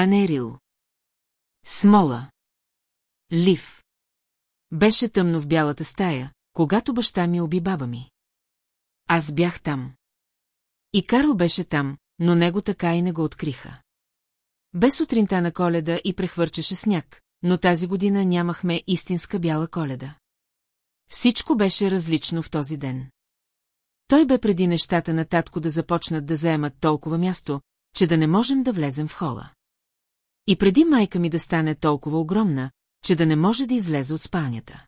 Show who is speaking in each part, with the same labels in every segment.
Speaker 1: а не рил. Смола. Лив. Беше тъмно в бялата стая, когато баща ми уби баба ми. Аз бях там. И Карл беше там, но него така и не го откриха. Бе сутринта на коледа и прехвърчеше сняг, но тази година нямахме истинска бяла коледа. Всичко беше различно в този ден. Той бе преди нещата на татко да започнат да заемат толкова място, че да не можем да влезем в хола. И преди майка ми да стане толкова огромна, че да не може да излезе от спалнята.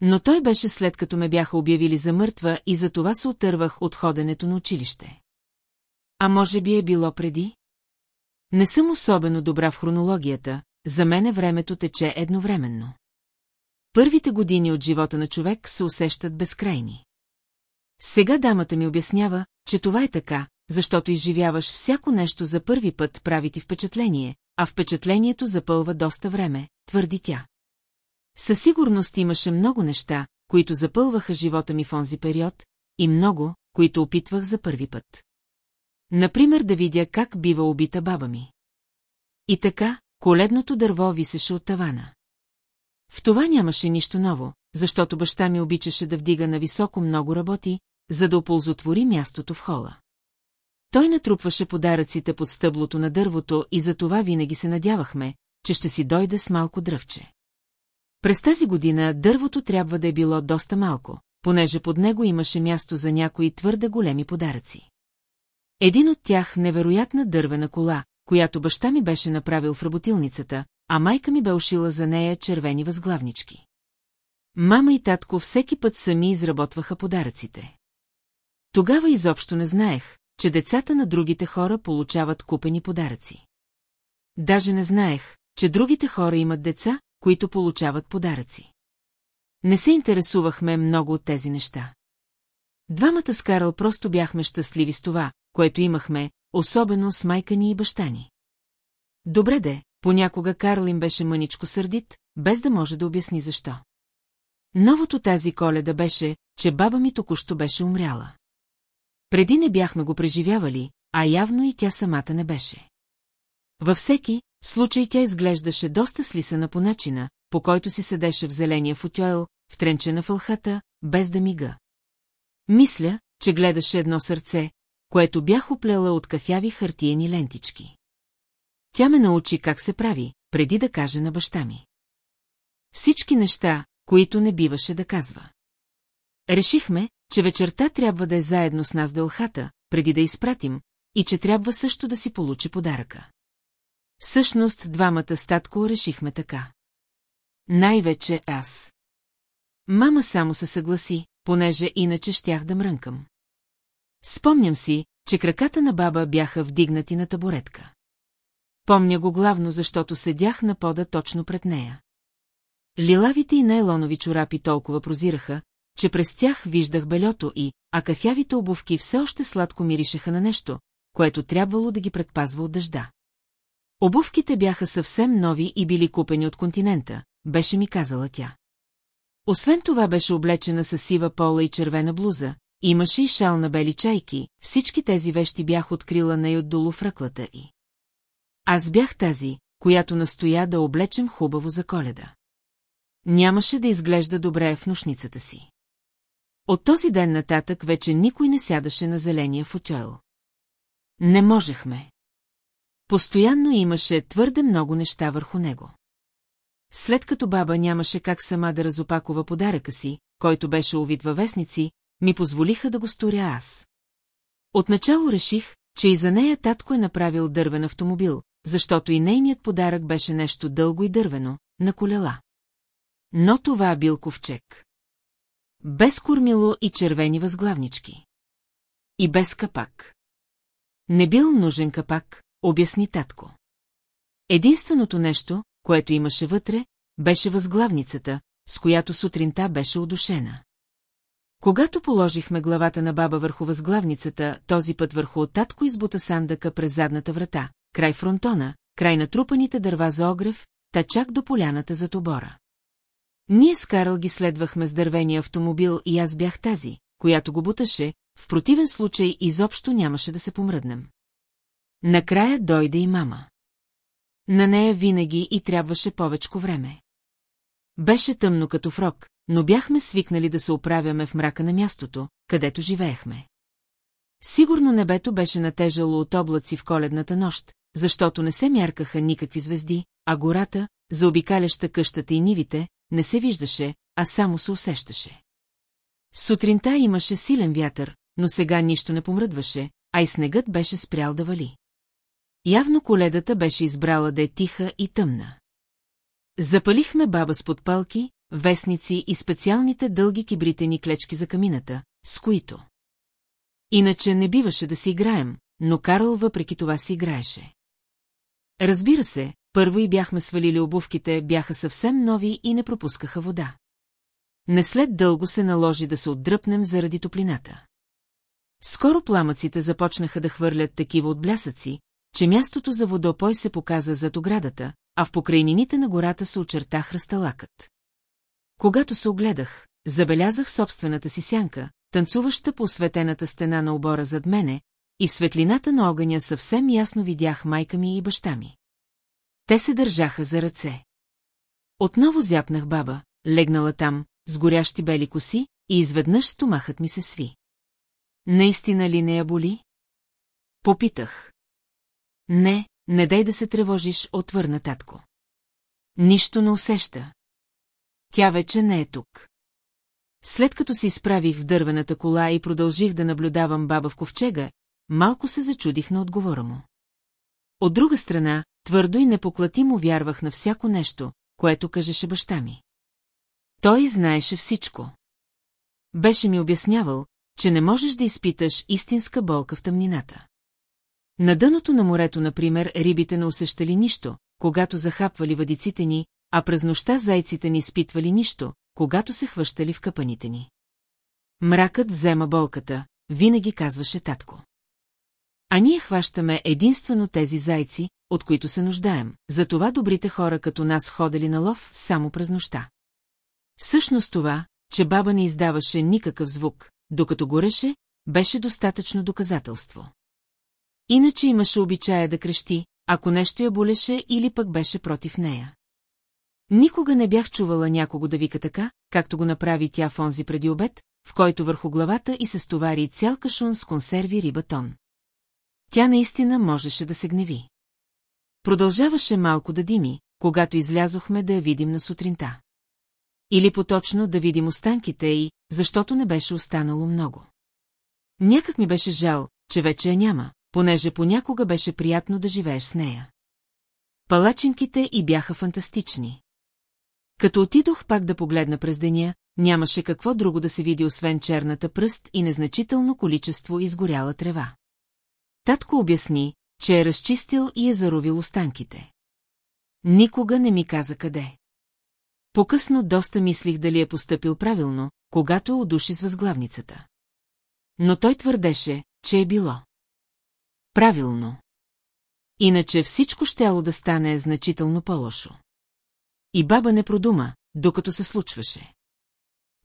Speaker 1: Но той беше след като ме бяха обявили за мъртва и за това се отървах от ходенето на училище. А може би е било преди? Не съм особено добра в хронологията, за мене времето тече едновременно. Първите години от живота на човек се усещат безкрайни. Сега дамата ми обяснява, че това е така, защото изживяваш всяко нещо за първи път прави ти впечатление, а впечатлението запълва доста време, твърди тя. Със сигурност имаше много неща, които запълваха живота ми в онзи период, и много, които опитвах за първи път. Например да видя как бива убита баба ми. И така, коледното дърво висеше от тавана. В това нямаше нищо ново, защото баща ми обичаше да вдига на високо много работи, за да оползотвори мястото в хола. Той натрупваше подаръците под стъблото на дървото и за това винаги се надявахме, че ще си дойде с малко дръвче. През тази година дървото трябва да е било доста малко, понеже под него имаше място за някои твърде големи подаръци. Един от тях невероятна дървена кола, която баща ми беше направил в работилницата, а майка ми бе ушила за нея червени възглавнички. Мама и татко всеки път сами изработваха подаръците. Тогава изобщо не знаех, че децата на другите хора получават купени подаръци. Даже не знаех, че другите хора имат деца, които получават подаръци. Не се интересувахме много от тези неща. Двамата с Карл просто бяхме щастливи с това, което имахме, особено с майка ни и баща ни. Добре де, понякога Карл им беше мъничко сърдит, без да може да обясни защо. Новото тази коледа беше, че баба ми току-що беше умряла. Преди не бяхме го преживявали, а явно и тя самата не беше. Във всеки случай тя изглеждаше доста слисана по начина, по който си седеше в зеления футюел, втренчена в алхата, без да мига. Мисля, че гледаше едно сърце, което бях оплела от кафяви хартиени лентички. Тя ме научи как се прави, преди да каже на баща ми. Всички неща, които не биваше да казва. Решихме, че вечерта трябва да е заедно с нас дълхата, преди да изпратим, и че трябва също да си получи подаръка. Всъщност двамата статко решихме така. Най-вече аз. Мама само се съгласи, понеже иначе щях да мрънкам. Спомням си, че краката на баба бяха вдигнати на табуретка. Помня го главно, защото седях на пода точно пред нея. Лилавите и найлонови чорапи толкова прозираха, че през тях виждах белето и, а кафявите обувки все още сладко миришеха на нещо, което трябвало да ги предпазва от дъжда. Обувките бяха съвсем нови и били купени от континента, беше ми казала тя. Освен това беше облечена с сива пола и червена блуза, имаше и шал на бели чайки, всички тези вещи бях открила най отдолу в ръклата и. Аз бях тази, която настоя да облечем хубаво за коледа. Нямаше да изглежда добре в нушницата си. От този ден нататък вече никой не сядаше на зеления футел. Не можехме. Постоянно имаше твърде много неща върху него. След като баба нямаше как сама да разопакова подаръка си, който беше увид във вестници, ми позволиха да го сторя аз. Отначало реших, че и за нея татко е направил дървен автомобил, защото и нейният подарък беше нещо дълго и дървено, на колела. Но това бил ковчег. Без кормило и червени възглавнички. И без капак. Не бил нужен капак, обясни татко. Единственото нещо, което имаше вътре, беше възглавницата, с която сутринта беше удушена. Когато положихме главата на баба върху възглавницата, този път върху татко избута сандъка през задната врата, край фронтона, край натрупаните дърва за огрев, та чак до поляната за тобора. Ние с Карл ги следвахме с дървения автомобил и аз бях тази, която го буташе, в противен случай изобщо нямаше да се помръднем. Накрая дойде и мама. На нея винаги и трябваше повечко време. Беше тъмно като в рок, но бяхме свикнали да се оправяме в мрака на мястото, където живеехме. Сигурно небето беше натежало от облаци в коледната нощ, защото не се мяркаха никакви звезди, а гората, заобикаляща къщата и нивите, не се виждаше, а само се усещаше. Сутринта имаше силен вятър, но сега нищо не помръдваше, а и снегът беше спрял да вали. Явно коледата беше избрала да е тиха и тъмна. Запалихме баба с подпалки, вестници и специалните дълги кибритени клечки за камината, с които. Иначе не биваше да си играем, но Карл въпреки това си играеше. Разбира се, първо и бяхме свалили обувките, бяха съвсем нови и не пропускаха вода. Не след дълго се наложи да се отдръпнем заради топлината. Скоро пламъците започнаха да хвърлят такива отблясъци, че мястото за водопой се показа зад оградата, а в покрайнините на гората се очерта хръсталакът. Когато се огледах, забелязах собствената си сянка, танцуваща по осветената стена на обора зад мене, и в светлината на огъня съвсем ясно видях майка ми и баща ми. Те се държаха за ръце. Отново зяпнах баба, легнала там, с горящи бели коси, и изведнъж стомахът ми се сви. Наистина ли не я боли? Попитах. Не, не дай да се тревожиш, отвърна татко. Нищо не усеща. Тя вече не е тук. След като се изправих в дървената кола и продължих да наблюдавам баба в ковчега, малко се зачудих на отговора му. От друга страна, твърдо и непоклатимо вярвах на всяко нещо, което кажеше баща ми. Той знаеше всичко. Беше ми обяснявал, че не можеш да изпиташ истинска болка в тъмнината. На дъното на морето, например, рибите не усещали нищо, когато захапвали въдиците ни, а през нощта зайците не изпитвали нищо, когато се хващали в капаните ни. Мракът взема болката, винаги казваше татко. А ние хващаме единствено тези зайци, от които се нуждаем, затова добрите хора като нас ходили на лов само през нощта. Всъщност това, че баба не издаваше никакъв звук, докато гореше, беше достатъчно доказателство. Иначе имаше обичая да крещи, ако нещо я болеше или пък беше против нея. Никога не бях чувала някого да вика така, както го направи тя в онзи преди обед, в който върху главата и се стовари цял кашун с консерви риба тон. Тя наистина можеше да се гневи. Продължаваше малко да дими, когато излязохме да я видим на сутринта. Или поточно да видим останките й, защото не беше останало много. Някак ми беше жал, че вече я няма, понеже понякога беше приятно да живееш с нея. Палачинките и бяха фантастични. Като отидох пак да погледна през деня, нямаше какво друго да се види освен черната пръст и незначително количество изгоряла трева. Татко обясни, че е разчистил и е заровил останките. Никога не ми каза къде. Покъсно доста мислих дали е поступил правилно, когато удуши с възглавницата. Но той твърдеше, че е било. Правилно. Иначе всичко щело да стане значително по-лошо. И баба не продума, докато се случваше.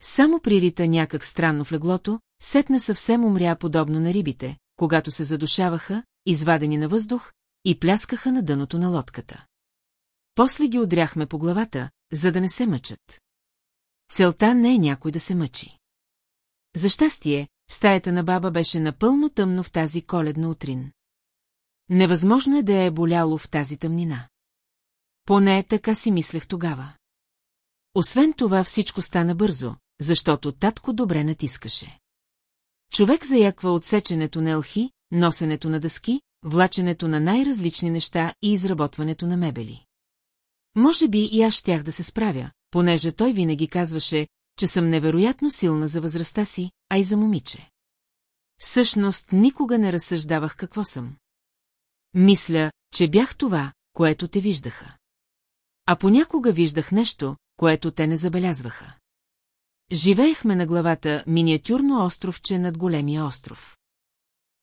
Speaker 1: Само пририта някак странно в леглото, сетна съвсем умря подобно на рибите, когато се задушаваха, извадени на въздух, и пляскаха на дъното на лодката. После ги удряхме по главата, за да не се мъчат. Целта не е някой да се мъчи. За щастие, стаята на баба беше напълно тъмно в тази коледна утрин. Невъзможно е да я е боляло в тази тъмнина. Поне така си мислех тогава. Освен това всичко стана бързо, защото татко добре натискаше. Човек заяква отсеченето на елхи, носенето на дъски, влаченето на най-различни неща и изработването на мебели. Може би и аз щях да се справя, понеже той винаги казваше, че съм невероятно силна за възрастта си, а и за момиче. Всъщност никога не разсъждавах какво съм. Мисля, че бях това, което те виждаха. А понякога виждах нещо, което те не забелязваха. Живеехме на главата миниатюрно островче над големия остров.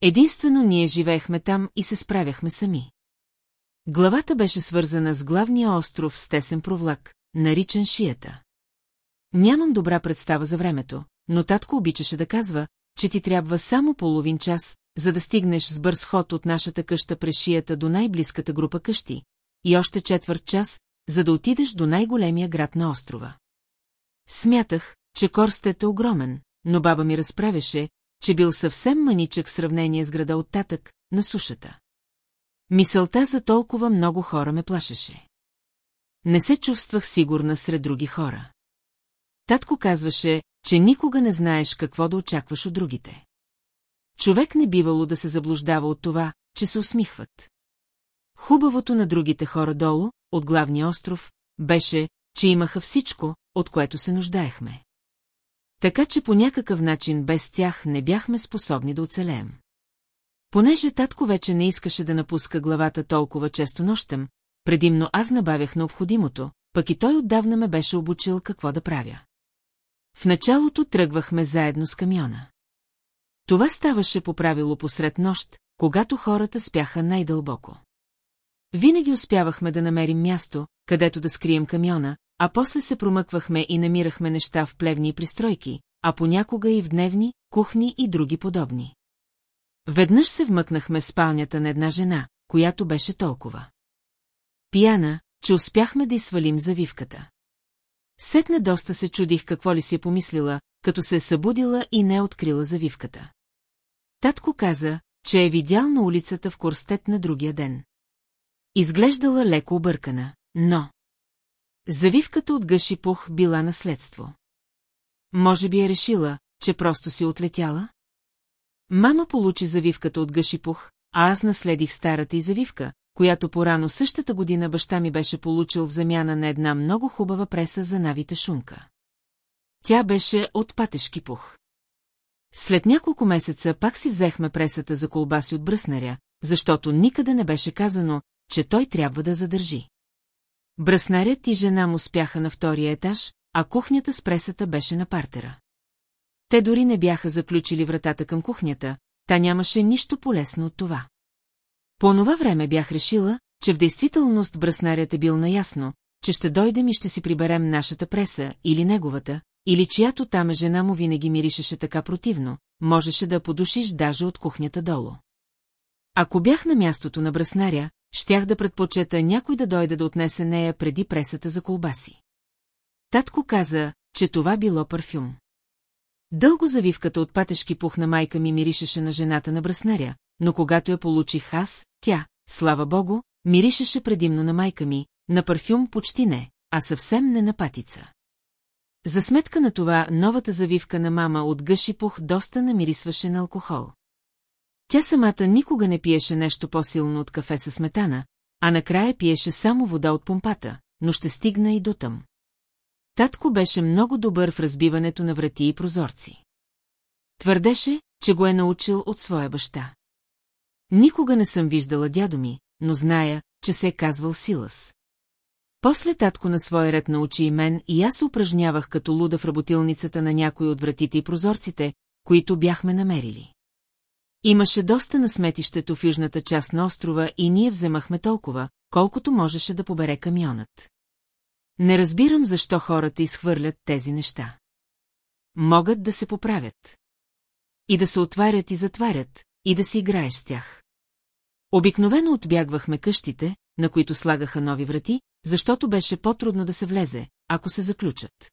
Speaker 1: Единствено ние живеехме там и се справяхме сами. Главата беше свързана с главния остров с тесен провлак, наричан шията. Нямам добра представа за времето, но татко обичаше да казва, че ти трябва само половин час, за да стигнеш с бърз ход от нашата къща през шията до най-близката група къщи, и още четвърт час, за да отидеш до най-големия град на острова. Смятах, че корстът е огромен, но баба ми разправяше, че бил съвсем маничък в сравнение с града от татък, на сушата. Мисълта за толкова много хора ме плашеше. Не се чувствах сигурна сред други хора. Татко казваше, че никога не знаеш какво да очакваш от другите. Човек не бивало да се заблуждава от това, че се усмихват. Хубавото на другите хора долу, от главния остров, беше, че имаха всичко, от което се нуждаехме. Така че по някакъв начин без тях не бяхме способни да оцелеем. Понеже татко вече не искаше да напуска главата толкова често нощем, предимно аз набавях необходимото, пък и той отдавна ме беше обучил какво да правя. В началото тръгвахме заедно с камиона. Това ставаше по правило посред нощ, когато хората спяха най-дълбоко. Винаги успявахме да намерим място, където да скрием камиона, а после се промъквахме и намирахме неща в плевни пристройки, а понякога и в дневни, кухни и други подобни. Веднъж се вмъкнахме в спалнята на една жена, която беше толкова. Пияна, че успяхме да свалим завивката. Сетне доста се чудих какво ли си е помислила, като се е събудила и не е открила завивката. Татко каза, че е видял на улицата в корстет на другия ден. Изглеждала леко объркана, но... Завивката от гъши пух била наследство. Може би е решила, че просто си отлетяла? Мама получи завивката от гъши пух, а аз наследих старата и завивка, която порано същата година баща ми беше получил в замяна на една много хубава преса за навита шунка. Тя беше от патешки пух. След няколко месеца пак си взехме пресата за колбаси от бръснаря, защото никъде не беше казано, че той трябва да задържи. Браснарят и жена му спяха на втория етаж, а кухнята с пресата беше на партера. Те дори не бяха заключили вратата към кухнята, та нямаше нищо полезно от това. По онова време бях решила, че в действителност браснарят е бил наясно, че ще дойдем и ще си приберем нашата преса или неговата, или чиято там е жена му винаги миришеше така противно, можеше да подушиш даже от кухнята долу. Ако бях на мястото на браснаря, щях да предпочета някой да дойде да отнесе нея преди пресата за колбаси. Татко каза, че това било парфюм. Дълго завивката от патешки пух на майка ми миришеше на жената на браснаря, но когато я получих аз, тя, слава богу, миришеше предимно на майка ми, на парфюм почти не, а съвсем не на патица. За сметка на това, новата завивка на мама от гъши пух доста намирисваше на алкохол. Тя самата никога не пиеше нещо по-силно от кафе със сметана, а накрая пиеше само вода от помпата, но ще стигна и дотъм. Татко беше много добър в разбиването на врати и прозорци. Твърдеше, че го е научил от своя баща. Никога не съм виждала дядо ми, но зная, че се е казвал Силас. После татко на своя ред научи и мен и аз упражнявах като луда в работилницата на някои от вратите и прозорците, които бяхме намерили. Имаше доста на сметището в южната част на острова и ние вземахме толкова, колкото можеше да побере камионът. Не разбирам защо хората изхвърлят тези неща. Могат да се поправят. И да се отварят и затварят, и да си играеш с тях. Обикновено отбягвахме къщите, на които слагаха нови врати, защото беше по-трудно да се влезе, ако се заключат.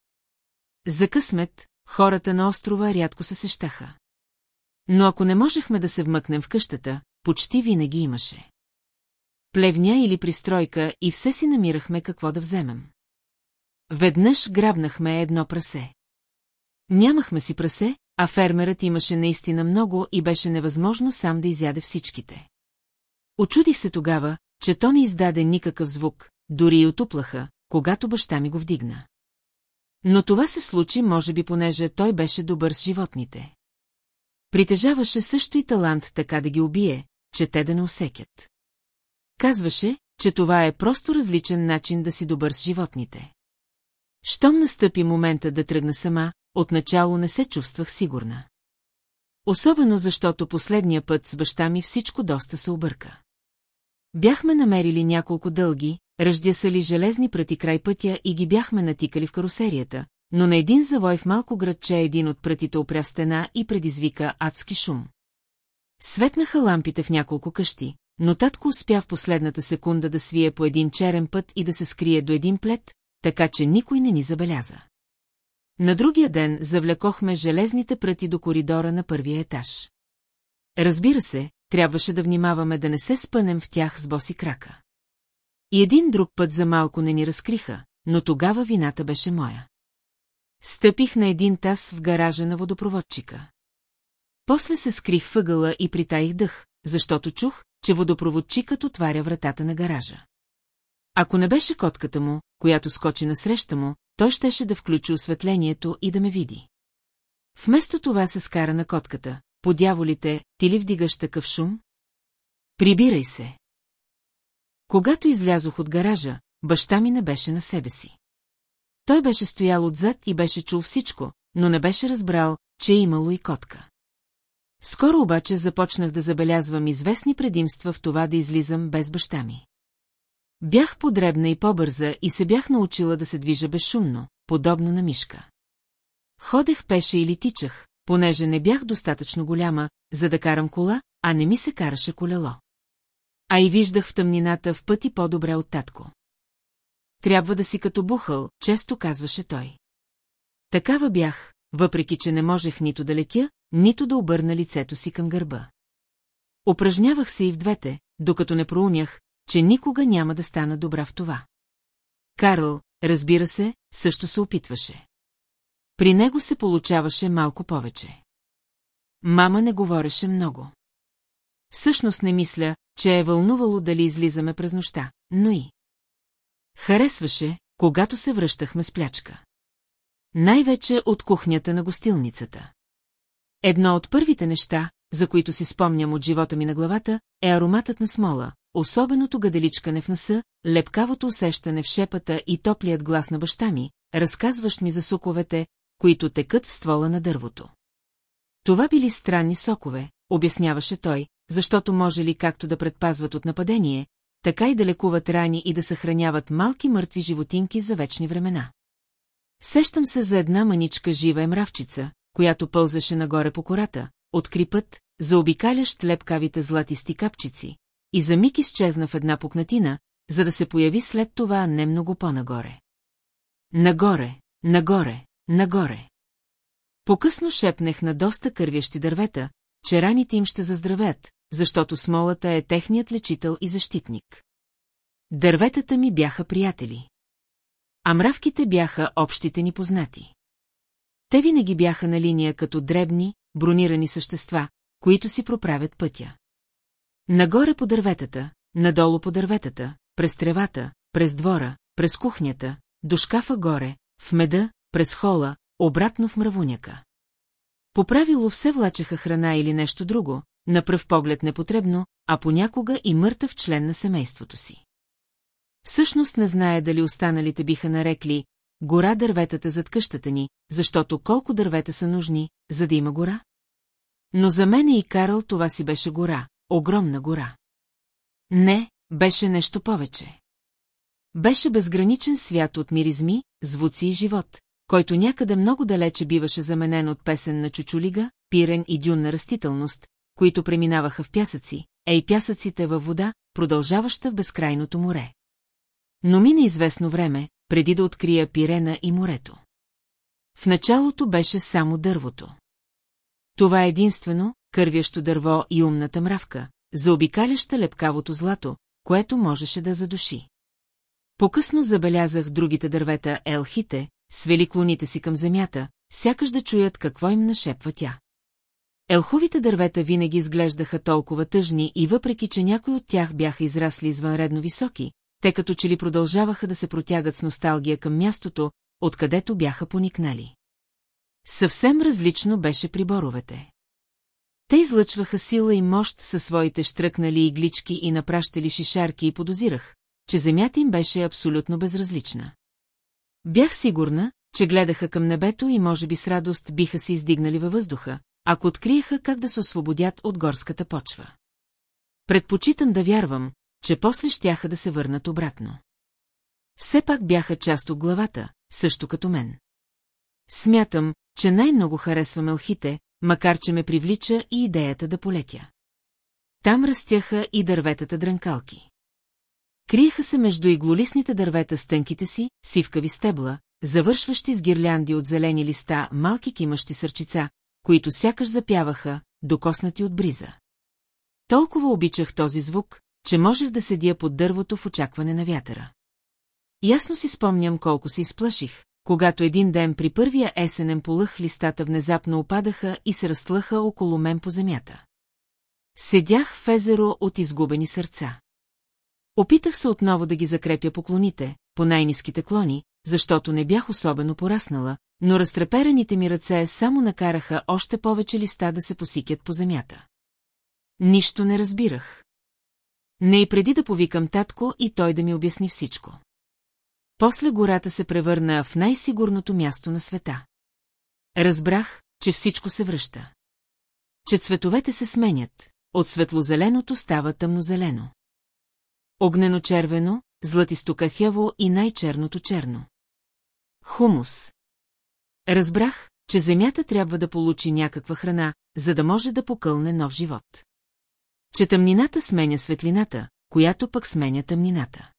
Speaker 1: За късмет, хората на острова рядко се сещаха. Но ако не можехме да се вмъкнем в къщата, почти винаги имаше. Плевня или пристройка и все си намирахме какво да вземем. Веднъж грабнахме едно прасе. Нямахме си прасе, а фермерът имаше наистина много и беше невъзможно сам да изяде всичките. Очудих се тогава, че то не издаде никакъв звук, дори и отуплаха, когато баща ми го вдигна. Но това се случи, може би, понеже той беше добър с животните. Притежаваше също и талант така да ги убие, че те да не усекят. Казваше, че това е просто различен начин да си добър с животните. Щом настъпи момента да тръгна сама, отначало не се чувствах сигурна. Особено защото последния път с баща ми всичко доста се обърка. Бяхме намерили няколко дълги, ръждясали железни прати край пътя и ги бяхме натикали в карусерията, но на един завой в малко градче един от прътите опря в стена и предизвика адски шум. Светнаха лампите в няколко къщи, но татко успя в последната секунда да свие по един черен път и да се скрие до един плет, така че никой не ни забеляза. На другия ден завлекохме железните пръти до коридора на първия етаж. Разбира се, трябваше да внимаваме да не се спънем в тях с боси крака. И един друг път за малко не ни разкриха, но тогава вината беше моя. Стъпих на един таз в гаража на водопроводчика. После се скрих въгъла и притаих дъх, защото чух, че водопроводчикът отваря вратата на гаража. Ако не беше котката му, която скочи насреща му, той щеше да включи осветлението и да ме види. Вместо това се скара на котката. Подяволите, ти ли вдигаш такъв шум? Прибирай се. Когато излязох от гаража, баща ми не беше на себе си. Той беше стоял отзад и беше чул всичко, но не беше разбрал, че е имало и котка. Скоро обаче започнах да забелязвам известни предимства в това да излизам без баща ми. Бях подребна и по-бърза и се бях научила да се движа безшумно, подобно на мишка. Ходех пеше или тичах, понеже не бях достатъчно голяма, за да карам кола, а не ми се караше колело. А и виждах в тъмнината в пъти по-добре от татко трябва да си като бухъл, често казваше той. Такава бях, въпреки че не можех нито да летя, нито да обърна лицето си към гърба. Упражнявах се и в двете, докато не проумях, че никога няма да стана добра в това. Карл, разбира се, също се опитваше. При него се получаваше малко повече. Мама не говореше много. Всъщност не мисля, че е вълнувало дали излизаме през нощта, но и... Харесваше, когато се връщахме с плячка. Най-вече от кухнята на гостилницата. Едно от първите неща, за които си спомням от живота ми на главата, е ароматът на смола, особеното гаделичкане в носа, лепкавото усещане в шепата и топлият глас на баща ми, разказващ ми за соковете, които текат в ствола на дървото. Това били странни сокове, обясняваше той, защото може ли както да предпазват от нападение, така и да лекуват рани и да съхраняват малки мъртви животинки за вечни времена. Сещам се за една маничка жива емравчица, която пълзаше нагоре по кората, откри път, заобикалящ лепкавите златисти капчици, и за миг изчезна в една пукнатина, за да се появи след това не много по-нагоре. Нагоре, нагоре, нагоре. Покъсно шепнах на доста кървящи дървета, че раните им ще заздравят, защото смолата е техният лечител и защитник. Дърветата ми бяха приятели. А мравките бяха общите ни познати. Те винаги бяха на линия като дребни, бронирани същества, които си проправят пътя. Нагоре по дърветата, надолу по дърветата, през тревата, през двора, през кухнята, до шкафа горе, в меда, през хола, обратно в мравуняка. По правило все влачеха храна или нещо друго, на пръв поглед непотребно, а понякога и мъртъв член на семейството си. Всъщност не знае дали останалите биха нарекли гора дърветата зад къщата ни, защото колко дървета са нужни, за да има гора? Но за мене и Карл това си беше гора, огромна гора. Не, беше нещо повече. Беше безграничен свят от миризми, звуци и живот, който някъде много далече биваше заменен от песен на чучулига, пирен и дюнна растителност, които преминаваха в пясъци, а и пясъците във вода, продължаваща в безкрайното море. Но мина известно време, преди да открия пирена и морето. В началото беше само дървото. Това е единствено, кървящо дърво и умната мравка, заобикаляща лепкавото злато, което можеше да задуши. Покъсно забелязах другите дървета елхите, свели клоните си към земята, сякаш да чуят какво им нашепва тя. Елховите дървета винаги изглеждаха толкова тъжни и въпреки, че някои от тях бяха израсли извънредно високи, те като че ли продължаваха да се протягат с носталгия към мястото, откъдето бяха поникнали. Съвсем различно беше при боровете. Те излъчваха сила и мощ със своите штръкнали иглички и напращали шишарки и подозирах, че земята им беше абсолютно безразлична. Бях сигурна, че гледаха към небето и може би с радост биха се издигнали във въздуха, ако откриеха как да се освободят от горската почва. Предпочитам да вярвам, че после щяха да се върнат обратно. Все пак бяха част от главата, също като мен. Смятам, че най-много харесвам елхите, макар че ме привлича и идеята да полетя. Там растяха и дърветата дрънкалки. Криеха се между иглолисните дървета с тънките си, сивкави стебла, завършващи с гирлянди от зелени листа малки кимащи сърчица, които сякаш запяваха, докоснати от бриза. Толкова обичах този звук, че можех да седя под дървото в очакване на вятъра. Ясно си спомням колко се изплаших, когато един ден при първия есенен полъх листата внезапно опадаха и се разтлъха около мен по земята. Седях в езеро от изгубени сърца. Опитах се отново да ги закрепя поклоните, по най-низките клони, защото не бях особено пораснала, но разтрепераните ми ръце само накараха още повече листа да се посикят по земята. Нищо не разбирах. Не и преди да повикам татко и той да ми обясни всичко. После гората се превърна в най-сигурното място на света. Разбрах, че всичко се връща. Че цветовете се сменят, от светлозеленото става тъмнозелено. Огнено-червено, кафяво и най-черното черно. Хумус. Разбрах, че земята трябва да получи някаква храна, за да може да покълне нов живот. Че тъмнината сменя светлината, която пък сменя тъмнината.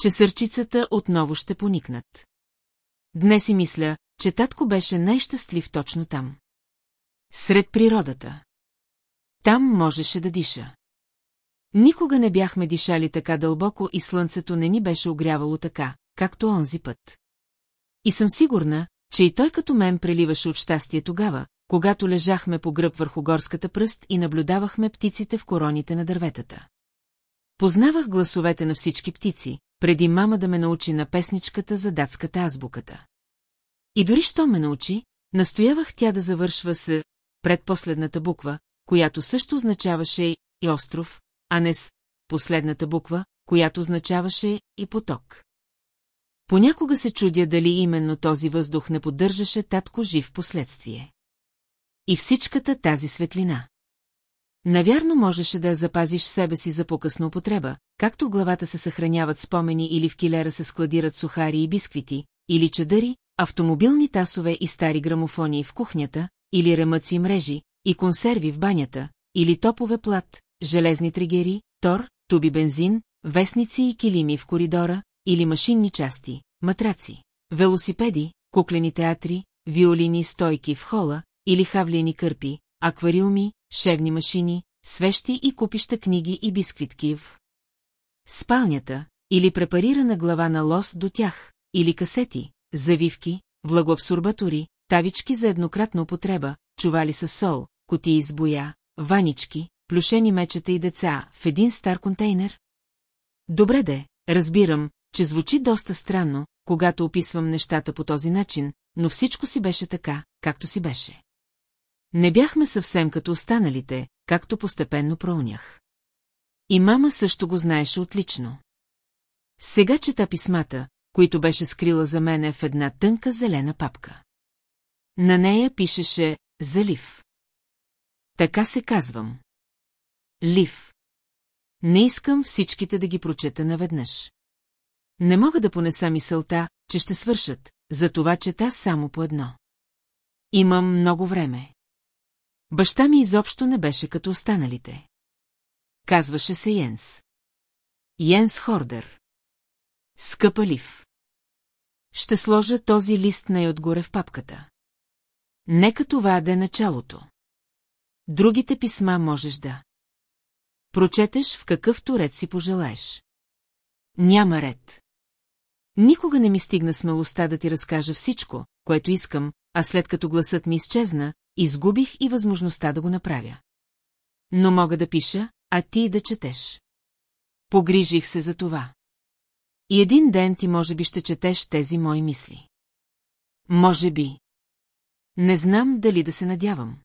Speaker 1: Че сърчицата отново ще поникнат. Днес си мисля, че татко беше най-щастлив точно там. Сред природата. Там можеше да диша. Никога не бяхме дишали така дълбоко и слънцето не ни беше огрявало така, както онзи път. И съм сигурна, че и той като мен преливаше от щастие тогава, когато лежахме по гръб върху горската пръст и наблюдавахме птиците в короните на дърветата. Познавах гласовете на всички птици, преди мама да ме научи на песничката за датската азбуката. И дори що ме научи, настоявах тя да завършва с предпоследната буква, която също означаваше и остров, а не с последната буква, която означаваше и поток. Понякога се чудя дали именно този въздух не поддържаше татко жив последствие. И всичката тази светлина. Навярно можеше да запазиш себе си за по-късна употреба, както в главата се съхраняват спомени или в килера се складират сухари и бисквити, или чадъри, автомобилни тасове и стари грамофони в кухнята, или ремъци и мрежи, и консерви в банята, или топове плат, железни тригери, тор, туби бензин, вестници и килими в коридора, или машинни части, матраци, велосипеди, куклени театри, виолини и стойки в хола, или хавлени кърпи, аквариуми, шевни машини, свещи и купища книги и бисквитки в спалнята, или препарирана глава на лос до тях, или касети, завивки, влагоабсорбатори, тавички за еднократна употреба, чували с сол, кутии с боя, ванички, плюшени мечета и деца в един стар контейнер? Добре де, разбирам, че звучи доста странно, когато описвам нещата по този начин, но всичко си беше така, както си беше. Не бяхме съвсем като останалите, както постепенно проунях. И мама също го знаеше отлично. Сега чета писмата, които беше скрила за мене в една тънка зелена папка. На нея пишеше «Залив». Така се казвам. Лив. Не искам всичките да ги прочета наведнъж. Не мога да понеса мисълта, че ще свършат, за това чета само по едно. Имам много време. Баща ми изобщо не беше като останалите. Казваше се Йенс. Йенс Хордер. Скъпа лив. Ще сложа този лист най-отгоре в папката. Нека това да е началото. Другите писма можеш да прочетеш в какъвто ред си пожелаеш. Няма ред. Никога не ми стигна смелостта да ти разкажа всичко, което искам, а след като гласът ми изчезна, изгубих и възможността да го направя. Но мога да пиша, а ти да четеш. Погрижих се за това. И един ден ти може би ще четеш тези мои мисли. Може би. Не знам дали да се надявам.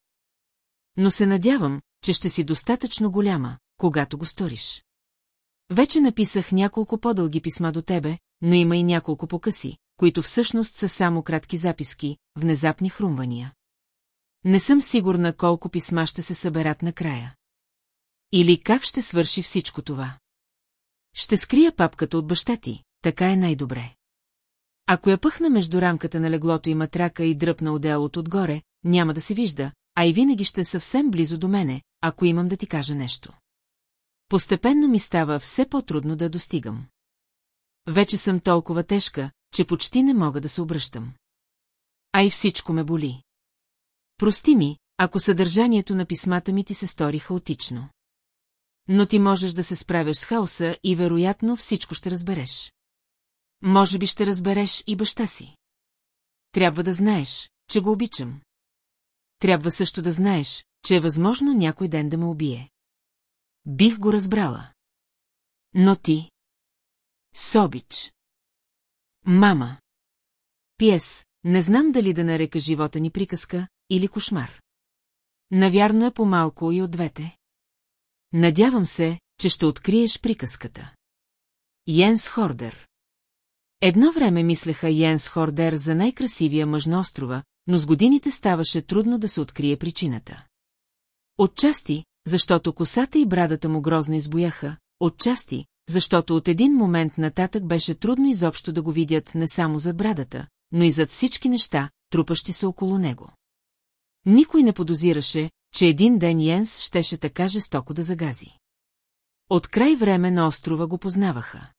Speaker 1: Но се надявам, че ще си достатъчно голяма, когато го сториш. Вече написах няколко по-дълги писма до тебе, но има и няколко покъси, които всъщност са само кратки записки, внезапни хрумвания. Не съм сигурна колко писма ще се съберат накрая. Или как ще свърши всичко това. Ще скрия папката от баща ти, така е най-добре. Ако я пъхна между рамката на леглото и матрака и дръпна отделото отгоре, няма да се вижда, а и винаги ще е съвсем близо до мене, ако имам да ти кажа нещо. Постепенно ми става все по-трудно да достигам. Вече съм толкова тежка, че почти не мога да се обръщам. А и всичко ме боли. Прости ми, ако съдържанието на писмата ми ти се стори хаотично. Но ти можеш да се справиш с хаоса и вероятно всичко ще разбереш. Може би ще разбереш и баща си. Трябва да знаеш, че го обичам. Трябва също да знаеш, че е възможно някой ден да ме убие. Бих го разбрала. Но ти... Собич. Мама. Пиес, не знам дали да нарека живота ни приказка или кошмар. Навярно е по-малко и от двете. Надявам се, че ще откриеш приказката. Йенс Хордер Едно време мислеха Йенс Хордер за най-красивия мъж на острова, но с годините ставаше трудно да се открие причината. Отчасти, защото косата и брадата му грозно избояха, отчасти, защото от един момент нататък беше трудно изобщо да го видят не само зад брадата, но и зад всички неща, трупащи се около него. Никой не подозираше, че един ден Йенс щеше така жестоко да загази. От край време на острова го познаваха.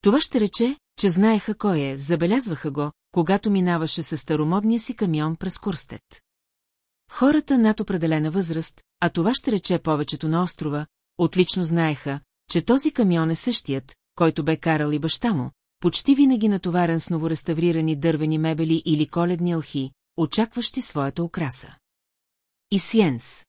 Speaker 1: Това ще рече, че знаеха кой е, забелязваха го, когато минаваше със старомодния си камион през Курстет. Хората над определена възраст, а това ще рече повечето на острова, отлично знаеха, че този камион е същият, който бе карал и баща му, почти винаги натоварен с новореставрирани дървени мебели или коледни алхи, очакващи своята украса. И Сиенс.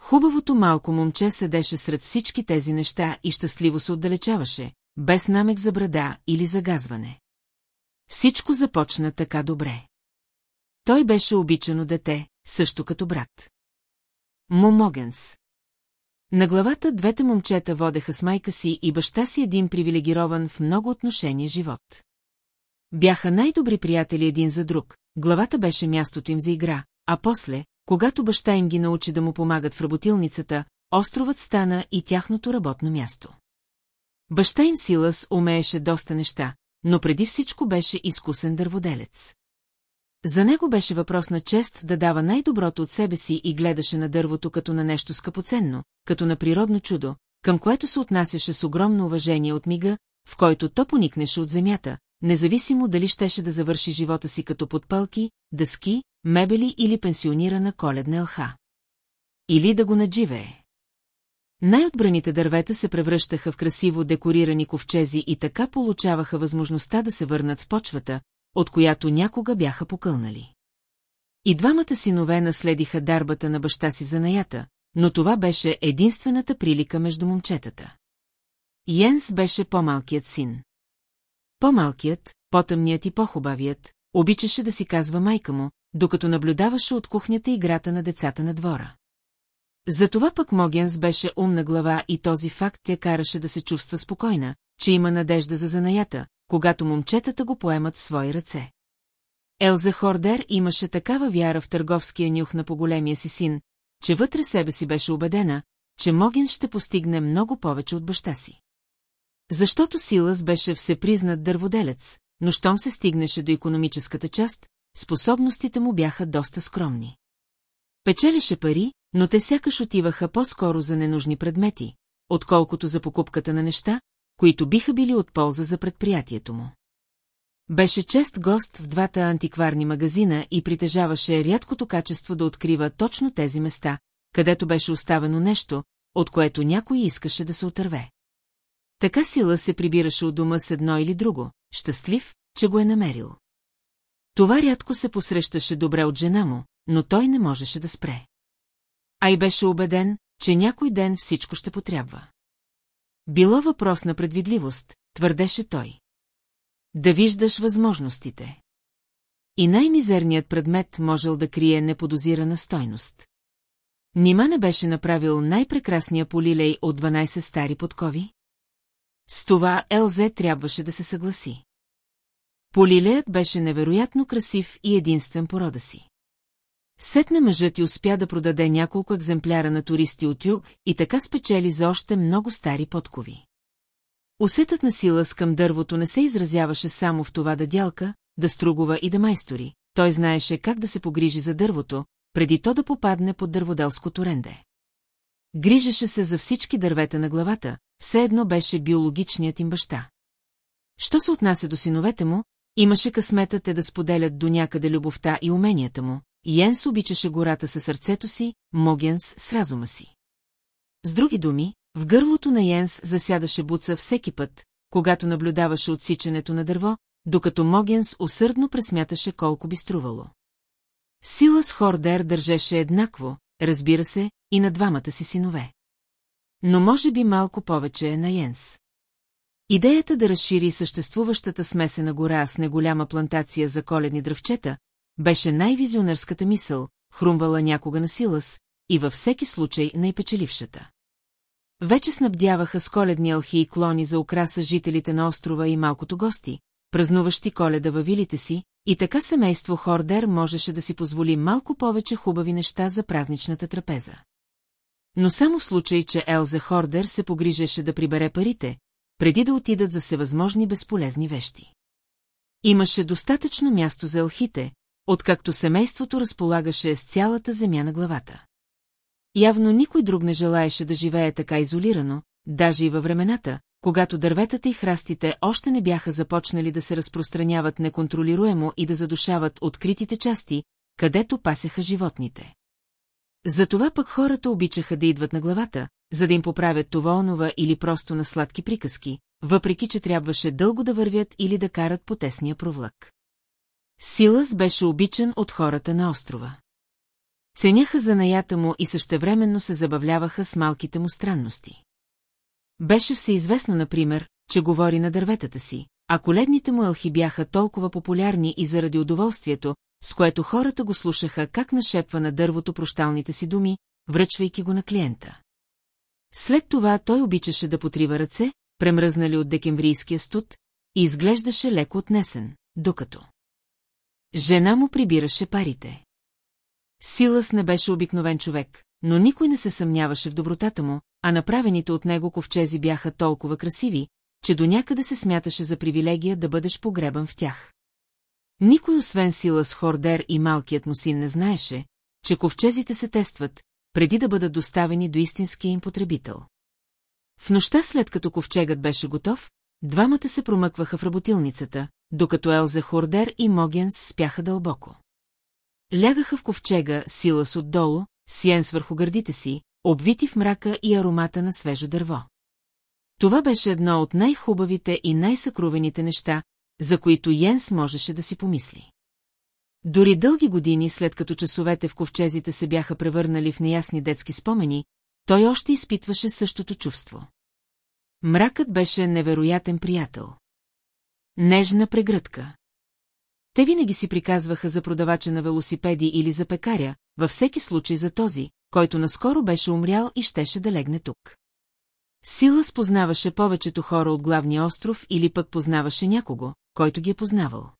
Speaker 1: Хубавото малко момче седеше сред всички тези неща и щастливо се отдалечаваше, без намек за брада или загазване. Всичко започна така добре. Той беше обичано дете, също като брат. Момогенс. На главата двете момчета водеха с майка си и баща си един привилегирован в много отношения живот. Бяха най-добри приятели един за друг, главата беше мястото им за игра, а после, когато баща им ги научи да му помагат в работилницата, островът стана и тяхното работно място. Баща им Силас умееше доста неща, но преди всичко беше изкусен дърводелец. За него беше въпрос на чест да дава най-доброто от себе си и гледаше на дървото като на нещо скъпоценно, като на природно чудо, към което се отнасяше с огромно уважение от мига, в който то поникнеше от земята, независимо дали щеше да завърши живота си като подпълки, дъски, мебели или пенсионирана коледна Лха. Или да го надживее. Най-отбраните дървета се превръщаха в красиво декорирани ковчези и така получаваха възможността да се върнат в почвата, от която някога бяха покълнали. И двамата синове наследиха дарбата на баща си в занаята, но това беше единствената прилика между момчетата. Йенс беше по-малкият син. По-малкият, по-тъмният и по-хубавият, обичаше да си казва майка му, докато наблюдаваше от кухнята играта на децата на двора. Затова пък Могенс беше умна глава и този факт я караше да се чувства спокойна, че има надежда за занаята, когато момчетата го поемат в свои ръце. Елза Хордер имаше такава вяра в търговския нюх на поголемия си син, че вътре себе си беше убедена, че Могин ще постигне много повече от баща си. Защото Силас беше всепризнат дърводелец, но щом се стигнеше до економическата част, способностите му бяха доста скромни. Печелеше пари, но те сякаш отиваха по-скоро за ненужни предмети, отколкото за покупката на неща, които биха били от полза за предприятието му. Беше чест гост в двата антикварни магазина и притежаваше рядкото качество да открива точно тези места, където беше оставено нещо, от което някой искаше да се отърве. Така сила се прибираше от дома с едно или друго, щастлив, че го е намерил. Това рядко се посрещаше добре от жена му, но той не можеше да спре. А и беше убеден, че някой ден всичко ще потрябва. Било въпрос на предвидливост, твърдеше той. Да виждаш възможностите. И най-мизерният предмет можел да крие неподозирана стойност. Нима не беше направил най-прекрасния полилей от 12 стари подкови? С това Елзе трябваше да се съгласи. Полилеят беше невероятно красив и единствен порода си. Сетне мъжът и успя да продаде няколко екземпляра на туристи от юг и така спечели за още много стари подкови. Усетът на сила с към дървото не се изразяваше само в това да дялка, да стругова и да майстори. Той знаеше как да се погрижи за дървото, преди то да попадне под дърводелското ренде. Грижеше се за всички дървета на главата, все едно беше биологичният им баща. Що се отнася до синовете му, имаше късмета те да споделят до някъде любовта и уменията му, Йенс обичаше гората със сърцето си, Могенс с разума си. С други думи, в гърлото на Йенс засядаше буца всеки път, когато наблюдаваше отсичането на дърво, докато Могенс усърдно пресмяташе колко би струвало. Сила с Хордер държеше еднакво, разбира се, и на двамата си синове. Но може би малко повече е на Йенс. Идеята да разшири съществуващата смесена гора с неголяма плантация за коледни дръвчета, беше най-визионерската мисъл, хрумвала някога на Силас, и във всеки случай най-печелившата. Вече снабдяваха с коледни алхи и клони за украса жителите на острова и малкото гости, празнуващи коледа във вилите си, и така семейство Хордер можеше да си позволи малко повече хубави неща за празничната трапеза. Но само в случай, че Елза Хордер се погрижеше да прибере парите, преди да отидат за всевъзможни безполезни вещи. Имаше достатъчно място за алхите откакто семейството разполагаше с цялата земя на главата. Явно никой друг не желаеше да живее така изолирано, даже и във времената, когато дърветата и храстите още не бяха започнали да се разпространяват неконтролируемо и да задушават откритите части, където пасеха животните. Затова пък хората обичаха да идват на главата, за да им поправят това онова или просто на сладки приказки, въпреки че трябваше дълго да вървят или да карат по тесния провлак. Силас беше обичан от хората на острова. Ценяха занаята му и същевременно се забавляваха с малките му странности. Беше всеизвестно, например, че говори на дърветата си, а коледните му елхи бяха толкова популярни и заради удоволствието, с което хората го слушаха как нашепва на дървото прощалните си думи, връчвайки го на клиента. След това той обичаше да потрива ръце, премръзнали от декемврийския студ, и изглеждаше леко отнесен, докато... Жена му прибираше парите. Силас не беше обикновен човек, но никой не се съмняваше в добротата му, а направените от него ковчези бяха толкова красиви, че до някъде се смяташе за привилегия да бъдеш погребан в тях. Никой освен Силас Хордер и малкият му син не знаеше, че ковчезите се тестват, преди да бъдат доставени до истинския им потребител. В нощта след като ковчегът беше готов, двамата се промъкваха в работилницата, докато Елза Хордер и Могенс спяха дълбоко. Лягаха в ковчега, силас отдолу, сиенс върху гърдите си, обвити в мрака и аромата на свежо дърво. Това беше едно от най-хубавите и най-съкровените неща, за които Йенс можеше да си помисли. Дори дълги години след като часовете в ковчезите се бяха превърнали в неясни детски спомени, той още изпитваше същото чувство. Мракът беше невероятен приятел. Нежна прегръдка. Те винаги си приказваха за продавача на велосипеди или за пекаря, във всеки случай за този, който наскоро беше умрял и щеше да легне тук. Сила спознаваше повечето хора от главния остров или пък познаваше някого, който ги е познавал.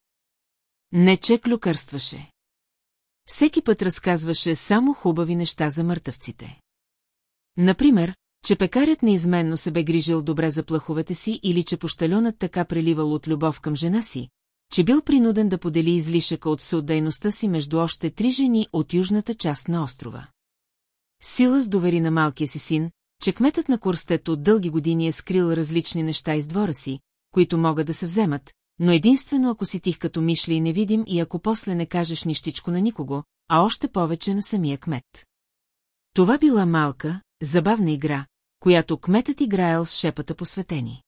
Speaker 1: Не че клюкърстваше. Всеки път разказваше само хубави неща за мъртъвците. Например, че пекарят неизменно се бе грижил добре за плаховете си или че пощаленът така преливал от любов към жена си, че бил принуден да подели излишъка от съотдейността си между още три жени от южната част на острова. Сила с довери на малкия си син, че кметът на Корстет от дълги години е скрил различни неща из двора си, които могат да се вземат, но единствено ако си тих като мишли и невидим и ако после не кажеш нищичко на никого, а още повече на самия кмет. Това била малка, забавна игра, която кметът играел с шепата посветени.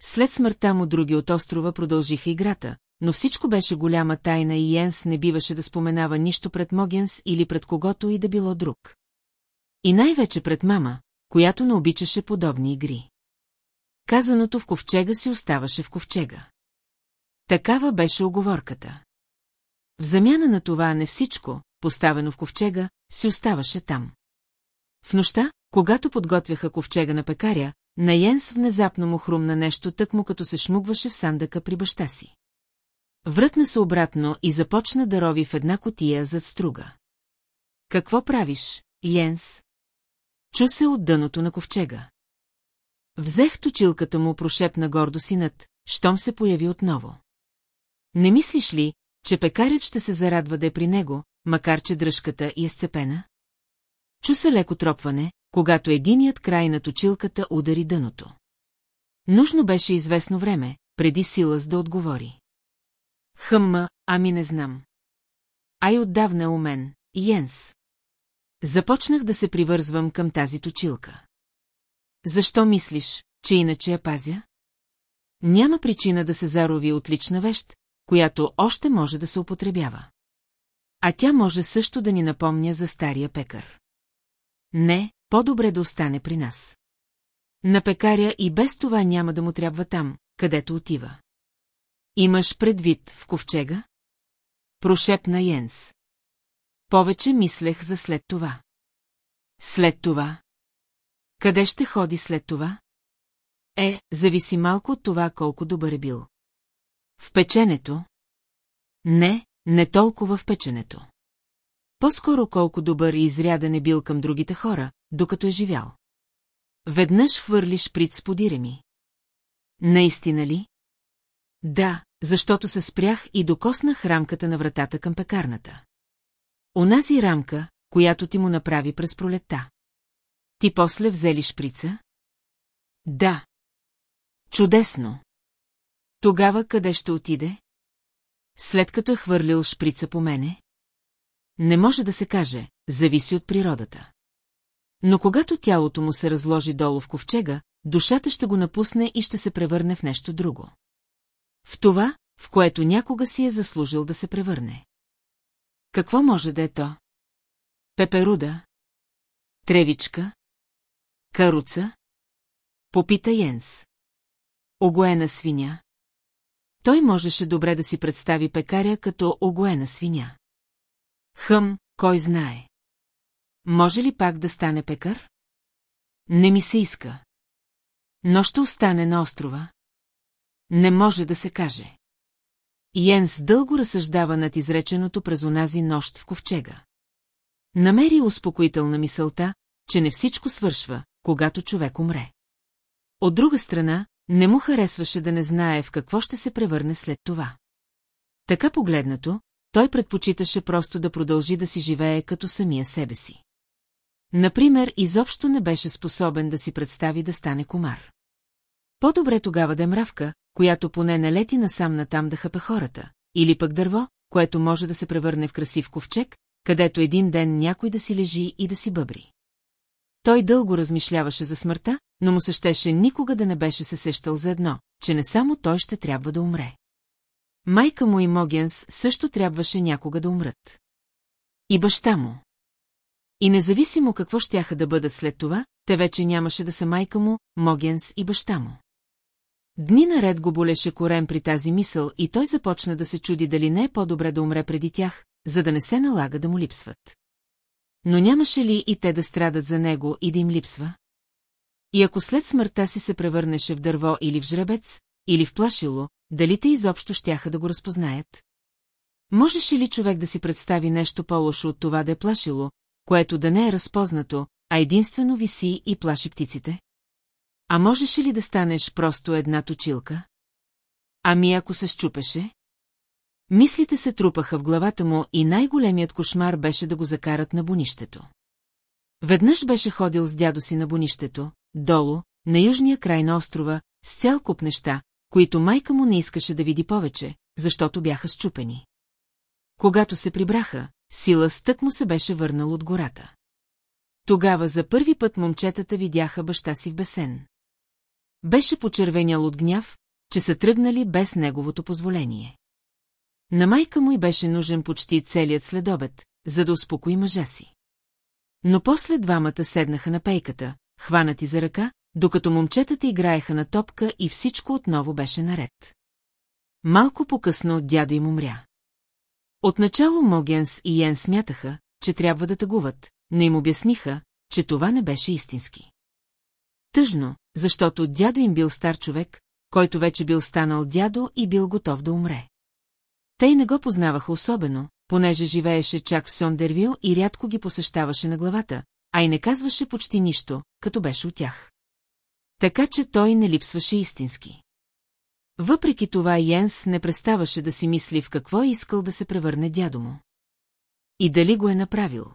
Speaker 1: След смъртта му други от острова продължиха играта, но всичко беше голяма тайна и Йенс не биваше да споменава нищо пред Могенс или пред когото и да било друг. И най-вече пред мама, която не обичаше подобни игри. Казаното в ковчега си оставаше в ковчега. Такава беше оговорката. В замяна на това не всичко, поставено в ковчега, си оставаше там. В нощта, когато подготвяха ковчега на пекаря, на Йенс внезапно му хрумна нещо тъкмо като се шмугваше в сандъка при баща си. Вратна се обратно и започна да рови в една котия зад струга. Какво правиш, Йенс? Чу се от дъното на ковчега. Взех точилката му, прошепна гордо синът, щом се появи отново. Не мислиш ли, че пекарят ще се зарадва да е при него, макар че дръжката и е сцепена? Чу се леко тропване, когато единият край на точилката удари дъното. Нужно беше известно време, преди Силас да отговори. Хъмма, ами не знам. Ай отдавна у мен, Йенс. Започнах да се привързвам към тази точилка. Защо мислиш, че иначе я пазя? Няма причина да се зарови отлична вещ, която още може да се употребява. А тя може също да ни напомня за стария пекар. Не, по-добре да остане при нас. На пекаря и без това няма да му трябва там, където отива. Имаш предвид в ковчега? Прошепна Йенс. Повече мислех за след това. След това? Къде ще ходи след това? Е, зависи малко от това колко добър е бил. В печенето? Не, не толкова в печенето. По-скоро колко добър и изряден е бил към другите хора, докато е живял. Веднъж хвърлиш шприц по ми. Наистина ли? Да, защото се спрях и докоснах рамката на вратата към пекарната. Онази рамка, която ти му направи през пролетта. Ти после взели шприца? Да. Чудесно. Тогава къде ще отиде? След като е хвърлил шприца по мене? Не може да се каже, зависи от природата. Но когато тялото му се разложи долу в ковчега, душата ще го напусне и ще се превърне в нещо друго. В това, в което някога си е заслужил да се превърне. Какво може да е то? Пеперуда? Тревичка? Каруца? Попита Йенс. Огоена свиня? Той можеше добре да си представи пекаря като огоена свиня. Хъм, кой знае. Може ли пак да стане пекър? Не ми се иска. Но ще остане на острова. Не може да се каже. Йенс дълго разсъждава над изреченото през онази нощ в ковчега. Намери успокоителна мисълта, че не всичко свършва, когато човек умре. От друга страна, не му харесваше да не знае в какво ще се превърне след това. Така погледнато, той предпочиташе просто да продължи да си живее като самия себе си. Например, изобщо не беше способен да си представи да стане комар. По-добре тогава да е мравка, която поне не лети насам натам да хапе хората, или пък дърво, което може да се превърне в красив ковчег, където един ден някой да си лежи и да си бъбри. Той дълго размишляваше за смъртта, но му се щеше никога да не беше се сещал за едно, че не само той ще трябва да умре. Майка му и Могенс също трябваше някога да умрат. И баща му. И независимо какво щяха да бъдат след това, те вече нямаше да са майка му, Могенс и баща му. Дни наред го болеше корем при тази мисъл и той започна да се чуди дали не е по-добре да умре преди тях, за да не се налага да му липсват. Но нямаше ли и те да страдат за него и да им липсва? И ако след смъртта си се превърнеше в дърво или в жребец, или в плашило, дали те изобщо щяха да го разпознаят? Можеше ли човек да си представи нещо по-лошо от това да е плашило, което да не е разпознато, а единствено виси и плаши птиците? А можеше ли да станеш просто една точилка? Ами ако се щупеше? Мислите се трупаха в главата му и най-големият кошмар беше да го закарат на бонището. Веднъж беше ходил с дядо си на бонището, долу, на южния край на острова, с цял куп неща, които майка му не искаше да види повече, защото бяха счупени. Когато се прибраха, сила стък му се беше върнал от гората. Тогава за първи път момчетата видяха баща си в бесен. Беше почервенял от гняв, че са тръгнали без неговото позволение. На майка му й беше нужен почти целият следобед, за да успокои мъжа си. Но после двамата седнаха на пейката, хванати за ръка, докато момчетата играеха на топка и всичко отново беше наред. Малко по-късно дядо им умря. Отначало Могенс и Йен смятаха, че трябва да тъгуват, но им обясниха, че това не беше истински. Тъжно, защото дядо им бил стар човек, който вече бил станал дядо и бил готов да умре. Те не го познаваха особено, понеже живееше чак в Сондервил и рядко ги посещаваше на главата, а и не казваше почти нищо, като беше от тях. Така че той не липсваше истински. Въпреки това Йенс не преставаше да си мисли в какво е искал да се превърне дядо му. И дали го е направил.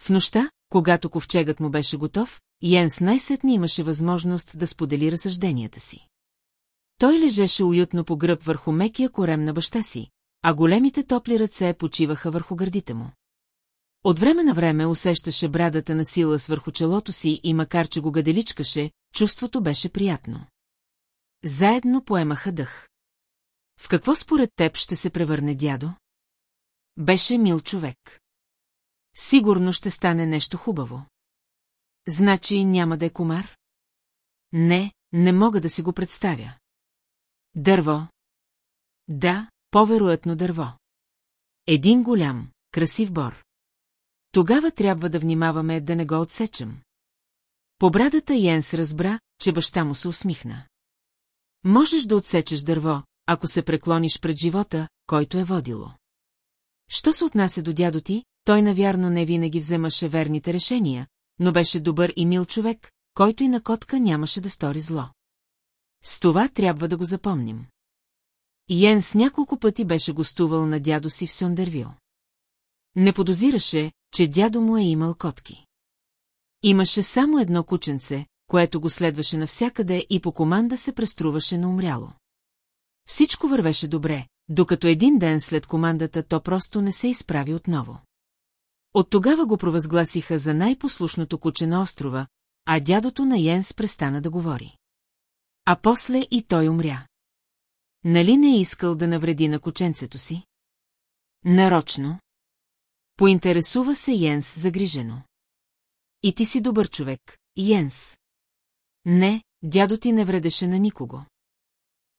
Speaker 1: В нощта, когато ковчегът му беше готов, Йенс най-сетне имаше възможност да сподели разсъжденията си. Той лежеше уютно по гръб върху мекия корем на баща си, а големите топли ръце почиваха върху гърдите му. От време на време усещаше брадата на сила свърху челото си и макар, че го гаделичкаше, чувството беше приятно. Заедно поемаха дъх. В какво според теб ще се превърне дядо? Беше мил човек. Сигурно ще стане нещо хубаво. Значи няма да е комар? Не, не мога да си го представя. Дърво. Да, по-вероятно дърво. Един голям, красив бор. Тогава трябва да внимаваме да не го отсечем. По брадата Йенс разбра, че баща му се усмихна. Можеш да отсечеш дърво, ако се преклониш пред живота, който е водило. Що се отнася до дядо ти, той навярно не винаги вземаше верните решения, но беше добър и мил човек, който и на котка нямаше да стори зло. С това трябва да го запомним. Йенс няколко пъти беше гостувал на дядо си в Сюндервил. Не подозираше, че дядо му е имал котки. Имаше само едно кученце, което го следваше навсякъде и по команда се преструваше на умряло. Всичко вървеше добре, докато един ден след командата то просто не се изправи отново. От тогава го провъзгласиха за най-послушното куче на острова, а дядото на Йенс престана да говори. А после и той умря. Нали не е искал да навреди на кученцето си? Нарочно. Поинтересува се Йенс загрижено. И ти си добър човек, Йенс. Не, дядо ти не вредеше на никого.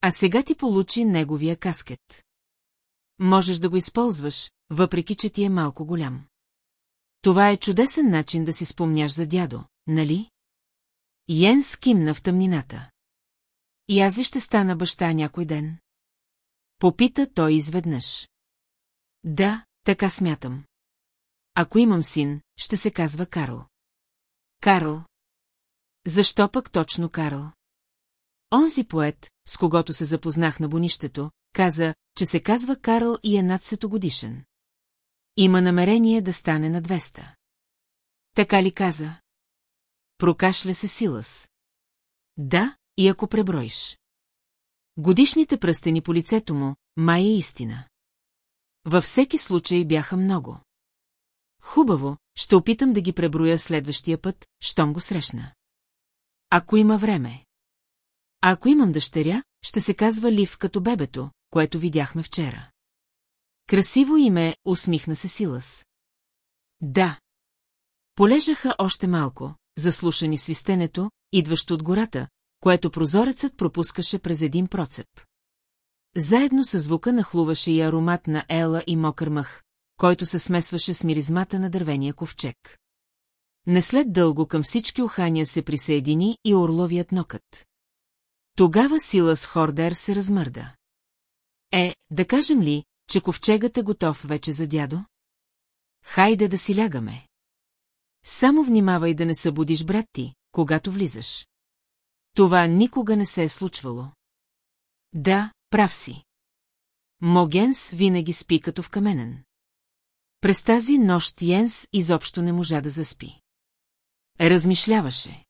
Speaker 1: А сега ти получи неговия каскет. Можеш да го използваш, въпреки че ти е малко голям. Това е чудесен начин да си спомняш за дядо, нали? Йенс кимна в тъмнината. И аз ли ще стана баща някой ден? Попита той изведнъж. Да, така смятам. Ако имам син, ще се казва Карл. Карл. Защо пък точно Карл? Онзи поет, с когото се запознах на бонището, каза, че се казва Карл и е над годишен. Има намерение да стане на 200. Така ли каза? Прокашля се Силас. Да, и ако преброиш. Годишните пръстени по лицето му, май е истина. Във всеки случай бяха много. Хубаво, ще опитам да ги преброя следващия път, щом го срещна. Ако има време. А ако имам дъщеря, ще се казва Лив като бебето, което видяхме вчера. Красиво име, усмихна се Силас. Да. Полежаха още малко, заслушани свистенето, идващо от гората, което прозорецът пропускаше през един процеп. Заедно с звука нахлуваше и аромат на ела и мокър мъх, който се смесваше с миризмата на дървения ковчег. Не след дълго към всички ухания се присъедини и орловият нокът. Тогава сила с Хордер се размърда. Е, да кажем ли, че ковчегът е готов вече за дядо? Хайде да си лягаме. Само внимавай да не събудиш брат ти, когато влизаш. Това никога не се е случвало. Да, прав си. Могенс винаги спи като в каменен. През тази нощ Йенс изобщо не можа да заспи. Размишляваше.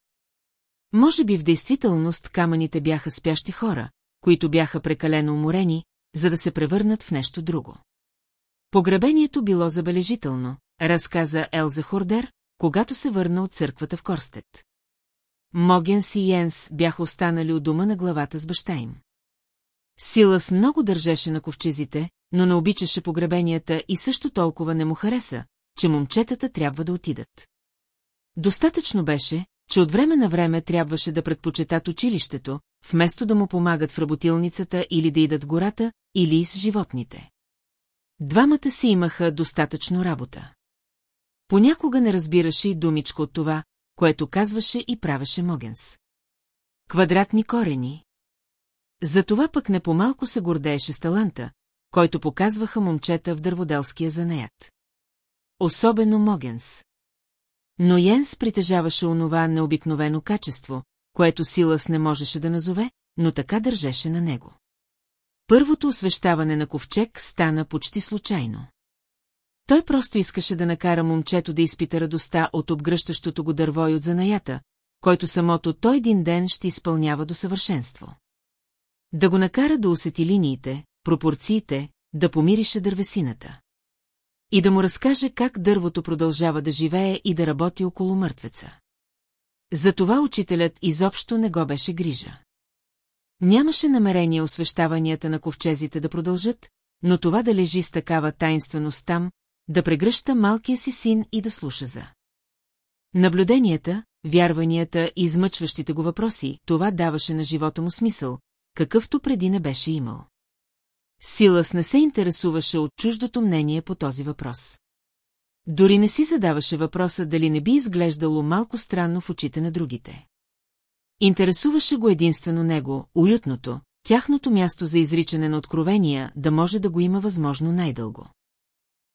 Speaker 1: Може би в действителност камъните бяха спящи хора, които бяха прекалено уморени, за да се превърнат в нещо друго. Погребението било забележително, разказа Елза Хордер, когато се върна от църквата в Корстет. Могенс и Йенс бяха останали у дома на главата с баща им. Силас много държеше на ковчезите, но не обичаше погребенията и също толкова не му хареса, че момчетата трябва да отидат. Достатъчно беше, че от време на време трябваше да предпочитат училището, вместо да му помагат в работилницата или да идат гората, или с животните. Двамата си имаха достатъчно работа. Понякога не разбираше и думичко от това, което казваше и правеше Могенс. Квадратни корени. За това пък не помалко се гордееше с таланта, който показваха момчета в дърводелския занаят. Особено Могенс. Но Йенс притежаваше онова необикновено качество, което Силас не можеше да назове, но така държеше на него. Първото освещаване на ковчег стана почти случайно. Той просто искаше да накара момчето да изпита радостта от обгръщащото го дърво и от занаята, който самото той един ден ще изпълнява до съвършенство. Да го накара да усети линиите, пропорциите, да помирише дървесината. И да му разкаже как дървото продължава да живее и да работи около мъртвеца. Затова учителят изобщо не го беше грижа. Нямаше намерение освещаванията на ковчезите да продължат, но това да лежи с такава тайнственост там, да прегръща малкия си син и да слуша за. Наблюденията, вярванията и измъчващите го въпроси, това даваше на живота му смисъл, какъвто преди не беше имал. Силас не се интересуваше от чуждото мнение по този въпрос. Дори не си задаваше въпроса дали не би изглеждало малко странно в очите на другите. Интересуваше го единствено него, уютното, тяхното място за изричане на откровения да може да го има възможно най-дълго.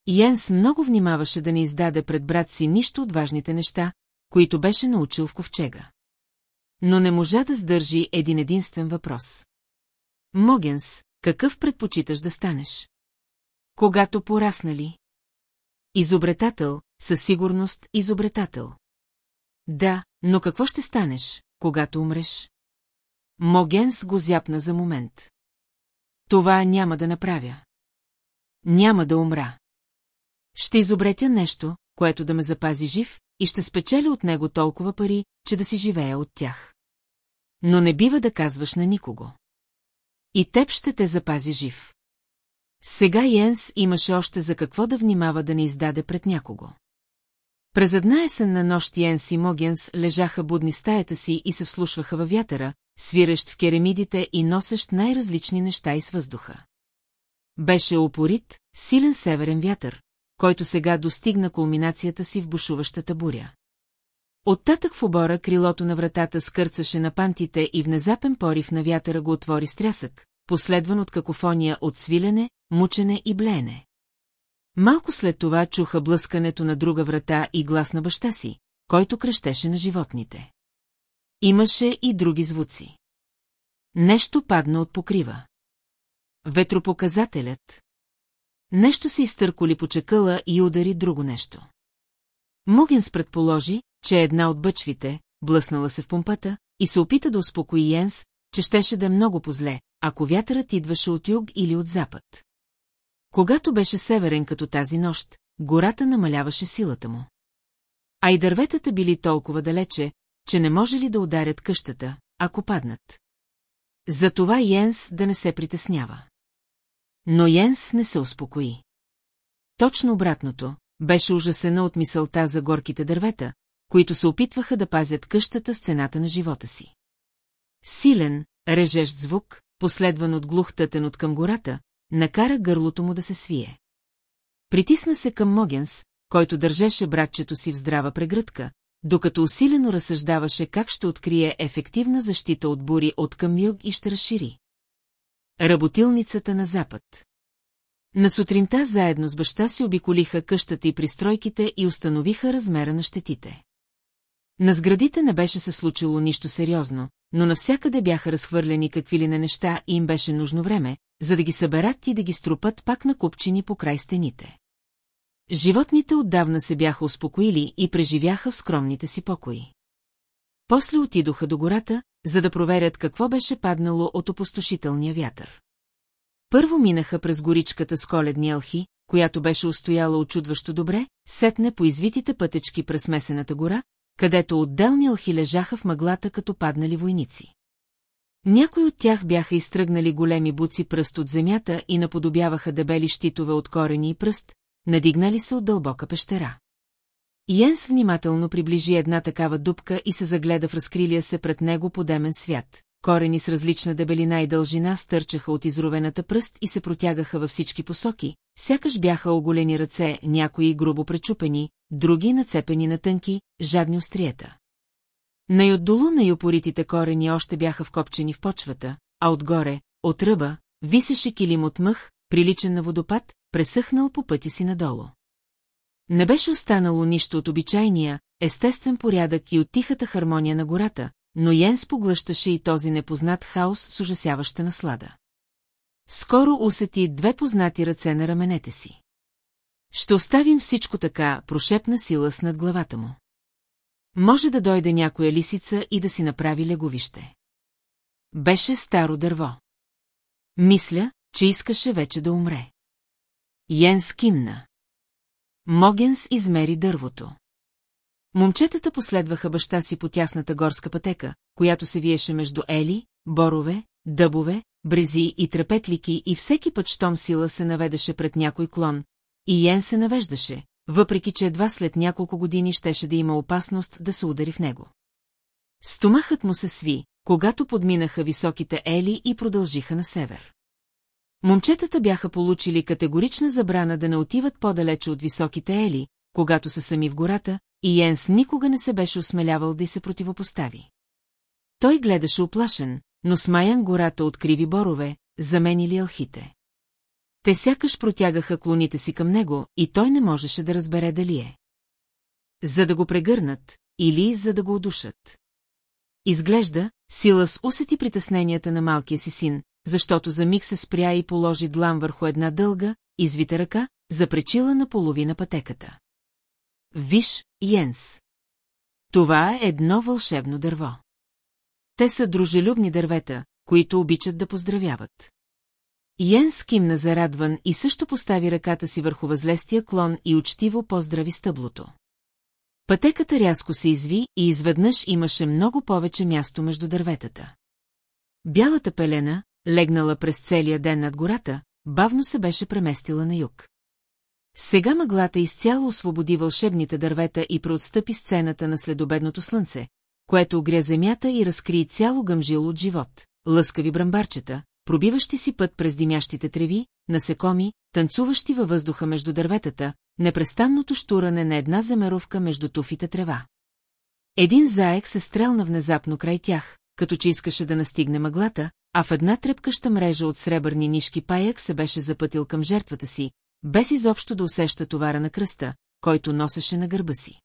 Speaker 1: Йенс много внимаваше да не издаде пред брат си нищо от важните неща, които беше научил в ковчега. Но не можа да сдържи един единствен въпрос. Могенс, какъв предпочиташ да станеш? Когато пораснали? Изобретател, със сигурност изобретател. Да, но какво ще станеш, когато умреш? Могенс го зяпна за момент. Това няма да направя. Няма да умра. Ще изобретя нещо, което да ме запази жив и ще спечеля от него толкова пари, че да си живея от тях. Но не бива да казваш на никого. И теб ще те запази жив. Сега Йенс имаше още за какво да внимава да не издаде пред някого. През една есенна нощ Йенс и Могенс лежаха будни стаята си и се вслушваха във вятъра, свирещ в керамидите и носещ най-различни неща из въздуха. Беше опорит, силен северен вятър, който сега достигна кулминацията си в бушуващата буря. Оттатък в обора крилото на вратата скърцаше на пантите и внезапен порив на вятъра го отвори стрясък, последван от какофония от свилене, мучене и блеене. Малко след това чуха блъскането на друга врата и глас на баща си, който кръщеше на животните. Имаше и други звуци. Нещо падна от покрива. Ветропоказателят. Нещо се изтърколи по чекъла и удари друго нещо. Мугенс предположи, че една от бъчвите, блъснала се в помпата, и се опита да успокои Йенс, че щеше да е много позле, ако вятърът идваше от юг или от запад. Когато беше северен като тази нощ, гората намаляваше силата му. А и дърветата били толкова далече, че не може ли да ударят къщата, ако паднат. Затова Йенс да не се притеснява. Но Йенс не се успокои. Точно обратното, беше ужасена от мисълта за горките дървета, които се опитваха да пазят къщата с цената на живота си. Силен, режещ звук, последван от глух тътен от към гората, накара гърлото му да се свие. Притисна се към Могенс, който държеше братчето си в здрава прегръдка, докато усилено разсъждаваше как ще открие ефективна защита от бури от към юг и ще разшири. Работилницата на запад На сутринта заедно с баща си обиколиха къщата и пристройките и установиха размера на щетите. На сградите не беше се случило нищо сериозно, но навсякъде бяха разхвърлени какви ли не неща и им беше нужно време, за да ги съберат и да ги струпат пак на купчини по край стените. Животните отдавна се бяха успокоили и преживяха в скромните си покои. После отидоха до гората, за да проверят какво беше паднало от опустошителния вятър. Първо минаха през горичката с коледни елхи, която беше устояла очудващо добре, сетне по извитите пътечки през смесената гора, където отделни алхи лежаха в мъглата като паднали войници. Някои от тях бяха изтръгнали големи буци пръст от земята и наподобяваха дебели щитове от корени и пръст, надигнали се от дълбока пещера. Йенс внимателно приближи една такава дупка и се загледа в разкрилия се пред него подемен свят корени с различна дебелина и дължина стърчаха от изровената пръст и се протягаха във всички посоки, сякаш бяха оголени ръце, някои грубо пречупени, други нацепени на тънки, жадни остриета. Най-отдолу на юпоритите корени още бяха вкопчени в почвата, а отгоре, от ръба, висеше килим от мъх, приличен на водопад, пресъхнал по пъти си надолу. Не беше останало нищо от обичайния, естествен порядък и от тихата хармония на гората, но Йенс поглъщаше и този непознат хаос с ужасяваща наслада. Скоро усети две познати ръце на раменете си. Ще оставим всичко така, прошепна сила с над главата му. Може да дойде някоя лисица и да си направи леговище. Беше старо дърво. Мисля, че искаше вече да умре. Йенс кимна. Могенс измери дървото. Момчетата последваха баща си по тясната горска пътека, която се виеше между ели, борове, дъбове, брези и трапетлики и всеки път, щом сила се наведеше пред някой клон, и Йен се навеждаше, въпреки че едва след няколко години щеше да има опасност да се удари в него. Стомахът му се сви, когато подминаха високите ели и продължиха на север. Момчетата бяха получили категорична забрана да не отиват по-далече от високите ели, когато са сами в гората, и Йенс никога не се беше осмелявал да й се противопостави. Той гледаше оплашен, но смаян гората от криви борове, заменили алхите. Те сякаш протягаха клоните си към него и той не можеше да разбере дали е. За да го прегърнат или за да го удушат. Изглежда, Силас усети притесненията на малкия си син, защото за миг се спря и положи длан върху една дълга, извита ръка, запречила на половина пътеката. Виж, Йенс. Това е едно вълшебно дърво. Те са дружелюбни дървета, които обичат да поздравяват. Йенс кимна зарадван и също постави ръката си върху възлестия клон и учтиво поздрави стъблото. Пътеката рязко се изви и изведнъж имаше много повече място между дърветата. Бялата пелена, легнала през целия ден над гората, бавно се беше преместила на юг. Сега мъглата изцяло освободи вълшебните дървета и преотстъпи сцената на следобедното слънце, което огря земята и разкри цяло гъмжило от живот, лъскави брамбарчета, пробиващи си път през димящите треви, насекоми, танцуващи във въздуха между дърветата, непрестанното штуране на една замеровка между туфите трева. Един заек се стрелна внезапно край тях, като че искаше да настигне мъглата, а в една трепкаща мрежа от сребърни нишки паяк се беше запътил към жертвата си, без изобщо да усеща товара на кръста, който носеше на гърба си.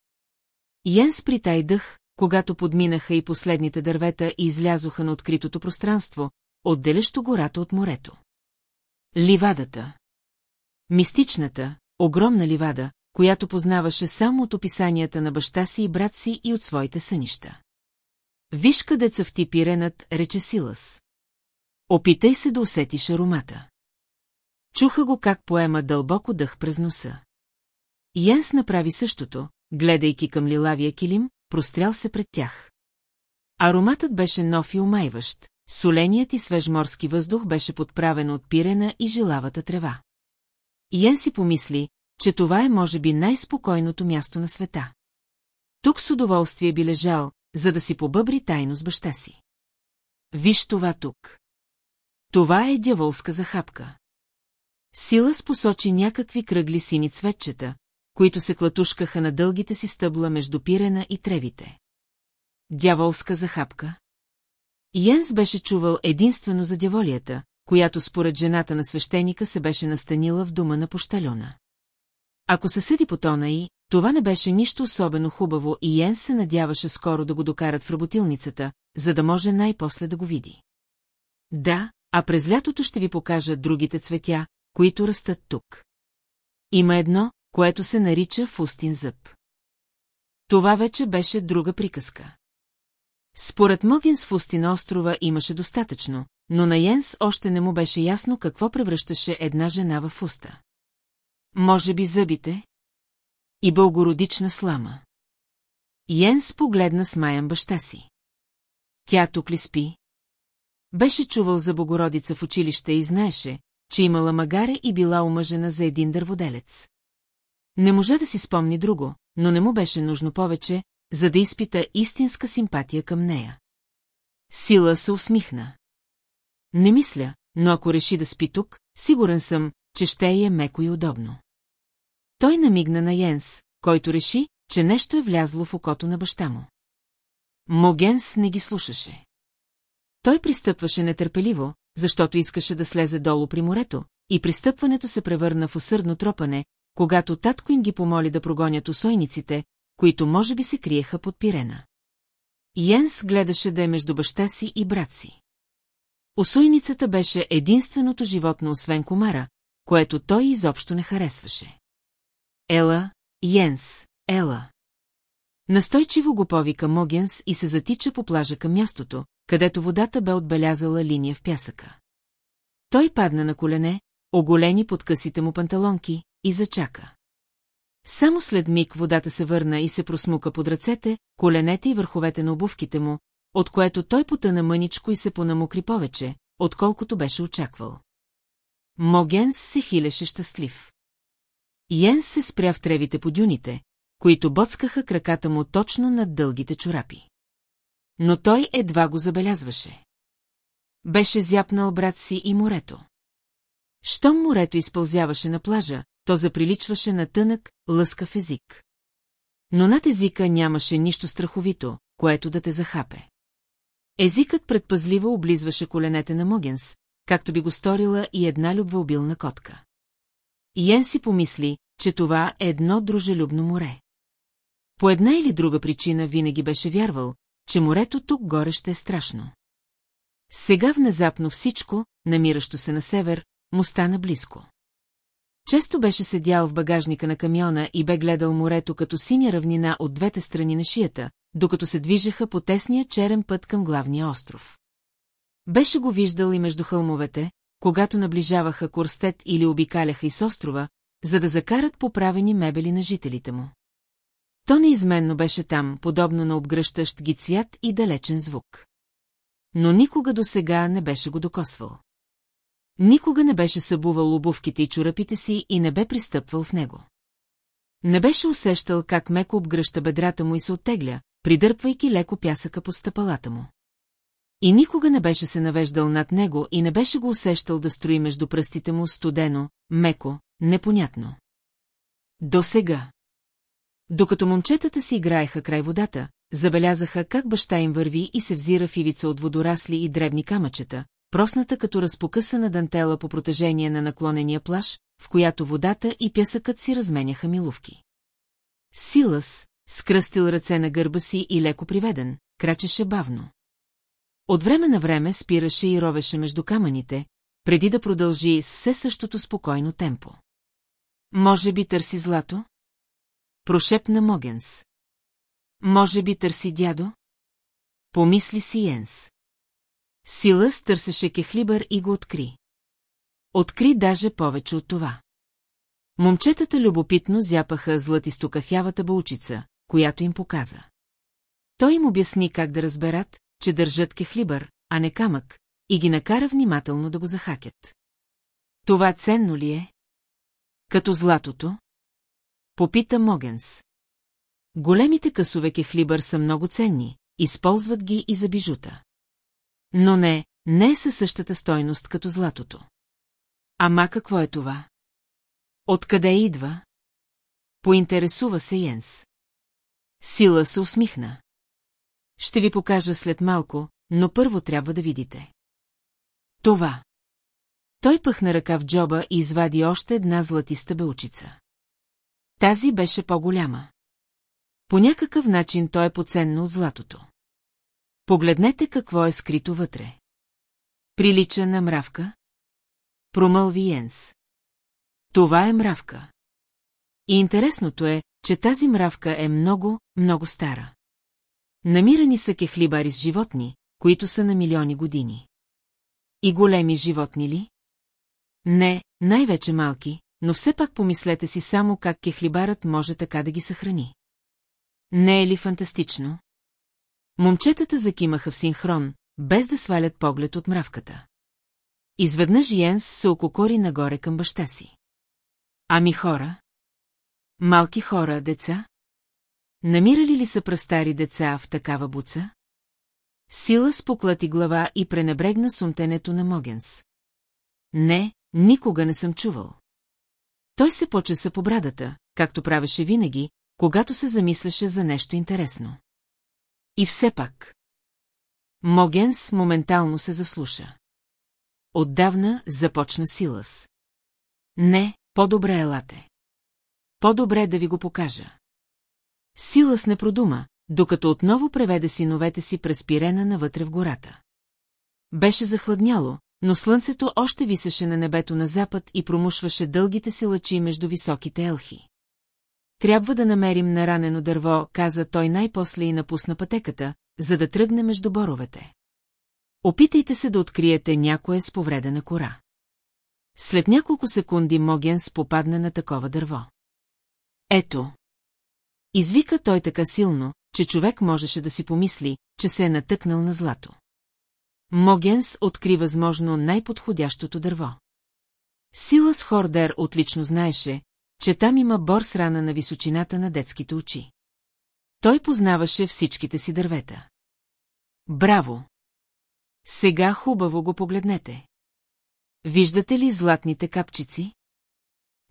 Speaker 1: Йенс притай дъх, когато подминаха и последните дървета и излязоха на откритото пространство, отделящо гората от морето. Ливадата. Мистичната, огромна ливада, която познаваше само от описанията на баща си и брат си и от своите сънища. Виж къде цъфти пиренът, рече Силас. Опитай се да усетиш аромата. Чуха го как поема дълбоко дъх през носа. Йенс направи същото, гледайки към лилавия килим, прострял се пред тях. Ароматът беше нов и омайващ, соленият и свеж морски въздух беше подправен от пирена и желавата трева. Йен си помисли, че това е може би най-спокойното място на света. Тук с удоволствие би лежал, за да си побъбри тайно с баща си. Виж това тук. Това е дяволска захапка. Силас посочи някакви кръгли сини цветчета, които се клатушкаха на дългите си стъбла между пирена и тревите. Дяволска захапка. Йенс беше чувал единствено за дяволията, която според жената на свещеника се беше настанила в дома на пощалена. Ако се съди по тона и, това не беше нищо особено хубаво и Йенс се надяваше скоро да го докарат в работилницата, за да може най-после да го види. Да, а през лятото ще ви покажа другите цветя, които растат тук. Има едно, което се нарича фустин зъб. Това вече беше друга приказка. Според Мъгинс Фустина острова имаше достатъчно, но на Йенс още не му беше ясно какво превръщаше една жена в уста. Може би зъбите? И бългородична слама. Йенс погледна смаян баща си. Тя тук ли спи? Беше чувал за Богородица в училище и знаеше, че имала магаре и била омъжена за един дърводелец. Не можа да си спомни друго, но не му беше нужно повече, за да изпита истинска симпатия към нея. Сила се усмихна. Не мисля, но ако реши да спи тук, сигурен съм, че ще й е меко и удобно. Той намигна на Йенс, който реши, че нещо е влязло в окото на баща му. Могенс не ги слушаше. Той пристъпваше нетърпеливо, защото искаше да слезе долу при морето, и пристъпването се превърна в усърдно тропане, когато татко им ги помоли да прогонят усойниците, които може би се криеха под пирена. Йенс гледаше да е между баща си и брат си. Осойницата беше единственото животно освен комара, което той изобщо не харесваше. Ела, Йенс, Ела. Настойчиво го повика Могенс и се затича по плажа към мястото, където водата бе отбелязала линия в пясъка. Той падна на колене, оголени под късите му панталонки, и зачака. Само след миг водата се върна и се просмука под ръцете, коленете и върховете на обувките му, от което той потъна мъничко и се понамокри повече, отколкото беше очаквал. Могенс се хилеше щастлив. Йенс се спря в тревите по дюните, които боцкаха краката му точно над дългите чорапи. Но той едва го забелязваше. Беше зяпнал брат си и морето. Щом морето изпълзяваше на плажа, то заприличваше на тънък, лъскав език. Но над езика нямаше нищо страховито, което да те захапе. Езикът предпазливо облизваше коленете на Могенс, както би го сторила и една любвообилна котка. Йен си помисли, че това е едно дружелюбно море. По една или друга причина винаги беше вярвал, че морето тук горе ще е страшно. Сега внезапно всичко, намиращо се на север, му стана близко. Често беше седял в багажника на камиона и бе гледал морето като синя равнина от двете страни на шията, докато се движеха по тесния черен път към главния остров. Беше го виждал и между хълмовете, когато наближаваха Корстет или обикаляха из острова, за да закарат поправени мебели на жителите му. То неизменно беше там, подобно на обгръщащ ги цвят и далечен звук. Но никога до сега не беше го докосвал. Никога не беше събувал обувките и чурапите си и не бе пристъпвал в него. Не беше усещал как меко обгръща бедрата му и се оттегля, придърпвайки леко пясъка по стъпалата му. И никога не беше се навеждал над него и не беше го усещал да строи между пръстите му студено, меко, непонятно. До сега. Докато момчетата си играеха край водата, забелязаха как баща им върви и се взира в ивица от водорасли и дребни камъчета, просната като разпокъсана дантела по протежение на наклонения плаж, в която водата и пясъкът си разменяха милувки. Силас, скръстил ръце на гърба си и леко приведен, крачеше бавно. От време на време спираше и ровеше между камъните, преди да продължи с все същото спокойно темпо. Може би търси злато? Прошепна Могенс. Може би търси дядо? Помисли си Йенс. Силъс търсеше кехлибър и го откри. Откри даже повече от това. Момчетата любопитно зяпаха златистокафявата баучица, която им показа. Той им обясни как да разберат, че държат кехлибър, а не камък, и ги накара внимателно да го захакят. Това ценно ли е? Като златото? Попита Могенс. Големите късове кехлибър са много ценни, използват ги и за бижута. Но не, не е със същата стойност като златото. Ама какво е това? Откъде идва? Поинтересува се Йенс. Сила се усмихна. Ще ви покажа след малко, но първо трябва да видите. Това. Той пъхна ръка в джоба и извади още една златиста белчица. Тази беше по-голяма. По някакъв начин той е поценно от златото. Погледнете какво е скрито вътре. Прилича на мравка? Промълви Йенс. Това е мравка. И интересното е, че тази мравка е много, много стара. Намирани са кехлибари с животни, които са на милиони години. И големи животни ли? Не, най-вече малки, но все пак помислете си само как кехлибарът може така да ги съхрани. Не е ли фантастично? Момчетата закимаха в синхрон, без да свалят поглед от мравката. Изведнъж Йенс се ококори нагоре към баща си. Ами хора? Малки хора, деца? Намирали ли са пръстари деца в такава буца? Сила споклати глава и пренебрегна сумтенето на Могенс. Не, никога не съм чувал. Той се почеса по брадата, както правеше винаги, когато се замисляше за нещо интересно. И все пак. Могенс моментално се заслуша. Отдавна започна Силас. Не, по-добре елате. По-добре е да ви го покажа. Силас не продума, докато отново преведе синовете си през пирена навътре в гората. Беше захладняло, но слънцето още висеше на небето на запад и промушваше дългите си лъчи между високите елхи. Трябва да намерим наранено дърво, каза той най-после и напусна пътеката, за да тръгне между боровете. Опитайте се да откриете някое с повредена кора. След няколко секунди Могенс попадна на такова дърво. Ето. Извика той така силно, че човек можеше да си помисли, че се е натъкнал на злато. Могенс откри възможно най-подходящото дърво. Силас Хордер отлично знаеше, че там има бор с рана на височината на детските очи. Той познаваше всичките си дървета. Браво! Сега хубаво го погледнете. Виждате ли златните капчици?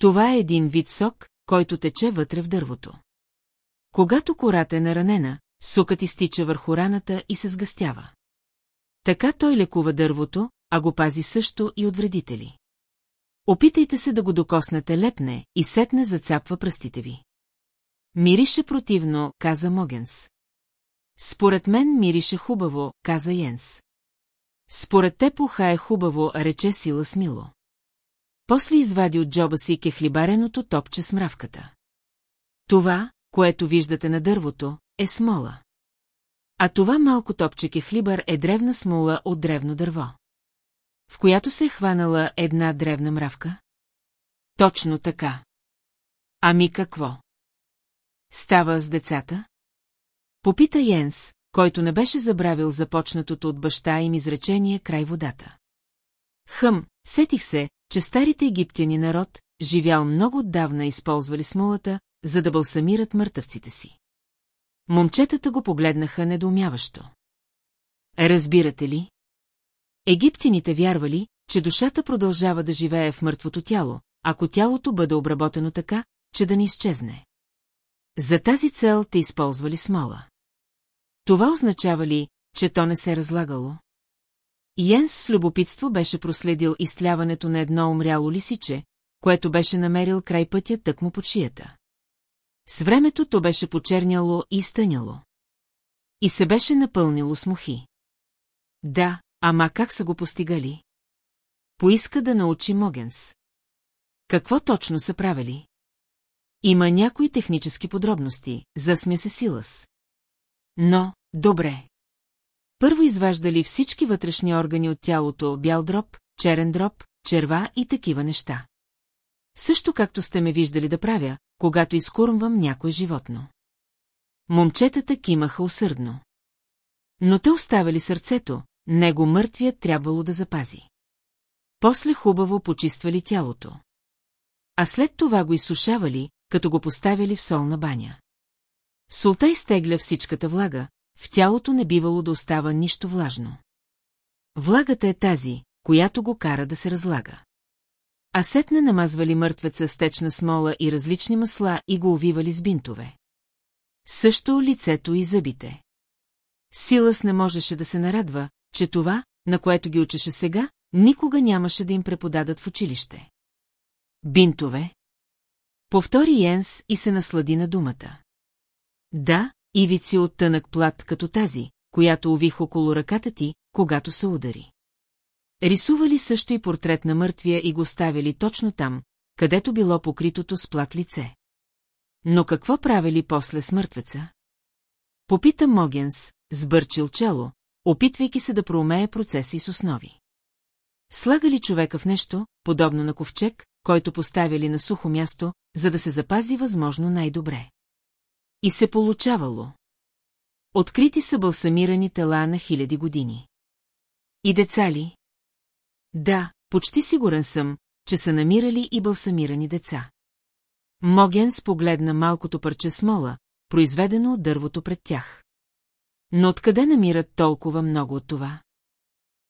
Speaker 1: Това е един вид сок, който тече вътре в дървото. Когато кората е наранена, сукът изтича върху раната и се сгъстява. Така той лекува дървото, а го пази също и от вредители. Опитайте се да го докоснете лепне и сетне зацапва пръстите ви. Мирише противно, каза Могенс. Според мен мирише хубаво, каза Йенс. Според те пуха е хубаво, рече Сила смило. После извади от джоба си кехлибареното топче с мравката. Това, което виждате на дървото, е смола. А това малко топчеке кехлибър е древна смола от древно дърво. В която се е хванала една древна мравка? Точно така. Ами какво? Става с децата? Попита Йенс, който не беше забравил започнатото от баща им изречение край водата. Хъм, сетих се, че старите египтяни народ, живял много отдавна, използвали смолата, за да бълсамират мъртъвците си. Момчетата го погледнаха недоумяващо. Разбирате ли? Египтяните вярвали, че душата продължава да живее в мъртвото тяло, ако тялото бъде обработено така, че да не изчезне. За тази цел те използвали смола. Това означава ли, че то не се е разлагало? Йенс с любопитство беше проследил изтляването на едно умряло лисиче, което беше намерил край пътя тъкмо по шията. С времето то беше почерняло и стъняло. И се беше напълнило с мухи. Да, ама как са го постигали? Поиска да научи Могенс. Какво точно са правили? Има някои технически подробности, засмя се Силас. Но, добре. Първо изваждали всички вътрешни органи от тялото, бял дроб, черен дроб, черва и такива неща също както сте ме виждали да правя, когато изкурмвам някое животно. Момчетата кимаха усърдно. Но те оставили сърцето, него мъртвия трябвало да запази. После хубаво почиствали тялото. А след това го изсушавали, като го поставяли в солна баня. Султа изтегля всичката влага, в тялото не бивало да остава нищо влажно. Влагата е тази, която го кара да се разлага. А сетне намазвали мъртвеца с течна смола и различни масла и го увивали с бинтове. Също лицето и зъбите. Силас не можеше да се нарадва, че това, на което ги учеше сега, никога нямаше да им преподадат в училище. Бинтове. Повтори Йенс и се наслади на думата. Да, ивици от тънък плат като тази, която ових около ръката ти, когато се удари. Рисували също и портрет на мъртвия и го ставили точно там, където било покритото с плат лице. Но какво правили после с мъртвеца? Попита Могенс, сбърчил чело, опитвайки се да проумее процеси с основи. Слагали човека в нещо, подобно на ковчег, който поставили на сухо място, за да се запази възможно най-добре. И се получавало. Открити са балсамирани тела на хиляди години. И деца ли? Да, почти сигурен съм, че са намирали и балсамирани деца. Могенс погледна малкото парче смола, произведено от дървото пред тях. Но откъде намират толкова много от това?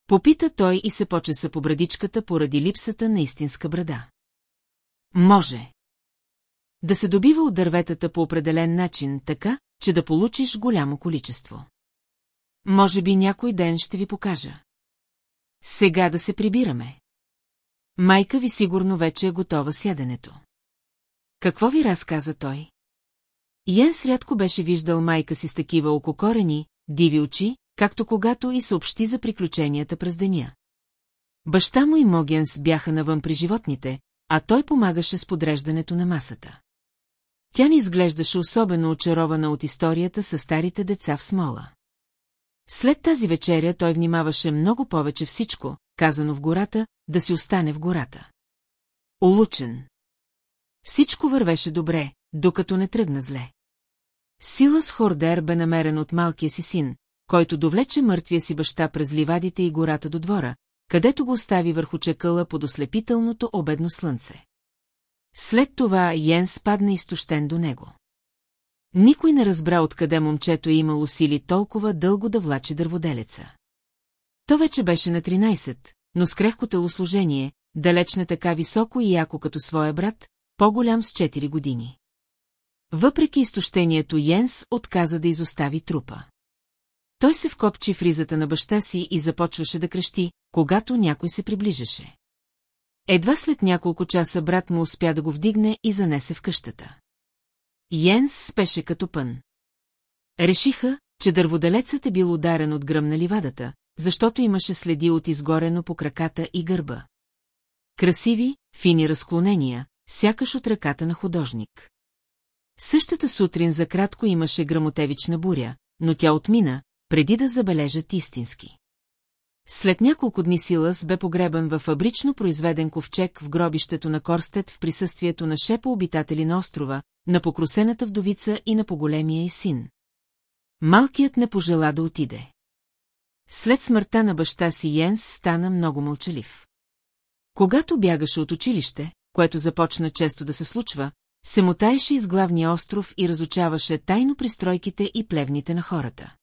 Speaker 1: Попита той и се почеса по брадичката поради липсата на истинска брада. Може. Да се добива от дърветата по определен начин, така, че да получиш голямо количество. Може би някой ден ще ви покажа. Сега да се прибираме. Майка ви сигурно вече е готова с яденето. Какво ви разказа той? Йенс рядко беше виждал майка си с такива ококорени, диви очи, както когато и съобщи за приключенията през деня. Баща му и Могенс бяха навън при животните, а той помагаше с подреждането на масата. Тя не изглеждаше особено очарована от историята с старите деца в смола. След тази вечеря той внимаваше много повече всичко, казано в гората, да си остане в гората. Улучен. Всичко вървеше добре, докато не тръгна зле. Сила с Хордер бе намерен от малкия си син, който довлече мъртвия си баща през ливадите и гората до двора, където го остави върху чекъла под ослепителното обедно слънце. След това Йен спадна изтощен до него. Никой не разбра откъде момчето е имало сили толкова дълго да влачи дърводелеца. То вече беше на 13, но с крехко телосложение, далеч не така високо и яко като своя брат, по-голям с 4 години. Въпреки изтощението Йенс отказа да изостави трупа. Той се вкопчи в ризата на баща си и започваше да крещи, когато някой се приближаше. Едва след няколко часа брат му успя да го вдигне и занесе в къщата. Йенс спеше като пън. Решиха, че дърводелецът е бил ударен от гръм на ливадата, защото имаше следи от изгорено по краката и гърба. Красиви, фини разклонения, сякаш от ръката на художник. Същата сутрин за кратко имаше грамотевична буря, но тя отмина, преди да забележат истински. След няколко дни Силас бе погребан във фабрично произведен ковчег в гробището на Корстет в присъствието на шепо обитатели на острова, на покрусената вдовица и на поголемия и син. Малкият не пожела да отиде. След смъртта на баща си Йенс стана много мълчалив. Когато бягаше от училище, което започна често да се случва, се мотаеше из главния остров и разучаваше тайно пристройките и плевните на хората.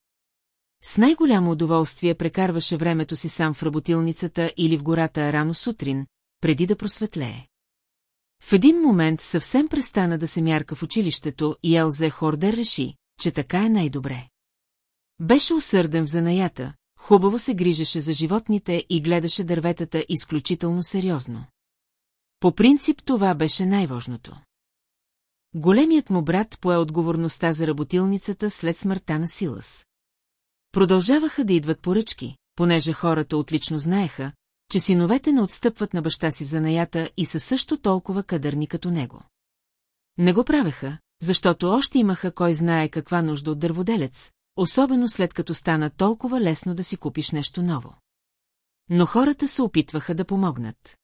Speaker 1: С най-голямо удоволствие прекарваше времето си сам в работилницата или в гората рано сутрин, преди да просветлее. В един момент съвсем престана да се мярка в училището и Елзе Хордер реши, че така е най-добре. Беше усърден в занаята, хубаво се грижеше за животните и гледаше дърветата изключително сериозно. По принцип това беше най-важното. Големият му брат пое отговорността за работилницата след смъртта на Силас. Продължаваха да идват поръчки, понеже хората отлично знаеха, че синовете не отстъпват на баща си в занаята и са също толкова кадърни като него. Не го правеха, защото още имаха кой знае каква нужда от дърводелец, особено след като стана толкова лесно да си купиш нещо ново. Но хората се опитваха да помогнат.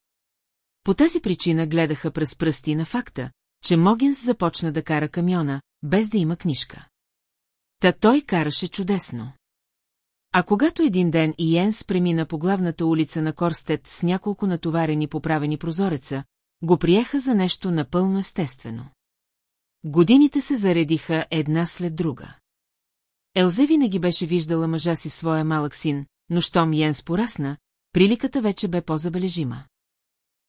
Speaker 1: По тази причина гледаха през пръсти на факта, че Могинс започна да кара камиона, без да има книжка. Та той караше чудесно. А когато един ден Иенс премина по главната улица на Корстет с няколко натоварени поправени прозореца, го приеха за нещо напълно естествено. Годините се заредиха една след друга. Елзе винаги беше виждала мъжа си своя малък син, но щом Йенс порасна, приликата вече бе по-забележима.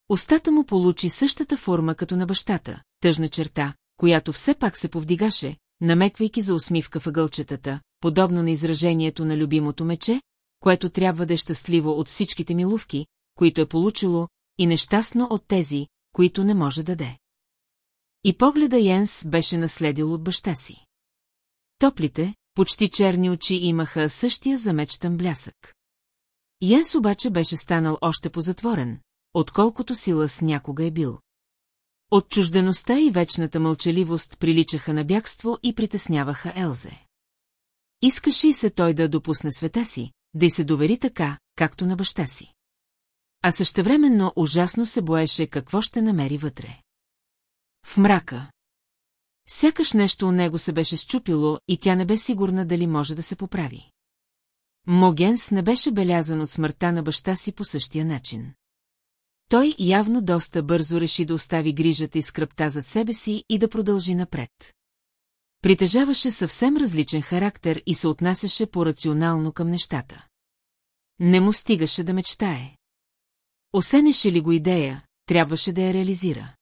Speaker 1: Остата му получи същата форма като на бащата, тъжна черта, която все пак се повдигаше, намеквайки за усмивка въгълчетата, подобно на изражението на любимото мече, което трябва да е щастливо от всичките милувки, които е получило, и нещастно от тези, които не може да даде. И погледа Йенс беше наследил от баща си. Топлите, почти черни очи имаха същия замечтан блясък. Йенс обаче беше станал още позатворен, отколкото сила с някога е бил. Отчуждеността и вечната мълчаливост приличаха на бягство и притесняваха Елзе. Искаше и се той да допусне света си, да й се довери така, както на баща си. А същевременно ужасно се боеше какво ще намери вътре. В мрака. Сякаш нещо у него се беше счупило и тя не бе сигурна дали може да се поправи. Могенс не беше белязан от смъртта на баща си по същия начин. Той явно доста бързо реши да остави грижата и скръпта зад себе си и да продължи напред. Притежаваше съвсем различен характер и се отнасяше по-рационално към нещата. Не му стигаше да мечтае. Осенеше ли го идея, трябваше да я реализира.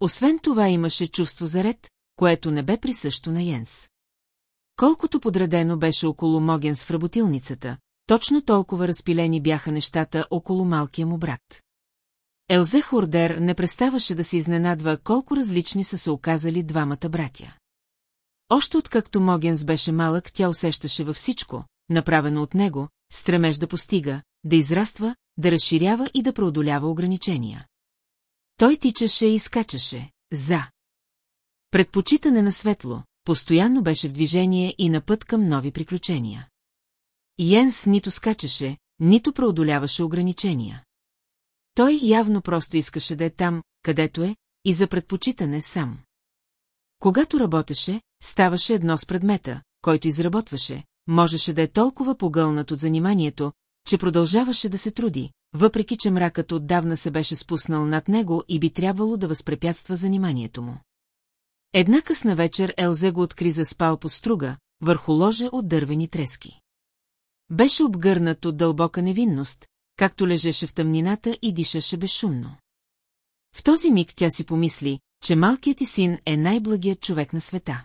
Speaker 1: Освен това имаше чувство за ред, което не бе присъщо на Йенс. Колкото подредено беше около Моген с работилницата, точно толкова разпилени бяха нещата около малкия му брат. Елзе Хордер не преставаше да се изненадва колко различни са се оказали двамата братя. Още откакто Могенс беше малък, тя усещаше във всичко, направено от него, стремеж да постига, да израства, да разширява и да преодолява ограничения. Той тичаше и скачаше, за. Предпочитане на светло, постоянно беше в движение и на път към нови приключения. Йенс нито скачаше, нито преодоляваше ограничения. Той явно просто искаше да е там, където е, и за предпочитане сам. Когато работеше, Ставаше едно с предмета, който изработваше, можеше да е толкова погълнат от заниманието, че продължаваше да се труди, въпреки че мракът отдавна се беше спуснал над него и би трябвало да възпрепятства заниманието му. Една късна вечер Елзе го откри заспал по струга, върху ложе от дървени трески. Беше обгърнат от дълбока невинност, както лежеше в тъмнината и дишаше безшумно. В този миг тя си помисли, че малкият ти син е най-благият човек на света.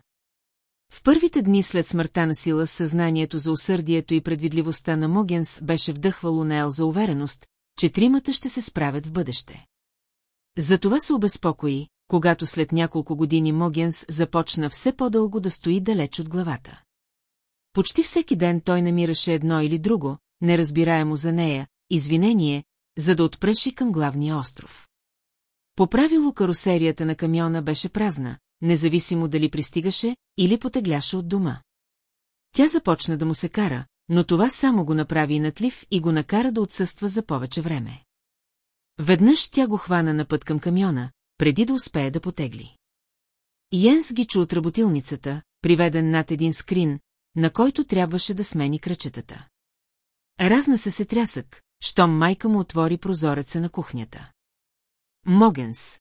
Speaker 1: В първите дни след смъртта на Сила съзнанието за усърдието и предвидливостта на Могенс беше вдъхвало на Ел за увереност, че тримата ще се справят в бъдеще. Затова се обезпокои, когато след няколко години Могенс започна все по-дълго да стои далеч от главата. Почти всеки ден той намираше едно или друго, неразбираемо за нея, извинение, за да отпреши към главния остров. По правило карусерията на камиона беше празна, независимо дали пристигаше или потегляше от дома. Тя започна да му се кара, но това само го направи натлив и го накара да отсъства за повече време. Веднъж тя го хвана на път към камиона, преди да успее да потегли. Йенс ги чу от работилницата, приведен над един скрин, на който трябваше да смени кръчетата. Разна се се трясък, щом майка му отвори прозореца на кухнята. Могенс.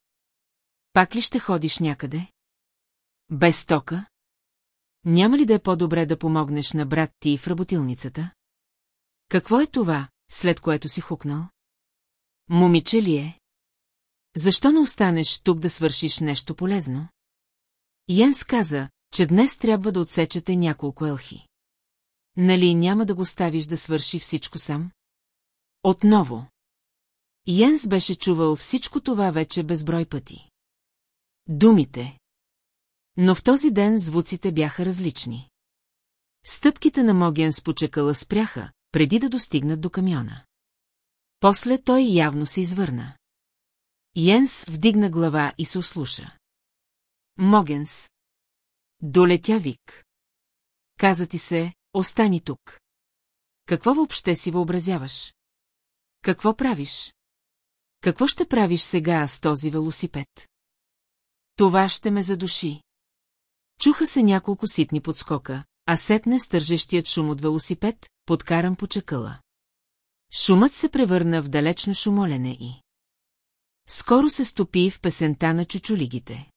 Speaker 1: Пак ли ще ходиш някъде? Без тока? Няма ли да е по-добре да помогнеш на брат ти в работилницата? Какво е това, след което си хукнал? Момиче ли е? Защо не останеш тук да свършиш нещо полезно? Йенс каза, че днес трябва да отсечете няколко елхи. Нали няма да го ставиш да свърши всичко сам? Отново. Йенс беше чувал всичко това вече безброй пъти. Думите. Но в този ден звуците бяха различни. Стъпките на Моген с почекала спряха, преди да достигнат до камиона. После той явно се извърна. Йенс вдигна глава и се услуша. Могенс. Долетя Вик. Каза ти се, остани тук. Какво въобще си въобразяваш? Какво правиш? Какво ще правиш сега с този велосипед? Това ще ме задуши. Чуха се няколко ситни подскока, а сетне стържещият шум от велосипед, подкаран по чакъла. Шумът се превърна в далечно шумолене и... Скоро се стопи в песента на чучулигите.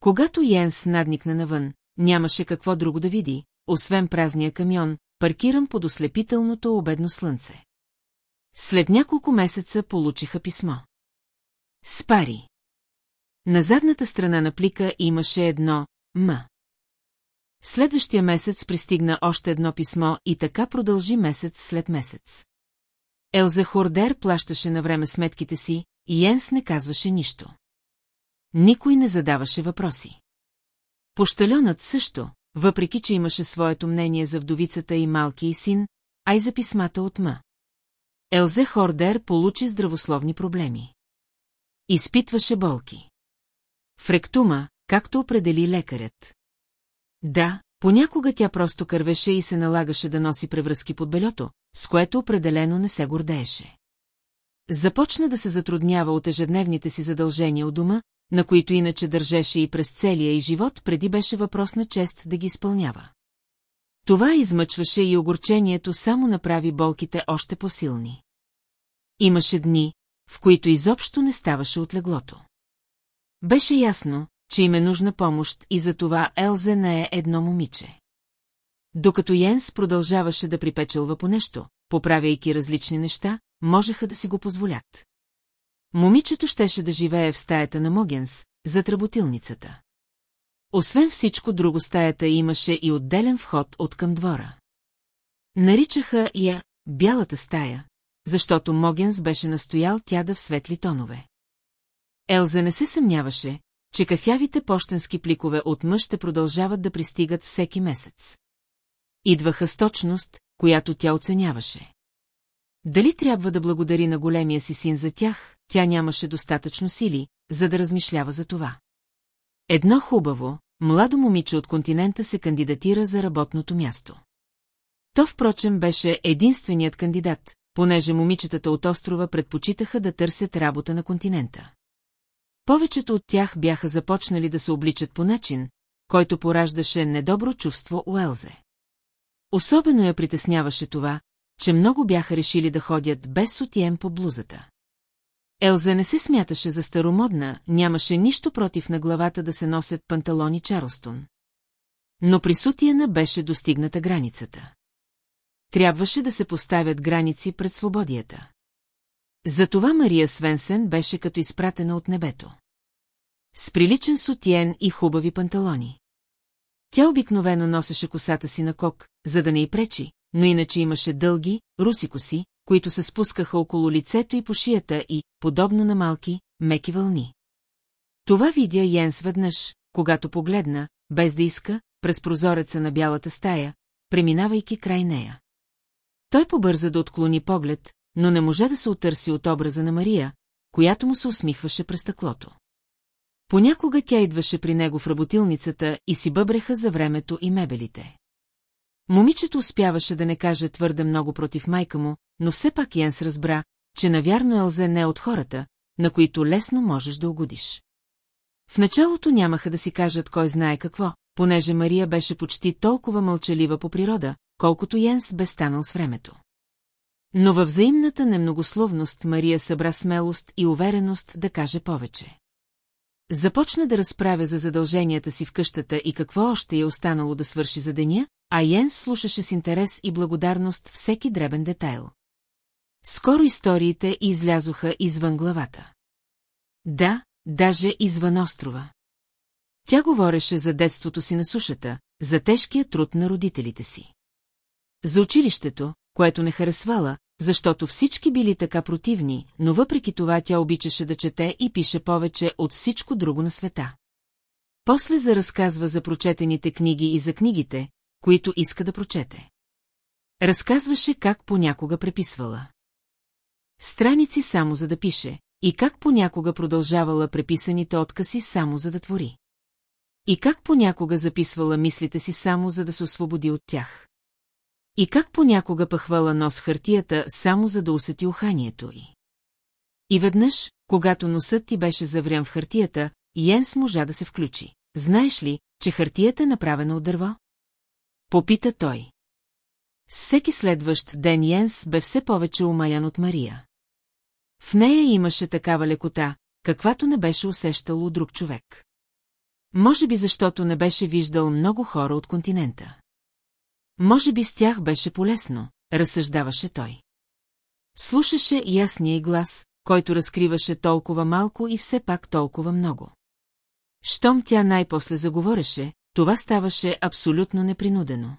Speaker 1: Когато Йенс надникна навън, нямаше какво друго да види, освен празния камион, паркиран под ослепителното обедно слънце. След няколко месеца получиха писмо. Спари. На задната страна на плика имаше едно М. Следващия месец пристигна още едно писмо и така продължи месец след месец. Елза Хордер плащаше на време сметките си и Йенс не казваше нищо. Никой не задаваше въпроси. Пощаленът също, въпреки че имаше своето мнение за вдовицата и малкия син, а и за писмата от Ма. Елзе Хордер получи здравословни проблеми. Изпитваше болки. Фректума, както определи лекарят. Да, понякога тя просто кървеше и се налагаше да носи превръзки под бельото, с което определено не се гордееше. Започна да се затруднява от ежедневните си задължения у дома, на които иначе държеше и през целия и живот, преди беше въпрос на чест да ги изпълнява. Това измъчваше и огорчението само направи болките още по-силни. Имаше дни, в които изобщо не ставаше от леглото. Беше ясно, че им е нужна помощ и затова Елзе не е едно момиче. Докато Йенс продължаваше да припечелва по нещо, поправяйки различни неща, можеха да си го позволят. Момичето щеше да живее в стаята на Могенс, зад работилницата. Освен всичко друго стаята имаше и отделен вход от към двора. Наричаха я «бялата стая», защото Могенс беше настоял тя да в светли тонове. Елза не се съмняваше, че кафявите почтенски пликове от мъж ще продължават да пристигат всеки месец. Идваха с точност, която тя оценяваше. Дали трябва да благодари на големия си син за тях, тя нямаше достатъчно сили, за да размишлява за това. Едно хубаво, младо момиче от континента се кандидатира за работното място. То, впрочем, беше единственият кандидат, понеже момичетата от острова предпочитаха да търсят работа на континента. Повечето от тях бяха започнали да се обличат по начин, който пораждаше недобро чувство у Елзе. Особено я притесняваше това, че много бяха решили да ходят без сотиен по блузата. Елза не се смяташе за старомодна, нямаше нищо против на главата да се носят панталони Чарлстон. Но при сутиена беше достигната границата. Трябваше да се поставят граници пред свободията. Затова Мария Свенсен беше като изпратена от небето. С приличен сутиен и хубави панталони. Тя обикновено носеше косата си на кок, за да не й пречи, но иначе имаше дълги, руси коси, които се спускаха около лицето и по шията и, подобно на малки, меки вълни. Това видя Йенс веднъж, когато погледна, без да иска, през прозореца на бялата стая, преминавайки край нея. Той побърза да отклони поглед, но не можа да се отърси от образа на Мария, която му се усмихваше през стъклото. Понякога тя идваше при него в работилницата и си бъбреха за времето и мебелите. Момичето успяваше да не каже твърде много против майка му, но все пак Йенс разбра, че навярно Елзе не е от хората, на които лесно можеш да угодиш. В началото нямаха да си кажат кой знае какво, понеже Мария беше почти толкова мълчалива по природа, колкото Йенс бе станал с времето. Но във взаимната немногословност Мария събра смелост и увереност да каже повече. Започна да разправя за задълженията си в къщата и какво още е останало да свърши за деня, а Йен слушаше с интерес и благодарност всеки дребен детайл. Скоро историите излязоха извън главата. Да, даже извън острова. Тя говореше за детството си на сушата, за тежкия труд на родителите си. За училището, което не харесвала, защото всички били така противни, но въпреки това тя обичаше да чете и пише повече от всичко друго на света. После заразказва за прочетените книги и за книгите, които иска да прочете. Разказваше как понякога преписвала. Страници само за да пише, и как понякога продължавала преписаните откази само за да твори. И как понякога записвала мислите си само за да се освободи от тях. И как понякога пахвала нос хартията, само за да усети уханието й. И веднъж, когато носът ти беше заврян в хартията, Йенс можа да се включи. Знаеш ли, че хартията е направена от дърво? Попита той. Всеки следващ ден Йенс бе все повече умаян от Мария. В нея имаше такава лекота, каквато не беше усещало друг човек. Може би защото не беше виждал много хора от континента. Може би с тях беше полезно, разсъждаваше той. Слушаше ясния глас, който разкриваше толкова малко и все пак толкова много. Щом тя най-после заговореше, това ставаше абсолютно непринудено.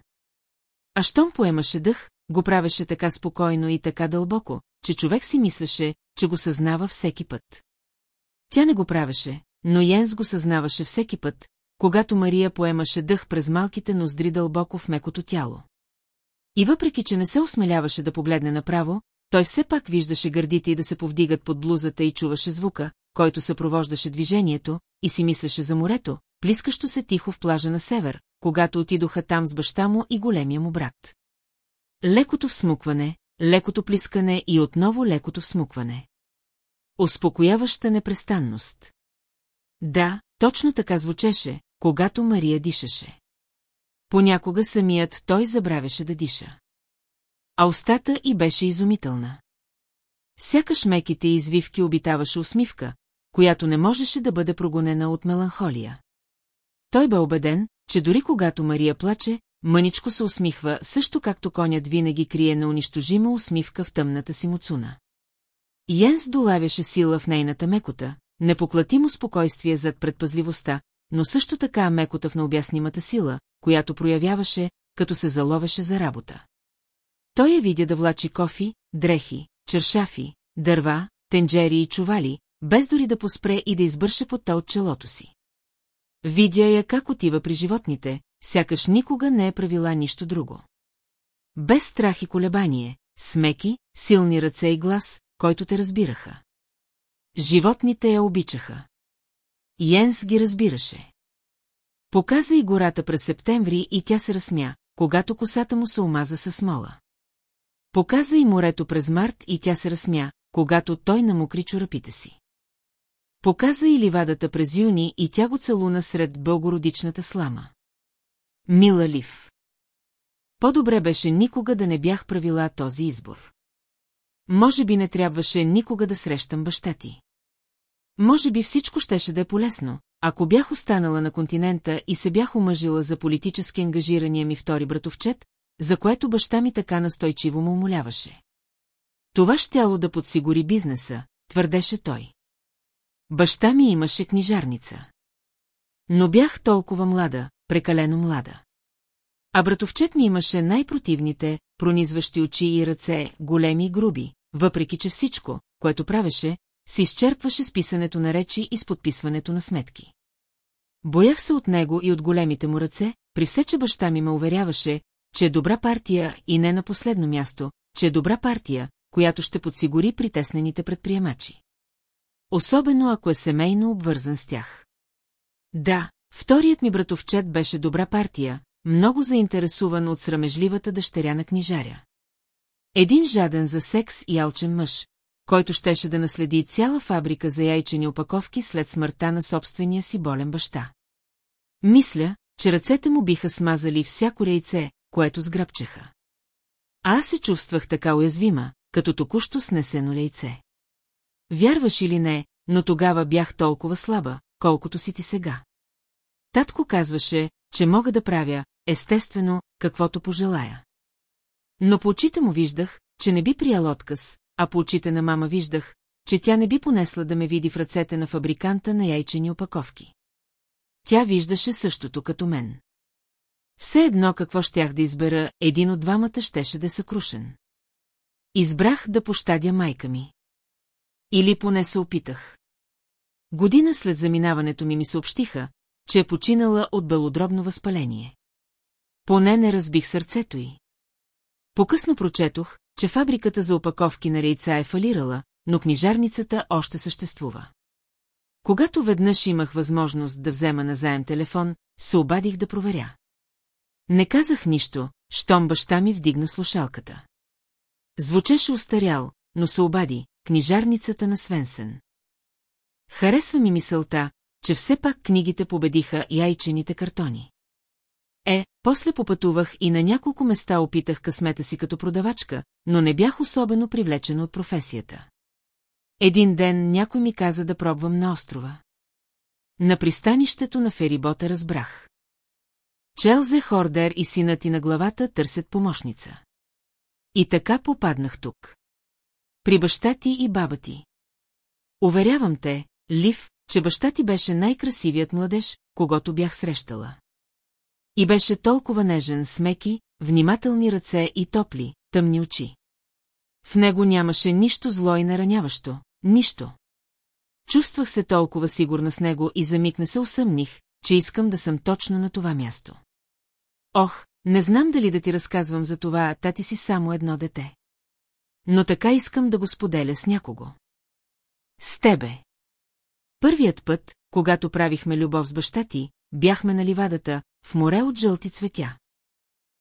Speaker 1: А щом поемаше дъх, го правеше така спокойно и така дълбоко, че човек си мислеше, че го съзнава всеки път. Тя не го правеше, но Йенс го съзнаваше всеки път, когато Мария поемаше дъх през малките ноздри дълбоко в мекото тяло. И въпреки, че не се осмеляваше да погледне направо, той все пак виждаше гърдите и да се повдигат под блузата и чуваше звука, който съпровождаше движението, и си мислеше за морето, плискащо се тихо в плажа на север, когато отидоха там с баща му и големия му брат. Лекото всмукване, лекото плискане и отново лекото всмукване. Успокояваща непрестанност. Да, точно така звучеше, когато Мария дишаше. Понякога самият той забравяше да диша. А устата и беше изумителна. Сякаш меките извивки обитаваше усмивка, която не можеше да бъде прогонена от меланхолия. Той бе убеден, че дори когато Мария плаче, мъничко се усмихва, също както конят винаги крие на унищожима усмивка в тъмната си муцуна. Йенс долавяше сила в нейната мекота, непоклатимо спокойствие зад предпазливостта, но също така мекота в необяснимата сила, която проявяваше, като се заловеше за работа. Той я видя да влачи кофи, дрехи, чершафи, дърва, тенджери и чували, без дори да поспре и да избърше пота от челото си. Видя я как отива при животните, сякаш никога не е правила нищо друго. Без страх и колебание, смеки, силни ръце и глас, който те разбираха. Животните я обичаха. Йенс ги разбираше. Показа и гората през септември и тя се разсмя, когато косата му се омаза със смола. Показа и морето през март и тя се разсмя, когато той намокри чорапите си. Показа и ливадата през юни и тя го целуна сред българодичната слама. Мила Лив. По-добре беше никога да не бях правила този избор. Може би не трябваше никога да срещам баща ти. Може би всичко щеше да е полезно, ако бях останала на континента и се бях омъжила за политически ангажирания ми втори братовчет, за което баща ми така настойчиво му умоляваше. Това щяло да подсигури бизнеса, твърдеше той. Баща ми имаше книжарница. Но бях толкова млада, прекалено млада. А братовчет ми имаше най-противните, пронизващи очи и ръце, големи и груби, въпреки че всичко, което правеше, се изчерпваше с писането на речи и с подписването на сметки. Боях се от него и от големите му ръце, при все, че баща ми ме уверяваше, че е добра партия и не на последно място, че е добра партия, която ще подсигури притеснените предприемачи. Особено ако е семейно обвързан с тях. Да, вторият ми братовчет беше добра партия, много заинтересуван от срамежливата дъщеря на книжаря. Един жаден за секс и алчен мъж, който щеше да наследи цяла фабрика за яйчени опаковки след смъртта на собствения си болен баща. Мисля, че ръцете му биха смазали всяко яйце, което сгръбчеха. А аз се чувствах така уязвима, като току-що снесено яйце. Вярваш или не, но тогава бях толкова слаба, колкото си ти сега. Татко казваше, че мога да правя, естествено, каквото пожелая. Но по очите му виждах, че не би приял отказ, а по очите на мама виждах, че тя не би понесла да ме види в ръцете на фабриканта на яйчени опаковки. Тя виждаше същото като мен. Все едно какво щях да избера, един от двамата щеше да е съкрушен. Избрах да пощадя майка ми. Или поне се опитах. Година след заминаването ми ми съобщиха, че е починала от белодробно възпаление. Поне не разбих сърцето й. По-късно прочетох, че фабриката за опаковки на рейца е фалирала, но книжарницата още съществува. Когато веднъж имах възможност да взема назаем телефон, се обадих да проверя. Не казах нищо, щом баща ми вдигна слушалката. Звучеше устарял, но се обади, книжарницата на Свенсен. Харесва ми мисълта, че все пак книгите победиха яйчените картони. Е, после попътувах и на няколко места опитах късмета си като продавачка, но не бях особено привлечена от професията. Един ден някой ми каза да пробвам на острова. На пристанището на ферибота разбрах. Челзе Хордер и синът ти на главата търсят помощница. И така попаднах тук. При баща ти и баба ти. Уверявам те, Лив, че баща ти беше най-красивият младеж, когато бях срещала. И беше толкова нежен с меки, внимателни ръце и топли, тъмни очи. В него нямаше нищо зло и нараняващо, нищо. Чувствах се толкова сигурна с него и за миг не се усъмних, че искам да съм точно на това място. Ох, не знам дали да ти разказвам за това, та ти си само едно дете. Но така искам да го споделя с някого. С тебе. Първият път, когато правихме любов с баща ти, бяхме на ливадата, в море от жълти цветя.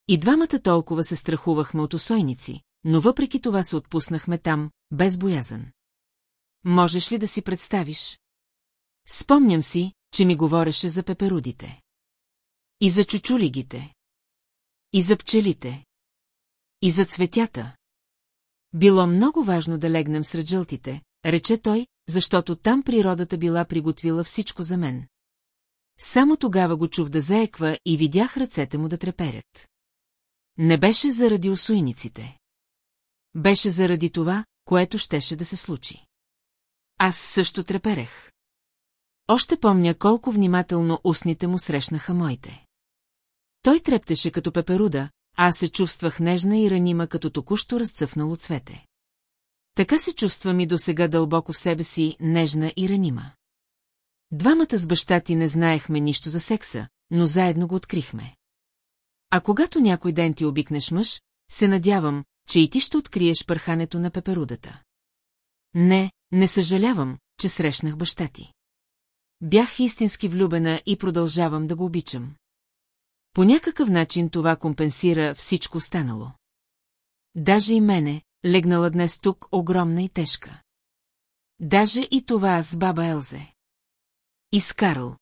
Speaker 1: И двамата толкова се страхувахме от осойници, но въпреки това се отпуснахме там, без боязън. Можеш ли да си представиш? Спомням си, че ми говореше за пеперудите. И за чучулигите. И за пчелите. И за цветята. Било много важно да легнем сред жълтите, рече той, защото там природата била приготвила всичко за мен. Само тогава го чух да заеква и видях ръцете му да треперят. Не беше заради усуйниците. Беше заради това, което щеше да се случи. Аз също треперех. Още помня колко внимателно устните му срещнаха моите. Той трептеше като пеперуда, а аз се чувствах нежна и ранима като току-що разцъфнало цвете. Така се чувствам и досега дълбоко в себе си, нежна и ранима. Двамата с баща ти не знаехме нищо за секса, но заедно го открихме. А когато някой ден ти обикнеш мъж, се надявам, че и ти ще откриеш пърхането на пеперудата. Не, не съжалявам, че срещнах баща ти. Бях истински влюбена и продължавам да го обичам. По някакъв начин това компенсира всичко станало. Даже и мене, легнала днес тук огромна и тежка. Даже и това с баба Елзе. И с Карл.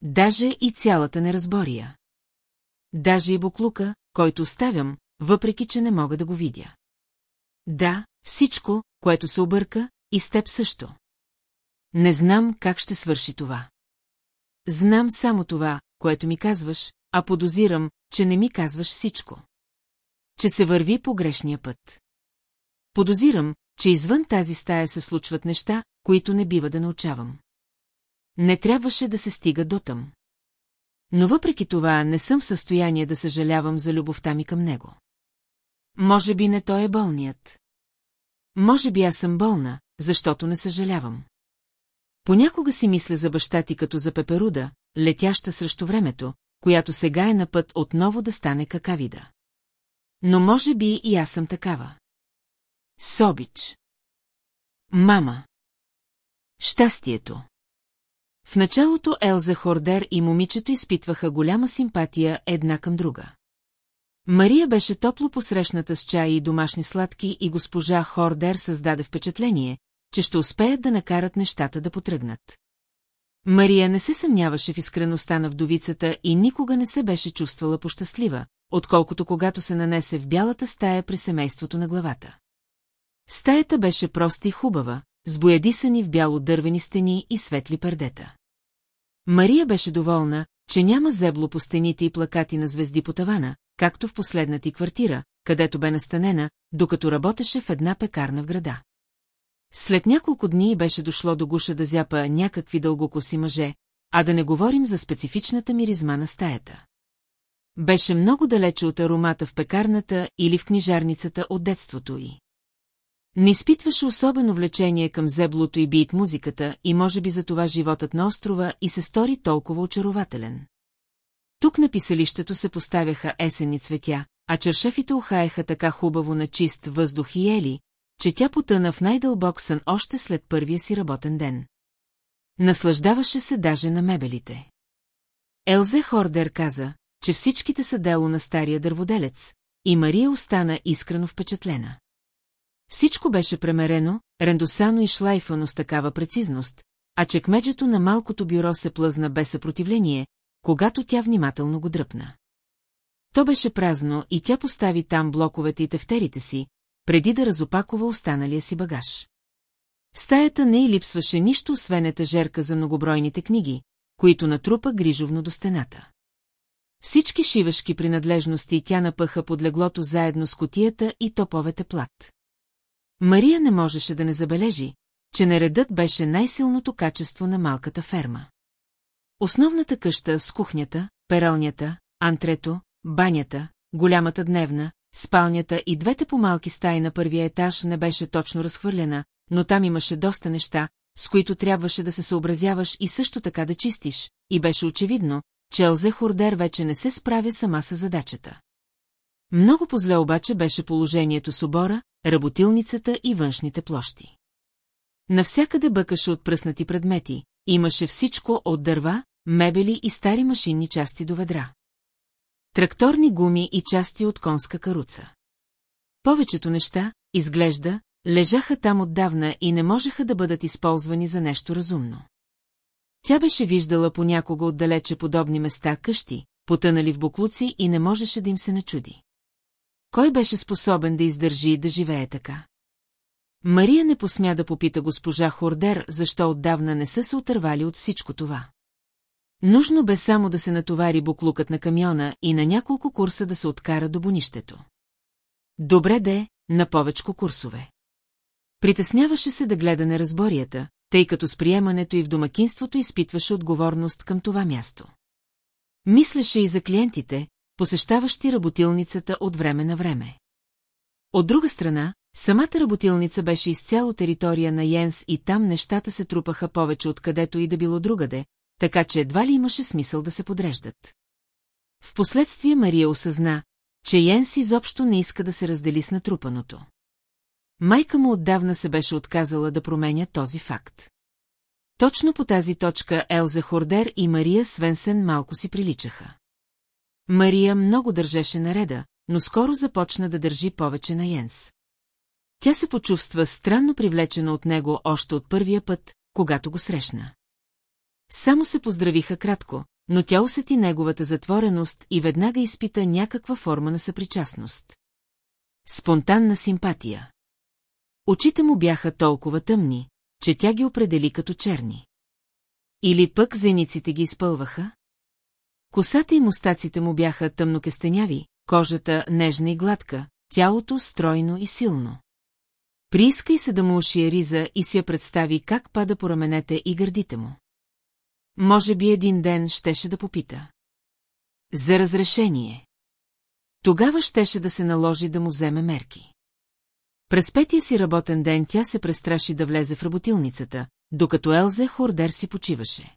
Speaker 1: Даже и цялата неразбория. Даже и буклука, който оставям, въпреки че не мога да го видя. Да, всичко, което се обърка, и с теб също. Не знам как ще свърши това. Знам само това, което ми казваш, а подозирам, че не ми казваш всичко. Че се върви по грешния път. Подозирам, че извън тази стая се случват неща, които не бива да научавам. Не трябваше да се стига дотъм. Но въпреки това не съм в състояние да съжалявам за любовта ми към него. Може би не той е болният. Може би аз съм болна, защото не съжалявам. Понякога си мисля за баща ти като за пеперуда, летяща срещу времето, която сега е на път отново да стане какавида. Но може би и аз съм такава. Собич. Мама. Щастието. В началото Елза Хордер и момичето изпитваха голяма симпатия една към друга. Мария беше топло посрещната с чай и домашни сладки и госпожа Хордер създаде впечатление, че ще успеят да накарат нещата да потръгнат. Мария не се съмняваше в искреността на вдовицата и никога не се беше чувствала пощастлива, отколкото когато се нанесе в бялата стая при семейството на главата. Стаята беше проста и хубава, с боядисани в бяло дървени стени и светли пардета. Мария беше доволна, че няма зебло по стените и плакати на звезди по тавана, както в последната ти квартира, където бе настанена, докато работеше в една пекарна в града. След няколко дни беше дошло до гуша да зяпа някакви дългокоси мъже, а да не говорим за специфичната миризма на стаята. Беше много далече от аромата в пекарната или в книжарницата от детството й. Не изпитваше особено влечение към зеблото и бит музиката и може би за това животът на острова и се стори толкова очарователен. Тук на писелището се поставяха есенни цветя, а чершафите ухаеха така хубаво на чист въздух и ели, че тя потъна в най-дълбок сън още след първия си работен ден. Наслаждаваше се даже на мебелите. Елзе Хордер каза, че всичките са дело на стария дърводелец, и Мария остана искрено впечатлена. Всичко беше премерено, рендосано и шлайфано с такава прецизност, а чекмеджето на малкото бюро се плъзна без съпротивление, когато тя внимателно го дръпна. То беше празно и тя постави там блоковете и тефтерите си, преди да разопакова останалия си багаж. В стаята не й липсваше нищо, освен етажерка за многобройните книги, които натрупа грижовно до стената. Всички шивашки принадлежности тя напъха под леглото заедно с котията и топовете плат. Мария не можеше да не забележи, че наредът беше най-силното качество на малката ферма. Основната къща с кухнята, пералнята, антрето, банята, голямата дневна, спалнята и двете по-малки стаи на първия етаж не беше точно разхвърлена, но там имаше доста неща, с които трябваше да се съобразяваш и също така да чистиш, и беше очевидно, че Елзе Хордер вече не се справя сама с задачата. Много позле обаче беше положението с обора, работилницата и външните площи. Навсякъде бъкаше от пръснати предмети, имаше всичко от дърва, мебели и стари машинни части до ведра. Тракторни гуми и части от конска каруца. Повечето неща, изглежда, лежаха там отдавна и не можеха да бъдат използвани за нещо разумно. Тя беше виждала понякога отдалече подобни места къщи, потънали в буклуци и не можеше да им се начуди. Кой беше способен да издържи и да живее така? Мария не посмя да попита госпожа Хордер, защо отдавна не са се отървали от всичко това. Нужно бе само да се натовари буклукът на камиона и на няколко курса да се откара до бонището. Добре де, на повечко курсове. Притесняваше се да гледа неразборията, тъй като с приемането и в домакинството изпитваше отговорност към това място. Мислеше и за клиентите, посещаващи работилницата от време на време. От друга страна, самата работилница беше изцяло територия на Йенс и там нещата се трупаха повече откъдето и да било другаде, така че едва ли имаше смисъл да се подреждат. Впоследствие Мария осъзна, че Йенс изобщо не иска да се раздели с натрупаното. Майка му отдавна се беше отказала да променя този факт. Точно по тази точка Елза Хордер и Мария Свенсен малко си приличаха. Мария много държеше нареда, но скоро започна да държи повече на Йенс. Тя се почувства странно привлечена от него още от първия път, когато го срещна. Само се поздравиха кратко, но тя усети неговата затвореност и веднага изпита някаква форма на съпричастност. Спонтанна симпатия. Очите му бяха толкова тъмни, че тя ги определи като черни. Или пък зениците ги изпълваха? Косата и мустаците му бяха тъмнокестеняви, кожата нежна и гладка, тялото стройно и силно. Прииска и се да му ушие риза и си я представи как пада по раменете и гърдите му. Може би един ден щеше да попита. За разрешение. Тогава щеше да се наложи да му вземе мерки. През петия си работен ден тя се престраши да влезе в работилницата, докато Елзе Хордер си почиваше.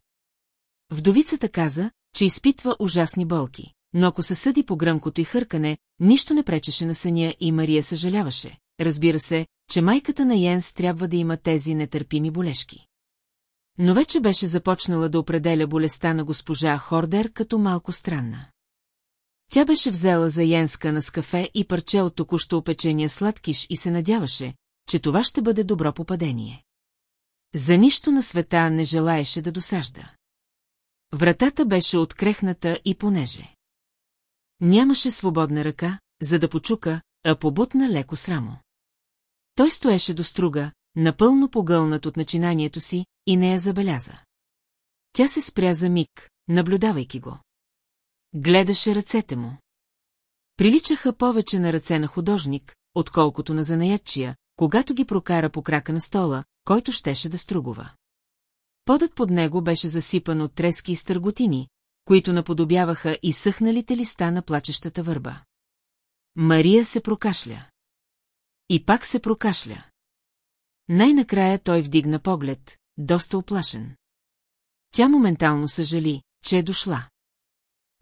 Speaker 1: Вдовицата каза, че изпитва ужасни болки, но ако се съди по гръмкото и хъркане, нищо не пречеше на съня и Мария съжаляваше. Разбира се, че майката на Йенс трябва да има тези нетърпими болешки. Но вече беше започнала да определя болестта на госпожа Хордер като малко странна. Тя беше взела за Йенска на скафе и парче от току-що опечения сладкиш и се надяваше, че това ще бъде добро попадение. За нищо на света не желаеше да досажда. Вратата беше открехната и понеже. Нямаше свободна ръка, за да почука, а побутна леко срамо. Той стоеше до струга, напълно погълнат от начинанието си, и не я забеляза. Тя се спря за миг, наблюдавайки го. Гледаше ръцете му. Приличаха повече на ръце на художник, отколкото на занаятчия, когато ги прокара по крака на стола, който щеше да стругува. Подът под него беше засипан от трески и стърготини, които наподобяваха и съхналите листа на плачещата върба. Мария се прокашля. И пак се прокашля. Най-накрая той вдигна поглед, доста оплашен. Тя моментално съжали, че е дошла.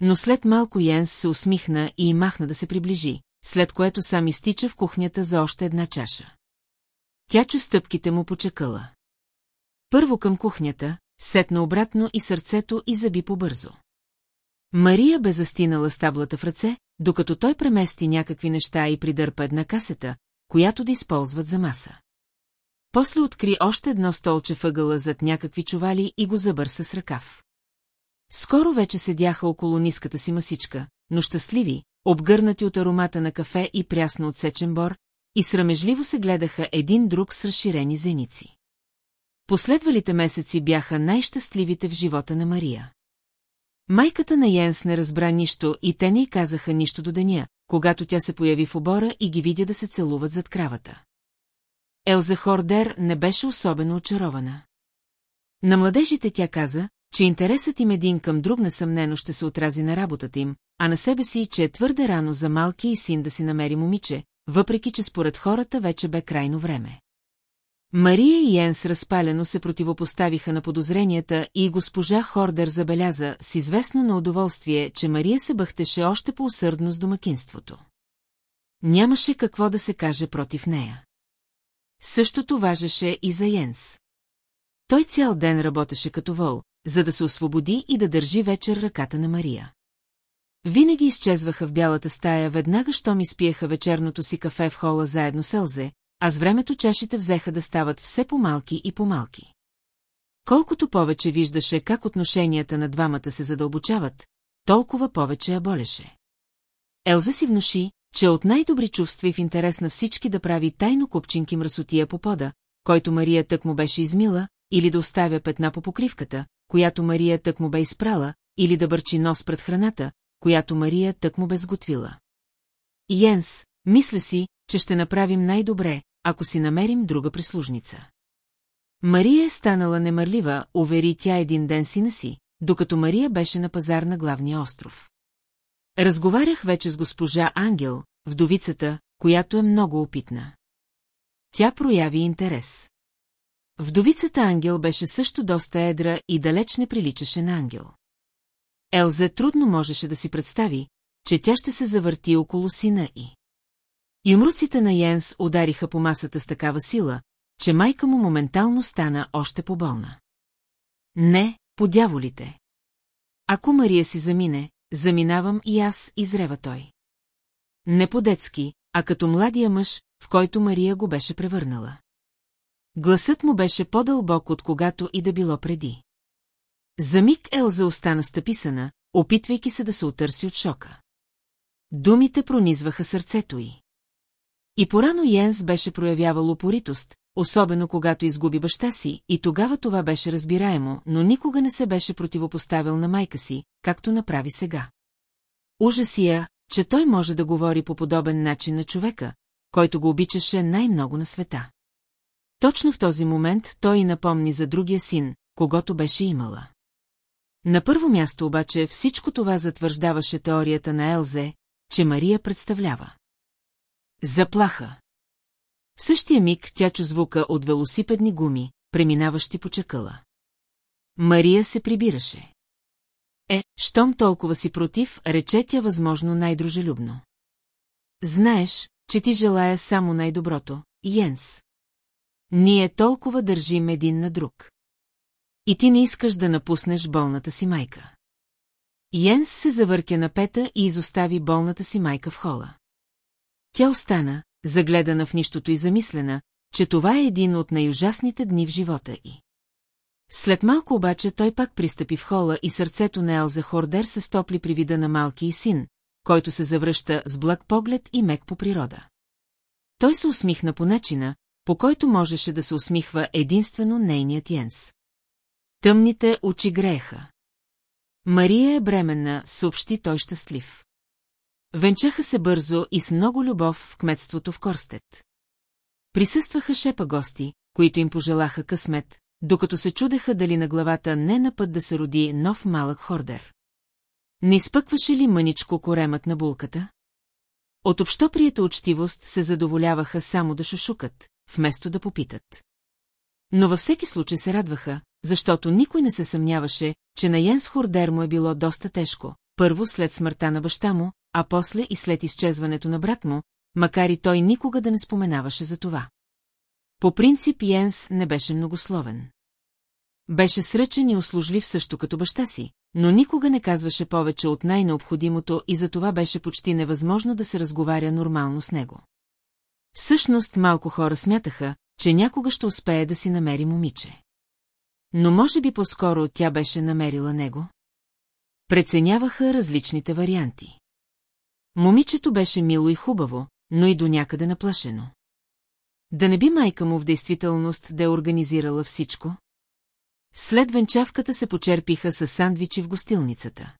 Speaker 1: Но след малко Йенс се усмихна и махна да се приближи, след което сам изтича в кухнята за още една чаша. Тя чу стъпките му почекала. Първо към кухнята, сетна обратно и сърцето и заби побързо. Мария бе застинала с таблата в ръце, докато той премести някакви неща и придърпа една касета, която да използват за маса. После откри още едно столче въгъла зад някакви чували и го забърса с ръкав. Скоро вече седяха около ниската си масичка, но щастливи, обгърнати от аромата на кафе и прясно отсечен бор, и срамежливо се гледаха един друг с разширени зеници. Последвалите месеци бяха най-щастливите в живота на Мария. Майката на Йенс не разбра нищо и те не й казаха нищо до деня, когато тя се появи в обора и ги видя да се целуват зад кравата. Елза Хордер не беше особено очарована. На младежите тя каза, че интересът им един към друг несъмнено ще се отрази на работата им, а на себе си, че е твърде рано за малки и син да си намери момиче, въпреки че според хората вече бе крайно време. Мария и Енс разпалено се противопоставиха на подозренията и госпожа Хордер забеляза с известно на удоволствие, че Мария се бъхтеше още по-усърдно с домакинството. Нямаше какво да се каже против нея. Същото важеше и за Йенс. Той цял ден работеше като вол, за да се освободи и да държи вечер ръката на Мария. Винаги изчезваха в бялата стая, веднага щом изпиеха вечерното си кафе в хола заедно с Елзе, а с времето чашите взеха да стават все по-малки и по-малки. Колкото повече виждаше как отношенията на двамата се задълбочават, толкова повече я болеше. Елза си внуши, че от най-добри чувства и в интерес на всички да прави тайно купчинки мръсотия по пода, който Мария тък му беше измила, или да оставя петна по покривката, която Мария тък му бе изпрала, или да бърчи нос пред храната, която Мария тък му бе сготвила. Йенс, мисля си, че ще направим най-добре, ако си намерим друга прислужница. Мария е станала немърлива, увери тя един ден сина си, докато Мария беше на пазар на главния остров. Разговарях вече с госпожа Ангел, вдовицата, която е много опитна. Тя прояви интерес. Вдовицата Ангел беше също доста едра и далеч не приличаше на Ангел. Елза трудно можеше да си представи, че тя ще се завърти около сина и. Юмруците на Йенс удариха по масата с такава сила, че майка му моментално стана още по-болна. Не, подяволите. Ако Мария си замине, заминавам и аз, изрева той. Не по-детски, а като младия мъж, в който Мария го беше превърнала. Гласът му беше по-дълбок от когато и да било преди. За миг Елза остана стъписана, опитвайки се да се отърси от шока. Думите пронизваха сърцето й. И порано Йенс беше проявявал упоритост, особено когато изгуби баща си, и тогава това беше разбираемо, но никога не се беше противопоставил на майка си, както направи сега. Ужасия, че той може да говори по подобен начин на човека, който го обичаше най-много на света. Точно в този момент той и напомни за другия син, когато беше имала. На първо място обаче всичко това затвърждаваше теорията на Елзе, че Мария представлява. Заплаха. В същия миг тя чу звука от велосипедни гуми, преминаващи по чакъла. Мария се прибираше. Е, щом толкова си против, рече тя възможно най-дружелюбно. Знаеш, че ти желая само най-доброто, Йенс. Ние толкова държим един на друг. И ти не искаш да напуснеш болната си майка. Йенс се завъртя на пета и изостави болната си майка в хола. Тя остана, загледана в нищото и замислена, че това е един от най-ужасните дни в живота й. След малко обаче той пак пристъпи в хола и сърцето на Елза Хордер се стопли при вида на малки и син, който се завръща с благ поглед и мек по природа. Той се усмихна по начина, по който можеше да се усмихва единствено нейният Йенс. Тъмните очи грееха. Мария е бременна, съобщи той щастлив. Венчаха се бързо и с много любов в кметството в Корстет. Присъстваха шепа гости, които им пожелаха късмет, докато се чудеха дали на главата не на път да се роди нов малък хордер. Не изпъкваше ли мъничко коремът на булката? От общоприята учтивост се задоволяваха само да шушукат, вместо да попитат. Но във всеки случай се радваха, защото никой не се съмняваше, че на Йенс Хордер му е било доста тежко, първо след смъртта на баща му, а после и след изчезването на брат му, макар и той никога да не споменаваше за това. По принцип Йенс не беше многословен. Беше сръчен и услужлив също като баща си, но никога не казваше повече от най-необходимото и за това беше почти невъзможно да се разговаря нормално с него. Всъщност малко хора смятаха, че някога ще успее да си намери момиче. Но може би по-скоро тя беше намерила него. Преценяваха различните варианти. Момичето беше мило и хубаво, но и до някъде наплашено. Да не би майка му в действителност да е организирала всичко? След венчавката се почерпиха с сандвичи в гостилницата.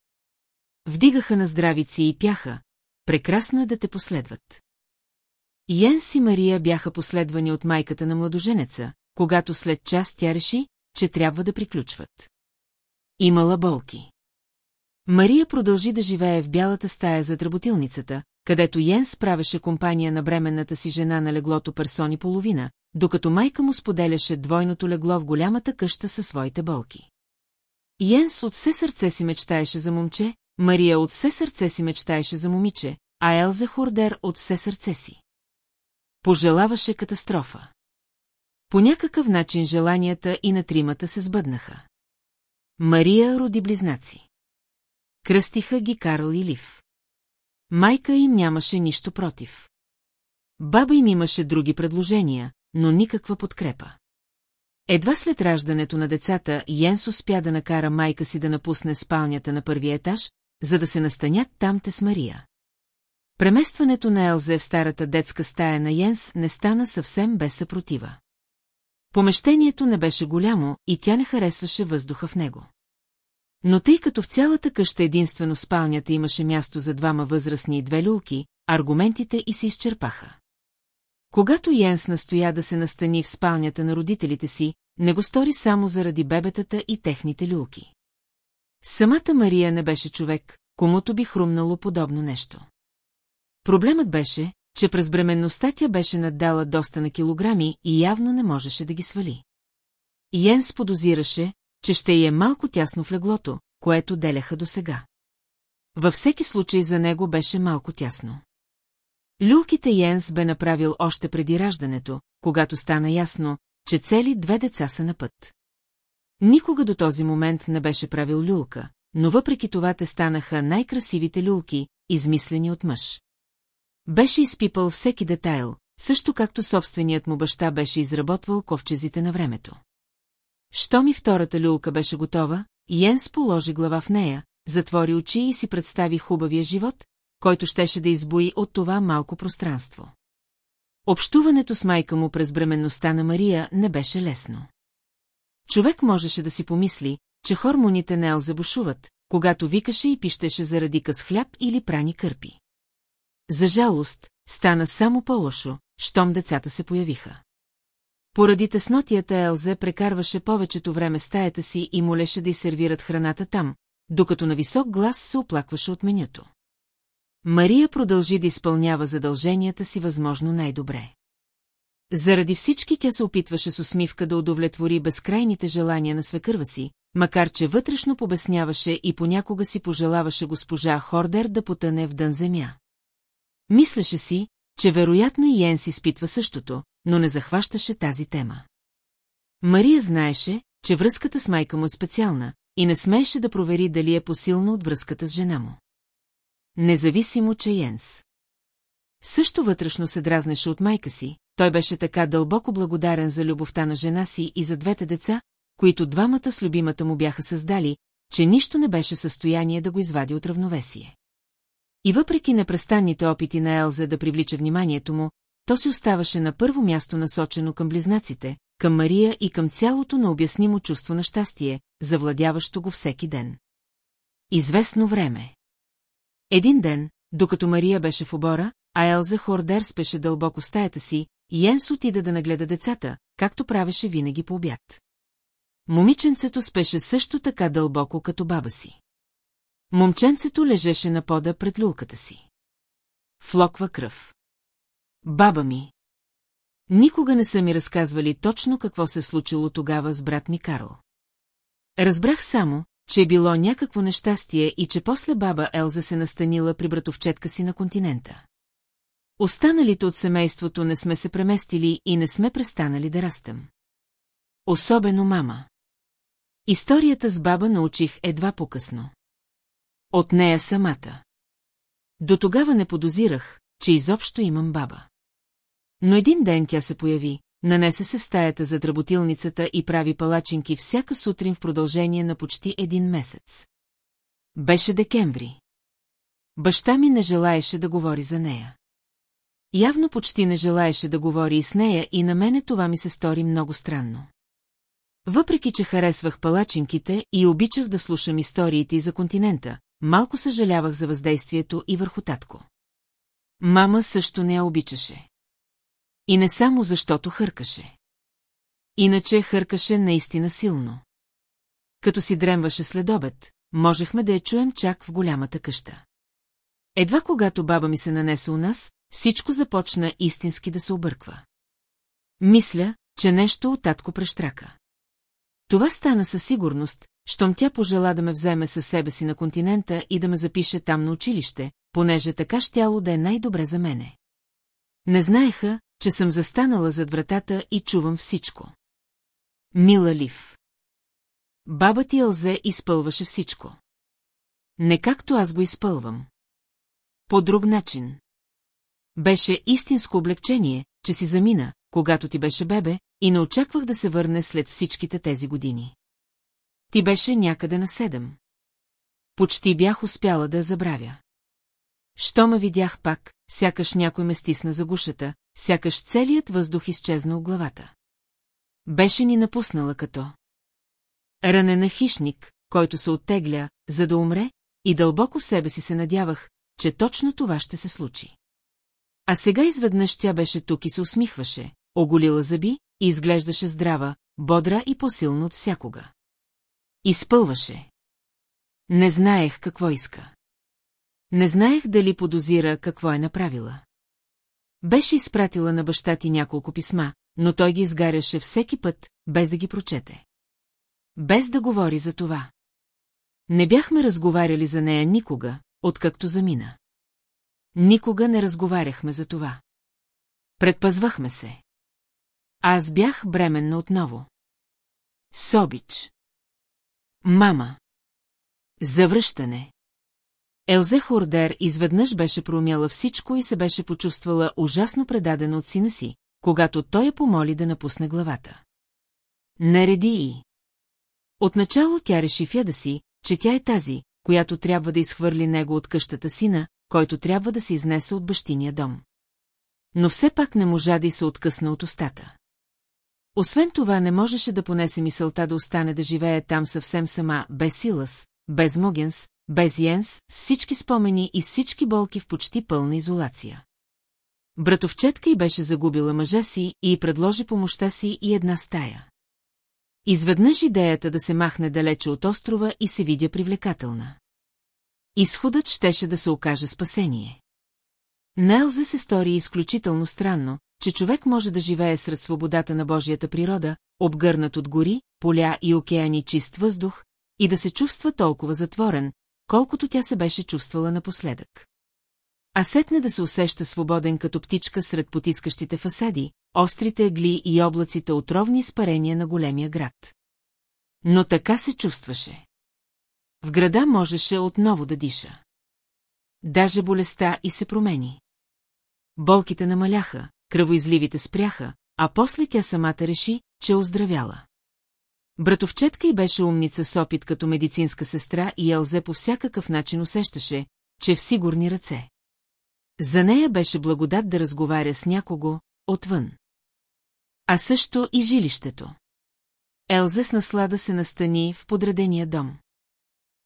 Speaker 1: Вдигаха на здравици и пяха, прекрасно е да те последват. Йенс и Мария бяха последвани от майката на младоженеца, когато след час тя реши, че трябва да приключват. Имала болки. Мария продължи да живее в бялата стая зад работилницата, където Йенс справеше компания на бременната си жена на леглото персони половина, докато майка му споделяше двойното легло в голямата къща със своите болки. Йенс от все сърце си мечтаеше за момче, Мария от все сърце си мечтаеше за момиче, а Елза Хордер от все сърце си. Пожелаваше катастрофа. По някакъв начин желанията и на тримата се сбъднаха. Мария роди близнаци. Кръстиха ги Карл и Лив. Майка им нямаше нищо против. Баба им имаше други предложения, но никаква подкрепа. Едва след раждането на децата, Йенс успя да накара майка си да напусне спалнята на първия етаж, за да се настанят там те с Мария. Преместването на Елзе в старата детска стая на Йенс не стана съвсем без съпротива. Помещението не беше голямо и тя не харесваше въздуха в него. Но тъй като в цялата къща единствено спалнята имаше място за двама възрастни и две люлки, аргументите и се изчерпаха. Когато Йенс настоя да се настани в спалнята на родителите си, не го стори само заради бебетата и техните люлки. Самата Мария не беше човек, комуто би хрумнало подобно нещо. Проблемът беше, че през бременността тя беше наддала доста на килограми и явно не можеше да ги свали. Йенс подозираше, че ще й е малко тясно в леглото, което деляха досега. Във всеки случай за него беше малко тясно. Люлките Йенс бе направил още преди раждането, когато стана ясно, че цели две деца са на път. Никога до този момент не беше правил люлка, но въпреки това те станаха най-красивите люлки, измислени от мъж. Беше изпипал всеки детайл, също както собственият му баща беше изработвал ковчезите на времето. Щом и втората люлка беше готова, Йенс положи глава в нея, затвори очи и си представи хубавия живот, който щеше да избои от това малко пространство. Общуването с майка му през бременността на Мария не беше лесно. Човек можеше да си помисли, че хормоните не забушуват, когато викаше и пищеше заради къс хляб или прани кърпи. За жалост, стана само по-лошо, щом децата се появиха. Поради теснотията Елзе прекарваше повечето време стаята си и молеше да й сервират храната там, докато на висок глас се оплакваше от менюто. Мария продължи да изпълнява задълженията си възможно най-добре. Заради всички тя се опитваше с усмивка да удовлетвори безкрайните желания на свекърва си, макар че вътрешно побесняваше и понякога си пожелаваше госпожа Хордер да потъне в дън земя. Мислеше си, че вероятно и Енс изпитва същото, но не захващаше тази тема. Мария знаеше, че връзката с майка му е специална и не смееше да провери дали е посилна от връзката с жена му. Независимо, че Йенс. Също вътрешно се дразнеше от майка си, той беше така дълбоко благодарен за любовта на жена си и за двете деца, които двамата с любимата му бяха създали, че нищо не беше в състояние да го извади от равновесие. И въпреки непрестанните опити на Елза да привлича вниманието му, то си оставаше на първо място насочено към близнаците, към Мария и към цялото необяснимо чувство на щастие, завладяващо го всеки ден. Известно време. Един ден, докато Мария беше в обора, а Елза Хордер спеше дълбоко стаята си, Йенс отида да нагледа децата, както правеше винаги по обяд. Момиченцето спеше също така дълбоко като баба си. Момченцето лежеше на пода пред люлката си. Флоква кръв. Баба ми. Никога не са ми разказвали точно какво се случило тогава с брат ми Карл. Разбрах само, че е било някакво нещастие и че после баба Елза се настанила при братовчетка си на континента. Останалите от семейството не сме се преместили и не сме престанали да растем. Особено мама. Историята с баба научих едва по-късно. От нея самата. До тогава не подозирах, че изобщо имам баба. Но един ден тя се появи, нанесе се в стаята за дработилницата и прави палачинки всяка сутрин в продължение на почти един месец. Беше декември. Баща ми не желаеше да говори за нея. Явно почти не желаеше да говори и с нея и на мене това ми се стори много странно. Въпреки, че харесвах палачинките и обичах да слушам историите и за континента, малко съжалявах за въздействието и върху татко. Мама също не я обичаше. И не само защото хъркаше. Иначе хъркаше наистина силно. Като си дремваше след обед, можехме да я чуем чак в голямата къща. Едва когато баба ми се нанесе у нас, всичко започна истински да се обърква. Мисля, че нещо от татко прещрака. Това стана със сигурност, щом тя пожела да ме вземе със себе си на континента и да ме запише там на училище, понеже така щяло да е най-добре за мене. Не знаеха, че съм застанала зад вратата и чувам всичко. Мила Лив. Баба ти Елзе изпълваше всичко. Не както аз го изпълвам. По друг начин. Беше истинско облегчение, че си замина, когато ти беше бебе, и не очаквах да се върне след всичките тези години. Ти беше някъде на седем. Почти бях успяла да я забравя. Що ме видях пак, сякаш някой ме стисна за гушата, сякаш целият въздух изчезна от главата. Беше ни напуснала като... Ранена хищник, който се оттегля, за да умре, и дълбоко в себе си се надявах, че точно това ще се случи. А сега изведнъж тя беше тук и се усмихваше, оголила зъби и изглеждаше здрава, бодра и по от всякога. Изпълваше. Не знаех какво иска. Не знаех дали подозира какво е направила. Беше изпратила на баща ти няколко писма, но той ги изгаряше всеки път, без да ги прочете. Без да говори за това. Не бяхме разговаряли за нея никога, откакто замина. Никога не разговаряхме за това. Предпазвахме се. Аз бях бременна отново. Собич. Мама. Завръщане. Елзе Хордер изведнъж беше проумяла всичко и се беше почувствала ужасно предадена от сина си, когато той я помоли да напусне главата. Нареди и. Отначало тя реши фяда си, че тя е тази, която трябва да изхвърли него от къщата сина, който трябва да се изнесе от бащиния дом. Но все пак не можа да и се откъсна от устата. Освен това не можеше да понесе мисълта да остане да живее там съвсем сама, без Силас, без Могенс, без Йенс, с всички спомени и всички болки в почти пълна изолация. Братовчетка й беше загубила мъжа си и й предложи помощта си и една стая. Изведнъж идеята да се махне далече от острова и се видя привлекателна. Изходът щеше да се окаже спасение. На Елза се стори изключително странно, че човек може да живее сред свободата на Божията природа, обгърнат от гори, поля и океани чист въздух, и да се чувства толкова затворен, колкото тя се беше чувствала напоследък. А сетне да се усеща свободен като птичка сред потискащите фасади, острите егли и облаците отровни изпарения на големия град. Но така се чувстваше. В града можеше отново да диша. Даже болестта и се промени. Болките намаляха, кръвоизливите спряха, а после тя самата реши, че оздравяла. Братовчетка й беше умница с опит като медицинска сестра и Елзе по всякакъв начин усещаше, че в сигурни ръце. За нея беше благодат да разговаря с някого отвън. А също и жилището. Елзе с наслада се настани в подредения дом.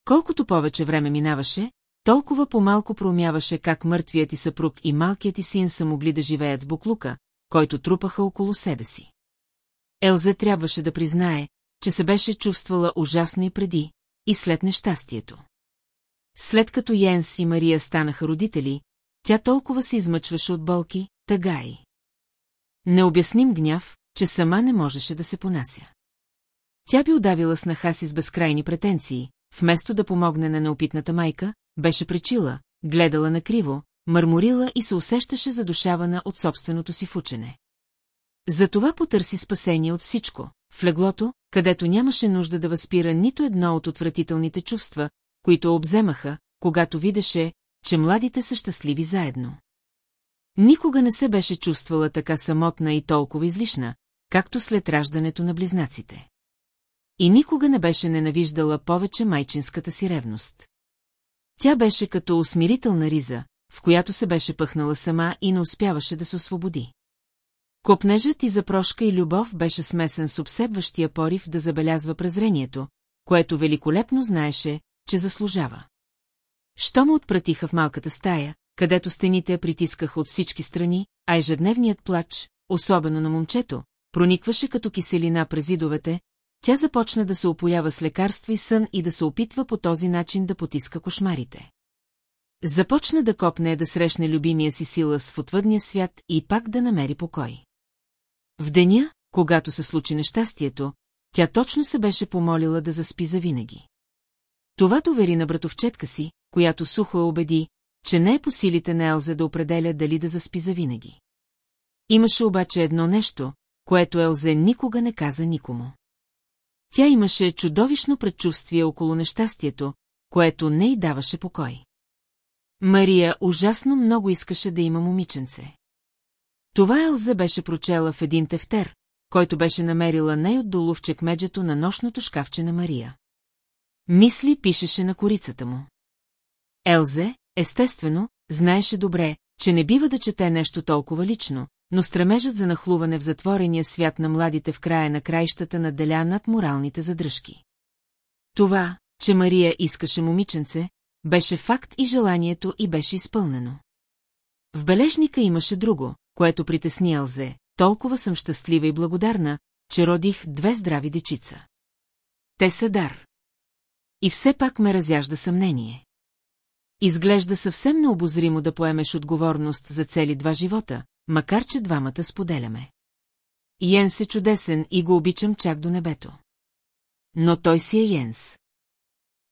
Speaker 1: Колкото повече време минаваше, толкова по-малко проумяваше как мъртвият ти съпруг и малкият ти син са могли да живеят в буклука, който трупаха около себе си. Елзе трябваше да признае, че се беше чувствала ужасно и преди, и след нещастието. След като Йенс и Мария станаха родители, тя толкова се измъчваше от болки, тъга и. Необясним гняв, че сама не можеше да се понася. Тя би удавила снаха си с безкрайни претенции, вместо да помогне на неопитната майка, беше пречила, гледала накриво, мърморила и се усещаше задушавана от собственото си фучене. Затова потърси спасение от всичко, в леглото, където нямаше нужда да възпира нито едно от отвратителните чувства, които обземаха, когато видеше, че младите са щастливи заедно. Никога не се беше чувствала така самотна и толкова излишна, както след раждането на близнаците. И никога не беше ненавиждала повече майчинската си ревност. Тя беше като усмирителна риза, в която се беше пъхнала сама и не успяваше да се освободи. Копнежът и запрошка и любов беше смесен с обсебващия порив да забелязва презрението, което великолепно знаеше, че заслужава. Що му отпратиха в малката стая, където стените я притискаха от всички страни, а ежедневният плач, особено на момчето, проникваше като киселина през зидовете, тя започна да се опоява с лекарства и сън и да се опитва по този начин да потиска кошмарите. Започна да копне да срещне любимия си сила с отвъдния свят и пак да намери покой. В деня, когато се случи нещастието, тя точно се беше помолила да заспи завинаги. Това довери на братовчетка си, която сухо е убеди, че не е по силите на Елза да определя дали да заспи завинаги. Имаше обаче едно нещо, което Елзе никога не каза никому. Тя имаше чудовищно предчувствие около нещастието, което не й даваше покой. Мария ужасно много искаше да има момиченце. Това Елза беше прочела в един тефтер, който беше намерила най-отдолу в чекмеджето на нощното шкафче на Мария. Мисли пишеше на корицата му. Елзе, естествено, знаеше добре, че не бива да чете нещо толкова лично, но стремежът за нахлуване в затворения свят на младите в края на краищата наделя над моралните задръжки. Това, че Мария искаше момиченце, беше факт и желанието и беше изпълнено. В бележника имаше друго, което притесни Алзе, толкова съм щастлива и благодарна, че родих две здрави дечица. Те са дар. И все пак ме разяжда съмнение. Изглежда съвсем необозримо да поемеш отговорност за цели два живота, макар че двамата споделяме. Йенс е чудесен и го обичам чак до небето. Но той си е Йенс.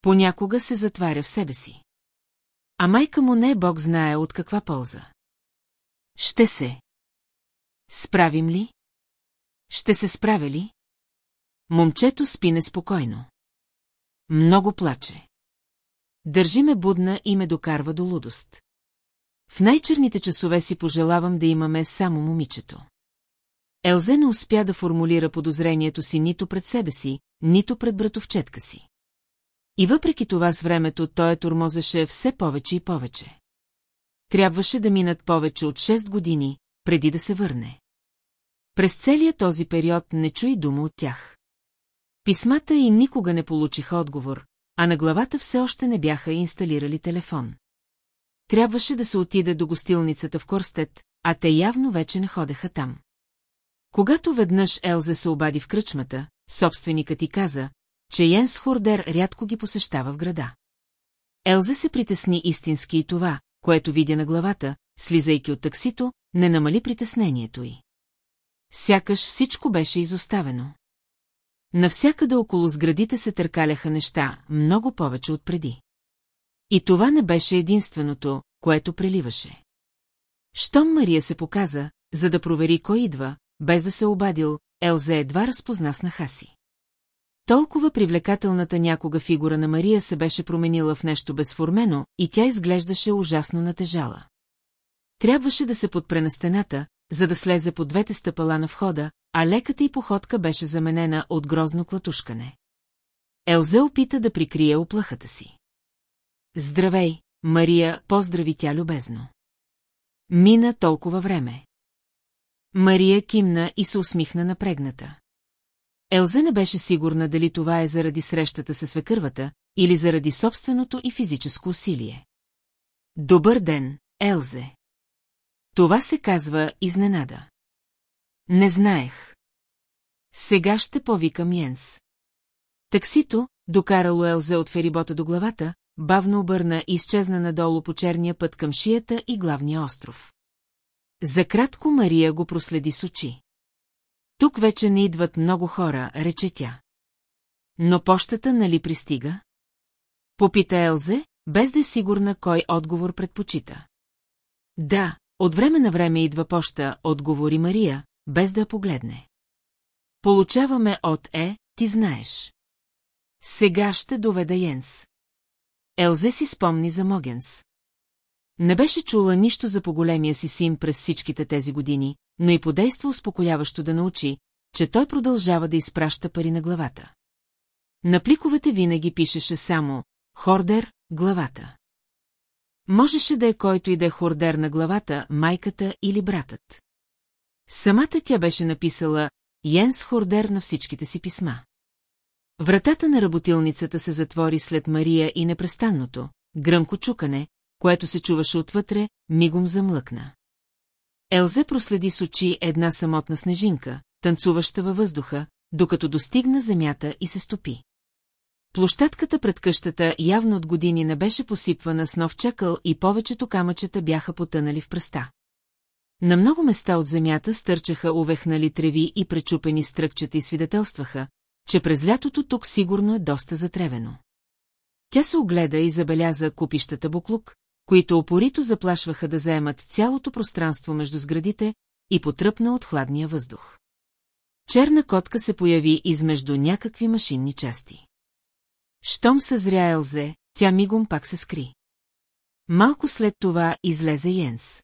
Speaker 1: Понякога се затваря в себе си. А майка му не е бог знае от каква полза. Ще се. Справим ли? Ще се справя ли? Момчето спи неспокойно. Много плаче. Държи ме будна и ме докарва до лудост. В най-черните часове си пожелавам да имаме само момичето. Елзе не успя да формулира подозрението си нито пред себе си, нито пред братовчетка си. И въпреки това с времето той е тормозеше все повече и повече трябваше да минат повече от 6 години, преди да се върне. През целия този период не чуи дума от тях. Писмата и никога не получиха отговор, а на главата все още не бяха инсталирали телефон. Трябваше да се отиде до гостилницата в Корстет, а те явно вече не ходеха там. Когато веднъж Елзе се обади в кръчмата, собственикът ти каза, че Йенс Хордер рядко ги посещава в града. Елзе се притесни истински и това, което видя на главата, слизайки от таксито, не намали притеснението й. Сякаш всичко беше изоставено. Навсякъде около сградите се търкаляха неща, много повече от преди. И това не беше единственото, което преливаше. Штом Мария се показа, за да провери кой идва, без да се обадил, Елза едва разпозна снаха си. Толкова привлекателната някога фигура на Мария се беше променила в нещо безформено и тя изглеждаше ужасно натежала. Трябваше да се подпре на стената, за да слезе по двете стъпала на входа, а леката й походка беше заменена от грозно клатушкане. Елзе опита да прикрие оплахата си. Здравей, Мария, поздрави тя любезно. Мина толкова време. Мария кимна и се усмихна напрегната. Елза не беше сигурна дали това е заради срещата се свекървата или заради собственото и физическо усилие. Добър ден, Елзе! Това се казва изненада. Не знаех. Сега ще повикам Йенс. Таксито, докарало Елзе от ферибота до главата, бавно обърна и изчезна надолу по черния път към шията и главния остров. За кратко Мария го проследи с очи. Тук вече не идват много хора, рече тя. Но пощата нали пристига? Попита Елзе, без да е сигурна кой отговор предпочита. Да, от време на време идва поща, отговори Мария, без да я погледне. Получаваме от Е, ти знаеш. Сега ще доведа Йенс. Елзе си спомни за Могенс. Не беше чула нищо за поголемия си син през всичките тези години, но и подейства успокояващо да научи, че той продължава да изпраща пари на главата. На пликовете винаги пишеше само «Хордер, главата». Можеше да е който и да е хордер на главата, майката или братът. Самата тя беше написала Йенс Хордер на всичките си писма. Вратата на работилницата се затвори след Мария и непрестанното, гръмко чукане, което се чуваше отвътре, мигом замлъкна. Елзе проследи с очи една самотна снежинка, танцуваща във въздуха, докато достигна земята и се стопи. Площадката пред къщата явно от години не беше посипвана с нов чакъл и повечето камъчета бяха потънали в пръста. На много места от земята стърчаха увехнали треви и пречупени стръкчета и свидетелстваха, че през лятото тук сигурно е доста затревено. Тя се огледа и забеляза купищата буклук, които опорито заплашваха да заемат цялото пространство между сградите и потръпна от хладния въздух. Черна котка се появи измежду някакви машинни части. Штом съзря Елзе, тя мигом пак се скри. Малко след това излезе Йенс.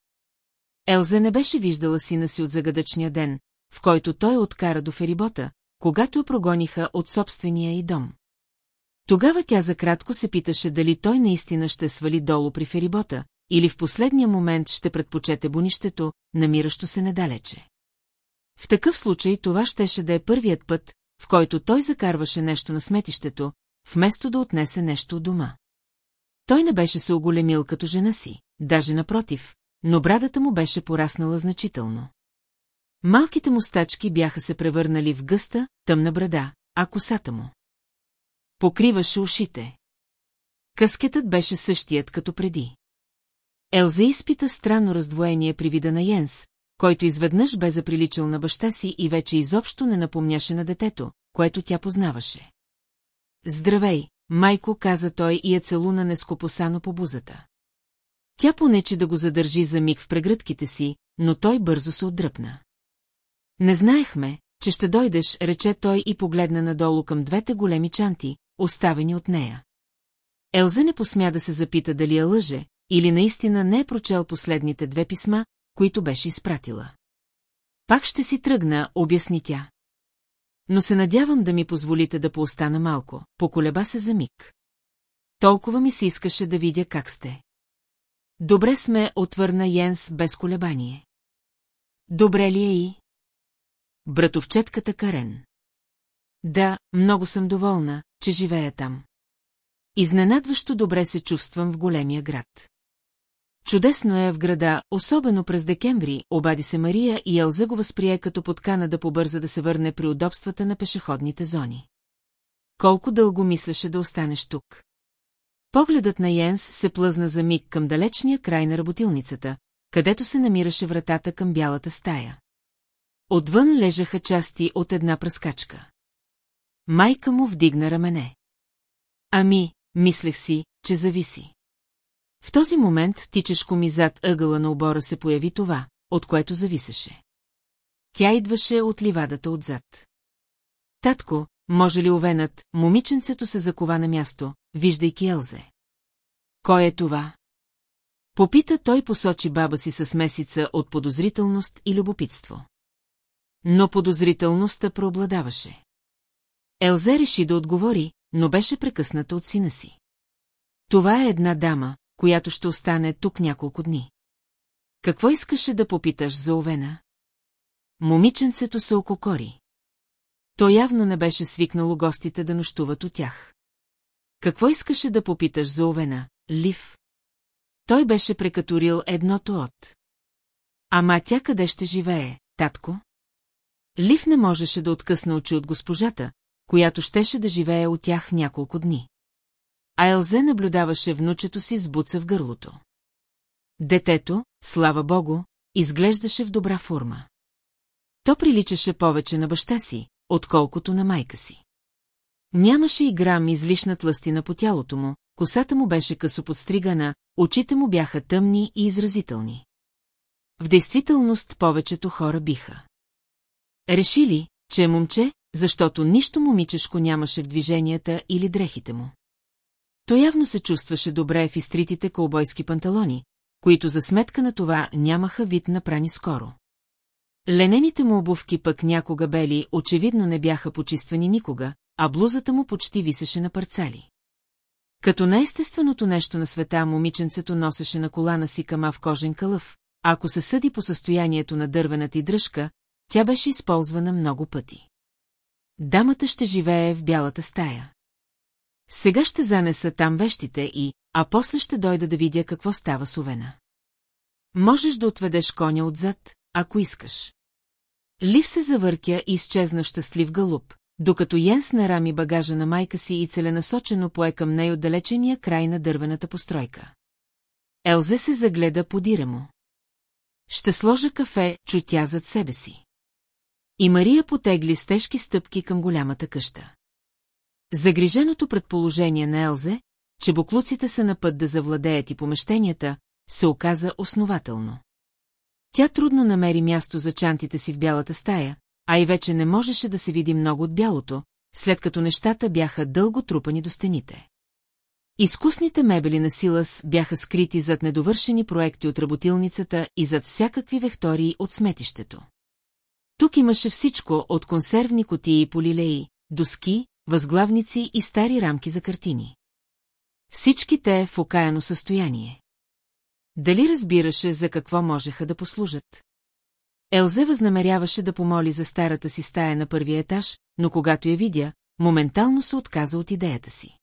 Speaker 1: Елзе не беше виждала сина си от загадъчния ден, в който той откара до ферибота, когато я прогониха от собствения й дом. Тогава тя за кратко се питаше дали той наистина ще свали долу при ферибота, или в последния момент ще предпочете бунището, намиращо се недалече. В такъв случай това щеше да е първият път, в който той закарваше нещо на сметището, вместо да отнесе нещо от дома. Той не беше се оголемил като жена си, даже напротив, но брадата му беше пораснала значително. Малките му стачки бяха се превърнали в гъста, тъмна брада, а косата му. Покриваше ушите. Къскетът беше същият като преди. Елза изпита странно раздвоение при вида на Йенс, който изведнъж бе заприличал на баща си и вече изобщо не напомняше на детето, което тя познаваше. Здравей, майко, каза той и я е целуна нескопосано по бузата. Тя понече да го задържи за миг в прегръдките си, но той бързо се отдръпна. Не знаехме, че ще дойдеш, рече той и погледна надолу към двете големи чанти, оставени от нея. Елза не посмя да се запита дали я е лъже, или наистина не е прочел последните две писма, които беше изпратила. Пак ще си тръгна, обясни тя. Но се надявам да ми позволите да поостана малко, поколеба се за миг. Толкова ми се искаше да видя как сте. Добре сме, отвърна Йенс без колебание. Добре ли е и? Братовчетката Карен. Да, много съм доволна, че живея там. Изненадващо добре се чувствам в големия град. Чудесно е в града, особено през декември, обади се Мария и Елза го възприе като подкана да побърза да се върне при удобствата на пешеходните зони. Колко дълго мислеше да останеш тук? Погледът на Йенс се плъзна за миг към далечния край на работилницата, където се намираше вратата към бялата стая. Отвън лежаха части от една пръскачка. Майка му вдигна рамене. Ами, мислех си, че зависи. В този момент тичешко ми зад ъгъла на обора се появи това, от което зависеше. Тя идваше от ливадата отзад. Татко, може ли овенът, момиченцето се закова на място, виждайки Елзе. Кой е това? Попита той посочи баба си с месица от подозрителност и любопитство. Но подозрителността преобладаваше. Елзе реши да отговори, но беше прекъсната от сина си. Това е една дама, която ще остане тук няколко дни. Какво искаше да попиташ за Овена? Момиченцето се ококори. То явно не беше свикнало гостите да нощуват от тях. Какво искаше да попиташ за Овена, Лив? Той беше прекаторил едното от. Ама тя къде ще живее, татко? Лив не можеше да откъсна очи от госпожата, която щеше да живее от тях няколко дни. А Елзе наблюдаваше внучето си с буца в гърлото. Детето, слава богу, изглеждаше в добра форма. То приличаше повече на баща си, отколкото на майка си. Нямаше и грам излишна тластина по тялото му, косата му беше късо подстригана, очите му бяха тъмни и изразителни. В действителност повечето хора биха. Решили, че момче, защото нищо момичешко нямаше в движенията или дрехите му. То явно се чувстваше добре в изтритите колбойски панталони, които за сметка на това нямаха вид на прани скоро. Ленените му обувки пък някога бели очевидно не бяха почиствани никога, а блузата му почти висеше на парцали. Като най-естественото нещо на света момиченцето носеше на колана си кама в кожен кълъв, а ако се съди по състоянието на дървената и дръжка, тя беше използвана много пъти. Дамата ще живее в бялата стая. Сега ще занеса там вещите и, а после ще дойда да видя какво става с Овена. Можеш да отведеш коня отзад, ако искаш. Лив се завъртя и изчезна в щастлив галуп, докато Йенс нарами багажа на майка си и целенасочено пое към нея отдалечения край на дървената постройка. Елзе се загледа подире му. Ще сложа кафе, чутя зад себе си. И Мария потегли с тежки стъпки към голямата къща. Загриженото предположение на Елзе, че буклуците са на път да завладеят и помещенията, се оказа основателно. Тя трудно намери място за чантите си в бялата стая, а и вече не можеше да се види много от бялото, след като нещата бяха дълго трупани до стените. Изкусните мебели на Силас бяха скрити зад недовършени проекти от работилницата и зад всякакви вектории от сметището. Тук имаше всичко от консервни котии и полилеи, доски, възглавници и стари рамки за картини. Всички те в окаяно състояние. Дали разбираше за какво можеха да послужат? Елзе възнамеряваше да помоли за старата си стая на първия етаж, но когато я видя, моментално се отказа от идеята си.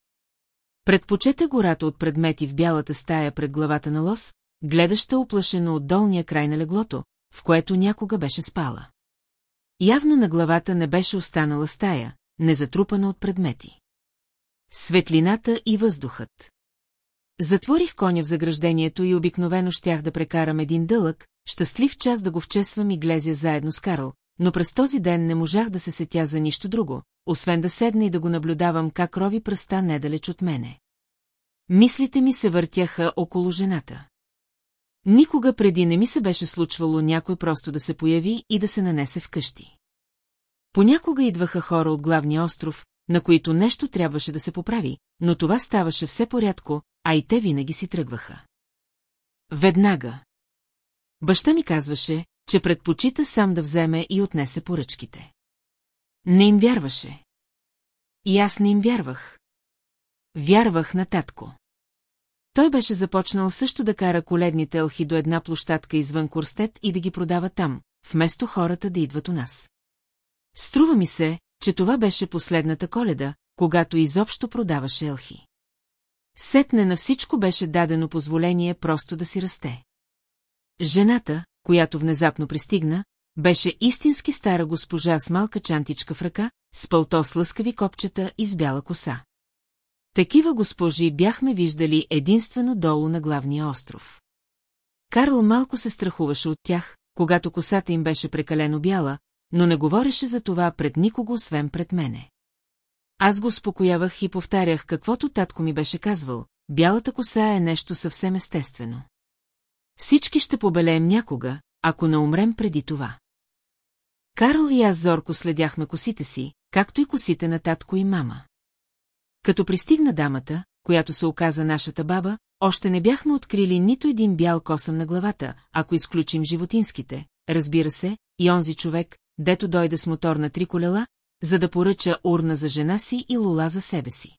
Speaker 1: Предпочете гората от предмети в бялата стая пред главата на лос, гледаща оплашено от долния край на леглото, в което някога беше спала. Явно на главата не беше останала стая, незатрупана от предмети. Светлината и въздухът. Затворих коня в заграждението и обикновено щях да прекарам един дълъг, щастлив час да го вчесвам и глезя заедно с Карл, но през този ден не можах да се сетя за нищо друго, освен да седна и да го наблюдавам как рови пръста недалеч от мене. Мислите ми се въртяха около жената. Никога преди не ми се беше случвало някой просто да се появи и да се нанесе в къщи. Понякога идваха хора от главния остров, на които нещо трябваше да се поправи, но това ставаше все порядко, а и те винаги си тръгваха. Веднага. Баща ми казваше, че предпочита сам да вземе и отнесе поръчките. Не им вярваше. И аз не им вярвах. Вярвах на татко. Той беше започнал също да кара коледните елхи до една площадка извън Курстет и да ги продава там, вместо хората да идват у нас. Струва ми се, че това беше последната коледа, когато изобщо продаваше елхи. Сетне на всичко беше дадено позволение просто да си расте. Жената, която внезапно пристигна, беше истински стара госпожа с малка чантичка в ръка, с пълто с лъскави копчета и с бяла коса. Такива госпожи бяхме виждали единствено долу на главния остров. Карл малко се страхуваше от тях, когато косата им беше прекалено бяла, но не говореше за това пред никого, освен пред мене. Аз го спокоявах и повтарях каквото татко ми беше казвал, бялата коса е нещо съвсем естествено. Всички ще побелеем някога, ако не умрем преди това. Карл и аз зорко следяхме косите си, както и косите на татко и мама. Като пристигна дамата, която се оказа нашата баба, още не бяхме открили нито един бял косъм на главата, ако изключим животинските, разбира се, и онзи човек, дето дойде с мотор на три колела, за да поръча урна за жена си и лула за себе си.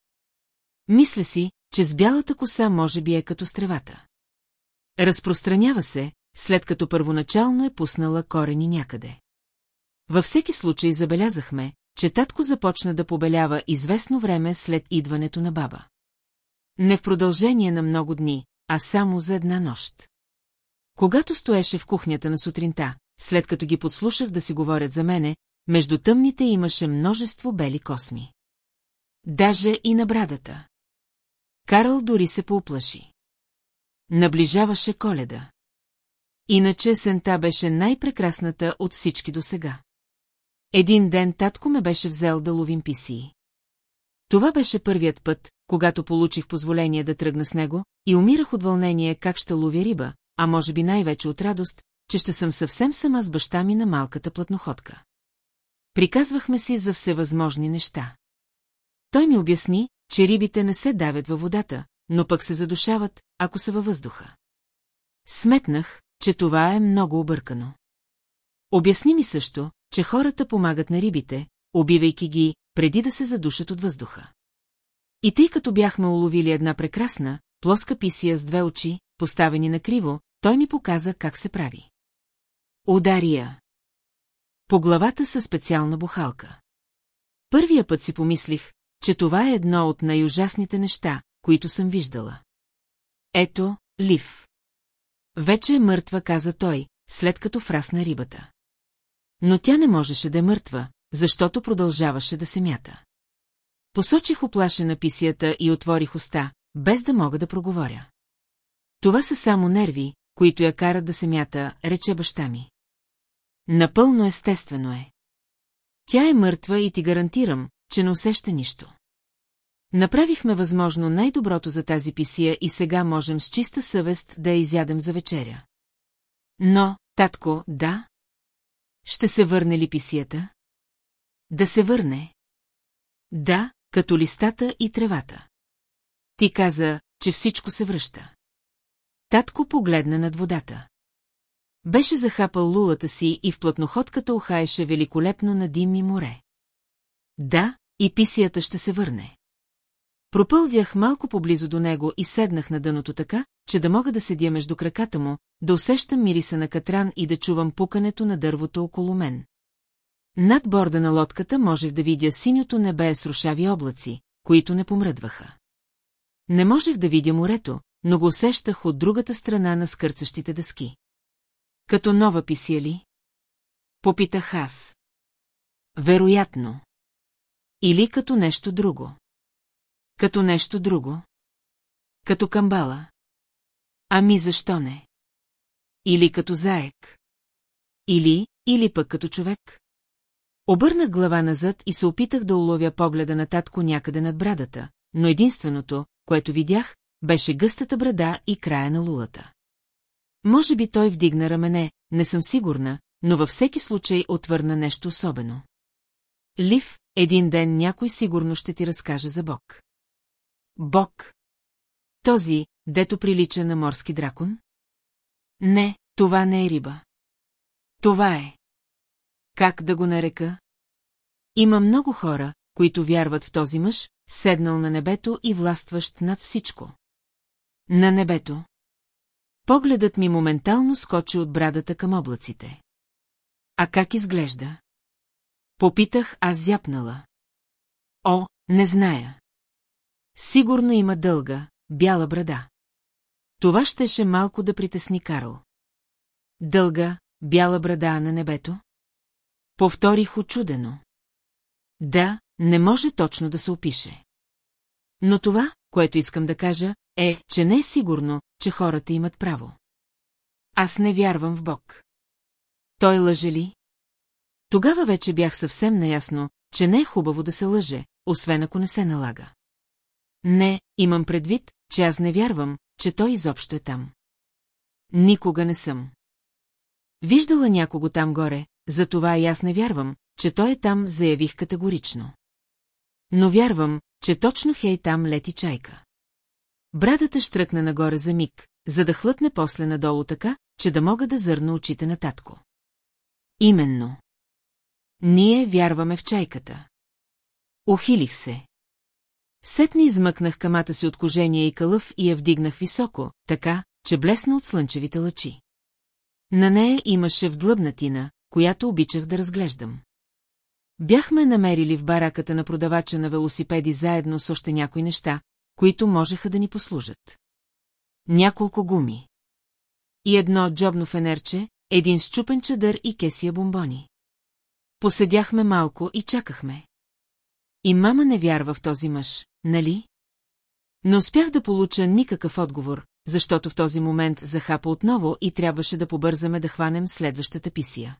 Speaker 1: Мисля си, че с бялата коса може би е като стревата. Разпространява се, след като първоначално е пуснала корени някъде. Във всеки случай забелязахме, че татко започна да побелява известно време след идването на баба. Не в продължение на много дни, а само за една нощ. Когато стоеше в кухнята на сутринта, след като ги подслушах да си говорят за мене, между тъмните имаше множество бели косми. Даже и на брадата. Карл дори се поуплаши. Наближаваше коледа. Иначе сента беше най-прекрасната от всички досега. Един ден татко ме беше взел да ловим писии. Това беше първият път, когато получих позволение да тръгна с него, и умирах от вълнение как ще ловя риба, а може би най-вече от радост, че ще съм съвсем сама с баща ми на малката платноходка. Приказвахме си за всевъзможни неща. Той ми обясни, че рибите не се давят във водата, но пък се задушават, ако са във въздуха. Сметнах, че това е много объркано. Обясни ми също, че хората помагат на рибите, убивайки ги, преди да се задушат от въздуха. И тъй като бяхме уловили една прекрасна, плоска писия с две очи, поставени на криво, той ми показа как се прави. Удария. По главата със специална бухалка. Първия път си помислих, че това е едно от най-ужасните неща, които съм виждала. Ето, Лив. Вече е мъртва, каза той, след като фрасна рибата. Но тя не можеше да е мъртва, защото продължаваше да се мята. Посочих оплашена писията и отворих уста, без да мога да проговоря. Това са само нерви, които я карат да се мята, рече баща ми. Напълно естествено е. Тя е мъртва и ти гарантирам, че не усеща нищо. Направихме възможно най-доброто за тази писия и сега можем с чиста съвест да я изядем за вечеря. Но, татко, да, ще се върне ли писията? Да се върне. Да, като листата и тревата. Ти каза, че всичко се връща. Татко погледна над водата. Беше захапал лулата си и в плътноходката ухаеше великолепно на дим и море. Да, и писията ще се върне. Пропълдях малко поблизо до него и седнах на дъното така, че да мога да седя между краката му, да усещам мириса на катран и да чувам пукането на дървото около мен. Над борда на лодката можех да видя синьото небе с рушави облаци, които не помръдваха. Не можех да видя морето, но го усещах от другата страна на скърцащите дъски. Като нова писия Попитах аз. Вероятно. Или като нещо друго. Като нещо друго. Като камбала. Ами защо не? Или като заек. Или, или пък като човек. Обърнах глава назад и се опитах да уловя погледа на татко някъде над брадата, но единственото, което видях, беше гъстата брада и края на лулата. Може би той вдигна рамене, не съм сигурна, но във всеки случай отвърна нещо особено. Лив, един ден някой сигурно ще ти разкаже за Бог. Бог. Този, дето прилича на морски дракон? Не, това не е риба. Това е. Как да го нарека? Има много хора, които вярват в този мъж, седнал на небето и властващ над всичко. На небето. Погледът ми моментално скочи от брадата към облаците. А как изглежда? Попитах аз зяпнала. О, не зная. Сигурно има дълга, бяла брада. Това щеше малко да притесни Карл. Дълга, бяла брада на небето? Повторих очудено. Да, не може точно да се опише. Но това, което искам да кажа, е, че не е сигурно, че хората имат право. Аз не вярвам в Бог. Той лъже ли? Тогава вече бях съвсем наясно, че не е хубаво да се лъже, освен ако не се налага. Не, имам предвид, че аз не вярвам, че той изобщо е там. Никога не съм. Виждала някого там горе, затова и аз не вярвам, че той е там, заявих категорично. Но вярвам, че точно хей там лети чайка. Брадата штръкна нагоре за миг, за да хлътне после надолу така, че да мога да зърна очите на татко. Именно. Ние вярваме в чайката. Ухилих се. Сетни измъкнах камата си от кожения и кълъв и я вдигнах високо, така, че блесна от слънчевите лъчи. На нея имаше вдлъбнатина, която обичах да разглеждам. Бяхме намерили в бараката на продавача на велосипеди заедно с още някои неща, които можеха да ни послужат. Няколко гуми. И едно джобно фенерче, един счупен чадър и кесия бомбони. Поседяхме малко и чакахме. И мама не вярва в този мъж, нали? Не успях да получа никакъв отговор, защото в този момент захапа отново и трябваше да побързаме да хванем следващата писия.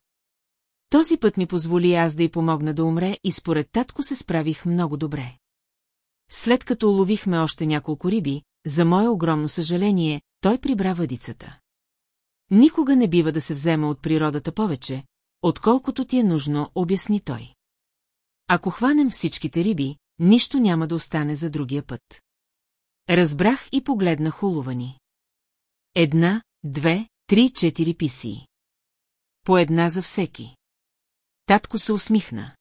Speaker 1: Този път ми позволи аз да й помогна да умре и според татко се справих много добре. След като уловихме още няколко риби, за мое огромно съжаление, той прибра въдицата. Никога не бива да се взема от природата повече, отколкото ти е нужно, обясни той. Ако хванем всичките риби, нищо няма да остане за другия път. Разбрах и погледнах хулувани. Една, две, три, четири писии. По една за всеки. Татко се усмихна.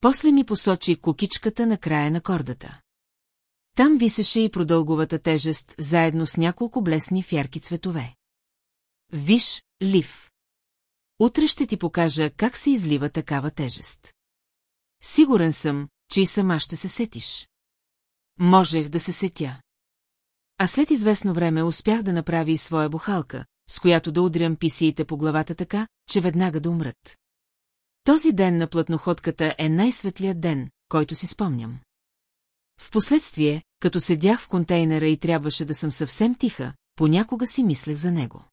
Speaker 1: После ми посочи кукичката на края на кордата. Там висеше и продълговата тежест, заедно с няколко блесни фярки цветове. Виж, лив. Утре ще ти покажа как се излива такава тежест. Сигурен съм, че и сама ще се сетиш. Можех да се сетя. А след известно време успях да направя и своя бухалка, с която да удрям писиите по главата така, че веднага да умрат. Този ден на плътноходката е най-светлият ден, който си спомням. Впоследствие, като седях в контейнера и трябваше да съм съвсем тиха, понякога си мислех за него.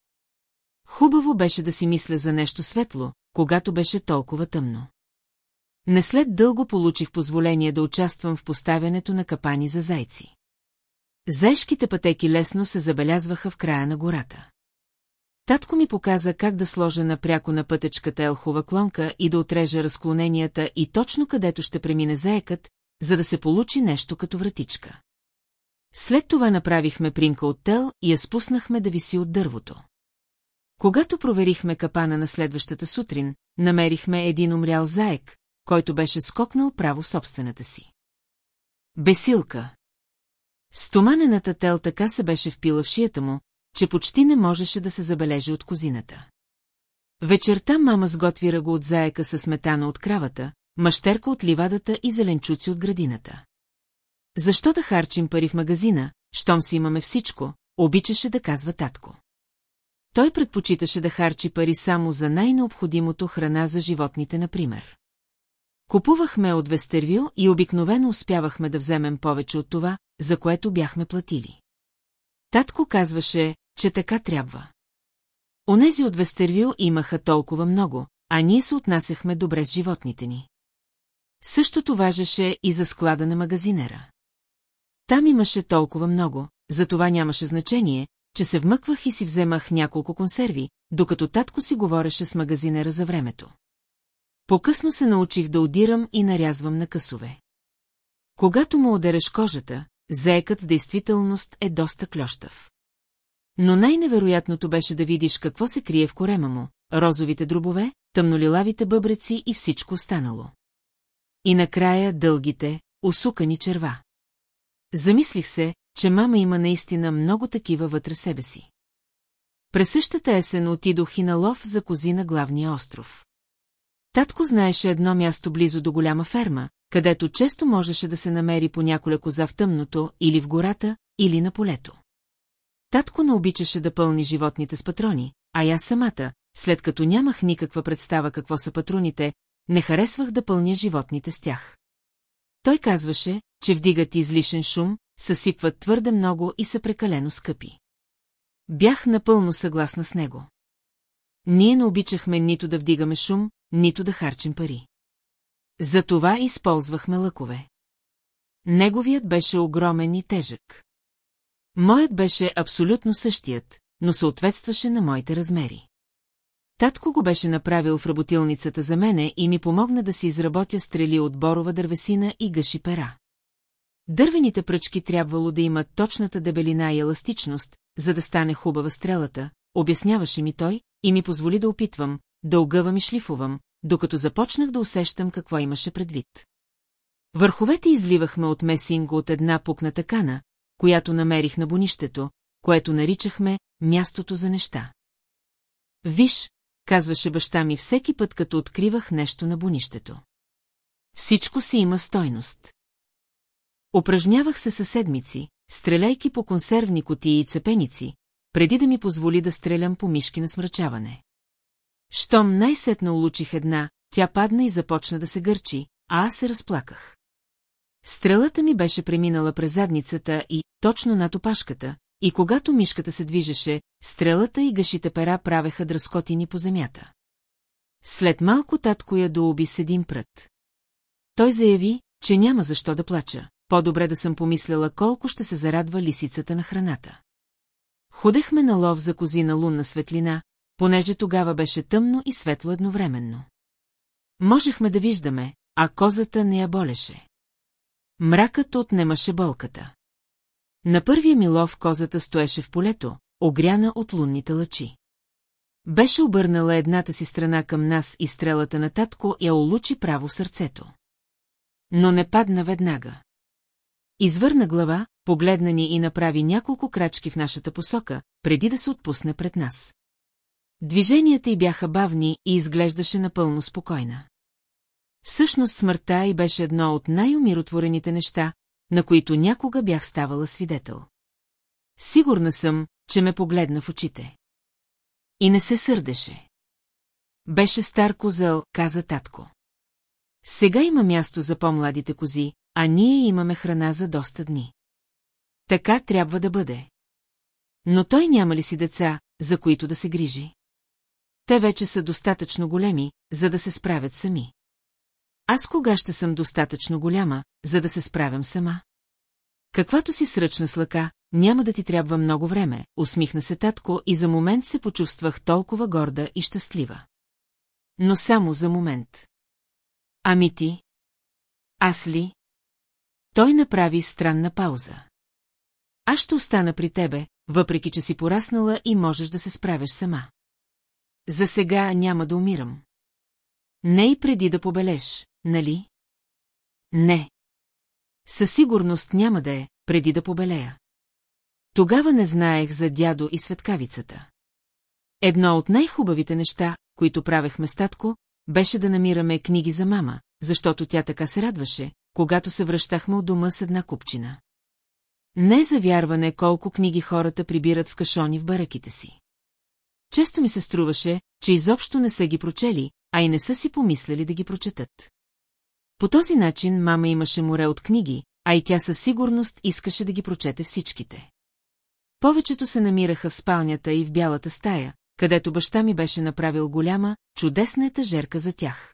Speaker 1: Хубаво беше да си мисля за нещо светло, когато беше толкова тъмно. Не след дълго получих позволение да участвам в поставянето на капани за зайци. Зайшките пътеки лесно се забелязваха в края на гората. Татко ми показа как да сложа напряко на пътечката елхова клонка и да отрежа разклоненията и точно където ще премине заекът, за да се получи нещо като вратичка. След това направихме примка от тел и я спуснахме да виси от дървото. Когато проверихме капана на следващата сутрин, намерихме един умрял заек, който беше скокнал право собствената си. Бесилка. Стоманената тел така се беше впила в шията му, че почти не можеше да се забележи от козината. Вечерта мама сготви го от заека със сметана от кравата, мащерка от ливадата и зеленчуци от градината. Защо да харчим пари в магазина, щом си имаме всичко, обичаше да казва татко. Той предпочиташе да харчи пари само за най-необходимото храна за животните, например. Купувахме от Вестервил и обикновено успявахме да вземем повече от това, за което бяхме платили. Татко казваше, че така трябва. Онези от Вестервил имаха толкова много, а ние се отнасяхме добре с животните ни. Същото важеше и за склада на магазинера. Там имаше толкова много, затова нямаше значение, че се вмъквах и си вземах няколко консерви, докато татко си говореше с магазинера за времето. По-късно се научих да удирам и нарязвам на късове. Когато му одереш кожата, заекът в действителност е доста клющав. Но най-невероятното беше да видиш какво се крие в корема му, розовите дробове, тъмнолилавите бъбреци и всичко останало. И накрая дългите, усукани черва. Замислих се, че мама има наистина много такива вътре себе си. През същата есен отидох и на лов за кози на главния остров. Татко знаеше едно място близо до голяма ферма, където често можеше да се намери по няколя коза в тъмното, или в гората, или на полето. Татко не обичаше да пълни животните с патрони, а аз самата, след като нямах никаква представа какво са патроните, не харесвах да пълня животните с тях. Той казваше, че вдигат излишен шум, съсипват твърде много и са прекалено скъпи. Бях напълно съгласна с него. Ние не обичахме нито да вдигаме шум, нито да харчим пари. Затова използвахме лъкове. Неговият беше огромен и тежък. Моят беше абсолютно същият, но съответстваше на моите размери. Татко го беше направил в работилницата за мене и ми помогна да си изработя стрели от борова дървесина и гъши пера. Дървените пръчки трябвало да имат точната дебелина и еластичност, за да стане хубава стрелата, обясняваше ми той и ми позволи да опитвам, да огъвам и шлифувам, докато започнах да усещам какво имаше предвид. Върховете изливахме от месинго от една пукната кана, която намерих на бонището, което наричахме «мястото за неща». Виж, казваше баща ми всеки път, като откривах нещо на бонището. Всичко си има стойност. Упражнявах се със седмици, стреляйки по консервни котии и цепеници, преди да ми позволи да стрелям по мишки на смрачаване. Щом най сетно улучих една, тя падна и започна да се гърчи, а аз се разплаках. Стрелата ми беше преминала през задницата и точно над опашката, и когато мишката се движеше, стрелата и гъшите пера правеха дръскотини по земята. След малко татко я доуби с един прът. Той заяви, че няма защо да плача, по-добре да съм помисляла колко ще се зарадва лисицата на храната. Ходехме на лов за козина лунна светлина, понеже тогава беше тъмно и светло едновременно. Можехме да виждаме, а козата не я болеше. Мракът отнемаше болката. На първия милов козата стоеше в полето, огряна от лунните лъчи. Беше обърнала едната си страна към нас и стрелата на татко я улучи право в сърцето. Но не падна веднага. Извърна глава, погледна ни и направи няколко крачки в нашата посока, преди да се отпусне пред нас. Движенията й бяха бавни и изглеждаше напълно спокойна. Всъщност смъртта й беше едно от най-умиротворените неща, на които някога бях ставала свидетел. Сигурна съм, че ме погледна в очите. И не се сърдеше. Беше стар козъл, каза татко. Сега има място за по-младите кози, а ние имаме храна за доста дни. Така трябва да бъде. Но той няма ли си деца, за които да се грижи? Те вече са достатъчно големи, за да се справят сами. Аз кога ще съм достатъчно голяма, за да се справям сама? Каквато си сръчна с лъка, няма да ти трябва много време, усмихна се татко и за момент се почувствах толкова горда и щастлива. Но само за момент. Ами ти? Аз ли? Той направи странна пауза. Аз ще остана при тебе, въпреки че си пораснала и можеш да се справиш сама. За сега няма да умирам. Не и преди да побелеш, нали? Не. Със сигурност няма да е, преди да побелея. Тогава не знаех за дядо и светкавицата. Едно от най-хубавите неща, които правехме статко, беше да намираме книги за мама, защото тя така се радваше, когато се връщахме от дома с една купчина. Не за вярване колко книги хората прибират в кашони в бараките си. Често ми се струваше, че изобщо не са ги прочели, а и не са си помисляли да ги прочетат. По този начин мама имаше море от книги, а и тя със сигурност искаше да ги прочете всичките. Повечето се намираха в спалнята и в бялата стая, където баща ми беше направил голяма, чудесна етажерка за тях.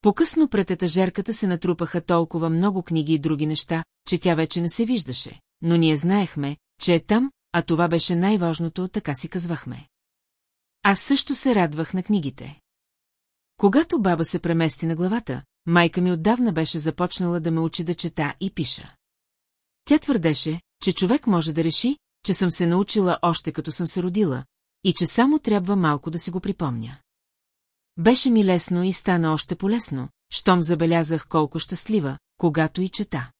Speaker 1: Покъсно пред етажерката се натрупаха толкова много книги и други неща, че тя вече не се виждаше, но ние знаехме, че е там, а това беше най-важното, така си казвахме. Аз също се радвах на книгите. Когато баба се премести на главата, майка ми отдавна беше започнала да ме учи да чета и пиша. Тя твърдеше, че човек може да реши, че съм се научила още като съм се родила, и че само трябва малко да си го припомня. Беше ми лесно и стана още полесно, щом забелязах колко щастлива, когато и чета.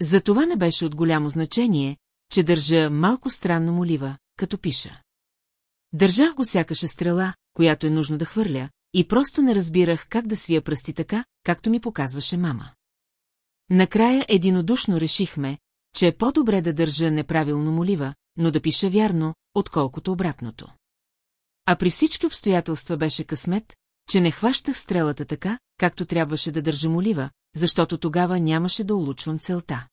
Speaker 1: За това не беше от голямо значение, че държа малко странно молива, като пиша. Държах го сякаше стрела, която е нужно да хвърля, и просто не разбирах как да свия пръсти така, както ми показваше мама. Накрая единодушно решихме, че е по-добре да държа неправилно молива, но да пиша вярно, отколкото обратното. А при всички обстоятелства беше късмет, че не хващах стрелата така, както трябваше да държа молива, защото тогава нямаше да улучвам целта.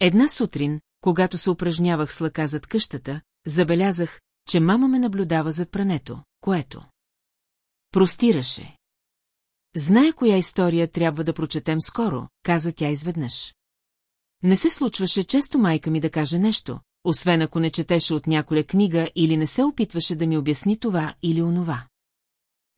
Speaker 1: Една сутрин, когато се упражнявах с лъка зад къщата, забелязах, че мама ме наблюдава зад прането, което... Простираше. Знае коя история трябва да прочетем скоро, каза тя изведнъж. Не се случваше често майка ми да каже нещо, освен ако не четеше от няколя книга или не се опитваше да ми обясни това или онова.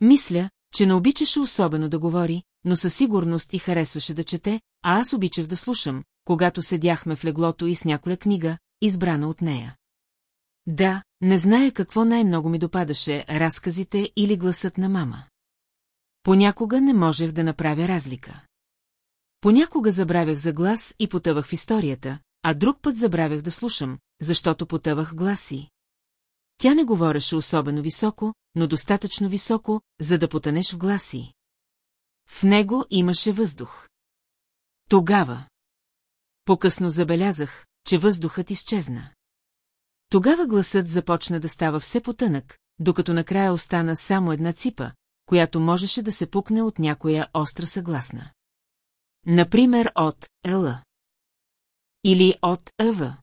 Speaker 1: Мисля, че не обичаше особено да говори, но със сигурност и харесваше да чете, а аз обичах да слушам, когато седяхме в леглото и с няколя книга, избрана от нея. Да, не знае какво най-много ми допадаше – разказите или гласът на мама. Понякога не можех да направя разлика. Понякога забравях за глас и потъвах в историята, а друг път забравях да слушам, защото потъвах гласи. Тя не говореше особено високо, но достатъчно високо, за да потънеш в гласи. В него имаше въздух. Тогава. Покъсно забелязах, че въздухът изчезна. Тогава гласът започна да става все потънък, докато накрая остана само една ципа, която можеше да се пукне от някоя остра съгласна. Например от Ела. Или от Ева.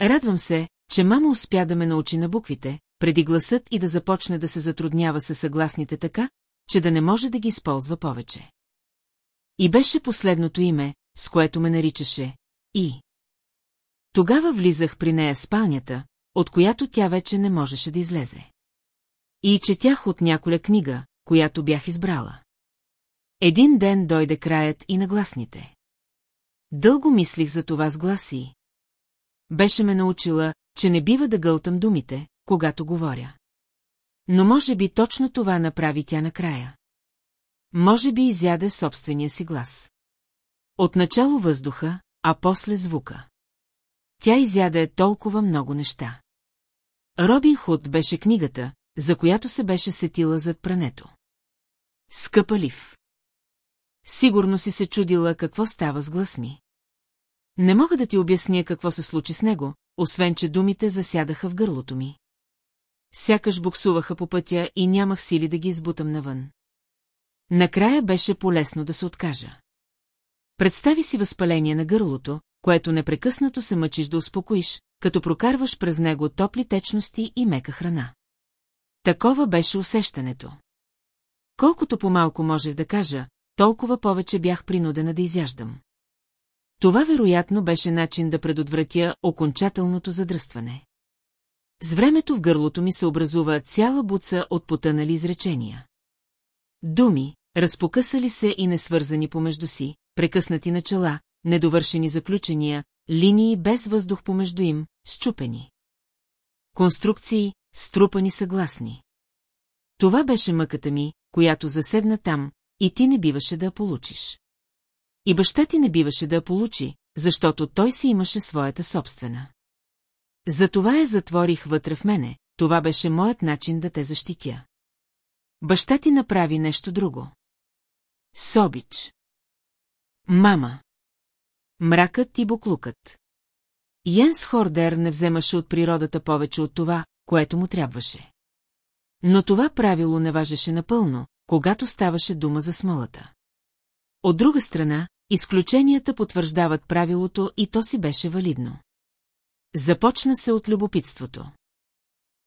Speaker 1: Радвам се, че мама успя да ме научи на буквите, преди гласът и да започне да се затруднява със съгласните така, че да не може да ги използва повече. И беше последното име, с което ме наричаше И. Тогава влизах при нея спалнята, от която тя вече не можеше да излезе. И четях от няколя книга, която бях избрала. Един ден дойде краят и на гласните. Дълго мислих за това с гласи. Беше ме научила, че не бива да гълтам думите, когато говоря. Но може би точно това направи тя накрая. Може би изяде собствения си глас. Отначало въздуха, а после звука. Тя изяде толкова много неща. Робин Худ беше книгата, за която се беше сетила зад прането. Скъпа лив. Сигурно си се чудила какво става с глас ми. Не мога да ти обясня какво се случи с него, освен че думите засядаха в гърлото ми. Сякаш буксуваха по пътя и нямах сили да ги избутам навън. Накрая беше полезно да се откажа. Представи си възпаление на гърлото, което непрекъснато се мъчиш да успокоиш, като прокарваш през него топли течности и мека храна. Такова беше усещането. Колкото по-малко можех да кажа, толкова повече бях принудена да изяждам. Това вероятно беше начин да предотвратя окончателното задръстване. С времето в гърлото ми се образува цяла буца от потънали изречения. Думи, разпокъсали се и несвързани помежду си, прекъснати начала, недовършени заключения, линии без въздух помежду им, счупени. Конструкции, струпани съгласни. Това беше мъката ми, която заседна там, и ти не биваше да я получиш. И баща ти не биваше да я получи, защото той си имаше своята собствена. Затова я затворих вътре в мене, това беше моят начин да те защитя. Баща ти направи нещо друго. Собич. Мама. Мракът и буклукът. Йенс Хордер не вземаше от природата повече от това, което му трябваше. Но това правило не важеше напълно, когато ставаше дума за смолата. От друга страна, изключенията потвърждават правилото и то си беше валидно. Започна се от любопитството.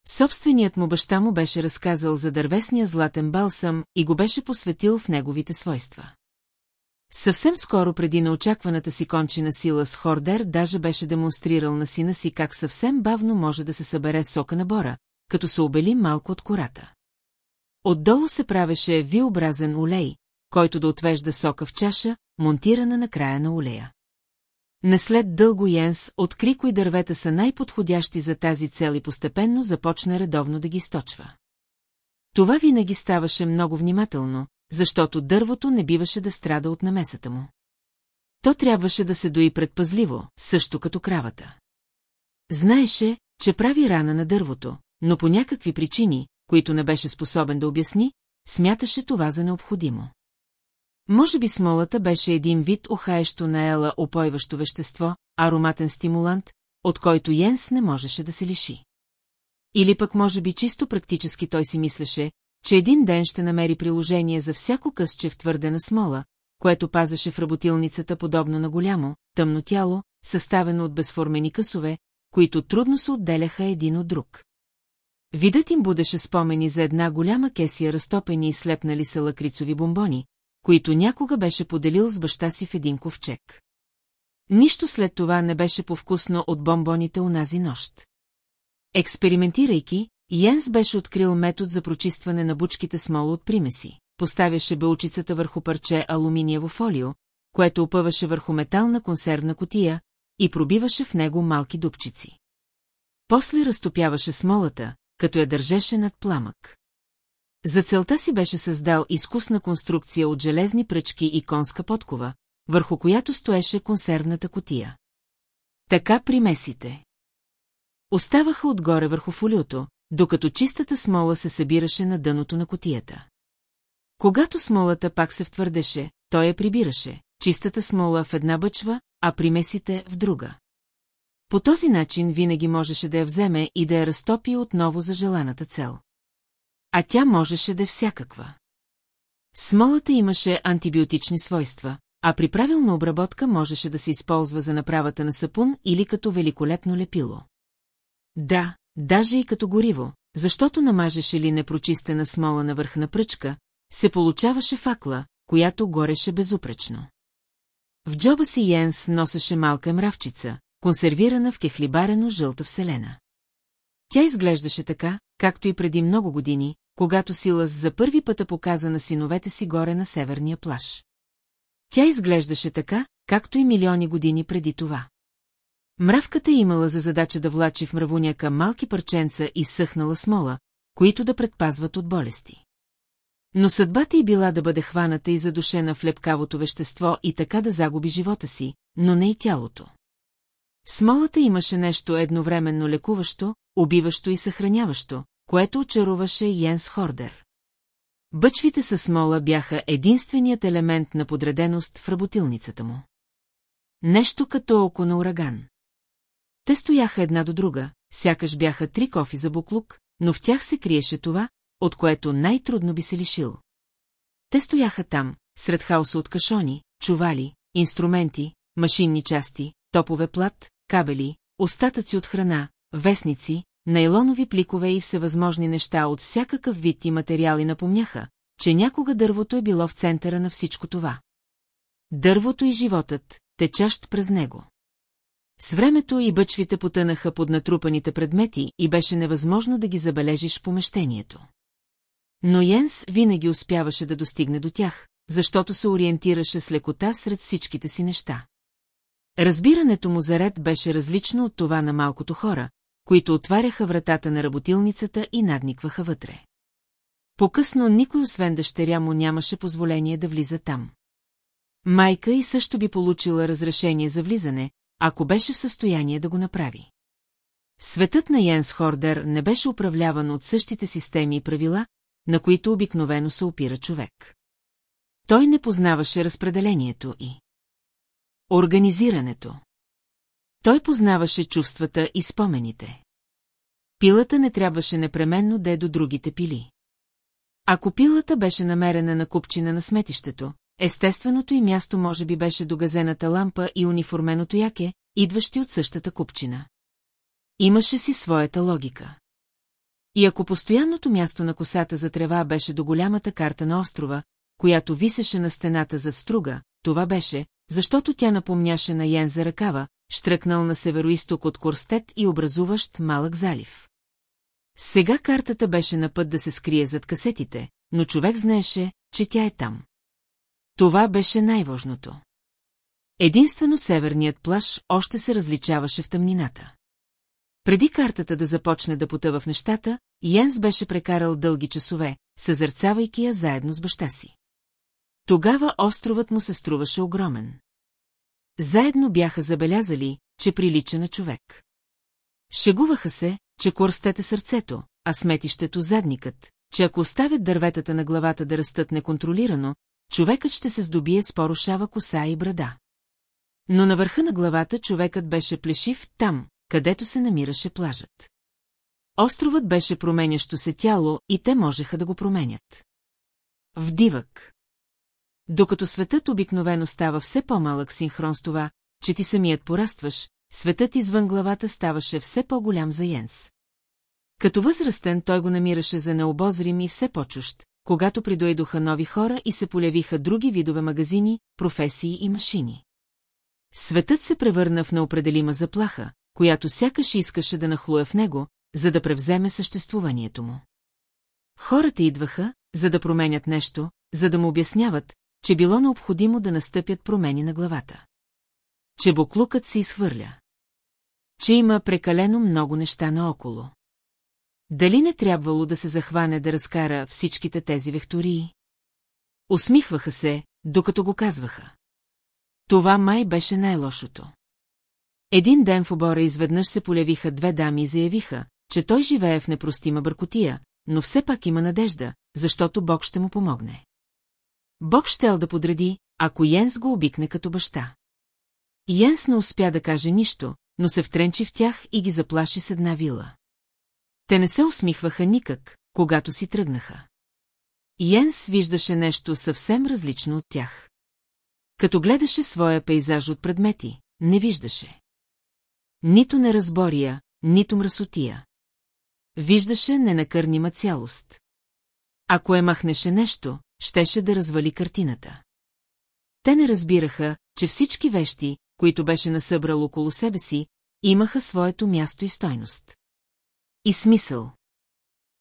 Speaker 1: Собственият му баща му беше разказал за дървесния златен балсам и го беше посветил в неговите свойства. Съвсем скоро преди неочакваната си кончина сила с Хордер даже беше демонстрирал на сина си как съвсем бавно може да се събере сока на бора, като се обели малко от кората. Отдолу се правеше виобразен олей, който да отвежда сока в чаша, монтирана на края на олея. Наслед след дълго Йенс откри кои дървета са най-подходящи за тази цел и постепенно започна редовно да ги източва. Това винаги ставаше много внимателно, защото дървото не биваше да страда от намесата му. То трябваше да се дои предпазливо, също като кравата. Знаеше, че прави рана на дървото, но по някакви причини, които не беше способен да обясни, смяташе това за необходимо. Може би смолата беше един вид охаещо на Ела опойващо вещество, ароматен стимулант, от който Йенс не можеше да се лиши. Или пък може би чисто практически той си мислеше, че един ден ще намери приложение за всяко късче в твърдена смола, което пазеше в работилницата подобно на голямо, тъмно тяло, съставено от безформени късове, които трудно се отделяха един от друг. Видът им будеше спомени за една голяма кесия разтопени и слепнали са лакрицови бомбони, които някога беше поделил с баща си в един ковчег. Нищо след това не беше повкусно от бомбоните унази нощ. Експериментирайки, Йенс беше открил метод за прочистване на бучките смола от примеси. Поставяше бълчицата върху парче алуминиево фолио, което опъваше върху метална консервна котия и пробиваше в него малки дупчици. После разтопяваше смолата, като я държеше над пламък. За целта си беше създал изкусна конструкция от железни пръчки и конска подкова, върху която стоеше консервната котия. Така примесите. Оставаха отгоре върху фолиото, докато чистата смола се събираше на дъното на котията. Когато смолата пак се втвърдеше, той я прибираше, чистата смола в една бъчва, а примесите в друга. По този начин винаги можеше да я вземе и да я разтопи отново за желаната цел. А тя можеше да е всякаква. Смолата имаше антибиотични свойства, а при правилна обработка можеше да се използва за направата на сапун или като великолепно лепило. Да, даже и като гориво, защото намажеше ли непрочистена смола на върхна пръчка, се получаваше факла, която гореше безупречно. В джоба си Йенс носеше малка мравчица, консервирана в кехлибарено жълта вселена. Тя изглеждаше така, както и преди много години, когато Силас за първи път е показа на синовете си горе на северния плаж. Тя изглеждаше така, както и милиони години преди това. Мравката е имала за задача да влачи в мравуняка малки парченца и съхнала смола, които да предпазват от болести. Но съдбата й била да бъде хваната и задушена в лепкавото вещество и така да загуби живота си, но не и тялото. Смолата имаше нещо едновременно лекуващо, убиващо и съхраняващо, което очаруваше Йенс Хордер. Бъчвите със смола бяха единственият елемент на подреденост в работилницата му. Нещо като око на ураган. Те стояха една до друга, сякаш бяха три кофи за буклук, но в тях се криеше това, от което най-трудно би се лишил. Те стояха там, сред хаоса от кашони, чували, инструменти, машинни части, топове плат, кабели, остатъци от храна, вестници, найлонови пликове и всевъзможни неща от всякакъв вид и материали напомняха, че някога дървото е било в центъра на всичко това. Дървото и животът, течащ през него. С времето и бъчвите потънаха под натрупаните предмети и беше невъзможно да ги забележиш в помещението. Но Йенс винаги успяваше да достигне до тях, защото се ориентираше с лекота сред всичките си неща. Разбирането му за ред беше различно от това на малкото хора, които отваряха вратата на работилницата и надникваха вътре. По-късно никой освен дъщеря му нямаше позволение да влиза там. Майка и също би получила разрешение за влизане, ако беше в състояние да го направи. Светът на Йенс Хордер не беше управляван от същите системи и правила, на които обикновено се опира човек. Той не познаваше разпределението и организирането. Той познаваше чувствата и спомените. Пилата не трябваше непременно да е до другите пили. Ако пилата беше намерена на купчина на сметището, Естественото й място може би беше догазената лампа и униформеното яке, идващи от същата купчина. Имаше си своята логика. И ако постоянното място на косата за трева беше до голямата карта на острова, която висеше на стената за струга, това беше, защото тя напомняше на Йен за ръкава, штръкнал на североисток от Корстет и образуващ малък залив. Сега картата беше на път да се скрие зад касетите, но човек знаеше, че тя е там. Това беше най-важното. Единствено северният плаш още се различаваше в тъмнината. Преди картата да започне да потъва в нещата, Йенс беше прекарал дълги часове, съзърцавайки я заедно с баща си. Тогава островът му се струваше огромен. Заедно бяха забелязали, че прилича на човек. Шегуваха се, че корстете сърцето, а сметището задникът, че ако оставят дърветата на главата да растат неконтролирано, човекът ще се здобие с порушава коса и брада. Но на върха на главата човекът беше плешив там, където се намираше плажът. Островът беше променящо се тяло и те можеха да го променят. В дивък. Докато светът обикновено става все по-малък синхрон с това, че ти самият порастваш, светът извън главата ставаше все по-голям за Йенс. Като възрастен той го намираше за необозрим и все по чущ когато придойдоха нови хора и се полявиха други видове магазини, професии и машини. Светът се превърна в неопределима заплаха, която сякаш искаше да нахлуе в него, за да превземе съществуването му. Хората идваха, за да променят нещо, за да му обясняват, че било необходимо да настъпят промени на главата. Че буклукът се изхвърля. Че има прекалено много неща наоколо. Дали не трябвало да се захване да разкара всичките тези вехтории? Усмихваха се, докато го казваха. Това май беше най-лошото. Един ден в обора изведнъж се полявиха две дами и заявиха, че той живее в непростима бъркотия, но все пак има надежда, защото Бог ще му помогне. Бог щел да подреди, ако Йенс го обикне като баща. Йенс не успя да каже нищо, но се втренчи в тях и ги заплаши с една вила. Те не се усмихваха никак, когато си тръгнаха. Йенс виждаше нещо съвсем различно от тях. Като гледаше своя пейзаж от предмети, не виждаше. Нито неразбория, нито мръсотия. Виждаше ненакърнима цялост. Ако е махнеше нещо, щеше да развали картината. Те не разбираха, че всички вещи, които беше насъбрал около себе си, имаха своето място и стойност. И смисъл.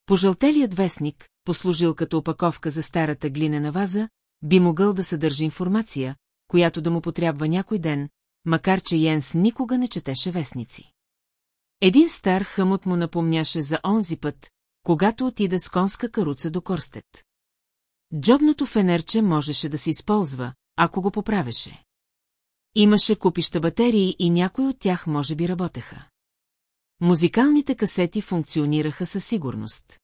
Speaker 1: Пожълтелият вестник, послужил като опаковка за старата глинена ваза, би могъл да съдържи информация, която да му потрябва някой ден, макар че Йенс никога не четеше вестници. Един стар хъмот му напомняше за онзи път, когато отида с конска каруца до Корстет. Джобното фенерче можеше да се използва, ако го поправеше. Имаше купища батерии и някои от тях може би работеха. Музикалните касети функционираха със сигурност.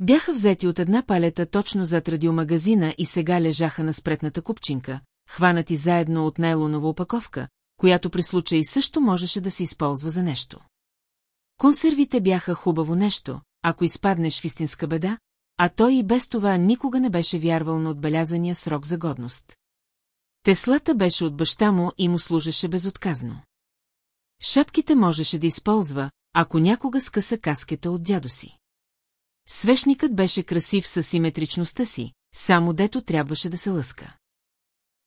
Speaker 1: Бяха взети от една палета точно зад радиомагазина и сега лежаха на спретната купчинка, хванати заедно от нейлонова опаковка, която при случай също можеше да се използва за нещо. Консервите бяха хубаво нещо, ако изпаднеш в истинска беда, а той и без това никога не беше вярвал на отбелязания срок за годност. Теслата беше от баща му и му служеше безотказно. Шапките можеше да използва, ако някога скъса каскета от дядо си. Свещникът беше красив със симетричността си, само дето трябваше да се лъска.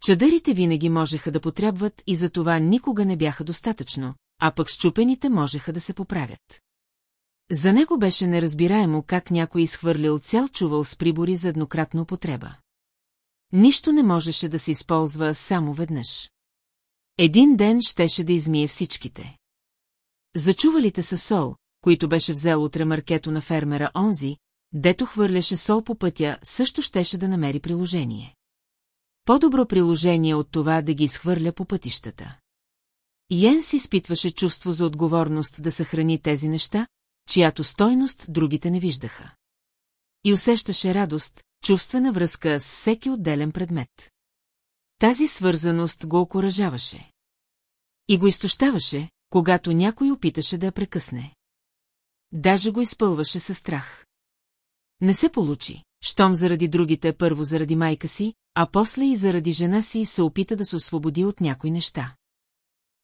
Speaker 1: Чадърите винаги можеха да потребват и за това никога не бяха достатъчно, а пък щупените можеха да се поправят. За него беше неразбираемо как някой изхвърлил цял чувал с прибори за еднократна употреба. Нищо не можеше да се използва само веднъж. Един ден щеше да измие всичките. Зачувалите са сол, които беше взел от ремаркето на фермера онзи, дето хвърляше сол по пътя, също щеше да намери приложение. По-добро приложение от това да ги изхвърля по пътищата. Йенс изпитваше чувство за отговорност да съхрани тези неща, чиято стойност другите не виждаха. И усещаше радост, чувствена връзка с всеки отделен предмет. Тази свързаност го окоръжаваше. И го изтощаваше, когато някой опиташе да я прекъсне. Даже го изпълваше със страх. Не се получи, щом заради другите първо заради майка си, а после и заради жена си се опита да се освободи от някои неща.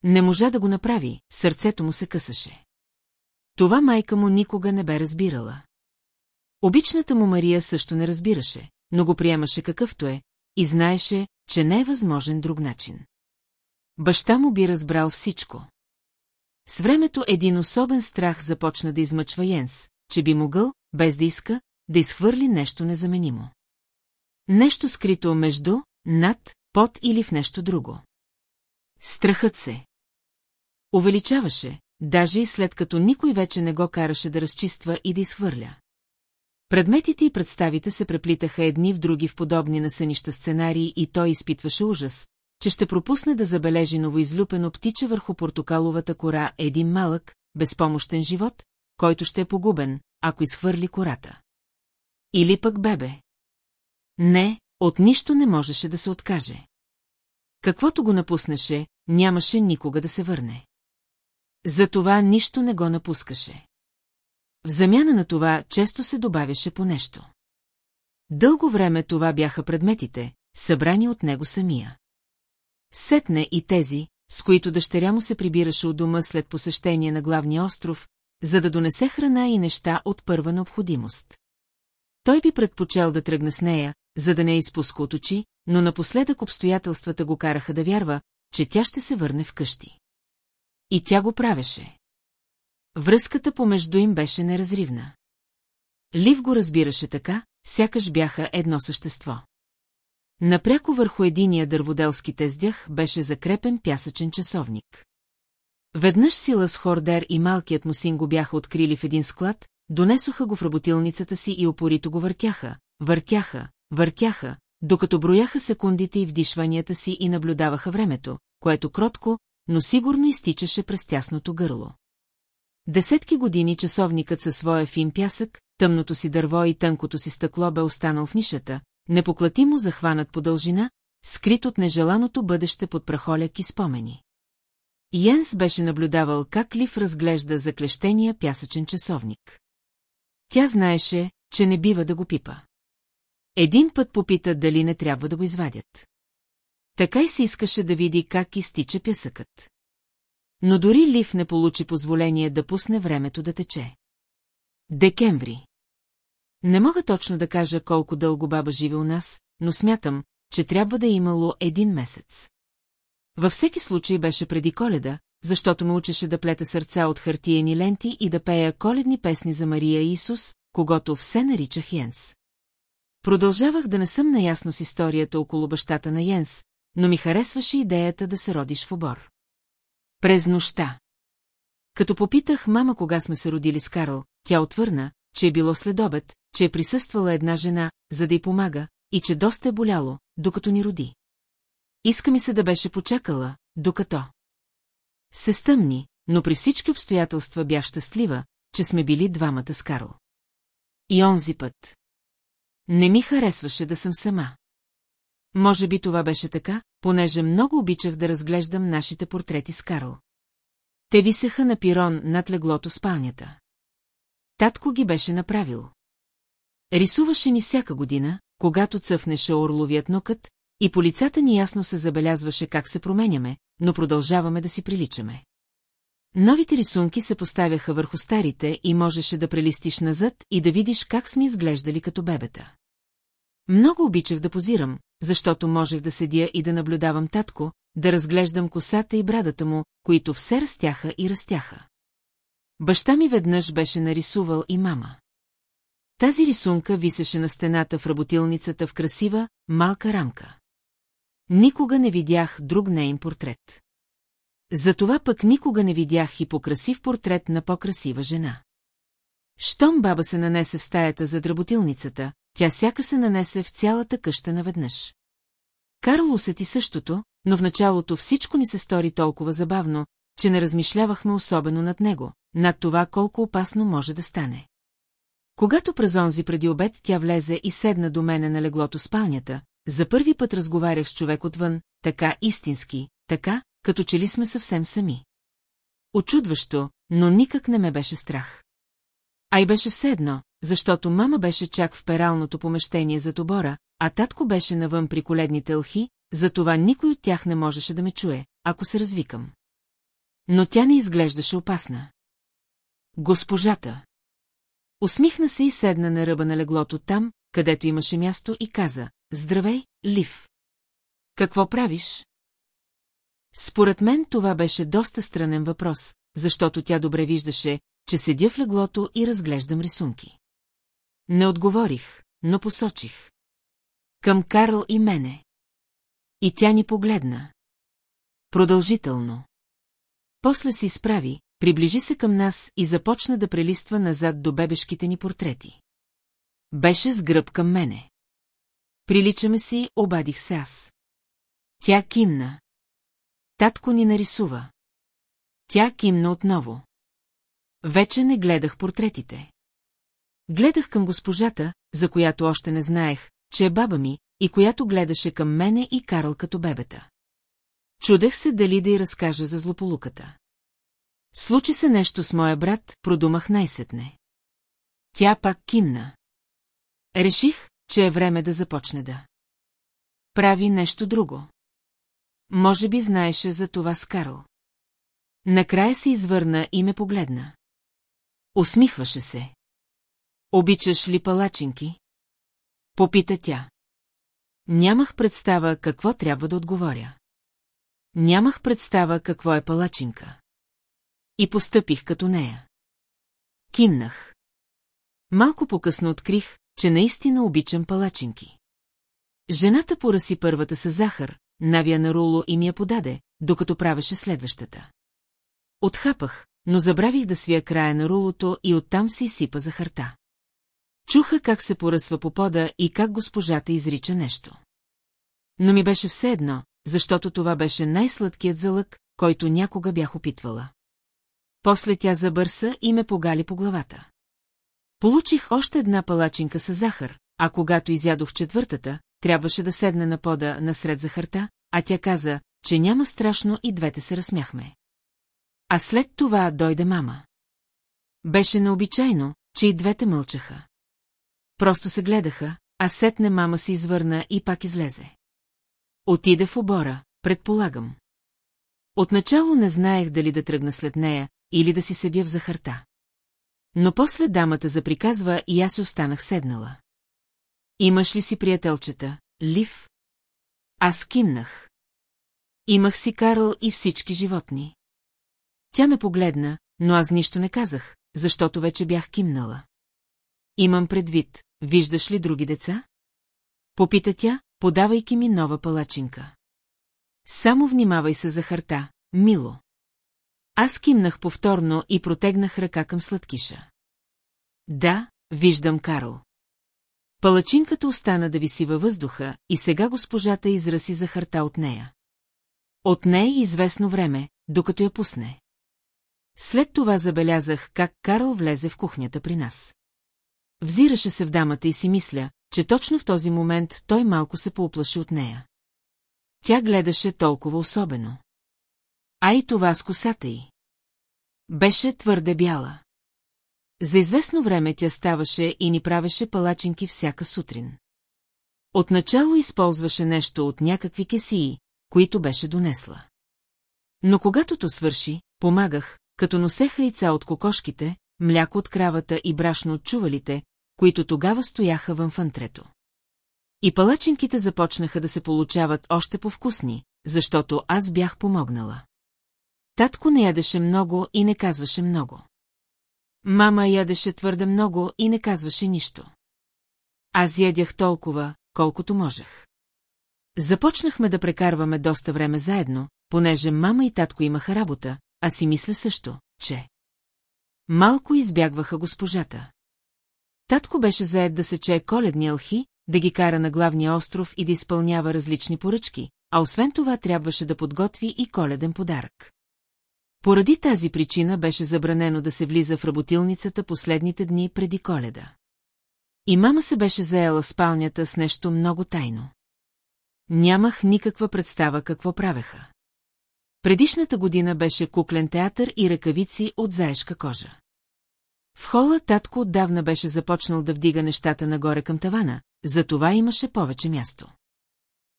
Speaker 1: Не можа да го направи, сърцето му се късаше. Това майка му никога не бе разбирала. Обичната му Мария също не разбираше, но го приемаше какъвто е и знаеше, че не е възможен друг начин. Баща му би разбрал всичко. С времето един особен страх започна да измъчва Йенс, че би могъл, без да иска, да изхвърли нещо незаменимо. Нещо скрито между, над, под или в нещо друго. Страхът се. Увеличаваше, даже и след като никой вече не го караше да разчиства и да изхвърля. Предметите и представите се преплитаха едни в други в подобни на сънища сценарии и той изпитваше ужас, че ще пропусне да забележи новоизлюпено птиче върху портокаловата кора един малък, безпомощен живот, който ще е погубен, ако изхвърли кората. Или пък бебе. Не, от нищо не можеше да се откаже. Каквото го напуснаше, нямаше никога да се върне. Затова нищо не го напускаше. В замяна на това често се добавяше по нещо. Дълго време това бяха предметите, събрани от него самия. Сетне и тези, с които дъщеря му се прибираше от дома след посещение на главния остров, за да донесе храна и неща от първа необходимост. Той би предпочел да тръгне с нея, за да не е изпуска от очи, но напоследък обстоятелствата го караха да вярва, че тя ще се върне вкъщи. И тя го правеше. Връзката помежду им беше неразривна. Лив го разбираше така, сякаш бяха едно същество. Напряко върху единия дърводелски тездях беше закрепен пясъчен часовник. Веднъж сила с Хордер и малкият му син го бяха открили в един склад, донесоха го в работилницата си и опорито го въртяха, въртяха, въртяха, докато брояха секундите и вдишванията си и наблюдаваха времето, което кротко, но сигурно изтичаше през тясното гърло. Десетки години часовникът със своя фин пясък, тъмното си дърво и тънкото си стъкло бе останал в нишата, непоклатимо захванат по дължина, скрит от нежеланото бъдеще под прахоляк и спомени. Йенс беше наблюдавал как Лив разглежда заклещения пясъчен часовник. Тя знаеше, че не бива да го пипа. Един път попита дали не трябва да го извадят. Така и се искаше да види как изтича пясъкът. Но дори Лив не получи позволение да пусне времето да тече. Декември не мога точно да кажа колко дълго баба живе у нас, но смятам, че трябва да е имало един месец. Във всеки случай беше преди коледа, защото ме учеше да плета сърца от хартиени ленти и да пея коледни песни за Мария Исус, когато все наричах Йенс. Продължавах да не съм наясно с историята около бащата на Йенс, но ми харесваше идеята да се родиш в обор. През нощта. Като попитах мама кога сме се родили с Карл, тя отвърна, че е било следобед, че е присъствала една жена, за да й помага, и че доста е боляло, докато ни роди. Иска ми се да беше почакала, докато. Се стъмни, но при всички обстоятелства бях щастлива, че сме били двамата с Карл. И онзи път. Не ми харесваше да съм сама. Може би това беше така, понеже много обичах да разглеждам нашите портрети с Карл. Те висеха на пирон над леглото спалнята. Татко ги беше направил. Рисуваше ни всяка година, когато цъфнеше орловият нокът, и по лицата ни ясно се забелязваше как се променяме, но продължаваме да си приличаме. Новите рисунки се поставяха върху старите и можеше да прелистиш назад и да видиш как сме изглеждали като бебета. Много обичах да позирам, защото можех да седя и да наблюдавам татко, да разглеждам косата и брадата му, които все растяха и растяха. Баща ми веднъж беше нарисувал и мама. Тази рисунка висеше на стената в работилницата в красива, малка рамка. Никога не видях друг нейн портрет. Затова пък никога не видях и по-красив портрет на по-красива жена. Щом баба се нанесе в стаята за дработилницата, тя сяка се нанесе в цялата къща наведнъж. Карл усети същото, но в началото всичко ни се стори толкова забавно, че не размишлявахме особено над него, над това колко опасно може да стане. Когато през онзи преди обед тя влезе и седна до мене на леглото спалнята, за първи път разговарях с човек отвън, така истински, така, като че ли сме съвсем сами. Очудващо, но никак не ме беше страх. Ай беше все едно, защото мама беше чак в пералното помещение за тобора, а татко беше навън при коледните лхи, затова никой от тях не можеше да ме чуе, ако се развикам. Но тя не изглеждаше опасна. Госпожата. Усмихна се и седна на ръба на леглото там, където имаше място и каза, здравей, Лив. Какво правиш? Според мен това беше доста странен въпрос, защото тя добре виждаше, че седя в леглото и разглеждам рисунки. Не отговорих, но посочих. Към Карл и мене. И тя ни погледна. Продължително. После се изправи, Приближи се към нас и започна да прелиства назад до бебешките ни портрети. Беше с гръб към мене. Приличаме си, обадих се аз. Тя кимна. Татко ни нарисува. Тя кимна отново. Вече не гледах портретите. Гледах към госпожата, за която още не знаех, че е баба ми, и която гледаше към мене и Карл като бебета. Чудех се дали да й разкажа за злополуката. Случи се нещо с моя брат, продумах най-сетне. Тя пак кимна. Реших, че е време да започне да. Прави нещо друго. Може би знаеше за това с Карл. Накрая се извърна и ме погледна. Усмихваше се. Обичаш ли палачинки? Попита тя. Нямах представа какво трябва да отговоря. Нямах представа какво е палачинка. И постъпих като нея. Кимнах. Малко по-късно открих, че наистина обичам палачинки. Жената пораси първата със захар, навия на руло и ми я подаде, докато правеше следващата. Отхапах, но забравих да свия края на рулото и оттам се изсипа захарта. Чуха как се поръсва по пода и как госпожата изрича нещо. Но ми беше все едно, защото това беше най-сладкият залък, който някога бях опитвала. После тя забърса и ме погали по главата. Получих още една палачинка с захар, а когато изядох четвъртата, трябваше да седне на пода насред захарта, а тя каза, че няма страшно и двете се разсмяхме. А след това дойде мама. Беше необичайно, че и двете мълчаха. Просто се гледаха, а сетне мама се извърна и пак излезе. Отида в обора, предполагам. Отначало не знаех дали да тръгна след нея, или да си седя в захарта. Но после дамата заприказва и аз останах седнала. Имаш ли си приятелчета, Лив? Аз кимнах. Имах си Карл и всички животни. Тя ме погледна, но аз нищо не казах, защото вече бях кимнала. Имам предвид, виждаш ли други деца? Попита тя, подавайки ми нова палачинка. Само внимавай се за харта, мило. Аз кимнах повторно и протегнах ръка към сладкиша. Да, виждам Карл. Палачинката остана да виси във въздуха и сега госпожата израси захарта от нея. От нея е известно време, докато я пусне. След това забелязах как Карл влезе в кухнята при нас. Взираше се в дамата и си мисля, че точно в този момент той малко се поуплаши от нея. Тя гледаше толкова особено. А и това с косата й. Беше твърде бяла. За известно време тя ставаше и ни правеше палачинки всяка сутрин. Отначало използваше нещо от някакви кесии, които беше донесла. Но когато то свърши, помагах, като носеха яйца от кокошките, мляко от кравата и брашно от чувалите, които тогава стояха вън фантрето. И палачинките започнаха да се получават още по-вкусни, защото аз бях помогнала. Татко не ядеше много и не казваше много. Мама ядеше твърде много и не казваше нищо. Аз ядях толкова, колкото можех. Започнахме да прекарваме доста време заедно, понеже мама и татко имаха работа, а си мисля също, че... Малко избягваха госпожата. Татко беше заед да сече коледни алхи, да ги кара на главния остров и да изпълнява различни поръчки, а освен това трябваше да подготви и коледен подарък. Поради тази причина беше забранено да се влиза в работилницата последните дни преди коледа. И мама се беше заела спалнята с нещо много тайно. Нямах никаква представа какво правеха. Предишната година беше куклен театър и ръкавици от заешка кожа. В хола татко отдавна беше започнал да вдига нещата нагоре към тавана, затова имаше повече място.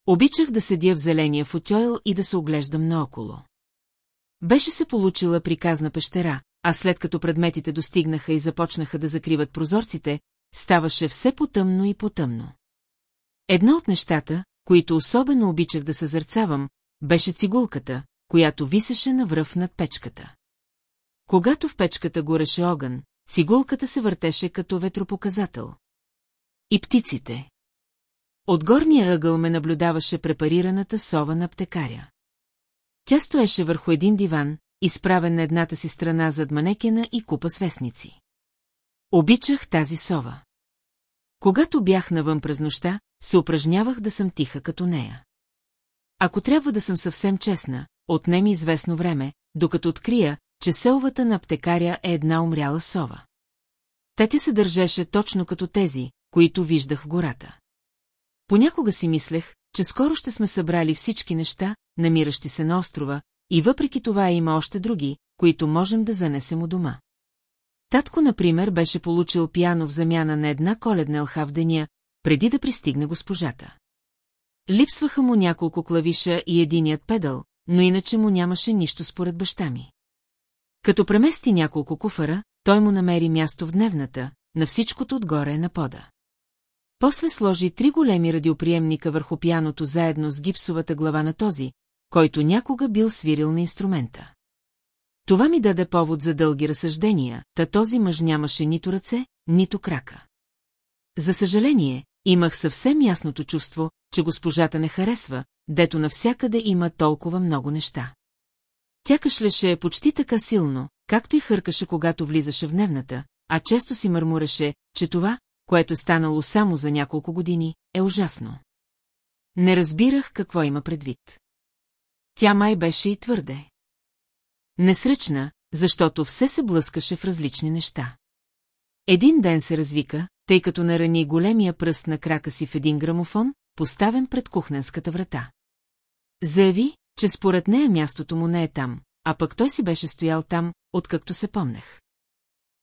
Speaker 1: Обичах да седя в зеления футойл и да се оглеждам наоколо. Беше се получила приказна пещера, а след като предметите достигнаха и започнаха да закриват прозорците, ставаше все потъмно и потъмно. Едно от нещата, които особено обичах да съзърцавам, беше цигулката, която висеше на връв над печката. Когато в печката гореше огън, цигулката се въртеше като ветропоказател. И птиците. От горния ъгъл ме наблюдаваше препарираната сова на аптекаря. Тя стоеше върху един диван, изправен на едната си страна зад манекена и купа свестници. Обичах тази сова. Когато бях навън през нощта, се упражнявах да съм тиха като нея. Ако трябва да съм съвсем честна, отнеми известно време, докато открия, че селвата на аптекаря е една умряла сова. Та тя се държеше точно като тези, които виждах в гората. Понякога си мислех, че скоро ще сме събрали всички неща, намиращи се на острова, и въпреки това има още други, които можем да занесем у дома. Татко, например, беше получил пиано в замяна на една коледна елха в деня, преди да пристигне госпожата. Липсваха му няколко клавиша и единият педал, но иначе му нямаше нищо според баща ми. Като премести няколко куфара, той му намери място в дневната, на всичкото отгоре на пода. После сложи три големи радиоприемника върху пяното заедно с гипсовата глава на този, който някога бил свирил на инструмента. Това ми даде повод за дълги разсъждения, та този мъж нямаше нито ръце, нито крака. За съжаление, имах съвсем ясното чувство, че госпожата не харесва, дето навсякъде има толкова много неща. Тя кашляше почти така силно, както и хъркаше, когато влизаше в дневната, а често си мърмуреше, че това, което станало само за няколко години, е ужасно. Не разбирах какво има предвид. Тя май беше и твърде. Несръчна, защото все се блъскаше в различни неща. Един ден се развика, тъй като нарани големия пръст на крака си в един грамофон, поставен пред кухненската врата. Заяви, че според нея мястото му не е там, а пък той си беше стоял там, откакто се помнех.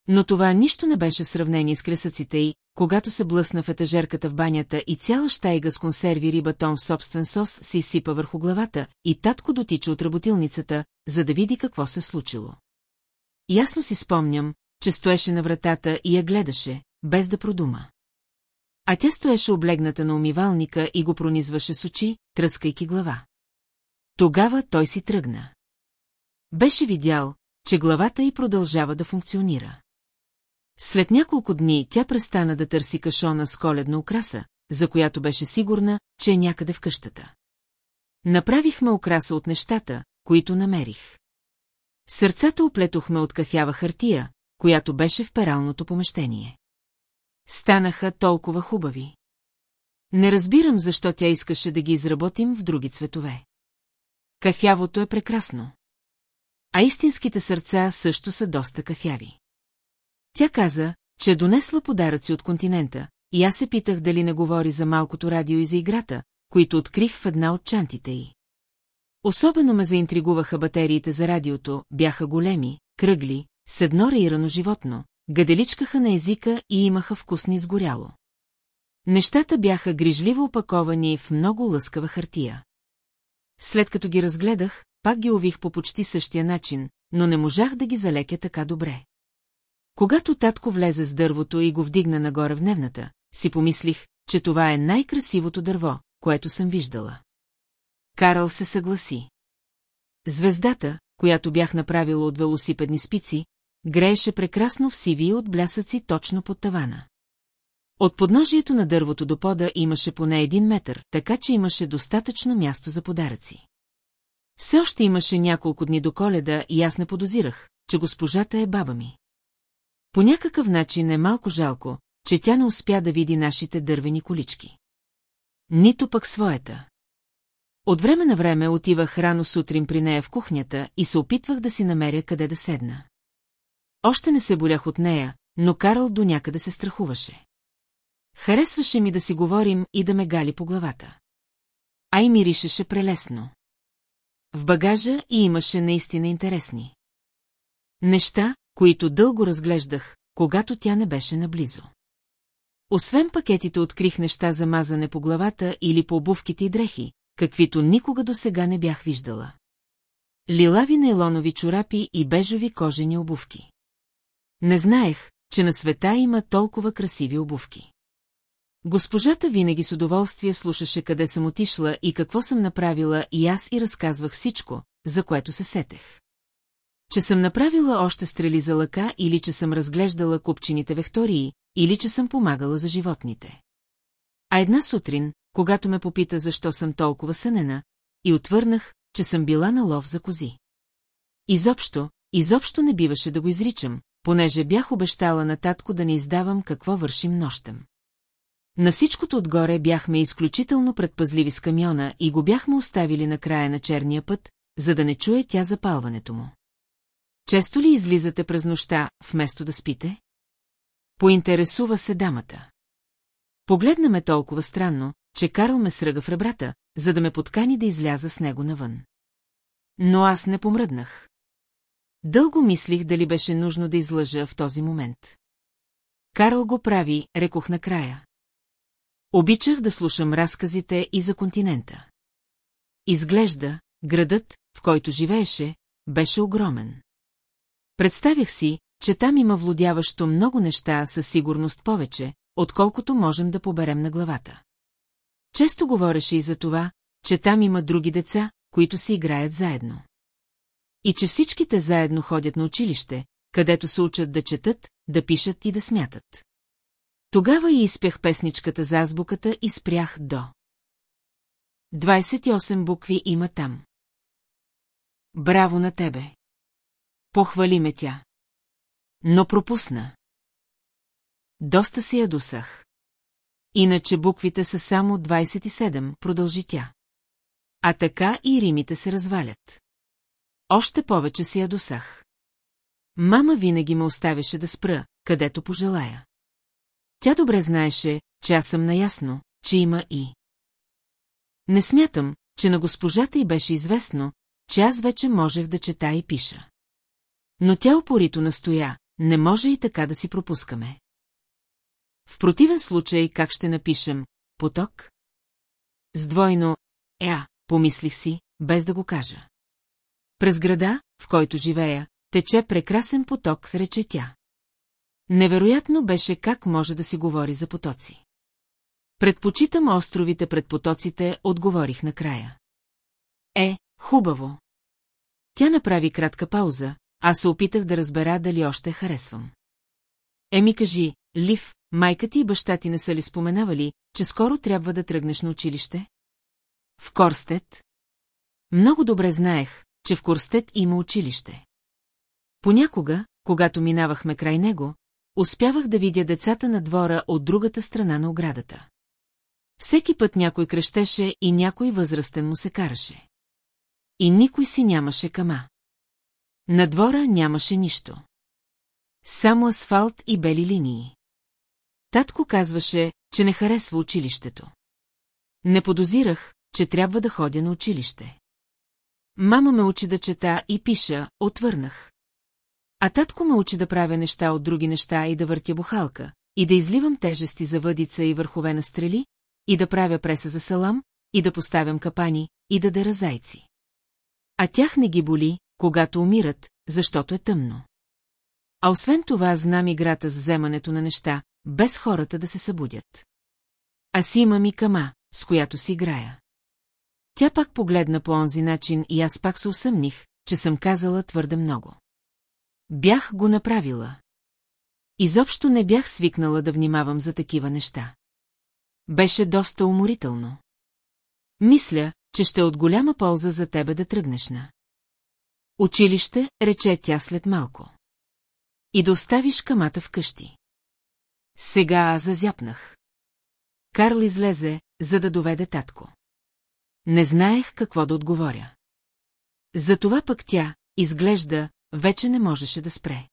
Speaker 1: Но това нищо не беше сравнение с кресъците й, когато се блъсна в етажерката в банята и цяла щайга с консерви риба том в собствен сос се изсипа върху главата и татко дотича от работилницата, за да види какво се случило. Ясно си спомням, че стоеше на вратата и я гледаше, без да продума. А тя стоеше облегната на умивалника и го пронизваше с очи, тръскайки глава. Тогава той си тръгна. Беше видял, че главата й продължава да функционира. След няколко дни тя престана да търси кашона с коледна украса, за която беше сигурна, че е някъде в къщата. Направихме украса от нещата, които намерих. Сърцата оплетохме от кафява хартия, която беше в пералното помещение. Станаха толкова хубави. Не разбирам защо тя искаше да ги изработим в други цветове. Кафявото е прекрасно. А истинските сърца също са доста кафяви. Тя каза, че донесла подаръци от континента, и аз се питах дали не говори за малкото радио и за играта, които открих в една от чантите й. Особено ме заинтригуваха батериите за радиото, бяха големи, кръгли, с едно рейрано животно, гаделичкаха на езика и имаха вкусни изгоряло. Нещата бяха грижливо опаковани в много лъскава хартия. След като ги разгледах, пак ги ових по почти същия начин, но не можах да ги залекя така добре. Когато татко влезе с дървото и го вдигна нагоре в дневната, си помислих, че това е най-красивото дърво, което съм виждала. Карл се съгласи. Звездата, която бях направила от велосипедни спици, грееше прекрасно в сиви от блясъци точно под тавана. От подножието на дървото до пода имаше поне един метър, така че имаше достатъчно място за подаръци. Все още имаше няколко дни до коледа и аз не подозирах, че госпожата е баба ми. По някакъв начин е малко жалко, че тя не успя да види нашите дървени колички. Нито пък своята. От време на време отивах рано сутрин при нея в кухнята и се опитвах да си намеря къде да седна. Още не се болях от нея, но Карл до някъде се страхуваше. Харесваше ми да си говорим и да ме гали по главата. Ай миришеше прелесно. В багажа и имаше наистина интересни. Неща, които дълго разглеждах, когато тя не беше наблизо. Освен пакетите открих неща за мазане по главата или по обувките и дрехи, каквито никога досега не бях виждала. Лилави нейлонови чорапи и бежови кожени обувки. Не знаех, че на света има толкова красиви обувки. Госпожата винаги с удоволствие слушаше къде съм отишла и какво съм направила и аз и разказвах всичко, за което се сетех. Че съм направила още стрели за лъка или че съм разглеждала купчените вектории, или че съм помагала за животните. А една сутрин, когато ме попита защо съм толкова сънена, и отвърнах, че съм била на лов за кози. Изобщо, изобщо не биваше да го изричам, понеже бях обещала на татко да не издавам какво вършим нощем. На всичкото отгоре бяхме изключително предпазливи с камиона и го бяхме оставили на края на черния път, за да не чуе тя запалването му. Често ли излизате през нощта, вместо да спите? Поинтересува се дамата. Погледна ме толкова странно, че Карл ме сръга в ребрата, за да ме подкани да изляза с него навън. Но аз не помръднах. Дълго мислих дали беше нужно да излъжа в този момент. Карл го прави, рекох накрая. Обичах да слушам разказите и за континента. Изглежда, градът, в който живееше, беше огромен. Представях си, че там има владяващо много неща със сигурност повече, отколкото можем да поберем на главата. Често говореше и за това, че там има други деца, които си играят заедно. И че всичките заедно ходят на училище, където се учат да четат, да пишат и да смятат. Тогава и изпях песничката за азбуката и спрях до. 28 букви има там. Браво на тебе! Похвали ме тя. Но пропусна. Доста си досах. Иначе буквите са само 27, продължи тя. А така и римите се развалят. Още повече си досах. Мама винаги ме оставяше да спра, където пожелая. Тя добре знаеше, че аз съм наясно, че има и. Не смятам, че на госпожата й беше известно, че аз вече можех да чета и пиша. Но тя упорито настоя, не може и така да си пропускаме. В противен случай как ще напишем «поток»? С двойно «еа», помислих си, без да го кажа. През града, в който живея, тече прекрасен поток, рече тя. Невероятно беше как може да си говори за потоци. Предпочитам островите пред потоците, отговорих накрая. Е, хубаво. Тя направи кратка пауза, аз се опитах да разбера дали още харесвам. Еми кажи, Лив, майка ти и баща ти не са ли споменавали, че скоро трябва да тръгнеш на училище? В Корстет? Много добре знаех, че в Корстет има училище. Понякога, когато минавахме край него, успявах да видя децата на двора от другата страна на оградата. Всеки път някой крещеше и някой възрастен му се караше. И никой си нямаше кама. На двора нямаше нищо. Само асфалт и бели линии. Татко казваше, че не харесва училището. Не подозирах, че трябва да ходя на училище. Мама ме учи да чета и пиша, отвърнах. А татко ме учи да правя неща от други неща и да въртя бухалка, и да изливам тежести за въдица и върхове на стрели, и да правя преса за салам, и да поставям капани, и да дера зайци. А тях не ги боли, когато умират, защото е тъмно. А освен това знам играта с вземането на неща, без хората да се събудят. А си имам и кама, с която си играя. Тя пак погледна по онзи начин и аз пак се усъмних, че съм казала твърде много. Бях го направила. Изобщо не бях свикнала да внимавам за такива неща. Беше доста уморително. Мисля, че ще е от голяма полза за тебе да тръгнеш на. Училище, рече тя след малко. И да оставиш камата вкъщи. Сега аз зазяпнах. Карл излезе, за да доведе татко. Не знаех какво да отговоря. Затова пък тя, изглежда, вече не можеше да спре.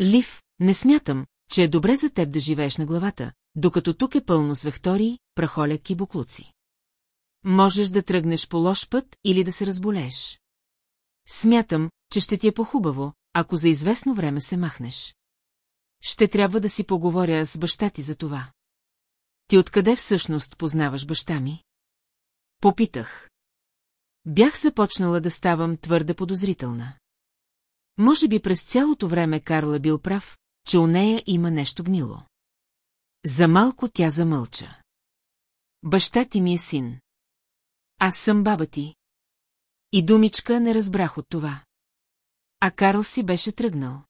Speaker 1: Лив, не смятам, че е добре за теб да живееш на главата, докато тук е пълно с вехтори, прахоляк и буклуци. Можеш да тръгнеш по лош път или да се разболееш. Смятам, че ще ти е по-хубаво, ако за известно време се махнеш. Ще трябва да си поговоря с баща ти за това. Ти откъде всъщност познаваш баща ми? Попитах. Бях започнала да ставам твърде подозрителна. Може би през цялото време Карла бил прав, че у нея има нещо гнило. За малко тя замълча. Баща ти ми е син. Аз съм баба ти, и думичка не разбрах от това. А Карл си беше тръгнал.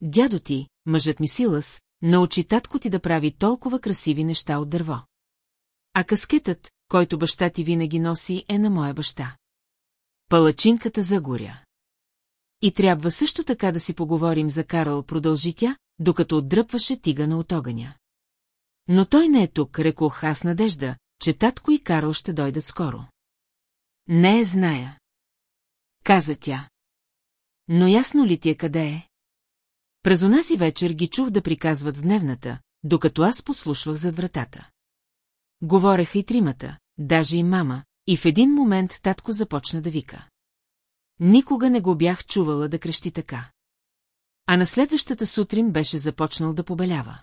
Speaker 1: Дядо ти, мъжът ми Силас, научи татко ти да прави толкова красиви неща от дърво. А каскетът, който баща ти винаги носи, е на моя баща. Палачинката загоря. И трябва също така да си поговорим за Карл, продължи тя, докато отдръпваше тигана от огъня. Но той не е тук, рекох аз надежда, че татко и Карл ще дойдат скоро. Не е зная. Каза тя. Но ясно ли ти е къде е? През онази вечер ги чух да приказват в дневната, докато аз послушвах зад вратата. Говореха и тримата, даже и мама, и в един момент татко започна да вика. Никога не го бях чувала да крещи така. А на следващата сутрин беше започнал да побелява.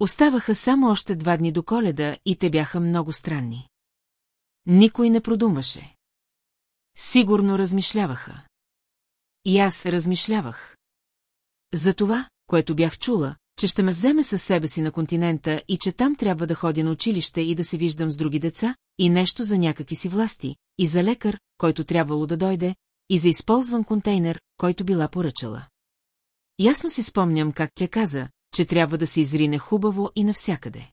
Speaker 1: Оставаха само още два дни до коледа и те бяха много странни. Никой не продумваше. Сигурно размишляваха. И аз размишлявах. За това, което бях чула, че ще ме вземе със себе си на континента и че там трябва да ходя на училище и да се виждам с други деца, и нещо за някакви си власти, и за лекар, който трябвало да дойде, и за използван контейнер, който била поръчала. Ясно си спомням как тя каза, че трябва да се изрине хубаво и навсякъде.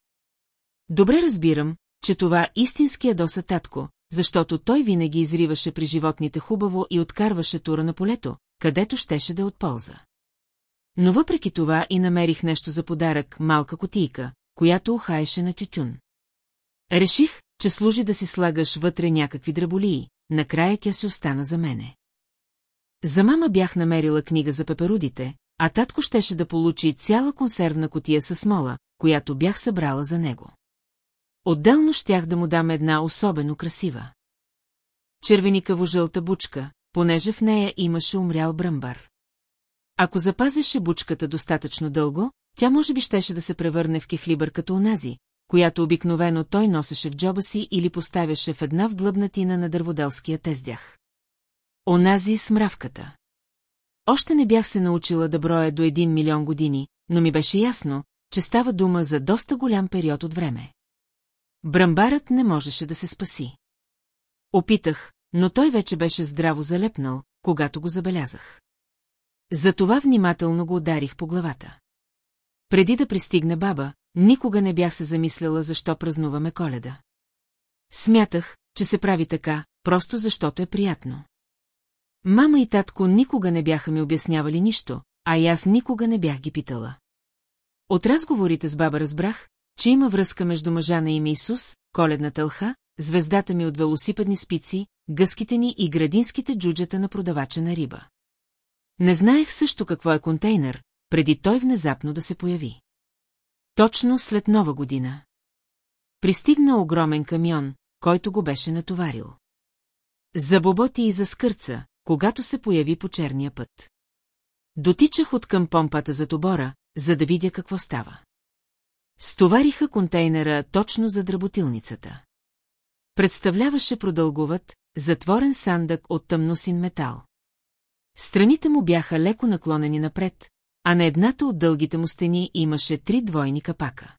Speaker 1: Добре разбирам, че това истинския доса татко, защото той винаги изриваше при животните хубаво и откарваше тура на полето, където щеше да е от полза. Но въпреки това и намерих нещо за подарък, малка котийка, която ухаеше на тютюн. Реших, че служи да си слагаш вътре някакви драболии, накрая тя си остана за мене. За мама бях намерила книга за пеперудите, а татко щеше да получи цяла консервна котия с мола, която бях събрала за него. Отделно щях да му дам една особено красива. Червеникаво-жълта бучка, понеже в нея имаше умрял бръмбар. Ако запазеше бучката достатъчно дълго, тя може би щеше да се превърне в кехлибър като онази, която обикновено той носеше в джоба си или поставяше в една вдлъбнатина на дърводелския тездях. Онази с мравката. Още не бях се научила да броя до един милион години, но ми беше ясно, че става дума за доста голям период от време. Брамбарът не можеше да се спаси. Опитах, но той вече беше здраво залепнал, когато го забелязах. Затова внимателно го ударих по главата. Преди да пристигне баба, никога не бях се замисляла защо празнуваме коледа. Смятах, че се прави така, просто защото е приятно. Мама и татко никога не бяха ми обяснявали нищо, а и аз никога не бях ги питала. От разговорите с баба разбрах, че има връзка между мъжа на име Исус, коледната тълха, звездата ми от велосипедни спици, гъските ни и градинските джуджета на продавача на риба. Не знаех също какво е контейнер, преди той внезапно да се появи. Точно след нова година. Пристигна огромен камион, който го беше натоварил. Забоботи и заскърца, когато се появи по черния път. Дотичах от към помпата за тобора, за да видя какво става. Стовариха контейнера точно за дработилницата. Представляваше продълговат, затворен сандък от тъмносин метал. Страните му бяха леко наклонени напред, а на едната от дългите му стени имаше три двойни капака.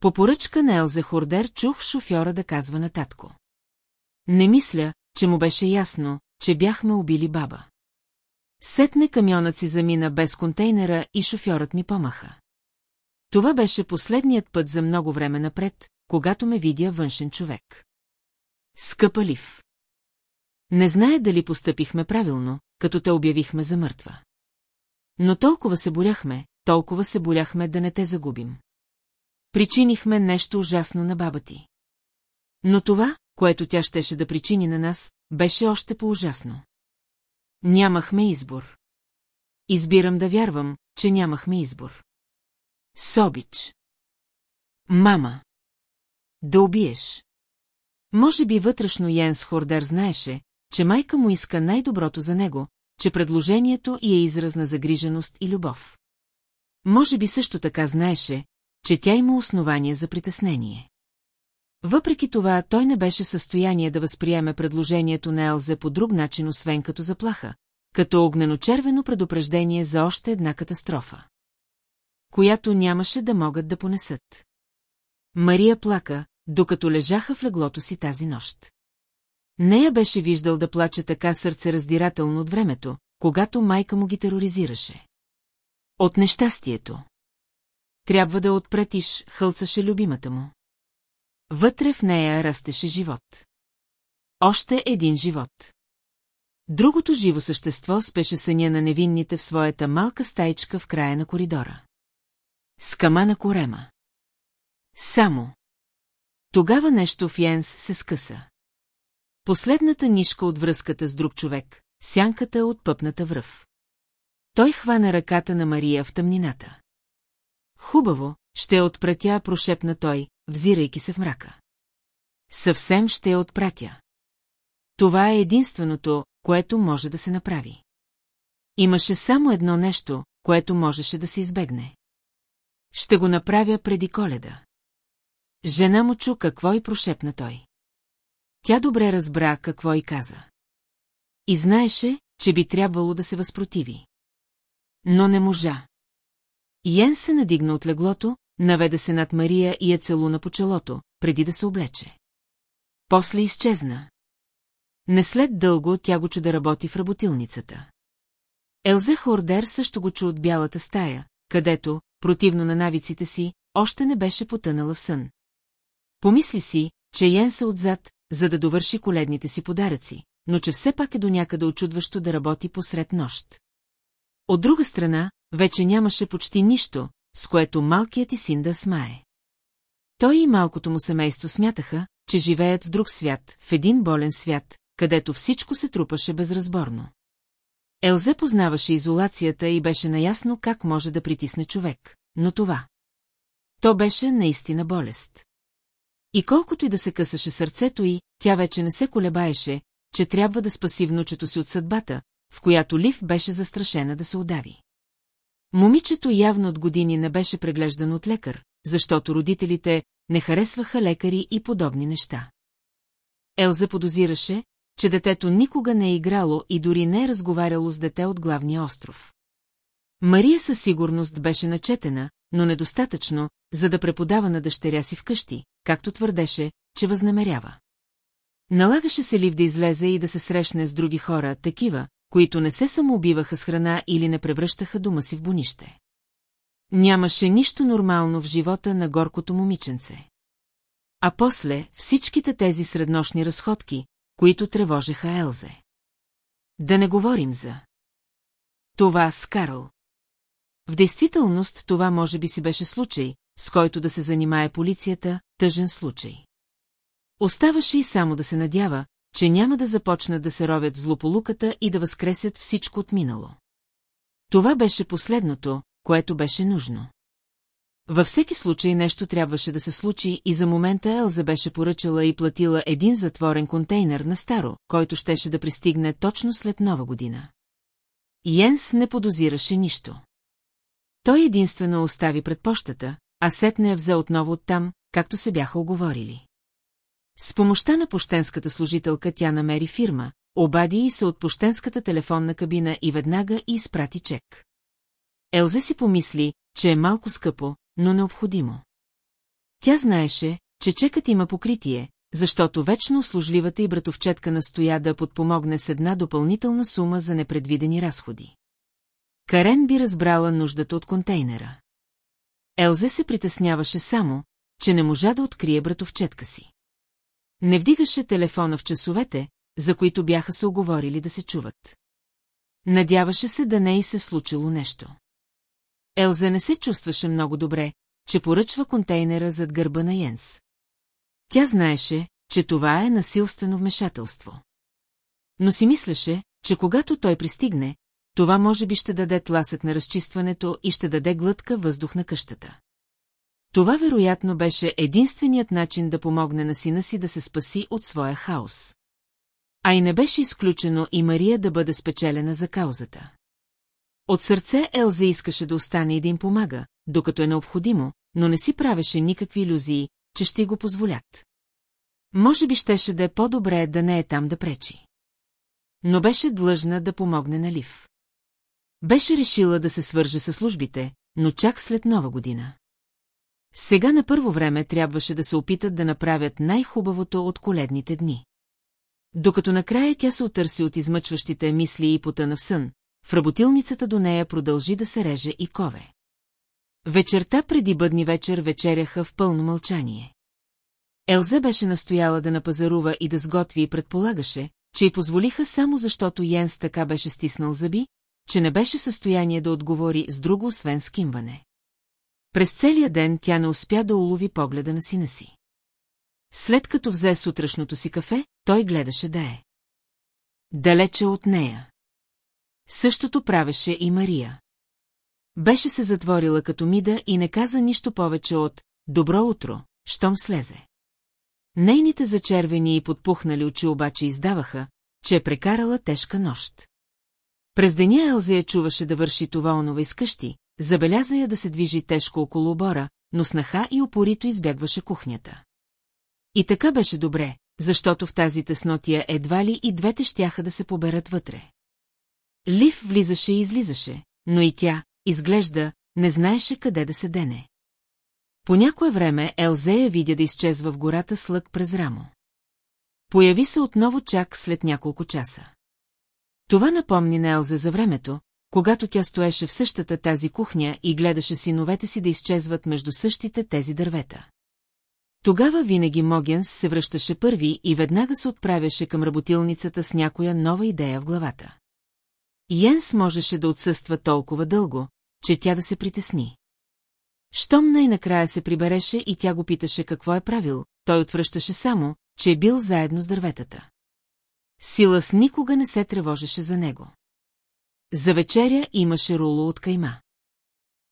Speaker 1: По поръчка на Елзе Хордер чух шофьора да казва на татко. Не мисля, че му беше ясно, че бяхме убили баба. Сетне камионът си замина без контейнера и шофьорът ми помаха. Това беше последният път за много време напред, когато ме видя външен човек. Скъпа Лив. Не знае дали постъпихме правилно, като те обявихме за мъртва. Но толкова се боляхме, толкова се боляхме да не те загубим. Причинихме нещо ужасно на баба ти. Но това, което тя щеше да причини на нас, беше още по-ужасно. Нямахме избор. Избирам да вярвам, че нямахме избор. Собич. Мама. Да убиеш. Може би вътрешно Йенс Хордер знаеше, че майка му иска най-доброто за него, че предложението и е израз на загриженост и любов. Може би също така знаеше, че тя има основания за притеснение. Въпреки това, той не беше в състояние да възприеме предложението на Елзе по друг начин, освен като заплаха, като огненочервено предупреждение за още една катастрофа която нямаше да могат да понесат. Мария плака, докато лежаха в леглото си тази нощ. Нея беше виждал да плаче така сърцераздирателно от времето, когато майка му ги тероризираше. От нещастието. Трябва да отпратиш, хълцаше любимата му. Вътре в нея растеше живот. Още един живот. Другото живо същество спеше съня на невинните в своята малка стаичка в края на коридора. Скама на корема. Само. Тогава нещо в Йенс се скъса. Последната нишка от връзката с друг човек, сянката от пъпната връв. Той хвана ръката на Мария в тъмнината. Хубаво, ще отпратя, прошепна той, взирайки се в мрака. Съвсем ще я отпратя. Това е единственото, което може да се направи. Имаше само едно нещо, което можеше да се избегне. Ще го направя преди коледа. Жена му чу какво и прошепна той. Тя добре разбра какво и каза. И знаеше, че би трябвало да се възпротиви. Но не можа. Йен се надигна от леглото, наведе се над Мария и я целуна по челото, преди да се облече. После изчезна. Не след дълго тя го чу да работи в работилницата. Елзе Хордер също го чу от бялата стая, където, противно на навиците си, още не беше потънала в сън. Помисли си, че са отзад, за да довърши коледните си подаръци, но че все пак е до някъде очудващо да работи посред нощ. От друга страна, вече нямаше почти нищо, с което малкият и син да смае. Той и малкото му семейство смятаха, че живеят в друг свят, в един болен свят, където всичко се трупаше безразборно. Елзе познаваше изолацията и беше наясно как може да притисне човек, но това. То беше наистина болест. И колкото и да се късаше сърцето й, тя вече не се колебаеше, че трябва да спаси внучето си от съдбата, в която Лив беше застрашена да се удави. Момичето явно от години не беше преглеждано от лекар, защото родителите не харесваха лекари и подобни неща. Елза подозираше, че детето никога не е играло и дори не е разговаряло с дете от главния остров. Мария със сигурност беше начетена, но недостатъчно, за да преподава на дъщеря си вкъщи, както твърдеше, че възнамерява. Налагаше се Лив да излезе и да се срещне с други хора, такива, които не се самоубиваха с храна или не превръщаха дома си в бунище. Нямаше нищо нормално в живота на горкото момиченце. А после всичките тези среднощни разходки, които тревожеха Елзе. Да не говорим за... Това с Карл. В действителност това може би си беше случай, с който да се занимае полицията, тъжен случай. Оставаше и само да се надява, че няма да започнат да се ровят злополуката и да възкресят всичко от минало. Това беше последното, което беше нужно. Във всеки случай нещо трябваше да се случи и за момента Елза беше поръчала и платила един затворен контейнер на старо, който щеше да пристигне точно след нова година. Йенс не подозираше нищо. Той единствено остави пред пощата, а сетне я взе отново оттам, както се бяха оговорили. С помощта на пощенската служителка тя намери фирма, обади и се от пощенската телефонна кабина и веднага и изпрати чек. Елза си помисли, че е малко скъпо, но необходимо. Тя знаеше, че чекът има покритие, защото вечно услужливата и братовчетка настоя да подпомогне с една допълнителна сума за непредвидени разходи. Карен би разбрала нуждата от контейнера. Елзе се притесняваше само, че не можа да открие братовчетка си. Не вдигаше телефона в часовете, за които бяха се оговорили да се чуват. Надяваше се да не и се случило нещо. Елза не се чувстваше много добре, че поръчва контейнера зад гърба на Йенс. Тя знаеше, че това е насилствено вмешателство. Но си мислеше, че когато той пристигне, това може би ще даде тласък на разчистването и ще даде глътка въздух на къщата. Това вероятно беше единственият начин да помогне на сина си да се спаси от своя хаос. А и не беше изключено и Мария да бъде спечелена за каузата. От сърце Елза искаше да остане и да им помага, докато е необходимо, но не си правеше никакви иллюзии, че ще й го позволят. Може би щеше да е по-добре да не е там да пречи. Но беше длъжна да помогне на Лив. Беше решила да се свърже с службите, но чак след нова година. Сега на първо време трябваше да се опитат да направят най-хубавото от коледните дни. Докато накрая тя се отърси от измъчващите мисли и потъна в сън, в работилницата до нея продължи да се реже и кове. Вечерта преди бъдни вечер вечеряха в пълно мълчание. Елза беше настояла да напазарува и да сготви и предполагаше, че й позволиха само защото Йенс така беше стиснал зъби, че не беше в състояние да отговори с друго, освен скимване. През целия ден тя не успя да улови погледа на сина си. След като взе сутрешното си кафе, той гледаше да е. Далече от нея. Същото правеше и Мария. Беше се затворила като Мида и не каза нищо повече от «Добро утро», щом слезе. Нейните зачервени и подпухнали очи обаче издаваха, че е прекарала тежка нощ. През деня Елза я чуваше да върши това онова изкъщи, забеляза я да се движи тежко около обора, но снаха и упорито избягваше кухнята. И така беше добре, защото в тази теснотия едва ли и двете щяха да се поберат вътре. Лив влизаше и излизаше, но и тя, изглежда, не знаеше къде да се дене. По някое време Елзея видя да изчезва в гората с лък през рамо. Появи се отново чак след няколко часа. Това напомни на Елзе за времето, когато тя стоеше в същата тази кухня и гледаше синовете си да изчезват между същите тези дървета. Тогава винаги Могенс се връщаше първи и веднага се отправяше към работилницата с някоя нова идея в главата. Йенс можеше да отсъства толкова дълго, че тя да се притесни. Щом най-накрая се прибереше и тя го питаше какво е правил, той отвръщаше само, че е бил заедно с дърветата. Силас никога не се тревожеше за него. За вечеря имаше руло от кайма.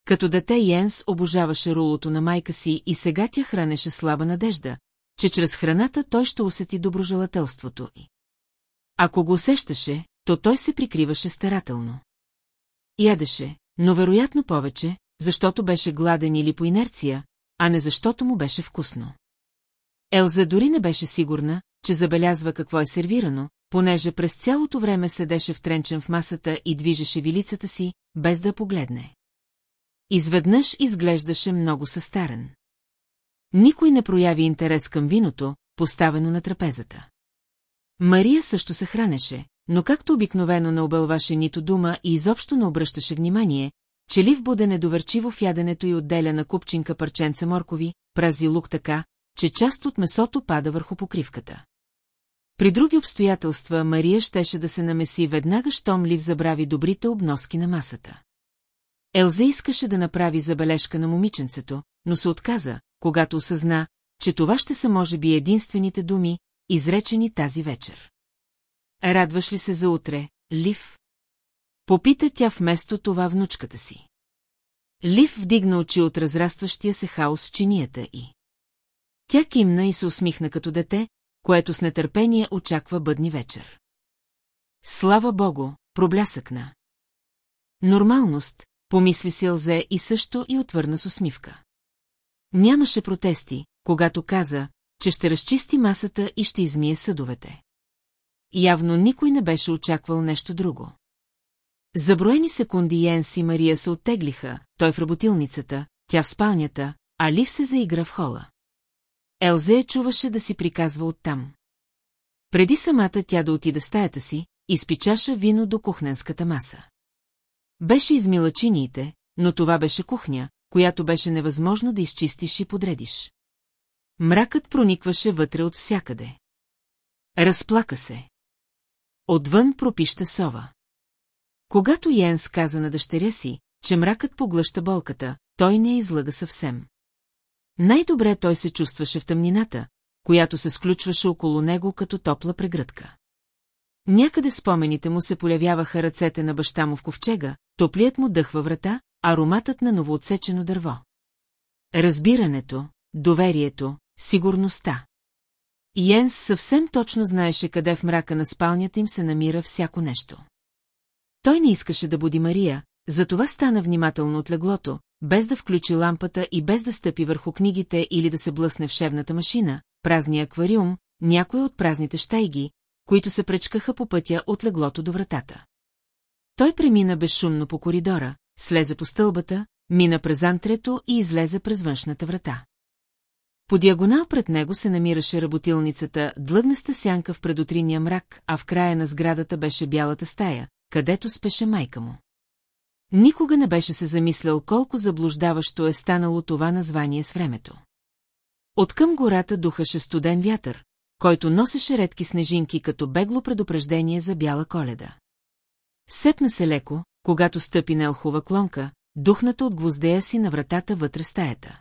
Speaker 1: Като дете Йенс обожаваше рулото на майка си и сега тя хранеше слаба надежда, че чрез храната той ще усети доброжелателството й. Ако го усещаше, то той се прикриваше старателно. Ядеше, но вероятно повече, защото беше гладен или по инерция, а не защото му беше вкусно. Елза дори не беше сигурна, че забелязва какво е сервирано, понеже през цялото време седеше втренчен в масата и движеше вилицата си, без да погледне. Изведнъж изглеждаше много състарен. Никой не прояви интерес към виното, поставено на трапезата. Мария също се хранеше, но както обикновено не обълваше нито дума и изобщо не обръщаше внимание, че Лив буде недоверчиво в яденето и отделя на купчинка парченца моркови, прази лук така, че част от месото пада върху покривката. При други обстоятелства Мария щеше да се намеси веднага, щом Лив забрави добрите обноски на масата. Елза искаше да направи забележка на момиченцето, но се отказа, когато осъзна, че това ще са може би единствените думи, изречени тази вечер. Радваш ли се за утре, Лив? Попита тя вместо това внучката си. Лив вдигна очи от разрастващия се хаос в чинията и. Тя кимна и се усмихна като дете, което с нетърпение очаква бъдни вечер. Слава богу, проблясъкна. Нормалност, помисли си лзе и също и отвърна с усмивка. Нямаше протести, когато каза, че ще разчисти масата и ще измие съдовете явно никой не беше очаквал нещо друго. Заброени секунди Йенс и Мария се оттеглиха, той в работилницата, тя в спалнята, а Лив се заигра в хола. Елзе я чуваше да си приказва оттам. Преди самата тя да отида стаята си, изпичаша вино до кухненската маса. Беше измила чиниите, но това беше кухня, която беше невъзможно да изчистиш и подредиш. Мракът проникваше вътре от всякъде. Разплака се. Отвън пропища сова. Когато Йенс каза на дъщеря си, че мракът поглъща болката, той не излъга съвсем. Най-добре той се чувстваше в тъмнината, която се сключваше около него като топла прегръдка. Някъде спомените му се полявяваха ръцете на баща му в ковчега, топлият му дъх във врата, ароматът на новоотсечено дърво. Разбирането, доверието, сигурността. Йенс съвсем точно знаеше къде в мрака на спалнята им се намира всяко нещо. Той не искаше да буди Мария, затова стана внимателно от леглото, без да включи лампата и без да стъпи върху книгите или да се блъсне в шевната машина, празния аквариум, някои от празните щайги, които се пречкаха по пътя от леглото до вратата. Той премина безшумно по коридора, слезе по стълбата, мина през антрето и излезе през външната врата. По диагонал пред него се намираше работилницата, длъгнаста сянка в предутриния мрак, а в края на сградата беше бялата стая, където спеше майка му. Никога не беше се замислял колко заблуждаващо е станало това название с времето. Откъм гората духаше студен вятър, който носеше редки снежинки като бегло предупреждение за бяла коледа. Сепна се леко, когато стъпи на елхова клонка, духната от гвоздея си на вратата вътре стаята.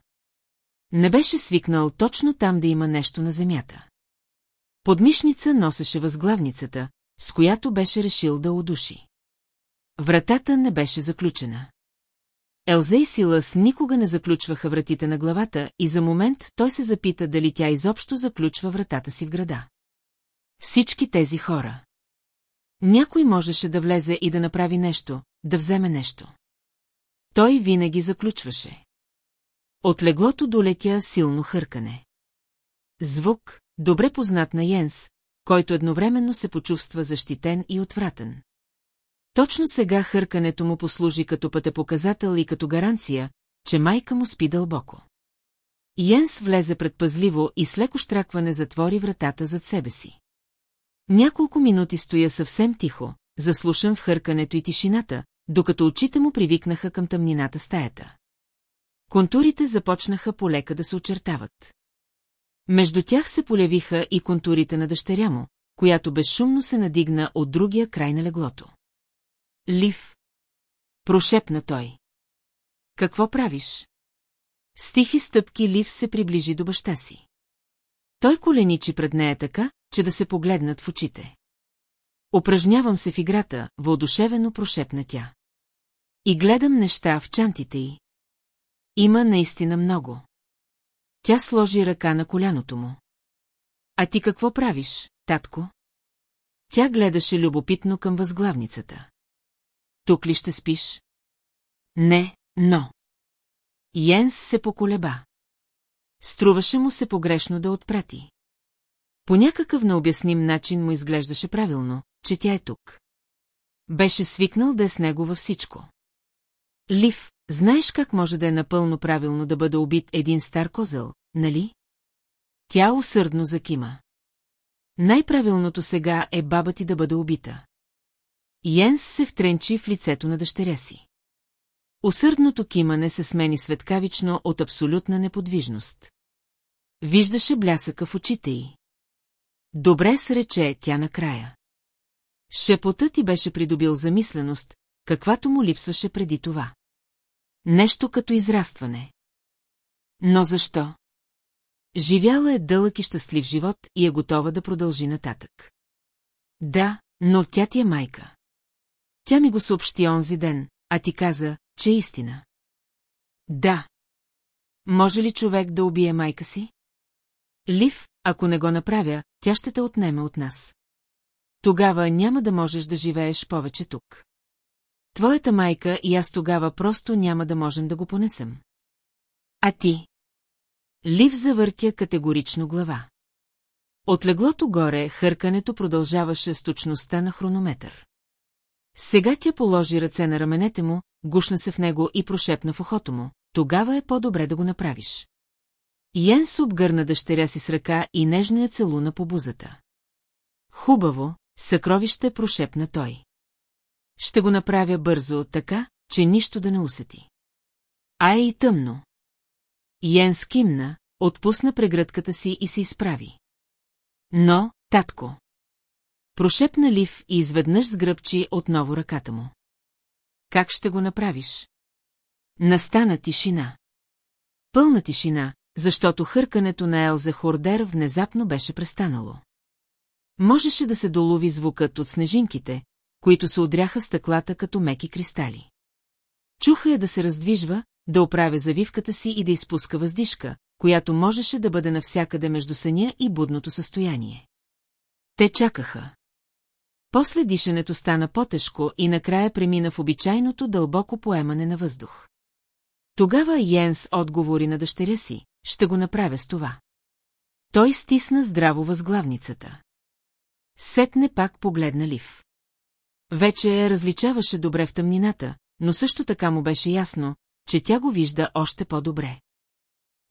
Speaker 1: Не беше свикнал точно там да има нещо на земята. Подмишница носеше възглавницата, с която беше решил да удуши. Вратата не беше заключена. Елзе и Силас никога не заключваха вратите на главата и за момент той се запита дали тя изобщо заключва вратата си в града. Всички тези хора. Някой можеше да влезе и да направи нещо, да вземе нещо. Той винаги заключваше. От леглото долетя силно хъркане. Звук, добре познат на Йенс, който едновременно се почувства защитен и отвратен. Точно сега хъркането му послужи като пътепоказател и като гаранция, че майка му спи дълбоко. Йенс влезе предпазливо и с леко штракване затвори вратата зад себе си. Няколко минути стоя съвсем тихо, заслушан в хъркането и тишината, докато очите му привикнаха към тъмнината стаята. Контурите започнаха полека да се очертават. Между тях се полявиха и контурите на дъщеря му, която безшумно се надигна от другия край на леглото. Лив. Прошепна той. Какво правиш? С тихи стъпки Лив се приближи до баща си. Той коленичи пред нея така, че да се погледнат в очите. Упражнявам се в играта, въодушевено прошепна тя. И гледам неща в чантите й. Има наистина много. Тя сложи ръка на коляното му. А ти какво правиш, татко? Тя гледаше любопитно към възглавницата. Тук ли ще спиш? Не, но. Йенс се поколеба. Струваше му се погрешно да отпрати. По някакъв необясним начин му изглеждаше правилно, че тя е тук. Беше свикнал да е с него във всичко. Лив, Знаеш как може да е напълно правилно да бъде убит един стар козъл, нали? Тя усърдно закима. Най-правилното сега е баба ти да бъде убита. Йенс се втренчи в лицето на дъщеря си. Усърдното кимане се смени светкавично от абсолютна неподвижност. Виждаше блясъка в очите й. Добре срече тя накрая. Шепотът ти беше придобил замисленост, каквато му липсваше преди това. Нещо като израстване. Но защо? Живяла е дълъг и щастлив живот и е готова да продължи нататък. Да, но тя ти е майка. Тя ми го съобщи онзи ден, а ти каза, че е истина. Да. Може ли човек да убие майка си? Лив, ако не го направя, тя ще те отнеме от нас. Тогава няма да можеш да живееш повече тук. Твоята майка и аз тогава просто няма да можем да го понесем. А ти? Лив завъртя категорично глава. От леглото горе хъркането продължаваше с точността на хронометър. Сега тя положи ръце на раменете му, гушна се в него и прошепна в ухото му. Тогава е по-добре да го направиш. Йенс обгърна дъщеря си с ръка и нежно я целуна по бузата. Хубаво, съкровище прошепна той. Ще го направя бързо, така, че нищо да не усети. А е и тъмно. Йен скимна, отпусна преградката си и се изправи. Но, татко. Прошепна Лив и изведнъж сгръбчи отново ръката му. Как ще го направиш? Настана тишина. Пълна тишина, защото хъркането на Елза Хордер внезапно беше престанало. Можеше да се долови звукът от снежинките, които се удряха стъклата като меки кристали. Чуха я да се раздвижва, да оправя завивката си и да изпуска въздишка, която можеше да бъде навсякъде между съня и будното състояние. Те чакаха. После дишането стана по-тежко и накрая премина в обичайното дълбоко поемане на въздух. Тогава Йенс отговори на дъщеря си, ще го направя с това. Той стисна здраво възглавницата. Сетне пак погледна Лив. Вече я различаваше добре в тъмнината, но също така му беше ясно, че тя го вижда още по-добре.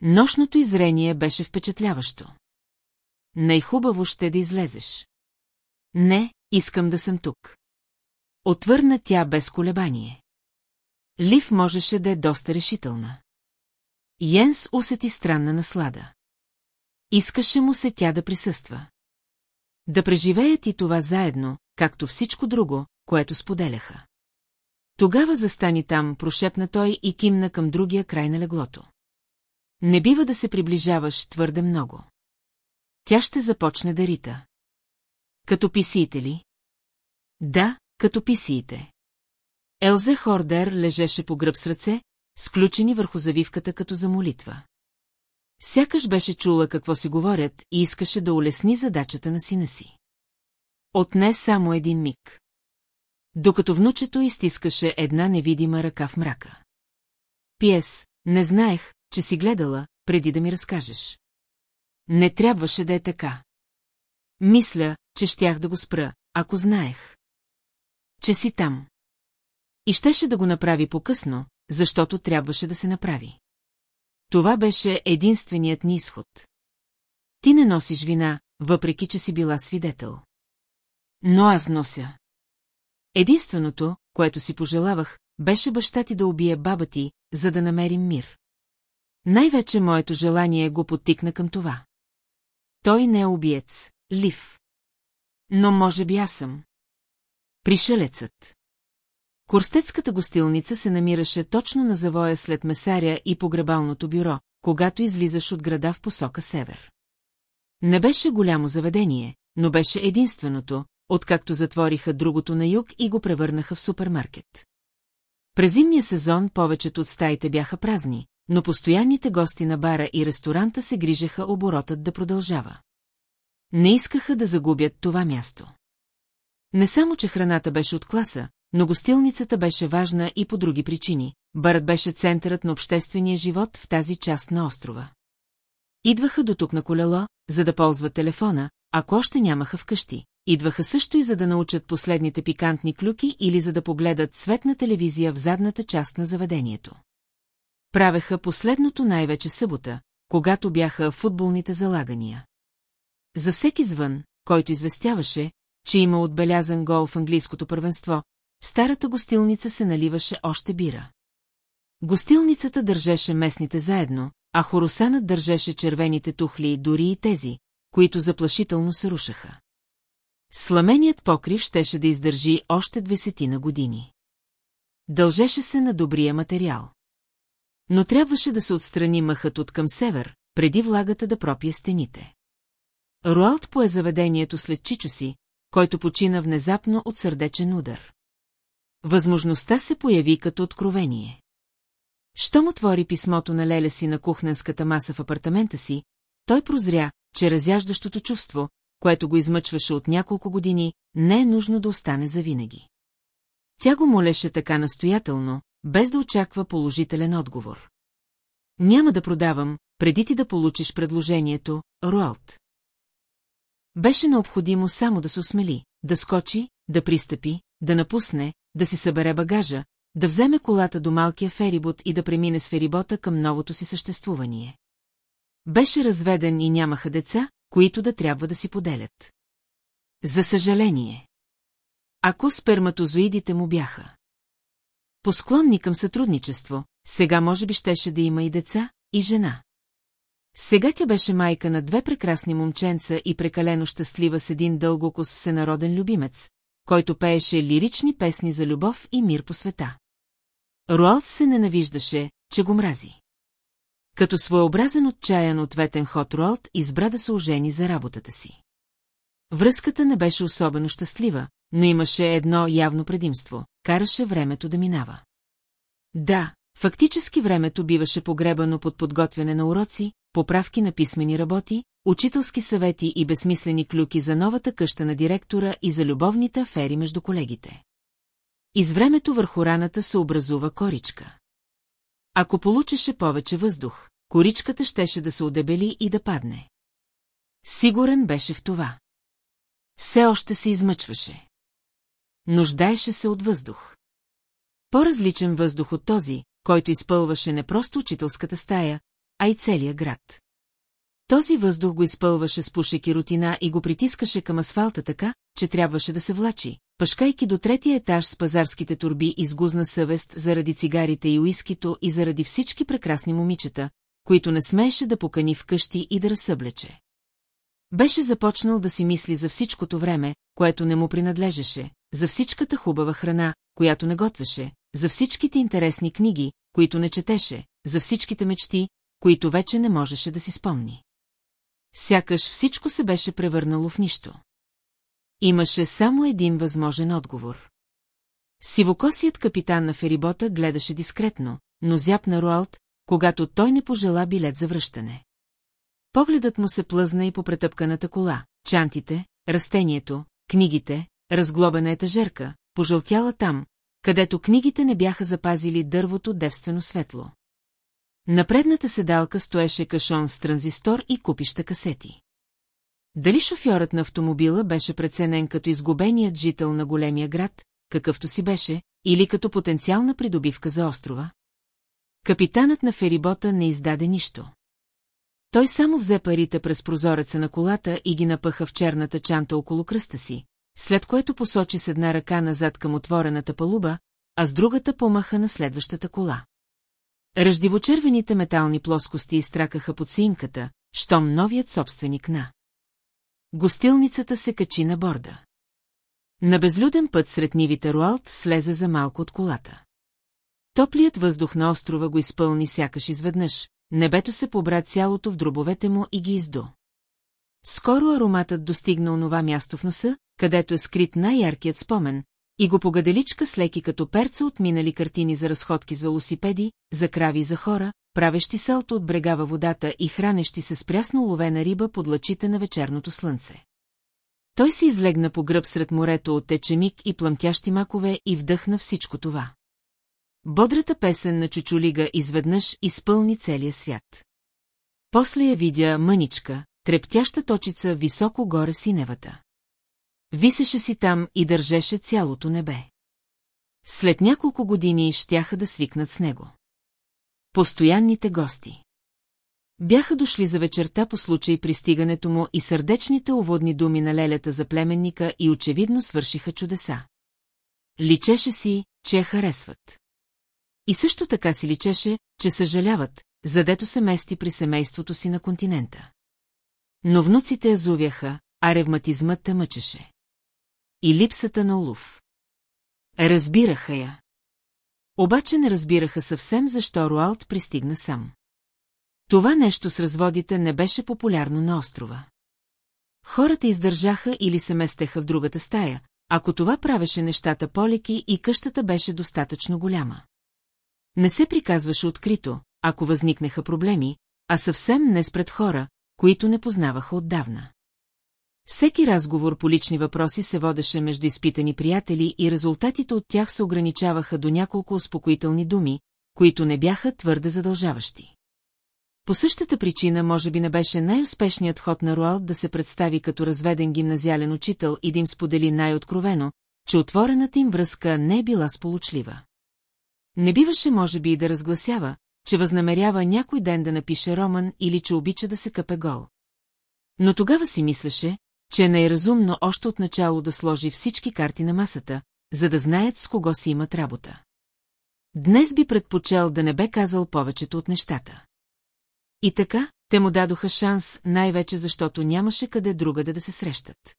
Speaker 1: Нощното изрение беше впечатляващо. Най-хубаво ще да излезеш. Не, искам да съм тук. Отвърна тя без колебание. Лив можеше да е доста решителна. Йенс усети странна наслада. Искаше му се тя да присъства. Да преживеят и това заедно, както всичко друго, което споделяха. Тогава застани там, прошепна той и кимна към другия край на леглото. Не бива да се приближаваш твърде много. Тя ще започне да рита. Като писиите ли? Да, като писиите. Елзе Хордер лежеше по гръб с ръце, сключени върху завивката като за молитва. Сякаш беше чула какво си говорят и искаше да улесни задачата на сина си. Отне само един миг. Докато внучето изтискаше една невидима ръка в мрака. Пиес, не знаех, че си гледала, преди да ми разкажеш. Не трябваше да е така. Мисля, че щях да го спра, ако знаех. Че си там. И щеше да го направи по-късно, защото трябваше да се направи. Това беше единственият ни изход. Ти не носиш вина, въпреки че си била свидетел. Но аз нося. Единственото, което си пожелавах, беше баща ти да убие баба ти, за да намерим мир. Най-вече моето желание го потикна към това. Той не е убиец, лив. Но може би аз съм. Пришелецът. Курстецката гостилница се намираше точно на завоя след месаря и погребалното бюро, когато излизаш от града в посока север. Не беше голямо заведение, но беше единственото, откакто затвориха другото на юг и го превърнаха в супермаркет. През зимния сезон повечето от стаите бяха празни, но постоянните гости на бара и ресторанта се грижаха оборотът да продължава. Не искаха да загубят това място. Не само, че храната беше от класа, но гостилницата беше важна и по други причини. Барът беше центърът на обществения живот в тази част на острова. Идваха до тук на колело, за да ползват телефона, ако още нямаха вкъщи, идваха също и за да научат последните пикантни клюки или за да погледат цветна телевизия в задната част на заведението. Правеха последното най-вече събота, когато бяха футболните залагания. За всеки звън, който известяваше, че има отбелязан гол в английското първенство, в старата гостилница се наливаше още бира. Гостилницата държеше местните заедно, а хоросанът държеше червените тухли дори и тези, които заплашително се рушаха. Сламеният покрив щеше да издържи още двесетина години. Дължеше се на добрия материал. Но трябваше да се отстрани мъхът от към север, преди влагата да пропие стените. Руалт пое заведението след чичо си, който почина внезапно от сърдечен удар. Възможността се появи като откровение. Щом отвори писмото на Леля си на кухненската маса в апартамента си, той прозря, че разяждащото чувство, което го измъчваше от няколко години, не е нужно да остане завинаги. Тя го молеше така настоятелно, без да очаква положителен отговор. Няма да продавам, преди ти да получиш предложението, Руалт. Беше необходимо само да се осмели, да скочи, да пристъпи, да напусне, да си събере багажа, да вземе колата до малкия ферибот и да премине с ферибота към новото си съществувание. Беше разведен и нямаха деца, които да трябва да си поделят. За съжаление. Ако сперматозоидите му бяха посклонни към сътрудничество, сега може би щеше да има и деца, и жена. Сега тя беше майка на две прекрасни момченца и прекалено щастлива с един дългокос всенароден любимец, който пееше лирични песни за любов и мир по света. Руалт се ненавиждаше, че го мрази. Като своеобразен отчаян ответен хот Роалд избра да се ожени за работата си. Връзката не беше особено щастлива, но имаше едно явно предимство – караше времето да минава. Да, фактически времето биваше погребано под подготвяне на уроци, поправки на писмени работи, учителски съвети и безсмислени клюки за новата къща на директора и за любовните афери между колегите. Из времето върху раната се образува коричка. Ако получеше повече въздух, коричката щеше да се удебели и да падне. Сигурен беше в това. Все още се измъчваше. Нуждаеше се от въздух. По-различен въздух от този, който изпълваше не просто учителската стая, а и целия град. Този въздух го изпълваше с пушек и рутина и го притискаше към асфалта така, че трябваше да се влачи, пашкайки до третия етаж с пазарските турби изгузна съвест заради цигарите и уискито и заради всички прекрасни момичета, които не смееше да покани вкъщи и да разсъблече. Беше започнал да си мисли за всичкото време, което не му принадлежеше, за всичката хубава храна, която не готвеше, за всичките интересни книги, които не четеше, за всичките мечти, които вече не можеше да си спомни. Сякаш всичко се беше превърнало в нищо. Имаше само един възможен отговор. Сивокосият капитан на ферибота гледаше дискретно, но зяпна Руалт, когато той не пожела билет за връщане. Погледът му се плъзна и по претъпканата кола, чантите, растението, книгите, разглобена етажерка, пожълтяла там, където книгите не бяха запазили дървото девствено светло. На предната седалка стоеше кашон с транзистор и купища касети. Дали шофьорът на автомобила беше преценен като изгубеният жител на големия град, какъвто си беше, или като потенциална придобивка за острова? Капитанът на ферибота не издаде нищо. Той само взе парите през прозореца на колата и ги напъха в черната чанта около кръста си, след което посочи с една ръка назад към отворената палуба, а с другата помаха на следващата кола. Ръждивочервените метални плоскости изтракаха под синката, щом новият собственик на. Гостилницата се качи на борда. На безлюден път сред нивите Руалт слезе за малко от колата. Топлият въздух на острова го изпълни сякаш изведнъж, небето се побра цялото в дробовете му и ги издо. Скоро ароматът достигна онова място в носа, където е скрит най-яркият спомен, и го погаделичка с леки като перца от минали картини за разходки с велосипеди, за крави и за хора, правещи салто от брегава водата и хранещи се с прясно ловена риба под лъчите на вечерното слънце. Той се излегна по гръб сред морето от течемик и плъмтящи макове и вдъхна всичко това. Бодрата песен на Чучулига изведнъж изпълни целия свят. После я видя мъничка, трептяща точица високо горе синевата. Висеше си там и държеше цялото небе. След няколко години щяха да свикнат с него. Постоянните гости. Бяха дошли за вечерта по случай пристигането му и сърдечните уводни думи на лелята за племенника и очевидно свършиха чудеса. Личеше си, че я харесват. И също така си личеше, че съжаляват, задето се мести при семейството си на континента. Но внуците я зувяха, а ревматизмът те мъчеше. И липсата на улов. Разбираха я. Обаче не разбираха съвсем защо Руалт пристигна сам. Това нещо с разводите не беше популярно на острова. Хората издържаха или се местеха в другата стая, ако това правеше нещата полеки и къщата беше достатъчно голяма. Не се приказваше открито, ако възникнаха проблеми, а съвсем не спред хора, които не познаваха отдавна. Всеки разговор по лични въпроси се водеше между изпитани приятели и резултатите от тях се ограничаваха до няколко успокоителни думи, които не бяха твърде задължаващи. По същата причина може би не беше най-успешният ход на Руалд да се представи като разведен гимназиален учител и да им сподели най-откровено, че отворената им връзка не е била сполучлива. Не биваше може би и да разгласява, че възнамерява някой ден да напише роман или че обича да се къпе гол. Но тогава си мислеше, че е най-разумно още от начало да сложи всички карти на масата, за да знаят с кого си имат работа. Днес би предпочел да не бе казал повечето от нещата. И така, те му дадоха шанс, най-вече защото нямаше къде другаде да се срещат.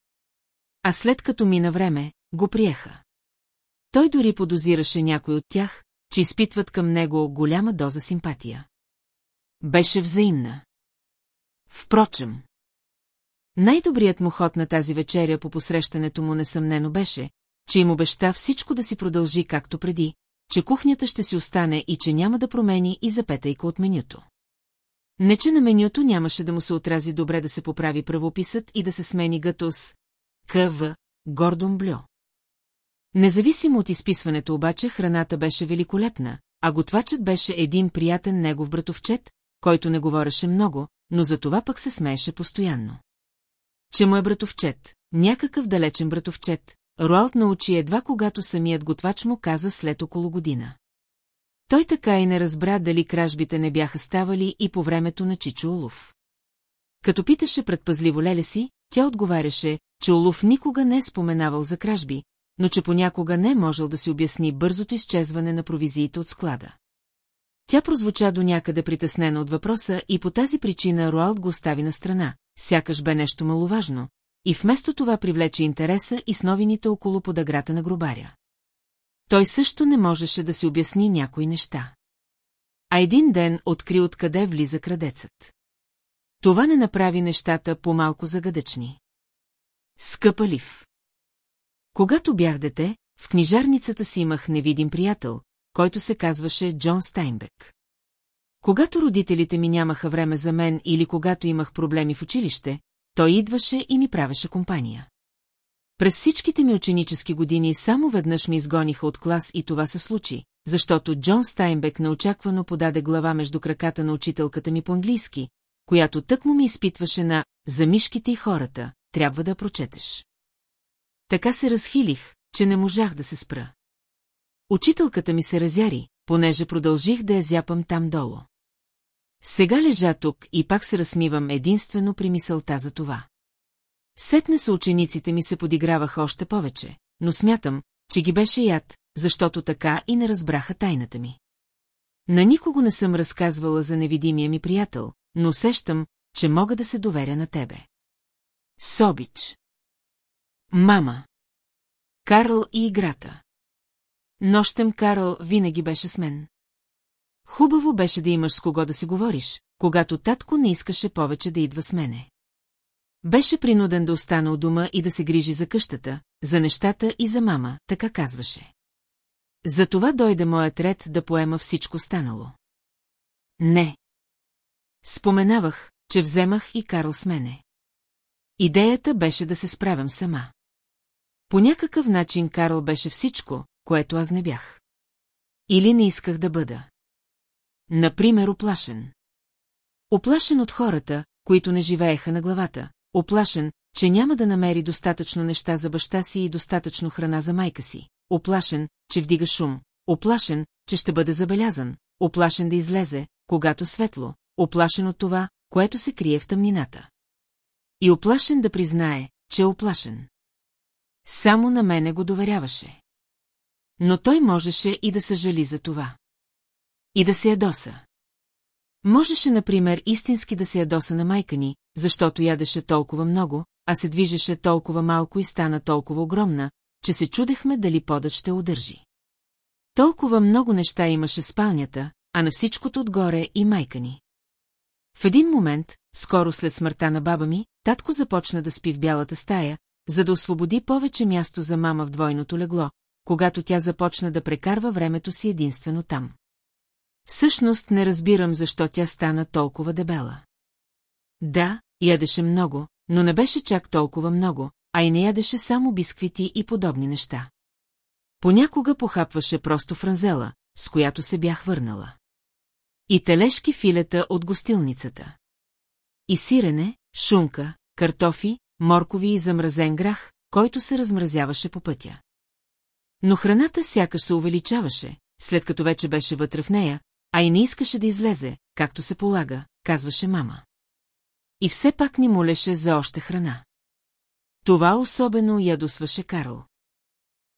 Speaker 1: А след като мина време, го приеха. Той дори подозираше някой от тях, че изпитват към него голяма доза симпатия. Беше взаимна. Впрочем. Най-добрият му ход на тази вечеря по посрещането му несъмнено беше, че им обеща всичко да си продължи както преди, че кухнята ще си остане и че няма да промени и запетайка от менюто. Не, че на менюто нямаше да му се отрази добре да се поправи правописът и да се смени гъто с КВ Гордон Блю. Независимо от изписването обаче, храната беше великолепна, а готвачът беше един приятен негов братовчет, който не говореше много, но за това пък се смееше постоянно че му е братовчет, някакъв далечен братовчет, Руалт научи едва когато самият готвач му каза след около година. Той така и не разбра дали кражбите не бяха ставали и по времето на Чичо Олов. Като питаше предпазливо Леле си, тя отговаряше, че Олов никога не е споменавал за кражби, но че понякога не е можел да си обясни бързото изчезване на провизиите от склада. Тя прозвуча до някъде притеснена от въпроса и по тази причина Роалд го остави на страна, сякаш бе нещо маловажно, и вместо това привлече интереса и с новините около подаграта на гробаря. Той също не можеше да си обясни някои неща. А един ден откри откъде влиза крадецът. Това не направи нещата по-малко загадъчни. Скъпа лив. Когато бях дете, в книжарницата си имах невидим приятел, който се казваше Джон Стайнбек. Когато родителите ми нямаха време за мен или когато имах проблеми в училище, той идваше и ми правеше компания. През всичките ми ученически години само веднъж ми изгониха от клас и това се случи, защото Джон Стайнбек неочаквано подаде глава между краката на учителката ми по-английски, която тъкмо ми изпитваше на «За мишките и хората, трябва да прочетеш». Така се разхилих, че не можах да се спра. Учителката ми се разяри, понеже продължих да я зяпам там долу. Сега лежа тук и пак се разсмивам единствено при мисълта за това. Сетне са учениците ми се подиграваха още повече, но смятам, че ги беше яд, защото така и не разбраха тайната ми. На никого не съм разказвала за невидимия ми приятел, но усещам, че мога да се доверя на тебе. Собич Мама Карл и играта Нощем Карл винаги беше с мен. Хубаво беше да имаш с кого да си говориш, когато татко не искаше повече да идва с мене. Беше принуден да остана у дома и да се грижи за къщата, за нещата и за мама, така казваше. Затова дойде моят ред да поема всичко станало. Не. Споменавах, че вземах и Карл с мене. Идеята беше да се справям сама. По някакъв начин Карл беше всичко, което аз не бях. Или не исках да бъда. Например, оплашен. Оплашен от хората, които не живееха на главата, оплашен, че няма да намери достатъчно неща за баща си и достатъчно храна за майка си, оплашен, че вдига шум, оплашен, че ще бъде забелязан, оплашен да излезе, когато светло, оплашен от това, което се крие в тъмнината. И оплашен да признае, че е оплашен. Само на мене го доверяваше. Но той можеше и да съжали за това. И да се ядоса. Можеше, например, истински да се ядоса на майка ни, защото ядеше толкова много, а се движеше толкова малко и стана толкова огромна, че се чудехме дали подът ще удържи. Толкова много неща имаше спалнята, а на всичкото отгоре и майка ни. В един момент, скоро след смъртта на баба ми, татко започна да спи в бялата стая, за да освободи повече място за мама в двойното легло, когато тя започна да прекарва времето си единствено там. Всъщност не разбирам защо тя стана толкова дебела. Да, ядеше много, но не беше чак толкова много, а и не ядеше само бисквити и подобни неща. Понякога похапваше просто франзела, с която се бях върнала. И телешки филета от гостилницата. И сирене, шунка, картофи, моркови и замразен грах, който се размразяваше по пътя. Но храната сякаш се увеличаваше, след като вече беше вътре в нея, а и не искаше да излезе, както се полага, казваше мама. И все пак ни молеше за още храна. Това особено ядосваше Карл.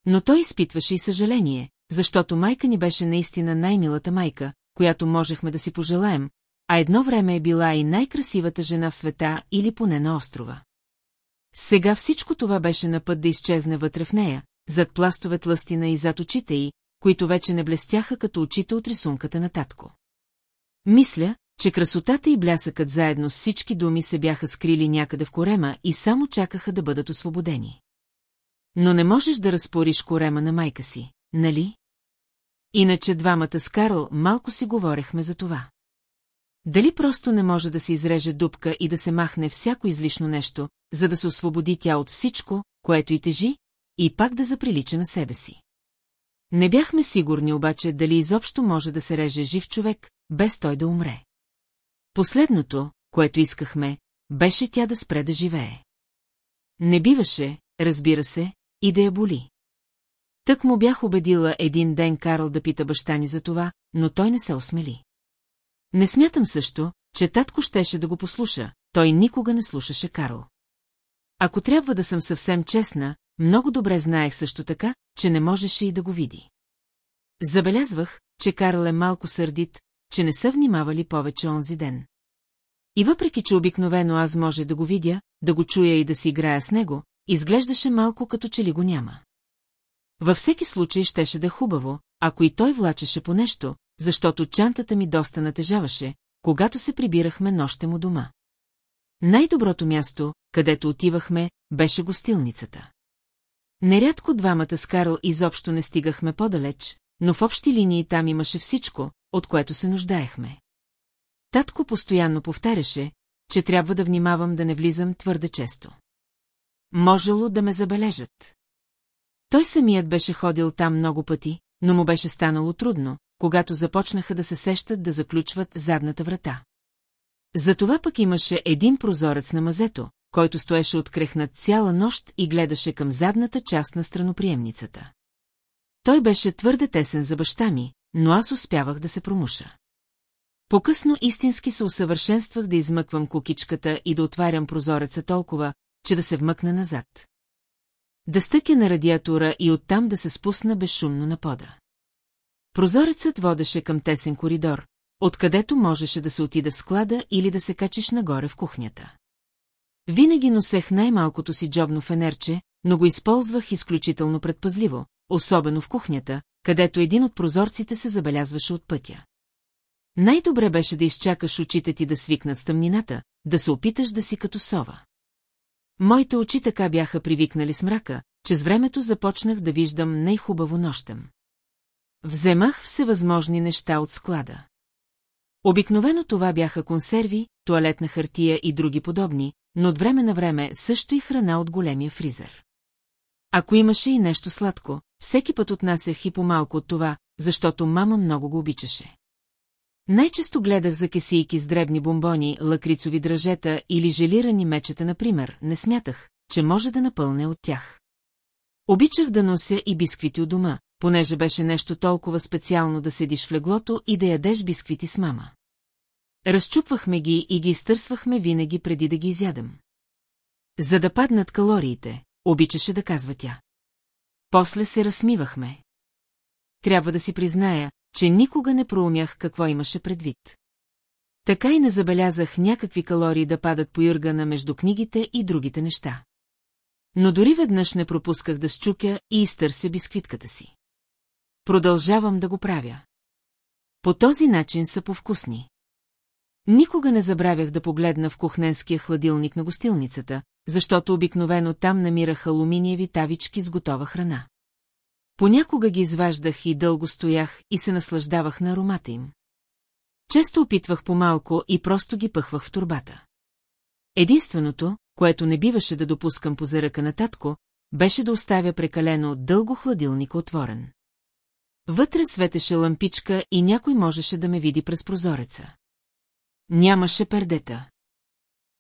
Speaker 1: Но той изпитваше и съжаление, защото майка ни беше наистина най-милата майка, която можехме да си пожелаем, а едно време е била и най-красивата жена в света или поне на острова. Сега всичко това беше на път да изчезне вътре в нея, зад пластове тластина и зад очите й, които вече не блестяха като очите от рисунката на татко. Мисля, че красотата и блясъкът заедно с всички думи се бяха скрили някъде в корема и само чакаха да бъдат освободени. Но не можеш да разпориш корема на майка си, нали? Иначе двамата с Карл малко си говорехме за това. Дали просто не може да се изреже дупка и да се махне всяко излишно нещо, за да се освободи тя от всичко, което и тежи, и пак да заприлича на себе си. Не бяхме сигурни обаче дали изобщо може да се реже жив човек, без той да умре. Последното, което искахме, беше тя да спре да живее. Не биваше, разбира се, и да я боли. Тък му бях убедила един ден Карл да пита баща ни за това, но той не се осмели. Не смятам също, че татко щеше да го послуша, той никога не слушаше Карл. Ако трябва да съм съвсем честна, много добре знаех също така, че не можеше и да го види. Забелязвах, че Карл е малко сърдит, че не са внимавали повече онзи ден. И въпреки, че обикновено аз може да го видя, да го чуя и да си играя с него, изглеждаше малко като че ли го няма. Във всеки случай щеше да е хубаво, ако и той влачеше по нещо, защото чантата ми доста натежаваше, когато се прибирахме нощем у дома. Най-доброто място, където отивахме, беше гостилницата. Нерядко двамата с Карл изобщо не стигахме по-далеч, но в общи линии там имаше всичко, от което се нуждаехме. Татко постоянно повтаряше, че трябва да внимавам да не влизам твърде често. Можело да ме забележат. Той самият беше ходил там много пъти, но му беше станало трудно, когато започнаха да се сещат да заключват задната врата. Затова пък имаше един прозорец на мазето, който стоеше открехнат цяла нощ и гледаше към задната част на страноприемницата. Той беше твърде тесен за баща ми, но аз успявах да се промуша. Покъсно истински се усъвършенствах да измъквам кукичката и да отварям прозореца толкова, че да се вмъкна назад. Да стъкя на радиатора и оттам да се спусна безшумно на пода. Прозорецът водеше към тесен коридор, откъдето можеше да се отида в склада или да се качиш нагоре в кухнята. Винаги носех най-малкото си джобно фенерче, но го използвах изключително предпазливо, особено в кухнята, където един от прозорците се забелязваше от пътя. Най-добре беше да изчакаш очите ти да свикнат с тъмнината, да се опиташ да си като сова. Моите очи така бяха привикнали с мрака, че с времето започнах да виждам най-хубаво нощем. Вземах всевъзможни неща от склада. Обикновено това бяха консерви, туалетна хартия и други подобни, но от време на време също и храна от големия фризер. Ако имаше и нещо сладко, всеки път отнасях и по-малко от това, защото мама много го обичаше. Най-често гледах за кесийки с дребни бомбони, лакрицови дръжета или желирани мечета, например, не смятах, че може да напълне от тях. Обичах да нося и бисквити от дома, понеже беше нещо толкова специално да седиш в леглото и да ядеш бисквити с мама. Разчупвахме ги и ги изтърсвахме винаги преди да ги изядам. За да паднат калориите, обичаше да казва тя. После се разсмивахме. Трябва да си призная, че никога не проумях какво имаше предвид. Така и не забелязах някакви калории да падат по юргана между книгите и другите неща. Но дори веднъж не пропусках да счукя и изтърся бисквитката си. Продължавам да го правя. По този начин са повкусни. Никога не забравях да погледна в кухненския хладилник на гостилницата, защото обикновено там намирах алуминиеви тавички с готова храна. Понякога ги изваждах и дълго стоях и се наслаждавах на аромата им. Често опитвах по-малко и просто ги пъхвах в турбата. Единственото, което не биваше да допускам по заръка на татко, беше да оставя прекалено дълго хладилника отворен. Вътре светеше лампичка и някой можеше да ме види през прозореца. Нямаше пердета.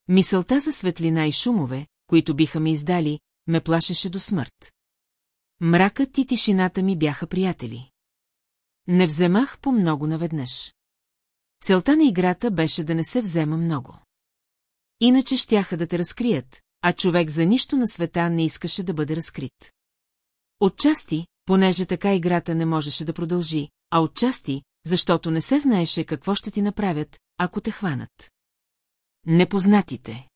Speaker 1: Мисълта за светлина и шумове, които биха ми издали, ме плашеше до смърт. Мракът и тишината ми бяха приятели. Не вземах по много наведнъж. Целта на играта беше да не се взема много. Иначе щяха да те разкрият, а човек за нищо на света не искаше да бъде разкрит. Отчасти, понеже така играта не можеше да продължи, а отчасти, защото не се знаеше какво ще ти направят, ако те хванат. Непознатите.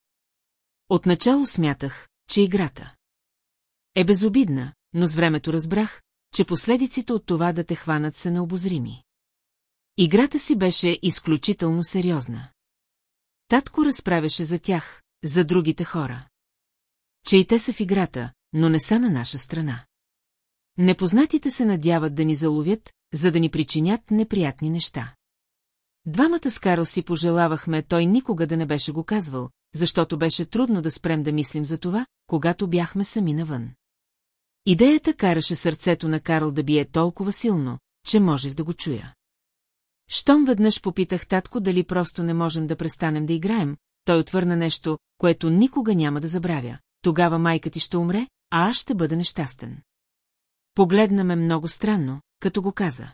Speaker 1: Отначало смятах, че играта е безобидна, но с времето разбрах, че последиците от това да те хванат са необозрими. Играта си беше изключително сериозна. Татко разправяше за тях, за другите хора. Че и те са в играта, но не са на наша страна. Непознатите се надяват да ни заловят, за да ни причинят неприятни неща. Двамата с Карл си пожелавахме, той никога да не беше го казвал, защото беше трудно да спрем да мислим за това, когато бяхме сами навън. Идеята караше сърцето на Карл да бие толкова силно, че можех да го чуя. Щом веднъж попитах татко дали просто не можем да престанем да играем, той отвърна нещо, което никога няма да забравя. Тогава майка ти ще умре, а аз ще бъда нещастен. Погледна ме много странно, като го каза.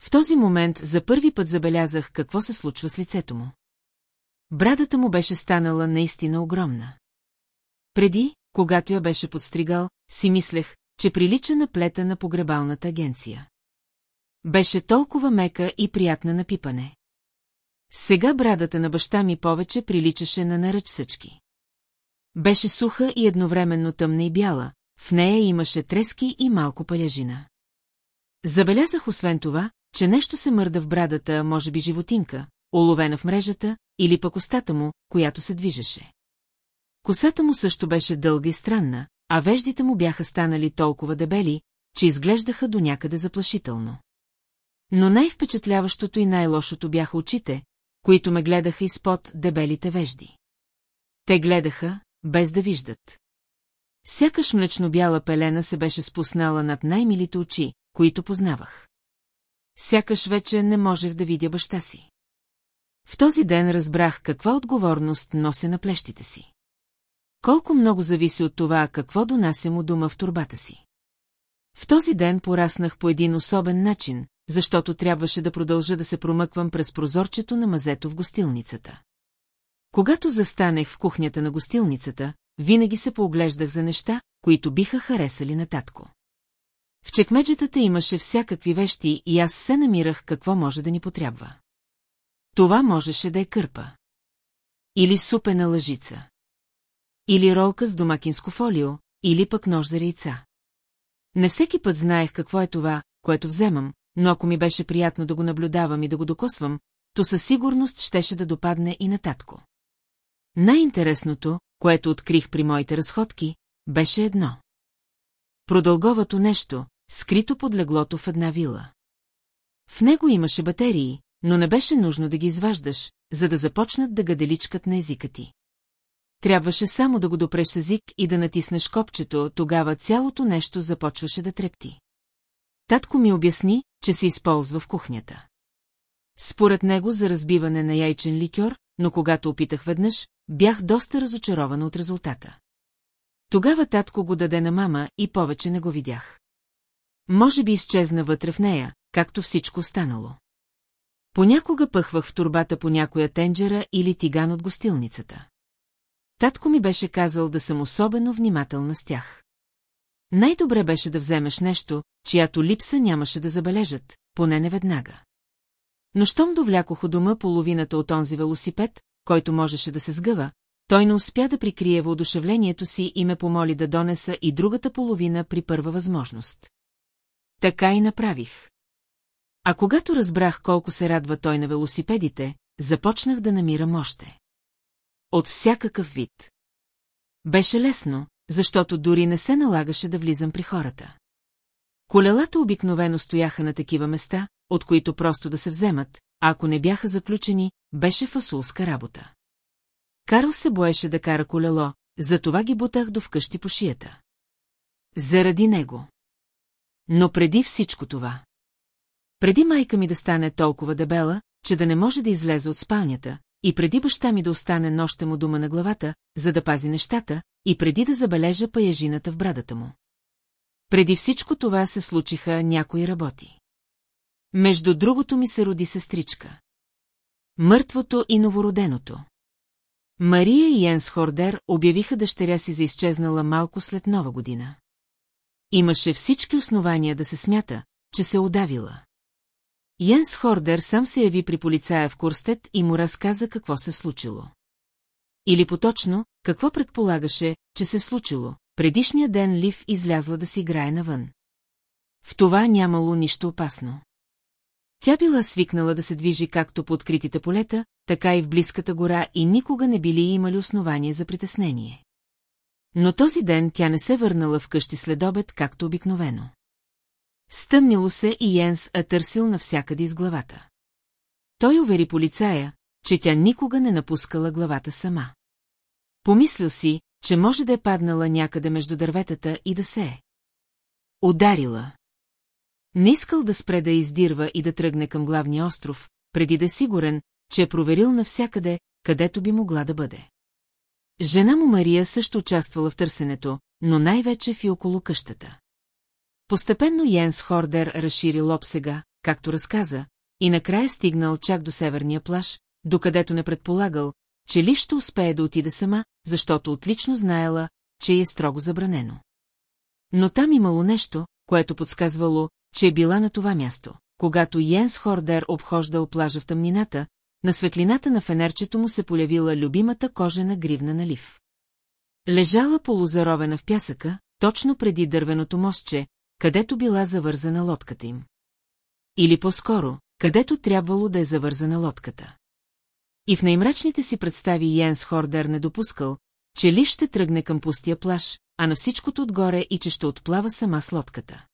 Speaker 1: В този момент за първи път забелязах какво се случва с лицето му. Брадата му беше станала наистина огромна. Преди, когато я беше подстригал, си мислех, че прилича на плета на погребалната агенция. Беше толкова мека и приятна на пипане. Сега брадата на баща ми повече приличаше на наръчсъчки. Беше суха и едновременно тъмна и бяла, в нея имаше трески и малко паляжина. Забелязах освен това, че нещо се мърда в брадата, може би животинка, оловена в мрежата, или пък устата му, която се движеше. Косата му също беше дълга и странна, а веждите му бяха станали толкова дебели, че изглеждаха до някъде заплашително. Но най-впечатляващото и най-лошото бяха очите, които ме гледаха изпод дебелите вежди. Те гледаха, без да виждат. Сякаш млечно-бяла пелена се беше спуснала над най-милите очи, които познавах. Сякаш вече не можех да видя баща си. В този ден разбрах каква отговорност нося на плещите си. Колко много зависи от това, какво донася му дума в турбата си. В този ден пораснах по един особен начин, защото трябваше да продължа да се промъквам през прозорчето на мазето в гостилницата. Когато застанех в кухнята на гостилницата, винаги се пооглеждах за неща, които биха харесали на татко. В чекмеджетата имаше всякакви вещи и аз се намирах какво може да ни потрябва. Това можеше да е кърпа. Или супена лъжица. Или ролка с домакинско фолио, или пък нож за рейца. Не всеки път знаех какво е това, което вземам, но ако ми беше приятно да го наблюдавам и да го докосвам, то със сигурност щеше да допадне и нататко. Най-интересното, което открих при моите разходки, беше едно. Продълговато нещо, скрито под леглото в една вила. В него имаше батерии, но не беше нужно да ги изваждаш, за да започнат да гаделичкат на езика ти. Трябваше само да го допреш език и да натиснеш копчето, тогава цялото нещо започваше да трепти. Татко ми обясни, че се използва в кухнята. Според него за разбиване на яйчен ликьор, но когато опитах веднъж, бях доста разочарована от резултата. Тогава татко го даде на мама и повече не го видях. Може би изчезна вътре в нея, както всичко станало. Понякога пъхвах в турбата по някоя тенджера или тиган от гостилницата. Татко ми беше казал да съм особено внимателна с тях. Най-добре беше да вземеш нещо, чиято липса нямаше да забележат, поне не веднага. Но щом довлякох у дома половината от онзи велосипед, който можеше да се сгъва, той не успя да прикрие въодушевлението си и ме помоли да донеса и другата половина при първа възможност. Така и направих. А когато разбрах колко се радва той на велосипедите, започнах да намирам още. От всякакъв вид. Беше лесно, защото дори не се налагаше да влизам при хората. Колелата обикновено стояха на такива места, от които просто да се вземат, а ако не бяха заключени, беше фасулска работа. Карл се боеше да кара колело, затова ги бутах до вкъщи по шията. Заради него. Но преди всичко това. Преди майка ми да стане толкова дебела, че да не може да излезе от спалнята, и преди баща ми да остане нощта му дума на главата, за да пази нещата, и преди да забележа паяжината в брадата му. Преди всичко това се случиха някои работи. Между другото ми се роди сестричка. Мъртвото и новороденото. Мария и Енс Хордер обявиха дъщеря си за изчезнала малко след нова година. Имаше всички основания да се смята, че се удавила. Йенс Хордер сам се яви при полицая в Курстет и му разказа какво се случило. Или поточно, какво предполагаше, че се случило, Предишния ден Лив излязла да си играе навън. В това нямало нищо опасно. Тя била свикнала да се движи както по откритите полета, така и в близката гора и никога не били имали основание за притеснение. Но този ден тя не се върнала вкъщи след обед, както обикновено. Стъмнило се и Йенс а търсил навсякъде из главата. Той увери полицая, че тя никога не напускала главата сама. Помислил си, че може да е паднала някъде между дърветата и да се е. Ударила. Не искал да спре да издирва и да тръгне към главния остров, преди да е сигурен, че е проверил навсякъде, където би могла да бъде. Жена му Мария също участвала в търсенето, но най-вече в и около къщата. Постепенно Йенс Хордер разшири лоб сега, както разказа, и накрая стигнал чак до северния плаж, докъдето не предполагал, че ли ще успее да отида сама, защото отлично знаела, че е строго забранено. Но там имало нещо, което подсказвало, че е била на това място. Когато Йенс Хордер обхождал плажа в тъмнината, на светлината на фенерчето му се полявила любимата кожена гривна на лив. Лежала полузаровена в пясъка, точно преди дървеното мостче, където била завързана лодката им. Или по-скоро, където трябвало да е завързана лодката. И в най-мрачните си представи Йенс Хордер не допускал, че ли ще тръгне към пустия плаж, а на всичкото отгоре и че ще отплава сама с лодката.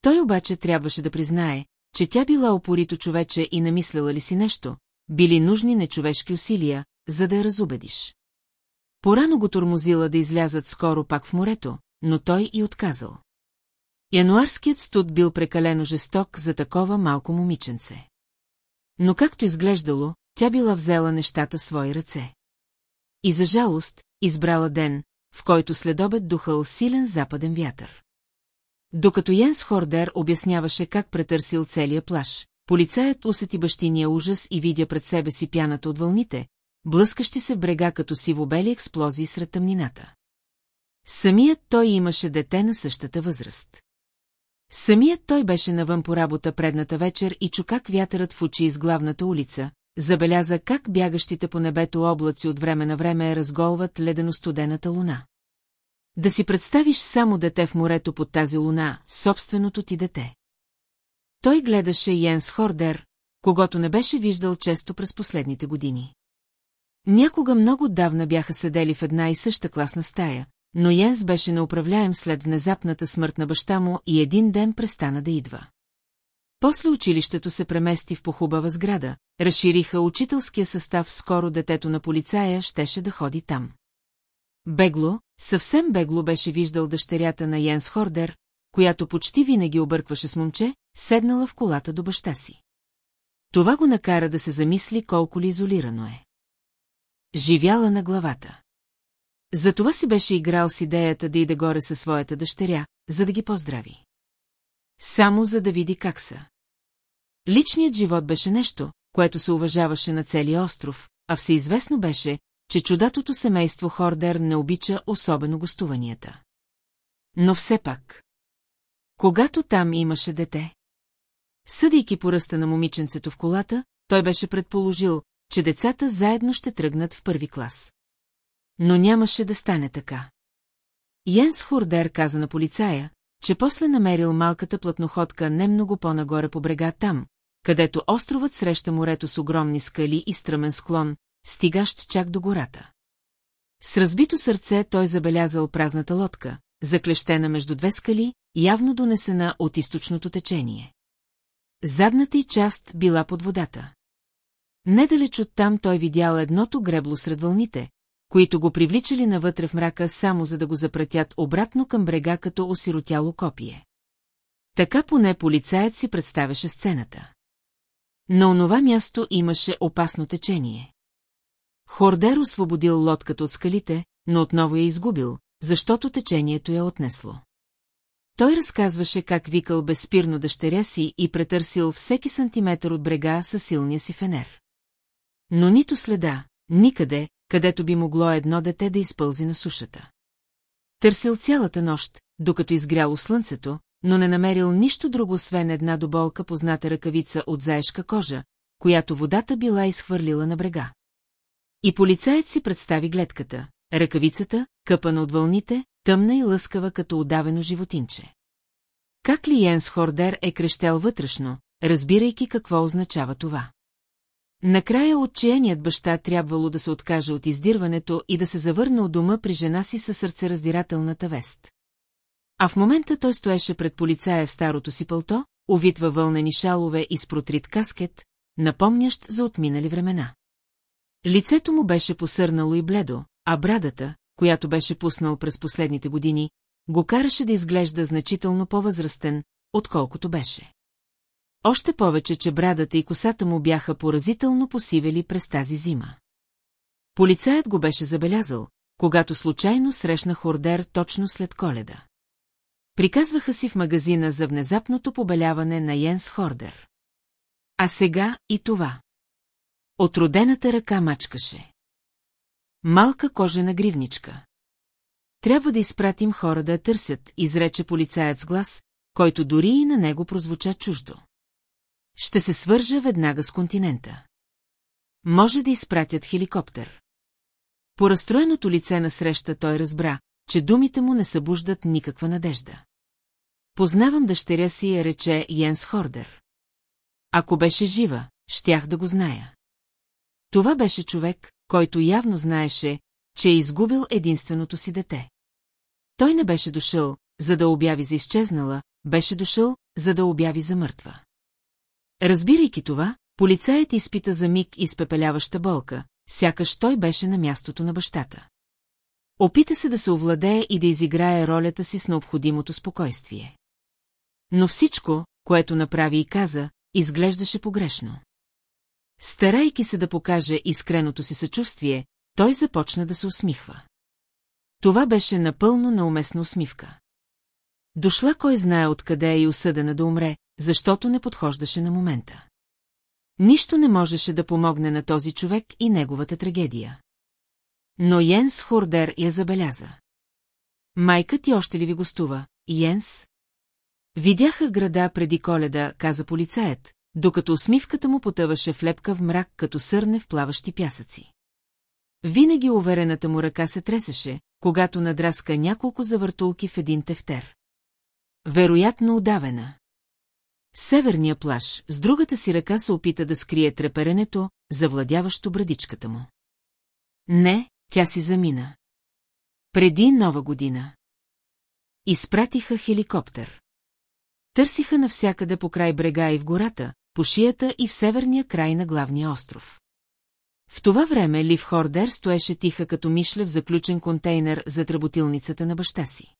Speaker 1: Той обаче трябваше да признае, че тя била опорито човече и намисляла ли си нещо, били нужни нечовешки усилия, за да я разубедиш. Порано го тормозила да излязат скоро пак в морето, но той и отказал. Януарският студ бил прекалено жесток за такова малко момиченце. Но както изглеждало, тя била взела нещата в свои ръце. И за жалост, избрала ден, в който следобед духал силен западен вятър. Докато Йенс Хордер обясняваше как претърсил целия плаж, полицаят усети бащиния ужас и видя пред себе си пяната от вълните, блъскащи се в брега като сивобели експлозии сред тъмнината. Самият той имаше дете на същата възраст. Самият той беше навън по работа предната вечер и чу как вятърът в очи из главната улица, Забеляза как бягащите по небето облаци от време на време разголват ледено-студената луна. Да си представиш само дете в морето под тази луна, собственото ти дете. Той гледаше Йенс Хордер, когато не беше виждал често през последните години. Някога много давна бяха седели в една и съща класна стая, но Йенс беше неуправляем след внезапната смърт на баща му и един ден престана да идва. После училището се премести в похубава сграда, разшириха учителския състав, скоро детето на полицая щеше да ходи там. Бегло, съвсем бегло беше виждал дъщерята на Йенс Хордер, която почти винаги объркваше с момче, седнала в колата до баща си. Това го накара да се замисли колко ли изолирано е. Живяла на главата. Затова си беше играл с идеята да иде горе със своята дъщеря, за да ги поздрави. Само за да види как са. Личният живот беше нещо, което се уважаваше на целия остров, а всеизвестно беше, че чудатото семейство Хордер не обича особено гостуванията. Но все пак. Когато там имаше дете. Съдейки по ръста на момиченцето в колата, той беше предположил, че децата заедно ще тръгнат в първи клас. Но нямаше да стане така. Йенс Хордер каза на полицая, че после намерил малката платноходка не много по-нагоре по брега там, където островът среща морето с огромни скали и стръмен склон, стигащ чак до гората. С разбито сърце той забелязал празната лодка, заклещена между две скали, явно донесена от източното течение. Задната й част била под водата. Недалеч оттам той видял едното гребло сред вълните, които го привличали навътре в мрака само за да го запратят обратно към брега като осиротяло копие. Така поне полицаят си представяше сцената. На онова място имаше опасно течение. Хордер освободил лодката от скалите, но отново я изгубил, защото течението я отнесло. Той разказваше как викал безспирно дъщеря си и претърсил всеки сантиметър от брега със силния си фенер. Но нито следа, никъде, където би могло едно дете да изпълзи на сушата. Търсил цялата нощ, докато изгряло слънцето, но не намерил нищо друго, освен една доболка, позната ръкавица от заешка кожа, която водата била изхвърлила на брега. И полицаят си представи гледката, ръкавицата, къпана от вълните, тъмна и лъскава като удавено животинче. Как ли Йенс Хордер е крещел вътрешно, разбирайки какво означава това? Накрая отчаяният баща трябвало да се откаже от издирването и да се завърне от дома при жена си със сърцераздирателната вест. А в момента той стоеше пред полицая в старото си пълто, увитва вълнени шалове и с протрит каскет, напомнящ за отминали времена. Лицето му беше посърнало и бледо, а брадата, която беше пуснал през последните години, го караше да изглежда значително по-възрастен, отколкото беше. Още повече, че брадата и косата му бяха поразително посивели през тази зима. Полицаят го беше забелязал, когато случайно срещна Хордер точно след коледа. Приказваха си в магазина за внезапното побеляване на Йенс Хордер. А сега и това. Отродената ръка мачкаше. Малка кожена гривничка. Трябва да изпратим хора да я търсят, изрече полицаят с глас, който дори и на него прозвуча чуждо. Ще се свържа веднага с континента. Може да изпратят хеликоптер. По разстроеното лице на среща той разбра, че думите му не събуждат никаква надежда. Познавам дъщеря си, я рече Йенс Хордер. Ако беше жива, щях да го зная. Това беше човек, който явно знаеше, че е изгубил единственото си дете. Той не беше дошъл, за да обяви за изчезнала, беше дошъл, за да обяви за мъртва. Разбирайки това, полицаят изпита за миг изпепеляваща болка, сякаш той беше на мястото на бащата. Опита се да се овладее и да изиграе ролята си с необходимото спокойствие. Но всичко, което направи и каза, изглеждаше погрешно. Старайки се да покаже искреното си съчувствие, той започна да се усмихва. Това беше напълно неуместна усмивка. Дошла кой знае откъде е и осъдена да умре, защото не подхождаше на момента. Нищо не можеше да помогне на този човек и неговата трагедия. Но Йенс Хордер я забеляза. Майка ти още ли ви гостува, Йенс? Видяха града преди коледа, каза полицаят, докато усмивката му потъваше в лепка в мрак, като сърне в плаващи пясъци. Винаги уверената му ръка се тресеше, когато надраска няколко завъртулки в един тефтер. Вероятно удавена. Северния плаж с другата си ръка се опита да скрие треперенето, завладяващо брадичката му. Не, тя си замина. Преди нова година. Изпратиха хеликоптер. Търсиха навсякъде по край брега и в гората, по шията и в северния край на главния остров. В това време Лив Хордер стоеше тиха като мишля в заключен контейнер за работилницата на баща си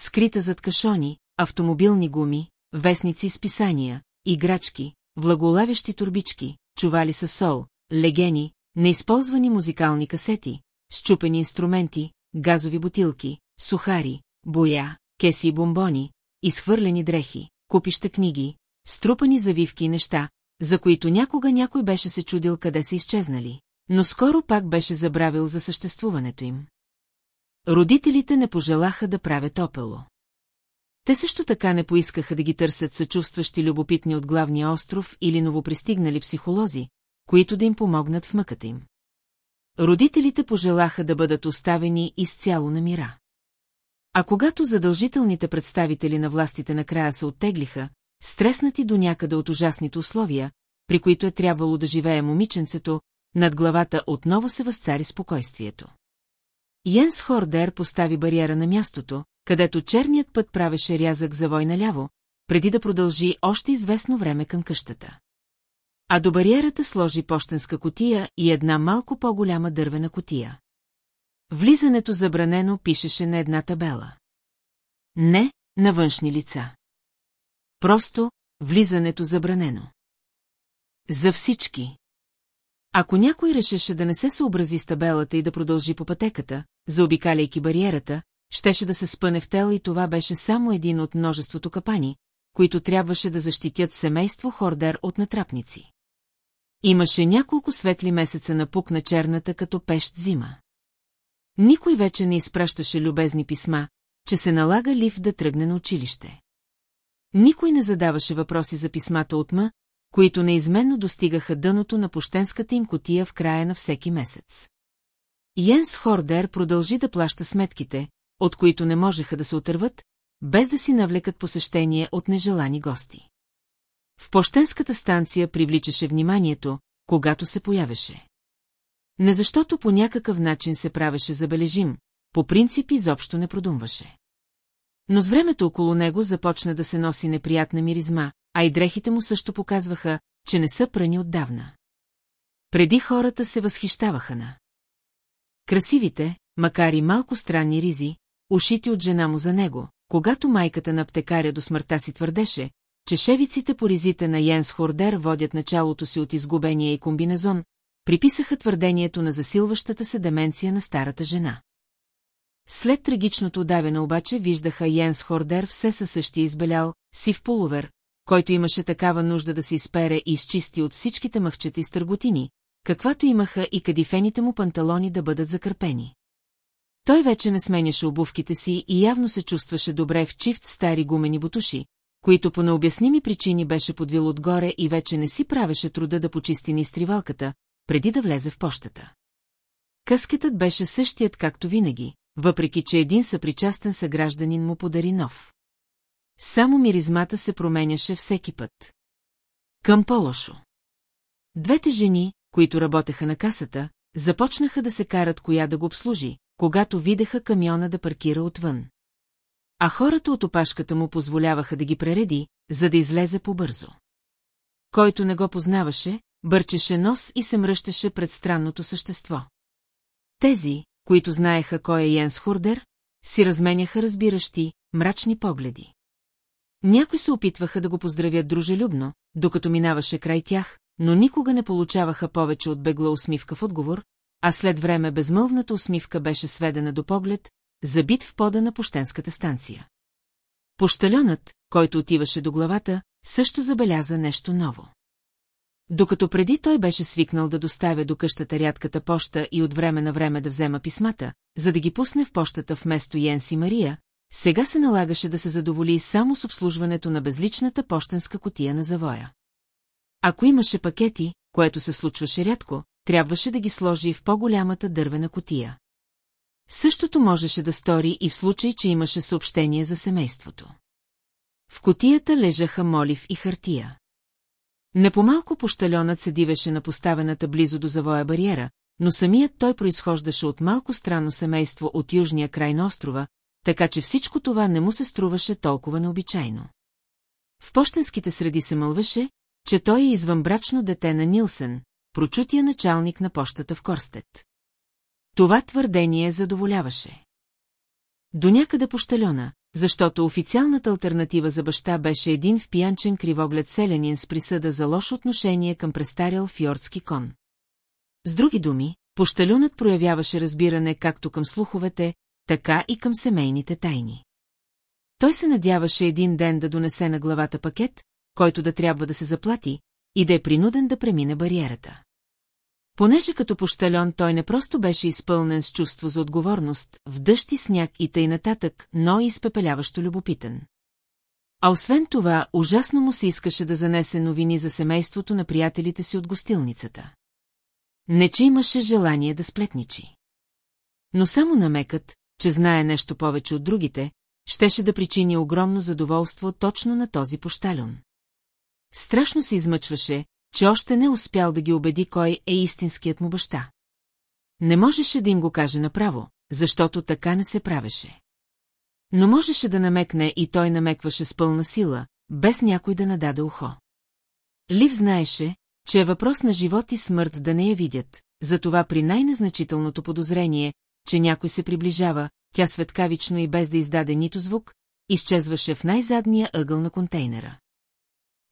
Speaker 1: скрита зад кашони, автомобилни гуми, вестници с писания, играчки, влаголавящи турбички, чували с сол, легени, неизползвани музикални касети, счупени инструменти, газови бутилки, сухари, боя, кеси и бомбони, изхвърлени дрехи, купища книги, струпани завивки и неща, за които някога някой беше се чудил къде са изчезнали, но скоро пак беше забравил за съществуването им. Родителите не пожелаха да правят опело. Те също така не поискаха да ги търсят съчувстващи любопитни от главния остров или новопристигнали психолози, които да им помогнат в мъката им. Родителите пожелаха да бъдат оставени изцяло на мира. А когато задължителните представители на властите накрая се оттеглиха, стреснати до някъде от ужасните условия, при които е трябвало да живее момиченцето, над главата отново се възцари спокойствието. Йенс Хордер постави бариера на мястото, където черният път правеше рязък завой наляво, преди да продължи още известно време към къщата. А до бариерата сложи почтенска котия и една малко по-голяма дървена котия. Влизането забранено пишеше на една табела. Не на външни лица. Просто влизането забранено. За всички. Ако някой решеше да не се съобрази с табелата и да продължи по пътеката, заобикаляйки бариерата, щеше да се спъне в тел и това беше само един от множеството капани, които трябваше да защитят семейство Хордер от натрапници. Имаше няколко светли месеца на пук на черната като пещ зима. Никой вече не изпращаше любезни писма, че се налага Лив да тръгне на училище. Никой не задаваше въпроси за писмата от Ма, които неизменно достигаха дъното на пощенската им котия в края на всеки месец. Йенс Хордер продължи да плаща сметките, от които не можеха да се отърват, без да си навлекат посещение от нежелани гости. В пощенската станция привличаше вниманието, когато се появеше. Не защото по някакъв начин се правеше забележим, по принцип изобщо не продумваше. Но с времето около него започна да се носи неприятна миризма, а и дрехите му също показваха, че не са прани отдавна. Преди хората се възхищаваха на. Красивите, макар и малко странни ризи, ушити от жена му за него, когато майката на аптекаря до смъртта си твърдеше, че шевиците по ризите на Йенс Хордер водят началото си от изгубения и комбинезон, приписаха твърдението на засилващата се деменция на старата жена. След трагичното давене обаче виждаха Йенс Хордер все със същия избелял, сив полувер, който имаше такава нужда да се изпере и изчисти от всичките мъхчета и стърготини, каквато имаха и кадифените му панталони да бъдат закърпени. Той вече не сменяше обувките си и явно се чувстваше добре в чифт стари гумени бутуши, които по необясними причини беше подвил отгоре и вече не си правеше труда да почисти ни стривалката, преди да влезе в пощата. Къскетът беше същият както винаги, въпреки че един съпричастен съгражданин му подари нов. Само миризмата се променяше всеки път. Към по-лошо. Двете жени, които работеха на касата, започнаха да се карат коя да го обслужи, когато видяха камиона да паркира отвън. А хората от опашката му позволяваха да ги пререди, за да излезе по-бързо. Който не го познаваше, бърчеше нос и се мръщаше пред странното същество. Тези, които знаеха кой е Йенс Хурдер, си разменяха разбиращи, мрачни погледи. Някои се опитваха да го поздравят дружелюбно, докато минаваше край тях, но никога не получаваха повече от бегла усмивка в отговор, а след време безмълвната усмивка беше сведена до поглед, забит в пода на пощенската станция. Пощаленът, който отиваше до главата, също забеляза нещо ново. Докато преди той беше свикнал да доставя до къщата рядката поща и от време на време да взема писмата, за да ги пусне в пощата вместо Йенси Мария, сега се налагаше да се задоволи само с обслужването на безличната пощенска котия на завоя. Ако имаше пакети, което се случваше рядко, трябваше да ги сложи в по-голямата дървена котия. Същото можеше да стори и в случай, че имаше съобщение за семейството. В котията лежаха молив и хартия. Непомалко пощаленът се дивеше на поставената близо до завоя бариера, но самият той произхождаше от малко странно семейство от южния край на острова, така че всичко това не му се струваше толкова необичайно. В почтенските среди се мълвеше, че той е извънбрачно дете на Нилсен, прочутия началник на пощата в Корстет. Това твърдение задоволяваше. До някъде пощалена, защото официалната альтернатива за баща беше един впиянчен кривоглед селянин с присъда за лошо отношение към престарял фьордски кон. С други думи, пощалюнът проявяваше разбиране както към слуховете, така и към семейните тайни. Той се надяваше един ден да донесе на главата пакет, който да трябва да се заплати и да е принуден да премине бариерата. Понеже като пощальон той не просто беше изпълнен с чувство за отговорност, в дъжд и сняг и тъй нататък, но и изпепеляващо любопитен. А освен това, ужасно му се искаше да занесе новини за семейството на приятелите си от гостилницата. Не, че имаше желание да сплетничи. Но само намекът, че знае нещо повече от другите, щеше да причини огромно задоволство точно на този пощалюн. Страшно се измъчваше, че още не успял да ги убеди кой е истинският му баща. Не можеше да им го каже направо, защото така не се правеше. Но можеше да намекне и той намекваше с пълна сила, без някой да нададе ухо. Лив знаеше, че е въпрос на живот и смърт да не я видят, затова при най-незначителното подозрение, че някой се приближава, тя светкавично и без да издаде нито звук, изчезваше в най-задния ъгъл на контейнера.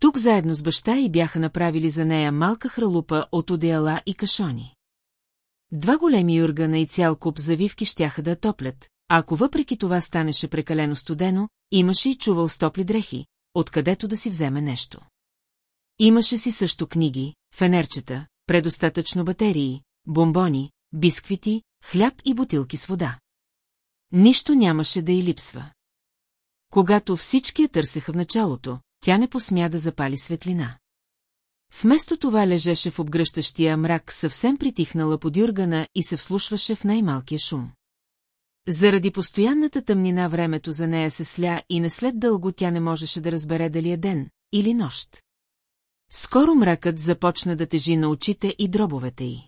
Speaker 1: Тук заедно с баща и бяха направили за нея малка хралупа от одеяла и кашони. Два големи юргана и цял куп завивки щяха да топлят, а ако въпреки това станеше прекалено студено, имаше и чувал с топли дрехи, откъдето да си вземе нещо. Имаше си също книги, фенерчета, предостатъчно батерии, бомбони, бисквити, хляб и бутилки с вода. Нищо нямаше да й липсва. Когато всички я търсеха в началото, тя не посмя да запали светлина. Вместо това лежеше в обгръщащия мрак, съвсем притихнала под юргана и се вслушваше в най-малкия шум. Заради постоянната тъмнина времето за нея се сля и не след дълго тя не можеше да разбере дали е ден или нощ. Скоро мракът започна да тежи на очите и дробовете й.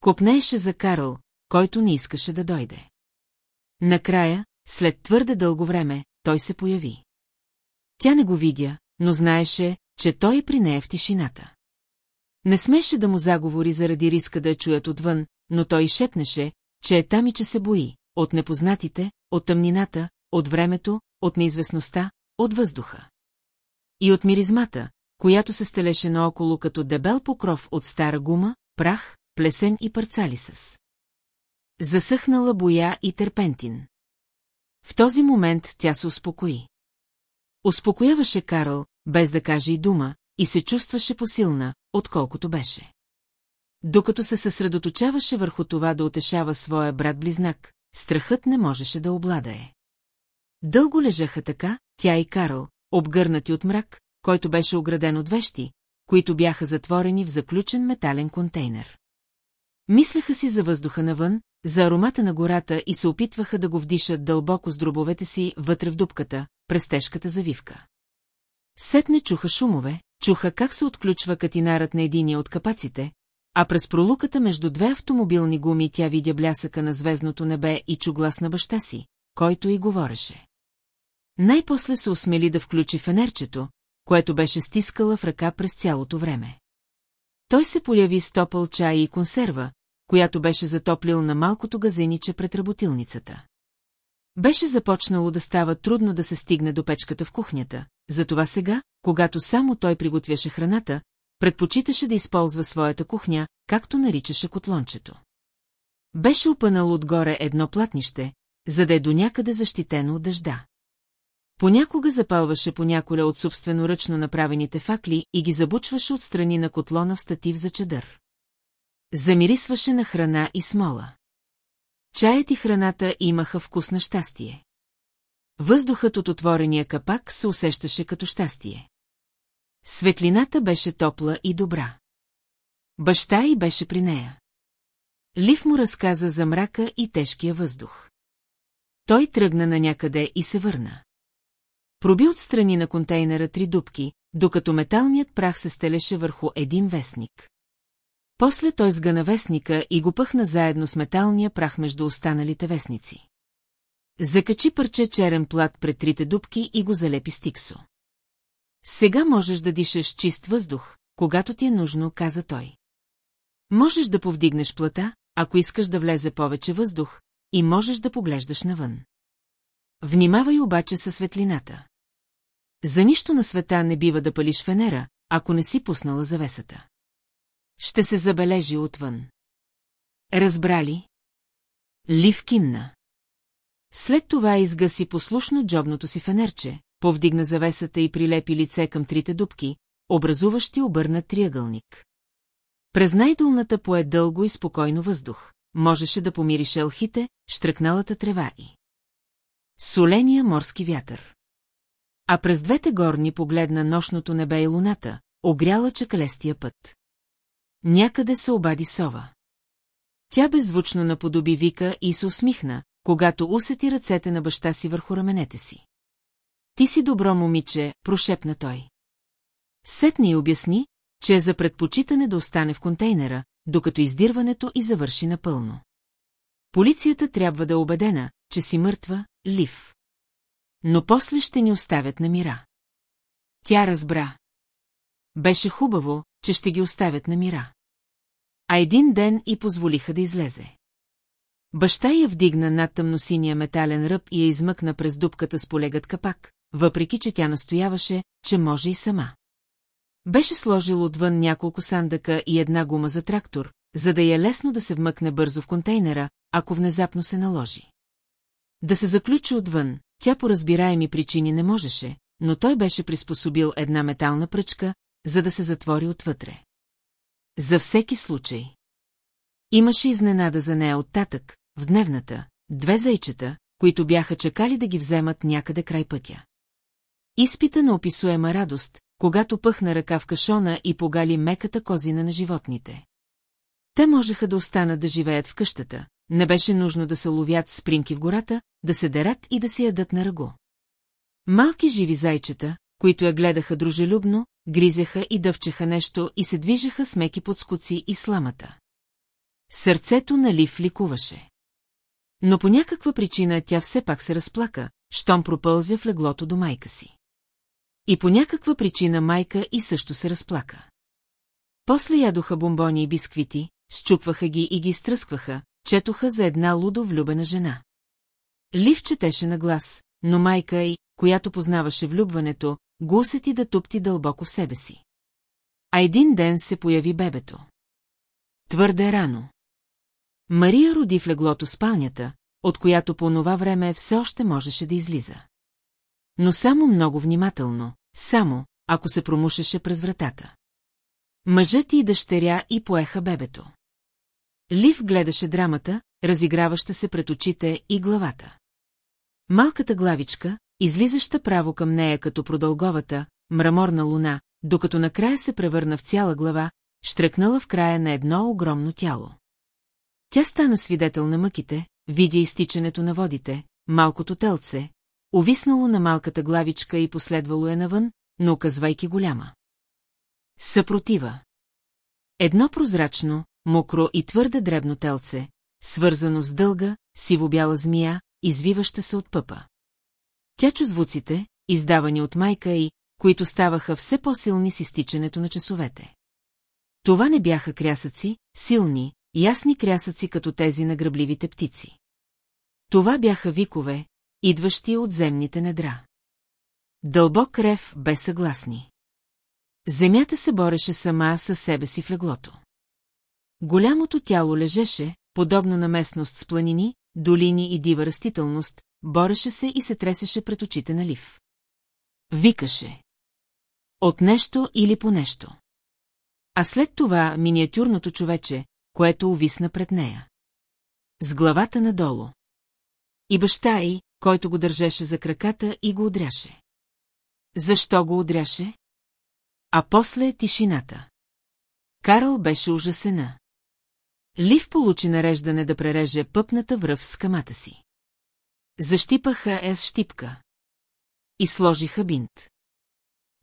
Speaker 1: Копнееше за Карл, който не искаше да дойде. Накрая, след твърде дълго време, той се появи. Тя не го видя, но знаеше, че той при нея в тишината. Не смеше да му заговори заради риска да я чуят отвън, но той шепнеше, че е там и че се бои, от непознатите, от тъмнината, от времето, от неизвестността, от въздуха. И от миризмата, която се стелеше наоколо като дебел покров от стара гума, прах, плесен и парцалисъс. Засъхнала боя и терпентин. В този момент тя се успокои. Успокояваше Карл, без да каже и дума, и се чувстваше посилна, отколкото беше. Докато се съсредоточаваше върху това да утешава своя брат-близнак, страхът не можеше да обладае. Дълго лежаха така, тя и Карл, обгърнати от мрак, който беше ограден от вещи, които бяха затворени в заключен метален контейнер. Мислеха си за въздуха навън, за аромата на гората и се опитваха да го вдишат дълбоко с дробовете си вътре в дупката, през тежката завивка. Сетне чуха шумове, чуха как се отключва катинарът на единия от капаците, а през пролуката между две автомобилни гуми тя видя блясъка на звездното небе и чу глас на баща си, който и говореше. Най-после се осмели да включи фенерчето, което беше стискала в ръка през цялото време. Той се появи с топъл чай и консерва, която беше затоплил на малкото газениче пред работилницата. Беше започнало да става трудно да се стигне до печката в кухнята, затова сега, когато само той приготвяше храната, предпочиташе да използва своята кухня, както наричаше котлончето. Беше опънал отгоре едно платнище, за да е до някъде защитено от дъжда. Понякога запалваше поняколя от собственоръчно направените факли и ги забучваше отстрани на котлона в статив за чадър. Замирисваше на храна и смола. Чаят и храната имаха вкус на щастие. Въздухът от отворения капак се усещаше като щастие. Светлината беше топла и добра. Баща й беше при нея. Лив му разказа за мрака и тежкия въздух. Той тръгна на някъде и се върна. Проби отстрани на контейнера три дубки, докато металният прах се стелеше върху един вестник. После той сгъна вестника и го пъхна заедно с металния прах между останалите вестници. Закачи парче черен плат пред трите дубки и го залепи стиксо. Сега можеш да дишаш чист въздух, когато ти е нужно, каза той. Можеш да повдигнеш плата, ако искаш да влезе повече въздух, и можеш да поглеждаш навън. Внимавай обаче със светлината. За нищо на света не бива да палиш фенера, ако не си пуснала завесата. Ще се забележи отвън. Разбрали? Лив кимна. След това изгаси послушно джобното си фенерче, повдигна завесата и прилепи лице към трите дубки, образуващи обърнат триъгълник. През най-долната пое дълго и спокойно въздух. Можеше да помирише елхите, штръкналата трева и... Соления морски вятър. А през двете горни погледна нощното небе и луната, огряла чакалестия път. Някъде се обади сова. Тя беззвучно наподоби вика и се усмихна, когато усети ръцете на баща си върху раменете си. Ти си добро момиче, прошепна той. Сетни и обясни, че е за предпочитане да остане в контейнера, докато издирването и завърши напълно. Полицията трябва да е убедена, че си мъртва, лив. Но после ще ни оставят на мира. Тя разбра. Беше хубаво, че ще ги оставят на мира. А един ден и позволиха да излезе. Баща я вдигна над тъмносиния метален ръб и я измъкна през дупката с полегът капак, въпреки че тя настояваше, че може и сама. Беше сложил отвън няколко сандъка и една гума за трактор, за да е лесно да се вмъкне бързо в контейнера, ако внезапно се наложи. Да се заключи отвън, тя по разбираеми причини не можеше, но той беше приспособил една метална пръчка, за да се затвори отвътре. За всеки случай. Имаше изненада за нея оттатък, в дневната, две зайчета, които бяха чакали да ги вземат някъде край пътя. Изпита на описуема радост, когато пъхна ръка в кашона и погали меката козина на животните. Те можеха да останат да живеят в къщата, не беше нужно да се ловят спринки в гората, да се дерат и да се ядат на ръго. Малки живи зайчета, които я гледаха дружелюбно, гризеха и дъвчеха нещо и се движеха с меки подскуци и сламата. Сърцето на Лив ликуваше. Но по някаква причина тя все пак се разплака, щом пропълзя в леглото до майка си. И по някаква причина майка и също се разплака. После ядоха бомбони и бисквити, счупваха ги и ги изтръскваха, четоха за една лудо влюбена жена. Лив четеше на глас, но майка й, която познаваше влюбването, го усети да тупти дълбоко в себе си. А един ден се появи бебето. Твърде рано. Мария роди в леглото спалнята, от която по това време все още можеше да излиза. Но само много внимателно, само, ако се промушеше през вратата. Мъжът и дъщеря и поеха бебето. Лив гледаше драмата, разиграваща се пред очите и главата. Малката главичка, излизаща право към нея като продълговата, мраморна луна, докато накрая се превърна в цяла глава, штръкнала в края на едно огромно тяло. Тя стана свидетел на мъките, видя изтичането на водите, малкото телце, увиснало на малката главичка и последвало е навън, но оказвайки голяма. Съпротива. Едно прозрачно, мокро и твърде дребно телце, свързано с дълга, сивобяла змия, извиваща се от пъпа. Тя чу звуците, издавани от майка и, които ставаха все по-силни с изтичането на часовете. Това не бяха крясъци, силни, ясни крясъци като тези на гръбливите птици. Това бяха викове, идващи от земните недра. Дълбок рев бе съгласни. Земята се бореше сама със себе си в леглото. Голямото тяло лежеше, подобно на местност с планини, долини и дива растителност, бореше се и се тресеше пред очите на Лив. Викаше. От нещо или по нещо. А след това миниатюрното човече, което увисна пред нея. С главата надолу. И баща й, който го държеше за краката и го удряше. Защо го удряше? А после тишината. Карл беше ужасена. Лив получи нареждане да пререже пъпната връв с камата си. Защипаха е с щипка. И сложиха бинт.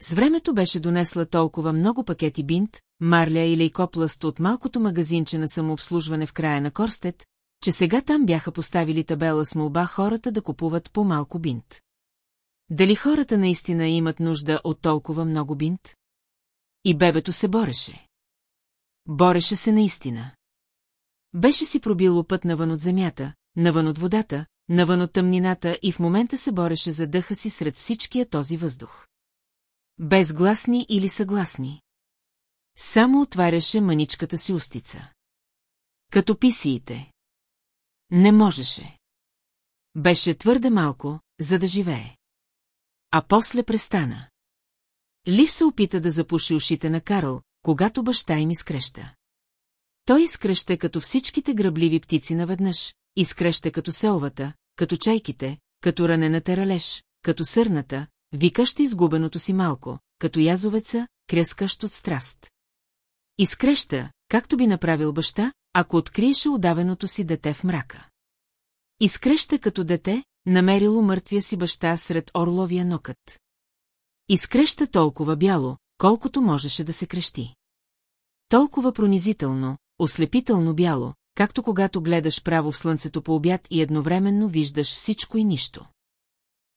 Speaker 1: С времето беше донесла толкова много пакети бинт, марля и лейкопласт от малкото магазинче на самообслужване в края на Корстет, че сега там бяха поставили табела с молба хората да купуват по-малко бинт. Дали хората наистина имат нужда от толкова много бинт? И бебето се бореше. Бореше се наистина. Беше си пробило път навън от земята, навън от водата, навън от тъмнината и в момента се бореше за дъха си сред всичкия този въздух. Безгласни или съгласни. Само отваряше маничката си устица. Като писиите. Не можеше. Беше твърде малко, за да живее. А после престана. Лив се опита да запуши ушите на Карл, когато баща им изкреща. Той изкръща като всичките гръбливи птици наведнъж, Изкреща като селвата, като чайките, като ранената ралеж, като сърната, викаща изгубеното си малко, като язовеца, кряскащ от страст. Изкреща, както би направил баща, ако откриеше удавеното си дете в мрака. Изкреща като дете, намерило мъртвия си баща сред орловия нокът. Изкреща толкова бяло, колкото можеше да се крещи. Толкова пронизително, ослепително бяло, както когато гледаш право в слънцето по обяд и едновременно виждаш всичко и нищо.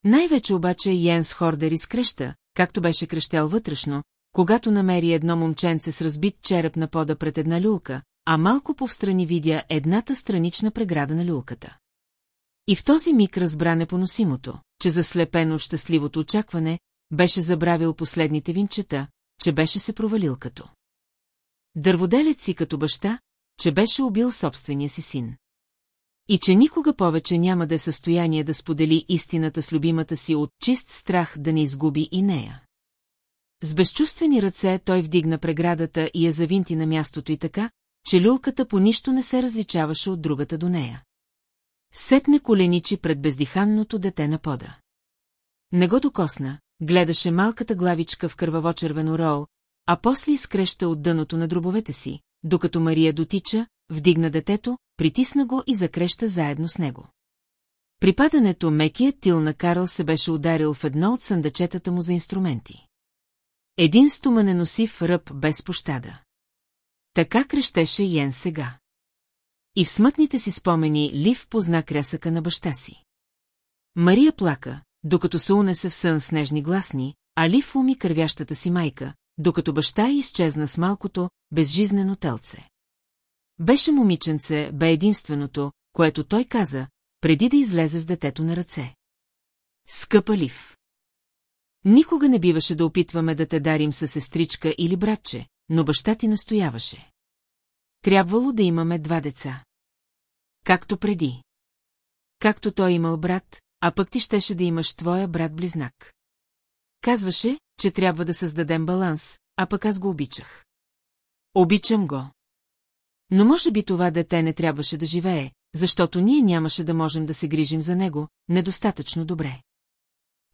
Speaker 1: Най-вече обаче Йенс Хордер изкръща, както беше кръщял вътрешно, когато намери едно момченце с разбит череп на пода пред една люлка, а малко повстрани видя едната странична преграда на люлката. И в този миг разбра непоносимото, че заслепено от щастливото очакване, беше забравил последните винчета, че беше се провалил като. Дърводелец си като баща, че беше убил собствения си син. И че никога повече няма да е в състояние да сподели истината с любимата си от чист страх да не изгуби и нея. С безчувствени ръце той вдигна преградата и я завинти на мястото и така, че люлката по нищо не се различаваше от другата до нея. Сетне коленичи пред бездиханното дете на пода. Не го докосна, гледаше малката главичка в кърваво-червено рол, а после изкреща от дъното на дробовете си, докато Мария дотича, вдигна детето, притисна го и закреща заедно с него. При падането мекият тил на Карл се беше ударил в едно от съндачетата му за инструменти. Един стоманеносив ръб без пощада. Така крещеше Йен сега. И в смътните си спомени Лив позна крясъка на баща си. Мария плака, докато се унесе в сън снежни гласни, а Лив уми кървящата си майка, докато баща изчезна с малкото, безжизнено телце. Беше момиченце, бе единственото, което той каза, преди да излезе с детето на ръце. Скъпа Лив. Никога не биваше да опитваме да те дарим със сестричка или братче, но баща ти настояваше. Трябвало да имаме два деца. Както преди. Както той имал брат, а пък ти щеше да имаш твоя брат-близнак. Казваше, че трябва да създадем баланс, а пък аз го обичах. Обичам го. Но може би това дете не трябваше да живее, защото ние нямаше да можем да се грижим за него, недостатъчно добре.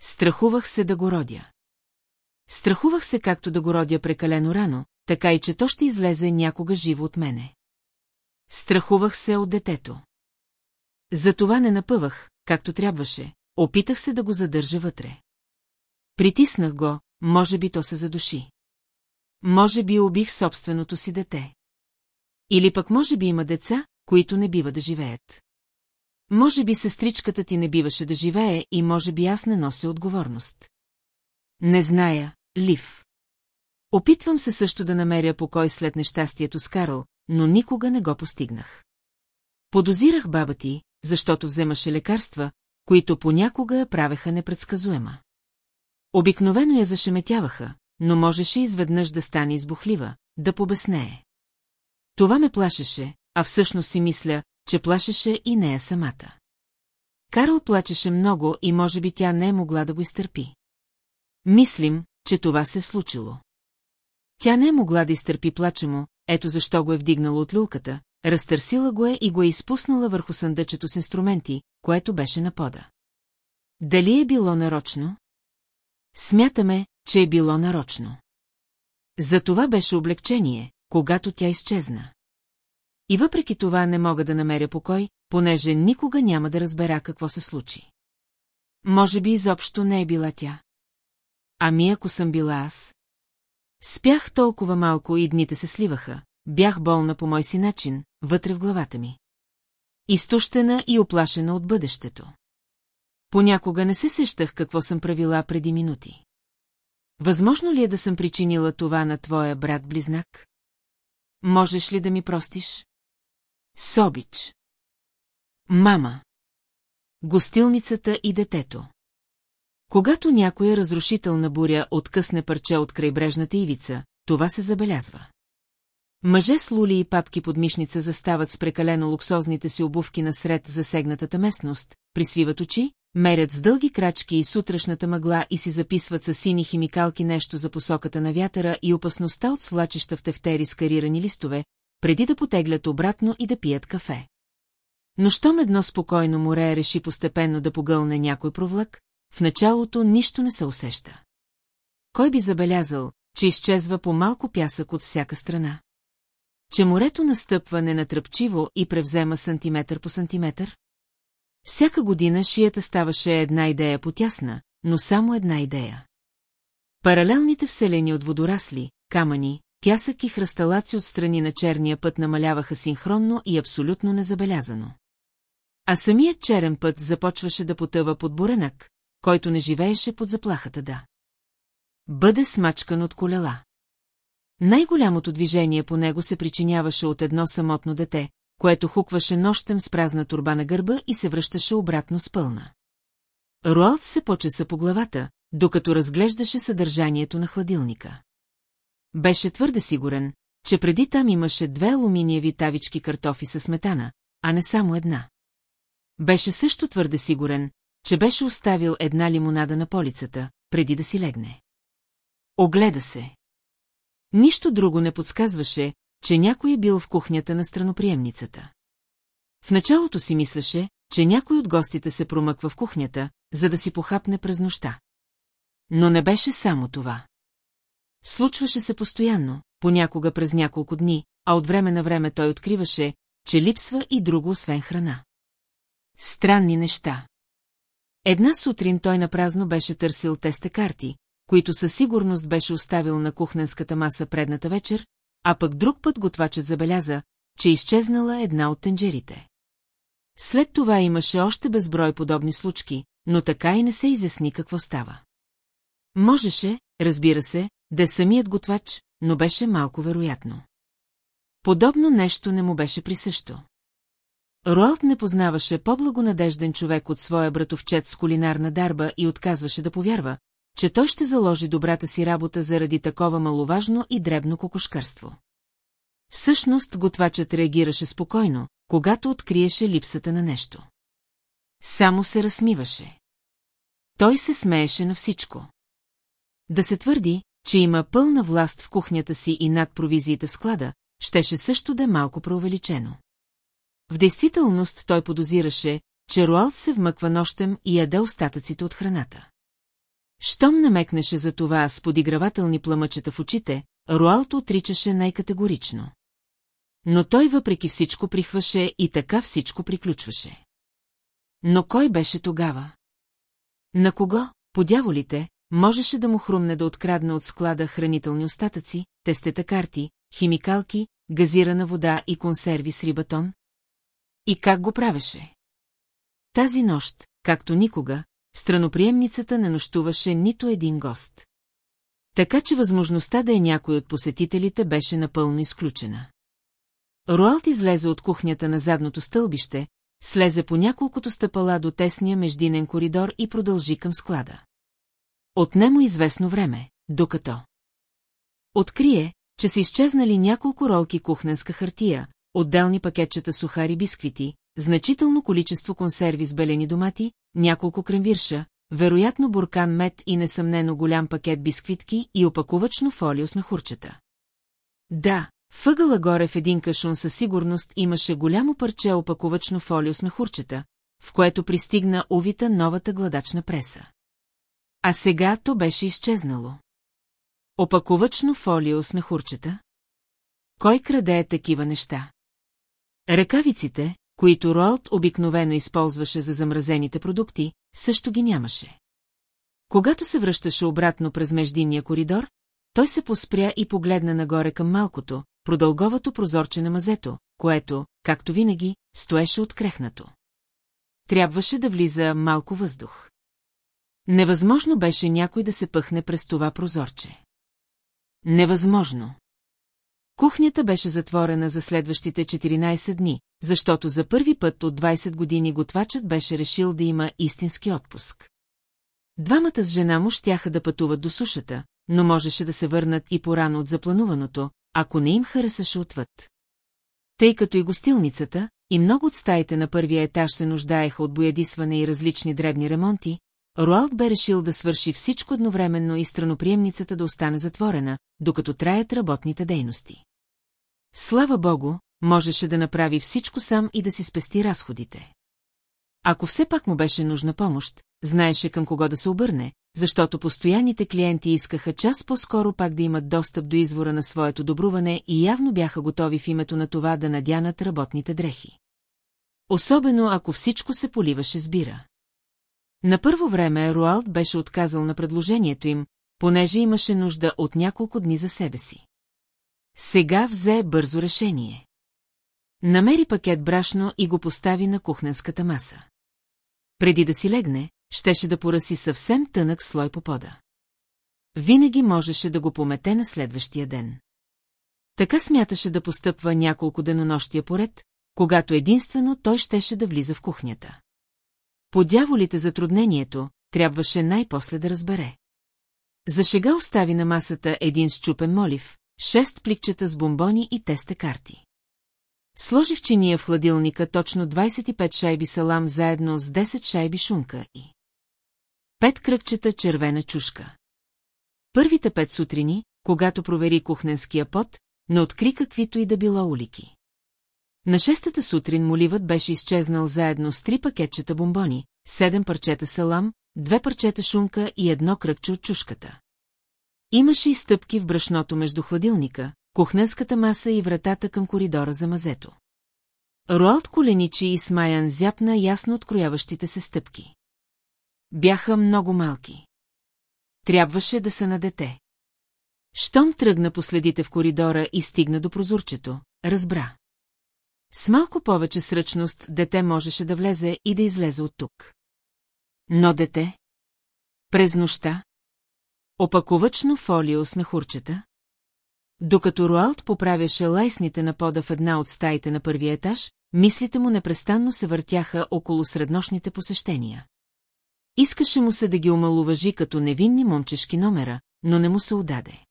Speaker 1: Страхувах се да го родя. Страхувах се както да го родя прекалено рано, така и че то ще излезе някога живо от мене. Страхувах се от детето. Затова не напъвах, както трябваше, опитах се да го задържа вътре. Притиснах го, може би то се задуши. Може би убих собственото си дете. Или пък може би има деца, които не бива да живеят. Може би сестричката ти не биваше да живее и може би аз не нося отговорност. Не зная, Лив. Опитвам се също да намеря покой след нещастието с Карл, но никога не го постигнах. Подозирах баба ти, защото вземаше лекарства, които понякога я правеха непредсказуема. Обикновено я зашеметяваха, но можеше изведнъж да стане избухлива, да побеснее. Това ме плашеше, а всъщност си мисля, че плашеше и нея самата. Карл плачеше много и може би тя не е могла да го изтърпи. Мислим, че това се е случило. Тя не е могла да изтърпи плача му, ето защо го е вдигнала от люлката, разтърсила го е и го е изпуснала върху съндъчето с инструменти, което беше на пода. Дали е било нарочно? Смятаме, че е било нарочно. За това беше облегчение, когато тя изчезна. И въпреки това не мога да намеря покой, понеже никога няма да разбера какво се случи. Може би изобщо не е била тя. Ами ако съм била аз? Спях толкова малко и дните се сливаха, бях болна по мой си начин, вътре в главата ми. Изтощена и оплашена от бъдещето. Понякога не се сещах какво съм правила преди минути. Възможно ли е да съм причинила това на твоя брат-близнак? Можеш ли да ми простиш? Собич. Мама. Гостилницата и детето. Когато някоя разрушителна буря откъсне парче от крайбрежната ивица, това се забелязва. Мъже с лули и папки под мишница застават с прекалено луксозните си обувки насред засегнатата местност, присвиват очи, мерят с дълги крачки и сутрешната мъгла и си записват с сини химикалки нещо за посоката на вятъра и опасността от свлачеща в тефтери с карирани листове, преди да потеглят обратно и да пият кафе. Но щом едно спокойно море реши постепенно да погълне някой провлак, в началото нищо не се усеща. Кой би забелязал, че изчезва по малко пясък от всяка страна? Че морето настъпва ненатръпчиво и превзема сантиметър по сантиметър? Всяка година шията ставаше една идея потясна, но само една идея. Паралелните вселени от водорасли, камъни, пясък и хръсталаци от страни на черния път намаляваха синхронно и абсолютно незабелязано. А самият черен път започваше да потъва под буренък, който не живееше под заплахата да. Бъде смачкан от колела. Най-голямото движение по него се причиняваше от едно самотно дете, което хукваше нощем с празна турба на гърба и се връщаше обратно с пълна. Руалт се почеса по главата, докато разглеждаше съдържанието на хладилника. Беше твърде сигурен, че преди там имаше две алуминиеви тавички картофи със сметана, а не само една. Беше също твърде сигурен, че беше оставил една лимонада на полицата, преди да си легне. Огледа се. Нищо друго не подсказваше, че някой е бил в кухнята на страноприемницата. В началото си мислеше, че някой от гостите се промъква в кухнята, за да си похапне през нощта. Но не беше само това. Случваше се постоянно, понякога през няколко дни, а от време на време той откриваше, че липсва и друго освен храна. Странни неща. Една сутрин той напразно беше търсил тесте карти, които със сигурност беше оставил на кухненската маса предната вечер, а пък друг път готвачът забеляза, че изчезнала една от тенджерите. След това имаше още безброй подобни случки, но така и не се изясни какво става. Можеше, разбира се, да е самият готвач, но беше малко вероятно. Подобно нещо не му беше присъщо. Роалт не познаваше по-благонадежден човек от своя братовчет с кулинарна дарба и отказваше да повярва, че той ще заложи добрата си работа заради такова маловажно и дребно кокошкарство. Всъщност готвачът реагираше спокойно, когато откриеше липсата на нещо. Само се разсмиваше. Той се смееше на всичко. Да се твърди, че има пълна власт в кухнята си и над провизиите в склада, щеше също да е малко преувеличено. В действителност той подозираше, че Руалт се вмъква нощем и яде остатъците от храната. Щом намекнеше за това с подигравателни пламъчета в очите, Руалто отричаше най-категорично. Но той въпреки всичко прихваше и така всичко приключваше. Но кой беше тогава? На кого, по дяволите, можеше да му хрумне да открадне от склада хранителни остатъци, тестета карти, химикалки, газирана вода и консерви с рибатон? И как го правеше? Тази нощ, както никога, страноприемницата не нощуваше нито един гост. Така че възможността да е някой от посетителите беше напълно изключена. Руалт излезе от кухнята на задното стълбище, слезе по няколкото стъпала до тесния междинен коридор и продължи към склада. Отнемо известно време, докато... Открие, че са изчезнали няколко ролки кухненска хартия, отделни пакетчета сухари бисквити, значително количество консерви с белени домати, няколко кремвирша, вероятно буркан мед и несъмнено голям пакет бисквитки и опакувачно фолио с мехурчета. Да, въгъла горе в един кашун със сигурност имаше голямо парче опакувачно фолио с мехурчета, в което пристигна увита новата гладачна преса. А сега то беше изчезнало. Опакувачно фолио с мехурчета? Кой краде е такива неща? Ръкавиците, които Роалд обикновено използваше за замразените продукти, също ги нямаше. Когато се връщаше обратно през междинния коридор, той се поспря и погледна нагоре към малкото, продълговато прозорче на мазето, което, както винаги, стоеше открехнато. Трябваше да влиза малко въздух. Невъзможно беше някой да се пъхне през това прозорче. Невъзможно. Кухнята беше затворена за следващите 14 дни, защото за първи път от 20 години готвачът беше решил да има истински отпуск. Двамата с жена му щяха да пътуват до сушата, но можеше да се върнат и порано от заплануваното, ако не им харесаше отвъд. Тъй като и гостилницата, и много от стаите на първия етаж се нуждаеха от боядисване и различни дребни ремонти, Руалд бе решил да свърши всичко едновременно и страноприемницата да остане затворена, докато траят работните дейности. Слава богу, можеше да направи всичко сам и да си спести разходите. Ако все пак му беше нужна помощ, знаеше към кого да се обърне, защото постоянните клиенти искаха час по-скоро пак да имат достъп до извора на своето добруване и явно бяха готови в името на това да надянат работните дрехи. Особено ако всичко се поливаше с бира. На първо време Руалд беше отказал на предложението им, понеже имаше нужда от няколко дни за себе си. Сега взе бързо решение. Намери пакет брашно и го постави на кухненската маса. Преди да си легне, щеше да пораси съвсем тънък слой по пода. Винаги можеше да го помете на следващия ден. Така смяташе да постъпва няколко денонощия поред, когато единствено той щеше да влиза в кухнята. Подяволите затруднението трябваше най-после да разбере. За шега остави на масата един щупен молив, шест пликчета с бомбони и тесте карти. Сложих чиния в хладилника точно 25 шайби салам заедно с 10 шайби шунка и... Пет кръгчета червена чушка. Първите пет сутрини, когато провери кухненския пот, не откри каквито и да било улики. На шестата сутрин моливът беше изчезнал заедно с три пакетчета бомбони, седем парчета салам, две парчета шунка и едно кръгче от чушката. Имаше и стъпки в брашното между хладилника, кухненската маса и вратата към коридора за мазето. Руалт коленичи и смаян зяпна ясно открояващите се стъпки. Бяха много малки. Трябваше да са на дете. Штом тръгна по следите в коридора и стигна до прозорчето, разбра. С малко повече сръчност дете можеше да влезе и да излезе от тук. Но дете? През нощта? Опаковачно фолио с мехурчета. Докато Руалт поправяше лайсните на пода в една от стаите на първия етаж, мислите му непрестанно се въртяха около среднощните посещения. Искаше му се да ги омалуважи като невинни момчешки номера, но не му се удаде.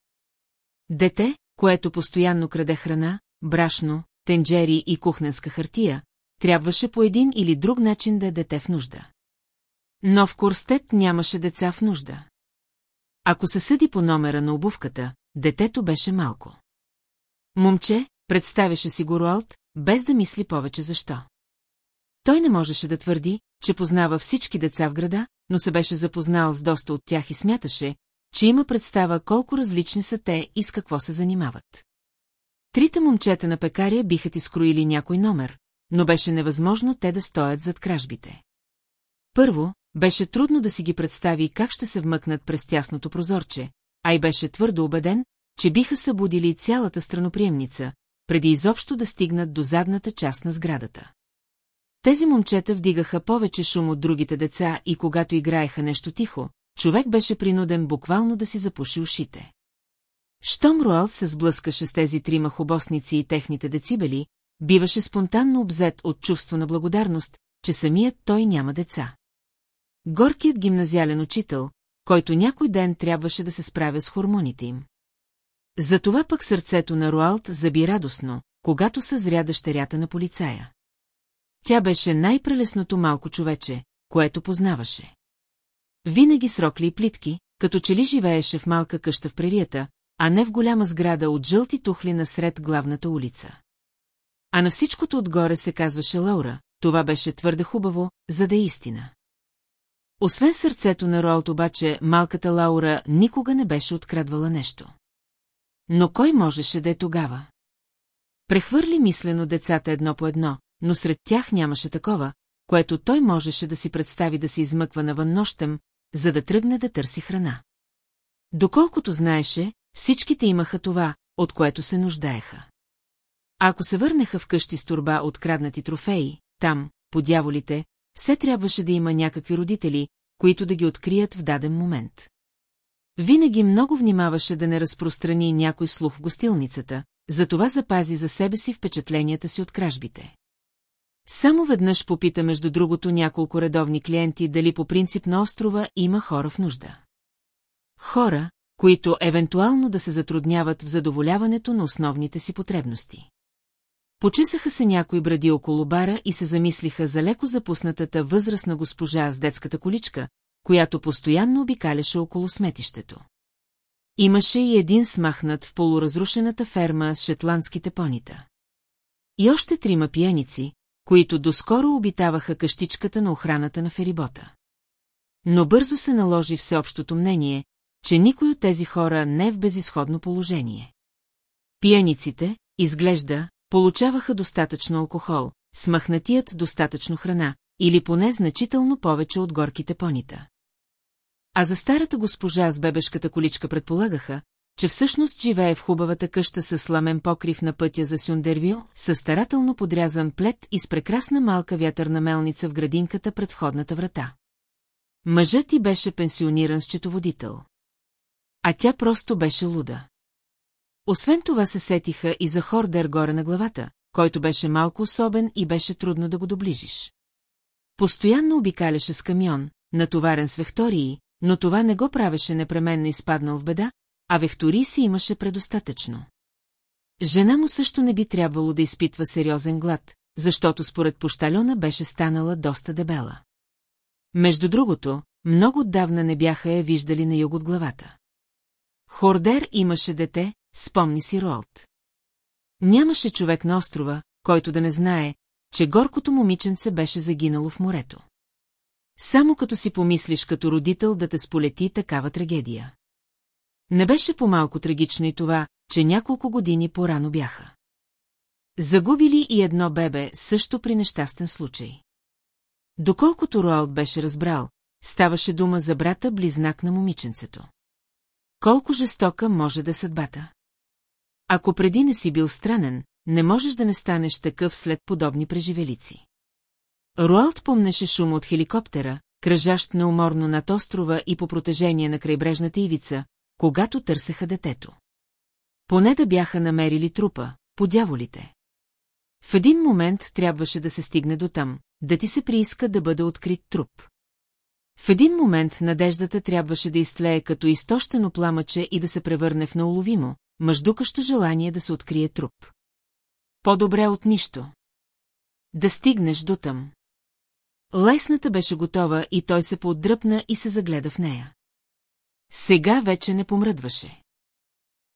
Speaker 1: Дете, което постоянно краде храна, брашно, тенджери и кухненска хартия, трябваше по един или друг начин да е дете в нужда. Но в Корстет нямаше деца в нужда. Ако се съди по номера на обувката, детето беше малко. Момче, представяше си Гуруалт, без да мисли повече защо. Той не можеше да твърди, че познава всички деца в града, но се беше запознал с доста от тях и смяташе, че има представа колко различни са те и с какво се занимават. Трите момчета на пекаря биха ти скроили някой номер, но беше невъзможно те да стоят зад кражбите. Първо, беше трудно да си ги представи как ще се вмъкнат през тясното прозорче, а и беше твърдо убеден, че биха събудили цялата страноприемница, преди изобщо да стигнат до задната част на сградата. Тези момчета вдигаха повече шум от другите деца и когато играеха нещо тихо, човек беше принуден буквално да си запуши ушите. Штом Руал се сблъскаше с тези трима хубосници и техните децибели, биваше спонтанно обзет от чувство на благодарност, че самият той няма деца. Горкият гимназиален учител, който някой ден трябваше да се справя с хормоните им. Затова пък сърцето на Руалт заби радостно, когато съзря дъщерята на полицая. Тя беше най-прелесното малко човече, което познаваше. Винаги срокли и плитки, като че ли живееше в малка къща в прерията, а не в голяма сграда от жълти тухли насред главната улица. А на всичкото отгоре се казваше Лаура, това беше твърде хубаво, за да е истина. Освен сърцето на Роалт обаче, малката Лаура никога не беше открадвала нещо. Но кой можеше да е тогава? Прехвърли мислено децата едно по едно, но сред тях нямаше такова, което той можеше да си представи да се измъква навън нощем, за да тръгне да търси храна. Доколкото знаеше, всичките имаха това, от което се нуждаеха. А ако се върнаха вкъщи с турба от краднати трофеи, там, по дяволите, все трябваше да има някакви родители, които да ги открият в даден момент. Винаги много внимаваше да не разпространи някой слух в гостилницата, затова запази за себе си впечатленията си от кражбите. Само веднъж попита между другото няколко редовни клиенти дали по принцип на острова има хора в нужда. Хора, които евентуално да се затрудняват в задоволяването на основните си потребности. Почесаха се някои бради около бара и се замислиха за леко запуснатата възрастна госпожа с детската количка, която постоянно обикаляше около сметището. Имаше и един смахнат в полуразрушената ферма с шетландските понита. И още трима пияници, които доскоро обитаваха къщичката на охраната на ферибота. Но бързо се наложи всеобщото мнение, че никой от тези хора не е в безисходно положение. Пияниците, изглежда, Получаваха достатъчно алкохол, смахнатият достатъчно храна, или поне значително повече от горките понита. А за старата госпожа с бебешката количка предполагаха, че всъщност живее в хубавата къща с сламен покрив на пътя за Сюндервил, с старателно подрязан плед и с прекрасна малка вятърна мелница в градинката пред входната врата. Мъжът ти беше пенсиониран счетоводител. А тя просто беше луда. Освен това се сетиха и за Хордер горе на главата, който беше малко особен и беше трудно да го доближиш. Постоянно обикаляше с камион, натоварен с вехтории, но това не го правеше непременно изпаднал в беда, а вехтори си имаше предостатъчно. Жена му също не би трябвало да изпитва сериозен глад, защото според пощалена беше станала доста дебела. Между другото, много отдавна не бяха я виждали на юг от главата. Хордер имаше дете, спомни си Роалт. Нямаше човек на острова, който да не знае, че горкото момиченце беше загинало в морето. Само като си помислиш като родител да те сполети такава трагедия. Не беше по-малко трагично и това, че няколко години по-рано бяха. Загубили и едно бебе също при нещастен случай. Доколкото Роалд беше разбрал, ставаше дума за брата близнак на момиченцето. Колко жестока може да е съдбата? Ако преди не си бил странен, не можеш да не станеш такъв след подобни преживелици. Руалт помнеше шума от хеликоптера, кръжащ неуморно над острова и по протежение на крайбрежната ивица, когато търсеха детето. Поне да бяха намерили трупа, подяволите. В един момент трябваше да се стигне до там, да ти се прииска да бъде открит труп. В един момент надеждата трябваше да изтлее като изтощено пламъче и да се превърне в науловимо мъждукащо желание да се открие труп. По-добре от нищо. Да стигнеш до там. Лесната беше готова и той се поотдръпна и се загледа в нея. Сега вече не помръдваше.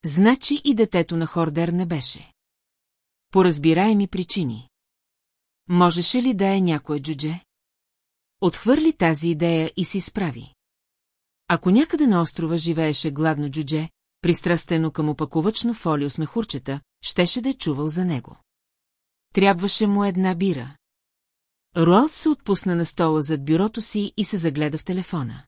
Speaker 1: Значи и детето на Хордер не беше. По разбираеми причини. Можеше ли да е някое джудже? Отхвърли тази идея и си справи. Ако някъде на острова живееше гладно джудже, пристрастено към опакувачно фолио с мехурчета, щеше да е чувал за него. Трябваше му една бира. Руалт се отпусна на стола зад бюрото си и се загледа в телефона.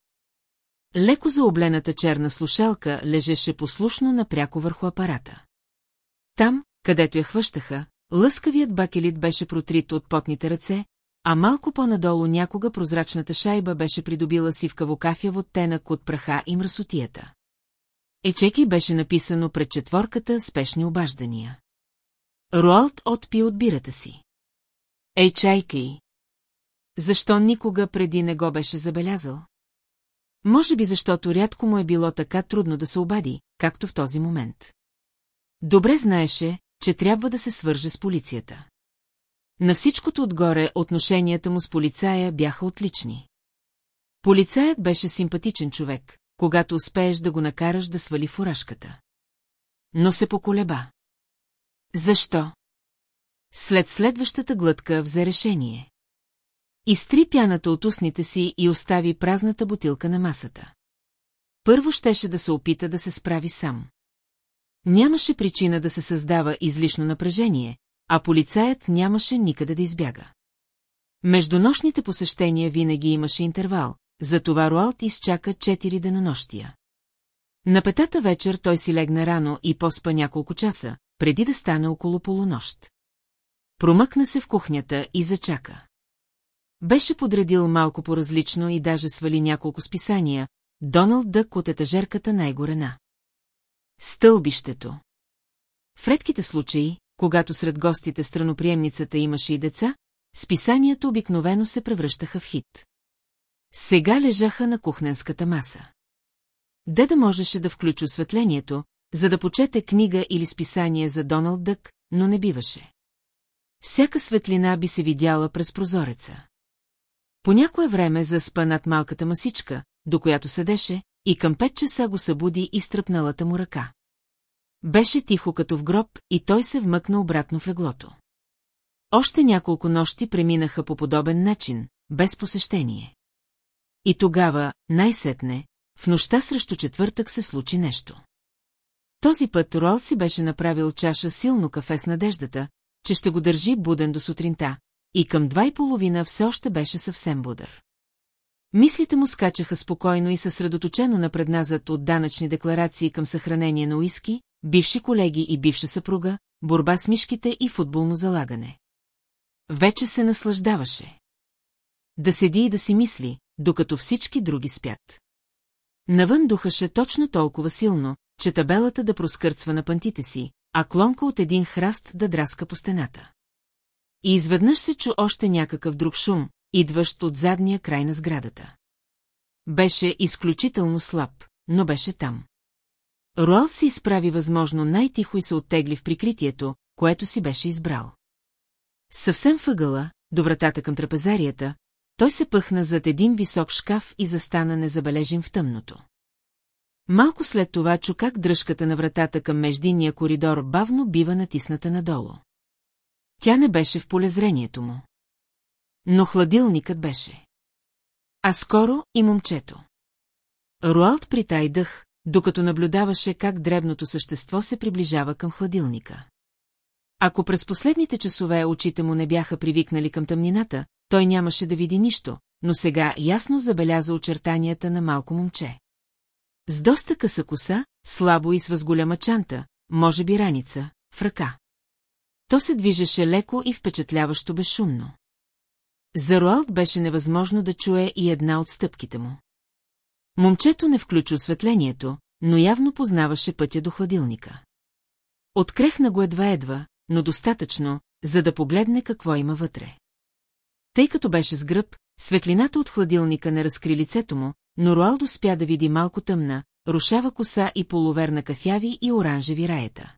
Speaker 1: Леко заоблената черна слушалка лежеше послушно напряко върху апарата. Там, където я хващаха, лъскавият бакелит беше протрит от потните ръце, а малко по-надолу някога прозрачната шайба беше придобила сивкаво кафяв оттенък от праха и мръсотията. Ечеки беше написано пред четворката спешни обаждания. Руалт отпи от бирата си. Ей, чайкай! Защо никога преди не го беше забелязал? Може би защото рядко му е било така трудно да се обади, както в този момент. Добре знаеше, че трябва да се свърже с полицията. На всичкото отгоре отношенията му с полицая бяха отлични. Полицаят беше симпатичен човек, когато успееш да го накараш да свали фуражката. Но се поколеба. Защо? След следващата глътка взе решение. Изтри пяната от устните си и остави празната бутилка на масата. Първо щеше да се опита да се справи сам. Нямаше причина да се създава излишно напрежение, а полицаят нямаше никъде да избяга. Между нощните посещения винаги имаше интервал, затова Руалт изчака четири денонощия. На петата вечер той си легна рано и поспа няколко часа, преди да стане около полунощ. Промъкна се в кухнята и зачака. Беше подредил малко по-различно и даже свали няколко списания, Доналд Дък от етажерката най-горена. Стълбището В редките случаи, когато сред гостите страноприемницата имаше и деца, списанията обикновено се превръщаха в хит. Сега лежаха на кухненската маса. Деда можеше да включи осветлението, за да почете книга или списание за Доналд Дък, но не биваше. Всяка светлина би се видяла през прозореца. По някое време заспа над малката масичка, до която седеше, и към пет часа го събуди и стръпналата му ръка. Беше тихо като в гроб и той се вмъкна обратно в леглото. Още няколко нощи преминаха по подобен начин, без посещение. И тогава, най-сетне, в нощта срещу четвъртък се случи нещо. Този път Руал си беше направил чаша силно кафе с надеждата, че ще го държи буден до сутринта, и към два и половина все още беше съвсем будър. Мислите му скачаха спокойно и съсредоточено напредназът от данъчни декларации към съхранение на уиски, бивши колеги и бивша съпруга, борба с мишките и футболно залагане. Вече се наслаждаваше. Да седи и да си мисли, докато всички други спят. Навън духаше точно толкова силно, че табелата да проскърцва на пантите си, а клонка от един храст да драска по стената. И изведнъж се чу още някакъв друг шум, идващ от задния край на сградата. Беше изключително слаб, но беше там. Руалт се изправи възможно най-тихо и се оттегли в прикритието, което си беше избрал. Съвсем въгъла, до вратата към трапезарията, той се пъхна зад един висок шкаф и застана незабележим в тъмното. Малко след това чу как дръжката на вратата към междинния коридор бавно бива натисната надолу. Тя не беше в полезрението му. Но хладилникът беше. А скоро и момчето. Руалт притай дъх, докато наблюдаваше как дребното същество се приближава към хладилника. Ако през последните часове очите му не бяха привикнали към тъмнината, той нямаше да види нищо, но сега ясно забеляза очертанията на малко момче. С доста къса коса, слабо и с възголема чанта, може би раница, в ръка. То се движеше леко и впечатляващо безшумно. За Руалт беше невъзможно да чуе и една от стъпките му. Момчето не включи осветлението, но явно познаваше пътя до хладилника. Открехна го едва-едва, но достатъчно, за да погледне какво има вътре. Тъй като беше с гръб, светлината от хладилника не разкри лицето му, но Руалдо спя да види малко тъмна, рушава коса и полуверна кафяви и оранжеви раета.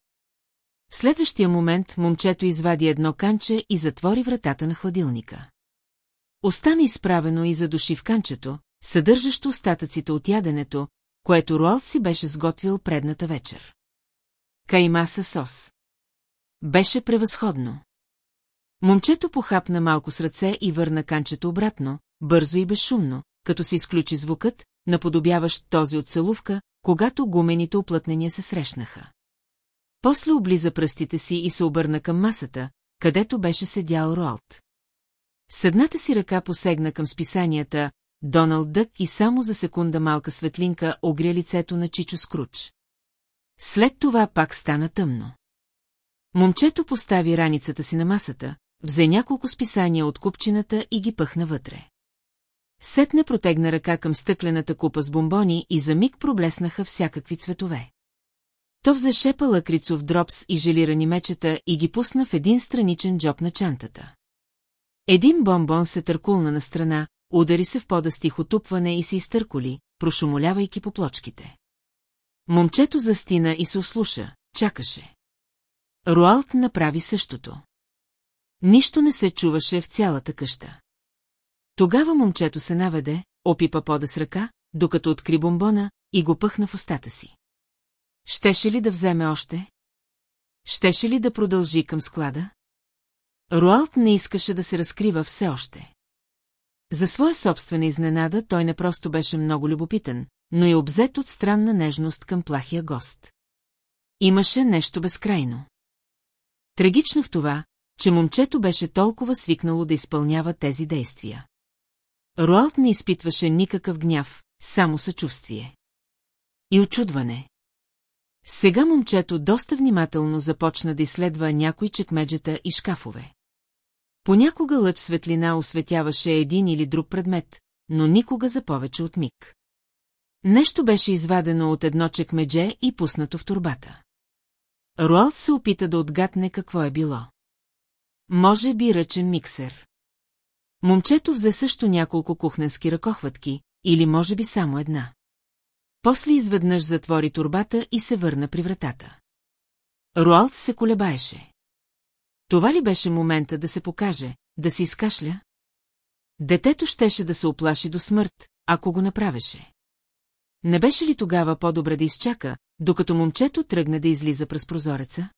Speaker 1: В следващия момент момчето извади едно канче и затвори вратата на хладилника. Остана изправено и задуши в канчето, съдържащо остатъците от яденето, което Руалд си беше сготвил предната вечер. Каймаса сос. Беше превъзходно. Момчето похапна малко с ръце и върна канчето обратно, бързо и безшумно, като се изключи звукът, наподобяващ този от целувка, когато гумените оплътнения се срещнаха. После облиза пръстите си и се обърна към масата, където беше седял Роалт. С едната си ръка посегна към списанията Доналд Дък и само за секунда малка светлинка огря лицето на Чичо Скруч. След това пак стана тъмно. Момчето постави раницата си на масата, взе няколко списания от купчината и ги пъхна вътре. Сетне протегна ръка към стъклената купа с бомбони и за миг проблеснаха всякакви цветове. То взе шепа лакрицов дропс и желирани мечета и ги пусна в един страничен джоб на чантата. Един бомбон се търкулна на страна, удари се в пода с тихо тупване и се изтърколи, прошумолявайки по плочките. Момчето застина и се ослуша, чакаше. Руалт направи същото. Нищо не се чуваше в цялата къща. Тогава момчето се наведе, опипа пода с ръка, докато откри бомбона и го пъхна в устата си. Щеше ли да вземе още? Щеше ли да продължи към склада? Руалт не искаше да се разкрива все още. За своя собствена изненада той не просто беше много любопитен, но и обзет от странна нежност към плахия гост. Имаше нещо безкрайно. Трагично в това, че момчето беше толкова свикнало да изпълнява тези действия. Руалт не изпитваше никакъв гняв, само съчувствие. И очудване. Сега момчето доста внимателно започна да изследва някои чекмеджета и шкафове. Понякога лъч светлина осветяваше един или друг предмет, но никога за повече от миг. Нещо беше извадено от едно чекмедже и пуснато в турбата. Руалт се опита да отгадне какво е било. Може би ръчен миксер. Момчето взе също няколко кухненски ръкохватки, или може би само една. После изведнъж затвори турбата и се върна при вратата. Руалт се колебаеше. Това ли беше момента да се покаже, да се изкашля? Детето щеше да се оплаши до смърт, ако го направеше. Не беше ли тогава по-добре да изчака, докато момчето тръгне да излиза през прозореца?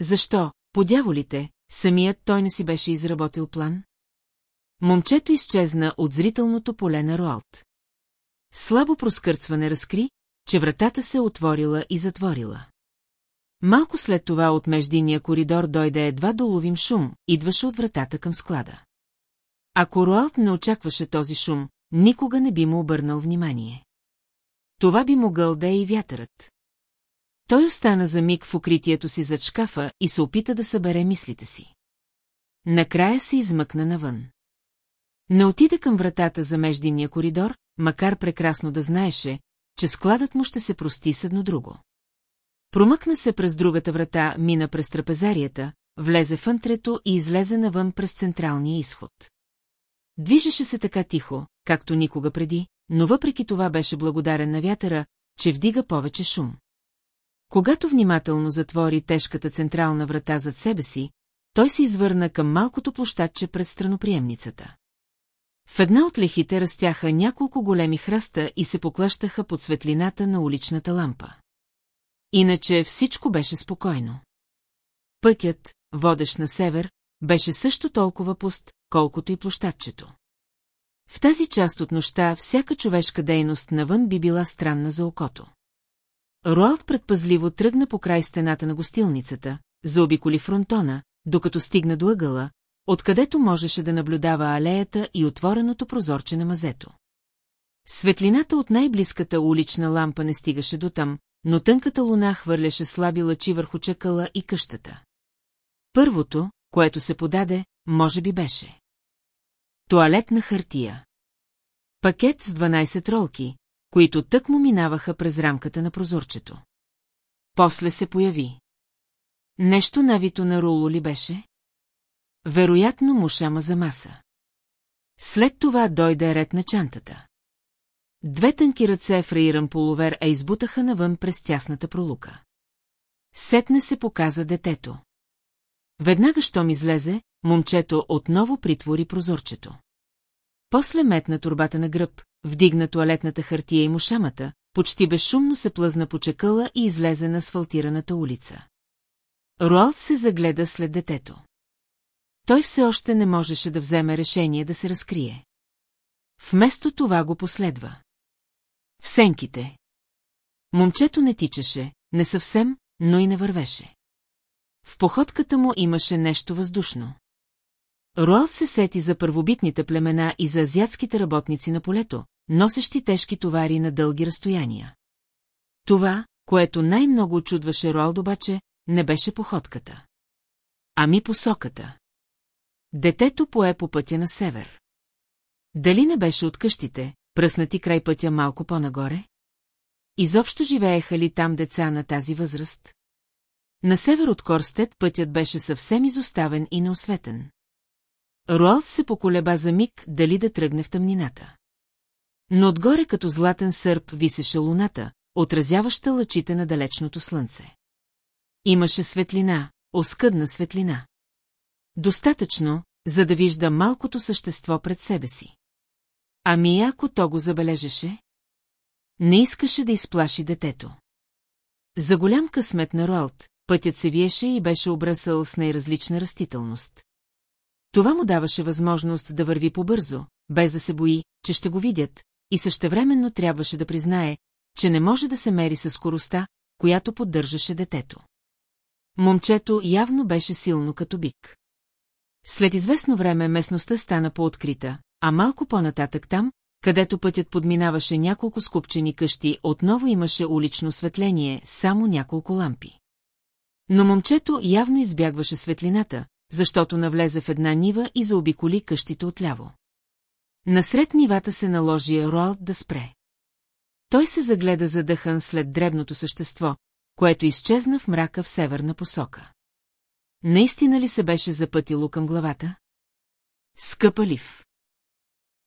Speaker 1: Защо, подяволите, Самият той не си беше изработил план. Момчето изчезна от зрителното поле на Роалт. Слабо проскърцване разкри, че вратата се отворила и затворила. Малко след това от междинния коридор дойде едва доловим шум, идваше от вратата към склада. Ако Роалт не очакваше този шум, никога не би му обърнал внимание. Това би могъл да е и вятърът. Той остана за миг в укритието си зад шкафа и се опита да събере мислите си. Накрая се измъкна навън. Не отида към вратата за междинния коридор, макар прекрасно да знаеше, че складът му ще се прости с едно друго. Промъкна се през другата врата, мина през трапезарията, влезе в антрето и излезе навън през централния изход. Движеше се така тихо, както никога преди, но въпреки това беше благодарен на вятъра, че вдига повече шум. Когато внимателно затвори тежката централна врата зад себе си, той се извърна към малкото площадче пред страноприемницата. В една от лехите растяха няколко големи храста и се поклащаха под светлината на уличната лампа. Иначе всичко беше спокойно. Пътят, водещ на север, беше също толкова пуст, колкото и площадчето. В тази част от нощта всяка човешка дейност навън би била странна за окото. Руалт предпазливо тръгна по край стената на гостилницата, заобиколи фронтона, докато стигна до ъгъла, откъдето можеше да наблюдава алеята и отвореното прозорче на мазето. Светлината от най-близката улична лампа не стигаше до там, но тънката луна хвърляше слаби лъчи върху чакъла и къщата. Първото, което се подаде, може би беше. Туалетна хартия. Пакет с 12 ролки, които тък му минаваха през рамката на прозорчето. После се появи. Нещо навито на Руло ли беше? Вероятно му шама за маса. След това дойде ред на чантата. Две тънки ръце фраиран половер а избутаха навън през тясната пролука. Сетне се показа детето. Веднага, щом излезе, момчето отново притвори прозорчето. После метна турбата на гръб, вдигна туалетната хартия и мушамата, почти безшумно се плъзна по чекъла и излезе на асфалтираната улица. Руалт се загледа след детето. Той все още не можеше да вземе решение да се разкрие. Вместо това го последва. В сенките. Момчето не тичаше, не съвсем, но и не вървеше. В походката му имаше нещо въздушно. Руалт се сети за първобитните племена и за азиатските работници на полето, носещи тежки товари на дълги разстояния. Това, което най-много очудваше Роалд обаче, не беше походката. Ами посоката. Детето пое по пътя на север. Дали не беше от къщите, пръснати край пътя малко по-нагоре? Изобщо живееха ли там деца на тази възраст? На север от корстет пътят беше съвсем изоставен и неосветен. Роалд се поколеба за миг дали да тръгне в тъмнината. Но отгоре като златен сърп висеше луната, отразяваща лъчите на далечното слънце. Имаше светлина, оскъдна светлина. Достатъчно, за да вижда малкото същество пред себе си. Ами ако то го забележеше? Не искаше да изплаши детето. За голям късмет на Роалд, пътят се виеше и беше обръсъл с най-различна растителност. Това му даваше възможност да върви побързо, без да се бои, че ще го видят, и същевременно трябваше да признае, че не може да се мери със скоростта, която поддържаше детето. Момчето явно беше силно като бик. След известно време местността стана по-открита, а малко по-нататък там, където пътят подминаваше няколко скупчени къщи, отново имаше улично осветление, само няколко лампи. Но момчето явно избягваше светлината, защото навлезе в една нива и заобиколи къщите отляво. Насред нивата се наложи Роалд да спре. Той се загледа задъхан след дребното същество, което изчезна в мрака в северна посока. Наистина ли се беше запътило към главата? Скъпа лив.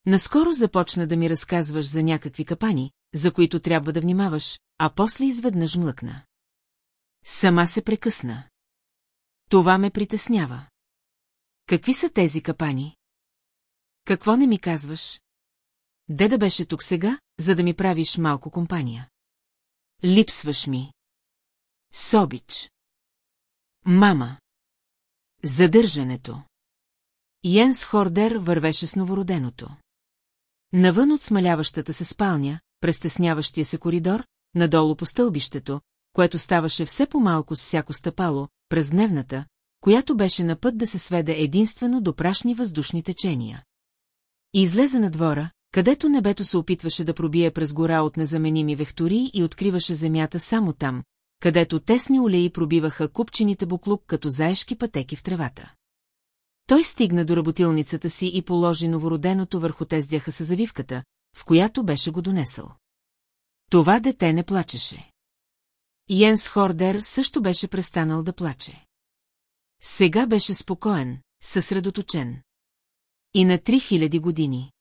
Speaker 1: Наскоро започна да ми разказваш за някакви капани, за които трябва да внимаваш, а после изведнъж млъкна. Сама се прекъсна. Това ме притеснява. Какви са тези капани? Какво не ми казваш? Де да беше тук сега, за да ми правиш малко компания? Липсваш ми. Собич. Мама. Задържането. Йенс Хордер вървеше с новороденото. Навън от смаляващата се спалня, престесняващия се коридор, надолу по стълбището, което ставаше все по-малко с всяко стъпало, през дневната, която беше на път да се сведе единствено до прашни въздушни течения. И излезе на двора, където небето се опитваше да пробие през гора от незаменими вехтори и откриваше земята само там, където тесни олеи пробиваха купчените буклук като заешки пътеки в тревата. Той стигна до работилницата си и положи новороденото върху тездяха с завивката, в която беше го донесъл. Това дете не плачеше. Йенс Хордер също беше престанал да плаче. Сега беше спокоен, съсредоточен. И на 3000 години.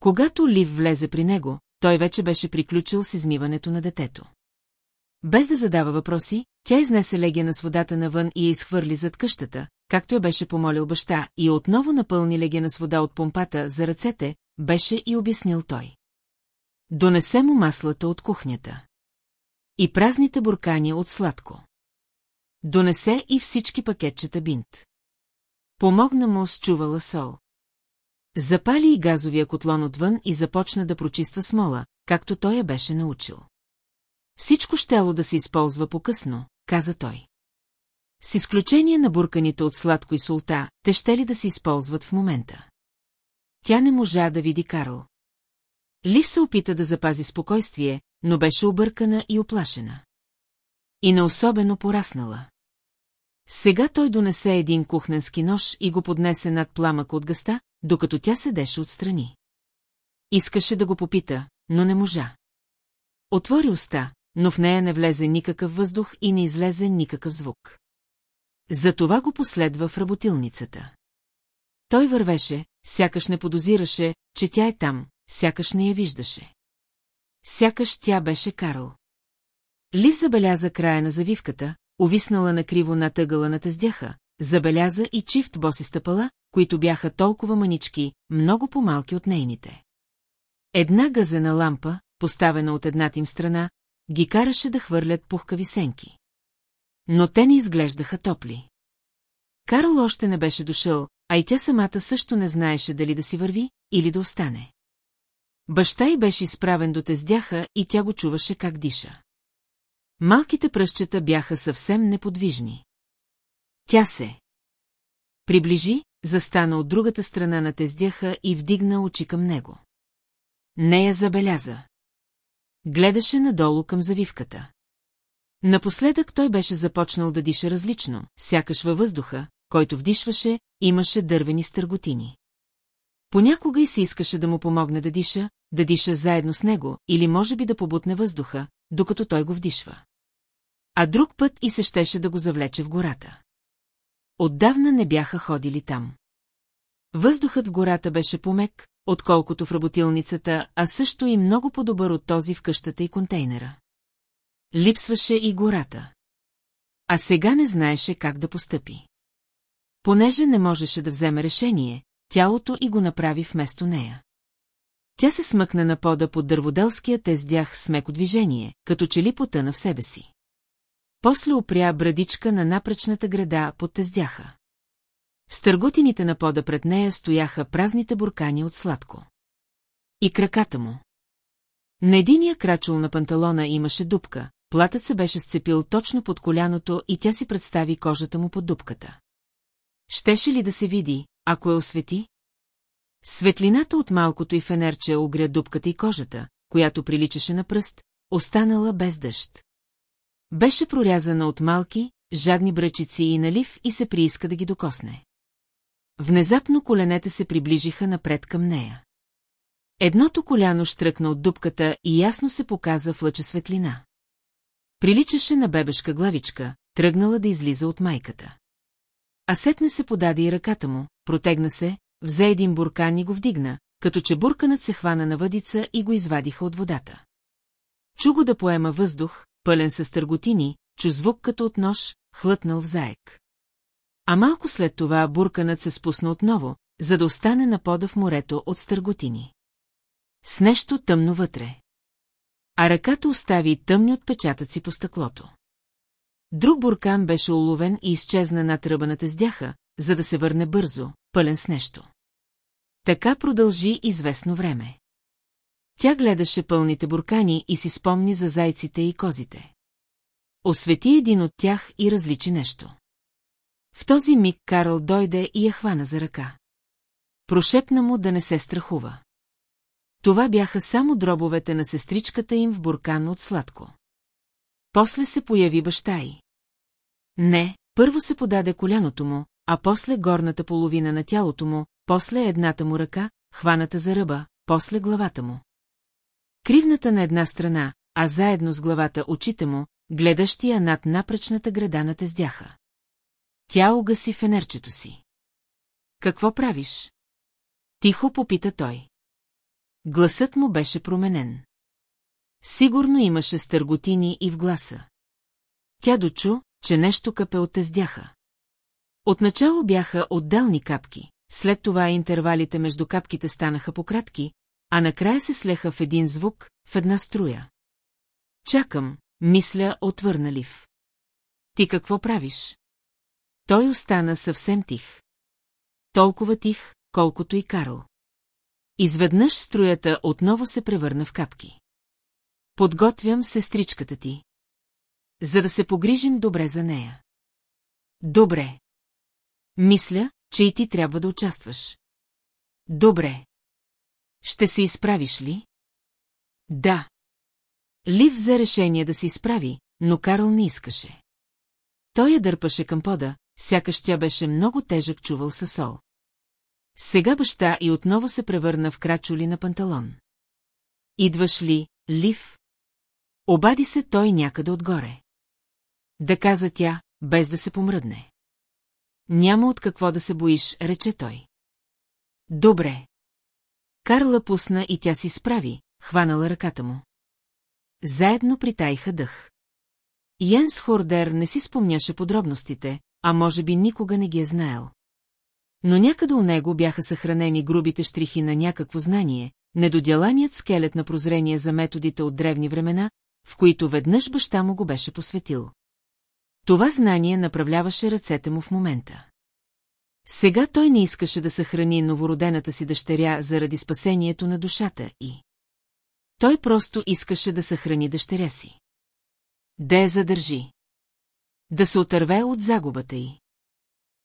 Speaker 1: Когато Лив влезе при него, той вече беше приключил с измиването на детето. Без да задава въпроси, тя изнесе легена с водата навън и я изхвърли зад къщата, както я беше помолил баща, и отново напълни легена с вода от помпата за ръцете, беше и обяснил той. Донесе му маслата от кухнята. И празните буркани от сладко. Донесе и всички пакетчета бинт. Помогна му с чувала сол. Запали и газовия котлон отвън и започна да прочиства смола, както той я беше научил. Всичко щело да се използва по-късно, каза той. С изключение на бурканите от сладко и солта, те ще ли да се използват в момента? Тя не можа да види Карл. Лив се опита да запази спокойствие, но беше объркана и оплашена. И не особено пораснала. Сега той донесе един кухненски нож и го поднесе над пламък от гъста, докато тя седеше отстрани. Искаше да го попита, но не можа. Отвори уста, но в нея не влезе никакъв въздух и не излезе никакъв звук. Затова го последва в работилницата. Той вървеше, сякаш не подозираше, че тя е там, сякаш не я виждаше. Сякаш тя беше Карл. Лив забеляза края на завивката, увиснала криво на на сдяха, забеляза и чифт боси стъпала, които бяха толкова манички, много по-малки от нейните. Една газена лампа, поставена от едната им страна, ги караше да хвърлят пухкави сенки. Но те не изглеждаха топли. Карл още не беше дошъл, а и тя самата също не знаеше дали да си върви или да остане. Баща й беше изправен до тездяха и тя го чуваше как диша. Малките пръщчета бяха съвсем неподвижни. Тя се. Приближи, застана от другата страна на тездяха и вдигна очи към него. Не я забеляза. Гледаше надолу към завивката. Напоследък той беше започнал да диша различно, сякаш във въздуха, който вдишваше, имаше дървени стърготини. Понякога и се искаше да му помогне да диша, да диша заедно с него или може би да побутне въздуха, докато той го вдишва а друг път и се щеше да го завлече в гората. Отдавна не бяха ходили там. Въздухът в гората беше помек, отколкото в работилницата, а също и много по-добър от този в къщата и контейнера. Липсваше и гората. А сега не знаеше как да постъпи. Понеже не можеше да вземе решение, тялото и го направи вместо нея. Тя се смъкна на пода под дърводелския тездях с меко движение, като че ли потъна в себе си. После опря брадичка на напречната града под тездяха. Стърготините на пода пред нея стояха празните буркани от сладко. И краката му. На единия крачул на панталона имаше дупка, платът се беше сцепил точно под коляното и тя си представи кожата му под дупката. Щеше ли да се види, ако е освети? Светлината от малкото и фенерче огря дупката и кожата, която приличаше на пръст, останала без дъжд. Беше прорязана от малки, жадни бръчици и налив и се прииска да ги докосне. Внезапно коленете се приближиха напред към нея. Едното коляно штръкна от дупката и ясно се показа в лъча светлина. Приличаше на бебешка главичка, тръгнала да излиза от майката. А сетне се подаде и ръката му, протегна се, взе един буркан и го вдигна, като че бурканът се хвана на въдица и го извадиха от водата. Чу го да поема въздух, пълен с търготини, чу звук като от нож, хлътнал в заек. А малко след това бурканът се спусна отново, за да остане на пода в морето от стърготини. С нещо тъмно вътре. А ръката остави тъмни отпечатъци по стъклото. Друг буркан беше уловен и изчезна над ръбаната сдяха, за да се върне бързо, пълен с нещо. Така продължи известно време. Тя гледаше пълните буркани и си спомни за зайците и козите. Освети един от тях и различи нещо. В този миг Карл дойде и я хвана за ръка. Прошепна му да не се страхува. Това бяха само дробовете на сестричката им в буркан от сладко. После се появи баща й. Не, първо се подаде коляното му, а после горната половина на тялото му, после едната му ръка, хваната за ръба, после главата му. Кривната на една страна, а заедно с главата очите му, гледащия над напречната града на тездяха. Тя угаси фенерчето си. Какво правиш? Тихо попита той. Гласът му беше променен. Сигурно имаше стърготини и в гласа. Тя дочу, че нещо капе от тездяха. Отначало бяха отделни капки, след това интервалите между капките станаха пократки, а накрая се слеха в един звук, в една струя. Чакам, мисля отвърналив. Ти какво правиш? Той остана съвсем тих. Толкова тих, колкото и Карл. Изведнъж струята отново се превърна в капки. Подготвям сестричката ти. За да се погрижим добре за нея. Добре. Мисля, че и ти трябва да участваш. Добре. Ще се изправиш ли? Да. Лив взе решение да се изправи, но Карл не искаше. Той я дърпаше към пода, сякаш тя беше много тежък чувал със сол. Сега баща и отново се превърна в крачули на панталон. Идваш ли, Лив? Обади се той някъде отгоре. Да каза тя, без да се помръдне. Няма от какво да се боиш, рече той. Добре. Карла пусна и тя си справи, хванала ръката му. Заедно притаиха дъх. Йенс Хордер не си спомняше подробностите, а може би никога не ги е знаел. Но някъде у него бяха съхранени грубите штрихи на някакво знание, недодяланият скелет на прозрение за методите от древни времена, в които веднъж баща му го беше посветил. Това знание направляваше ръцете му в момента. Сега той не искаше да съхрани новородената си дъщеря заради спасението на душата и... Той просто искаше да съхрани дъщеря си. Де задържи. Да се отърве от загубата й.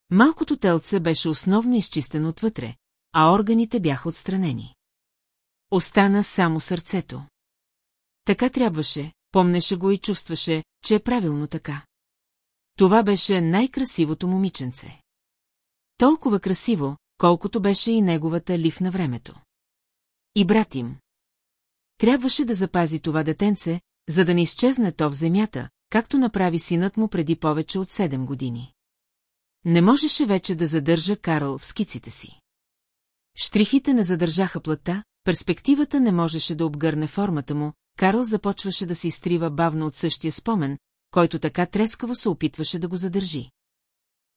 Speaker 1: Малкото телце беше основно изчистено отвътре, а органите бяха отстранени. Остана само сърцето. Така трябваше, помнеше го и чувстваше, че е правилно така. Това беше най-красивото момиченце. Толкова красиво, колкото беше и неговата лив на времето. И брат им. Трябваше да запази това детенце, за да не изчезне то в земята, както направи синът му преди повече от 7 години. Не можеше вече да задържа Карл в скиците си. Штрихите не задържаха плата, перспективата не можеше да обгърне формата му, Карл започваше да се изтрива бавно от същия спомен, който така трескаво се опитваше да го задържи.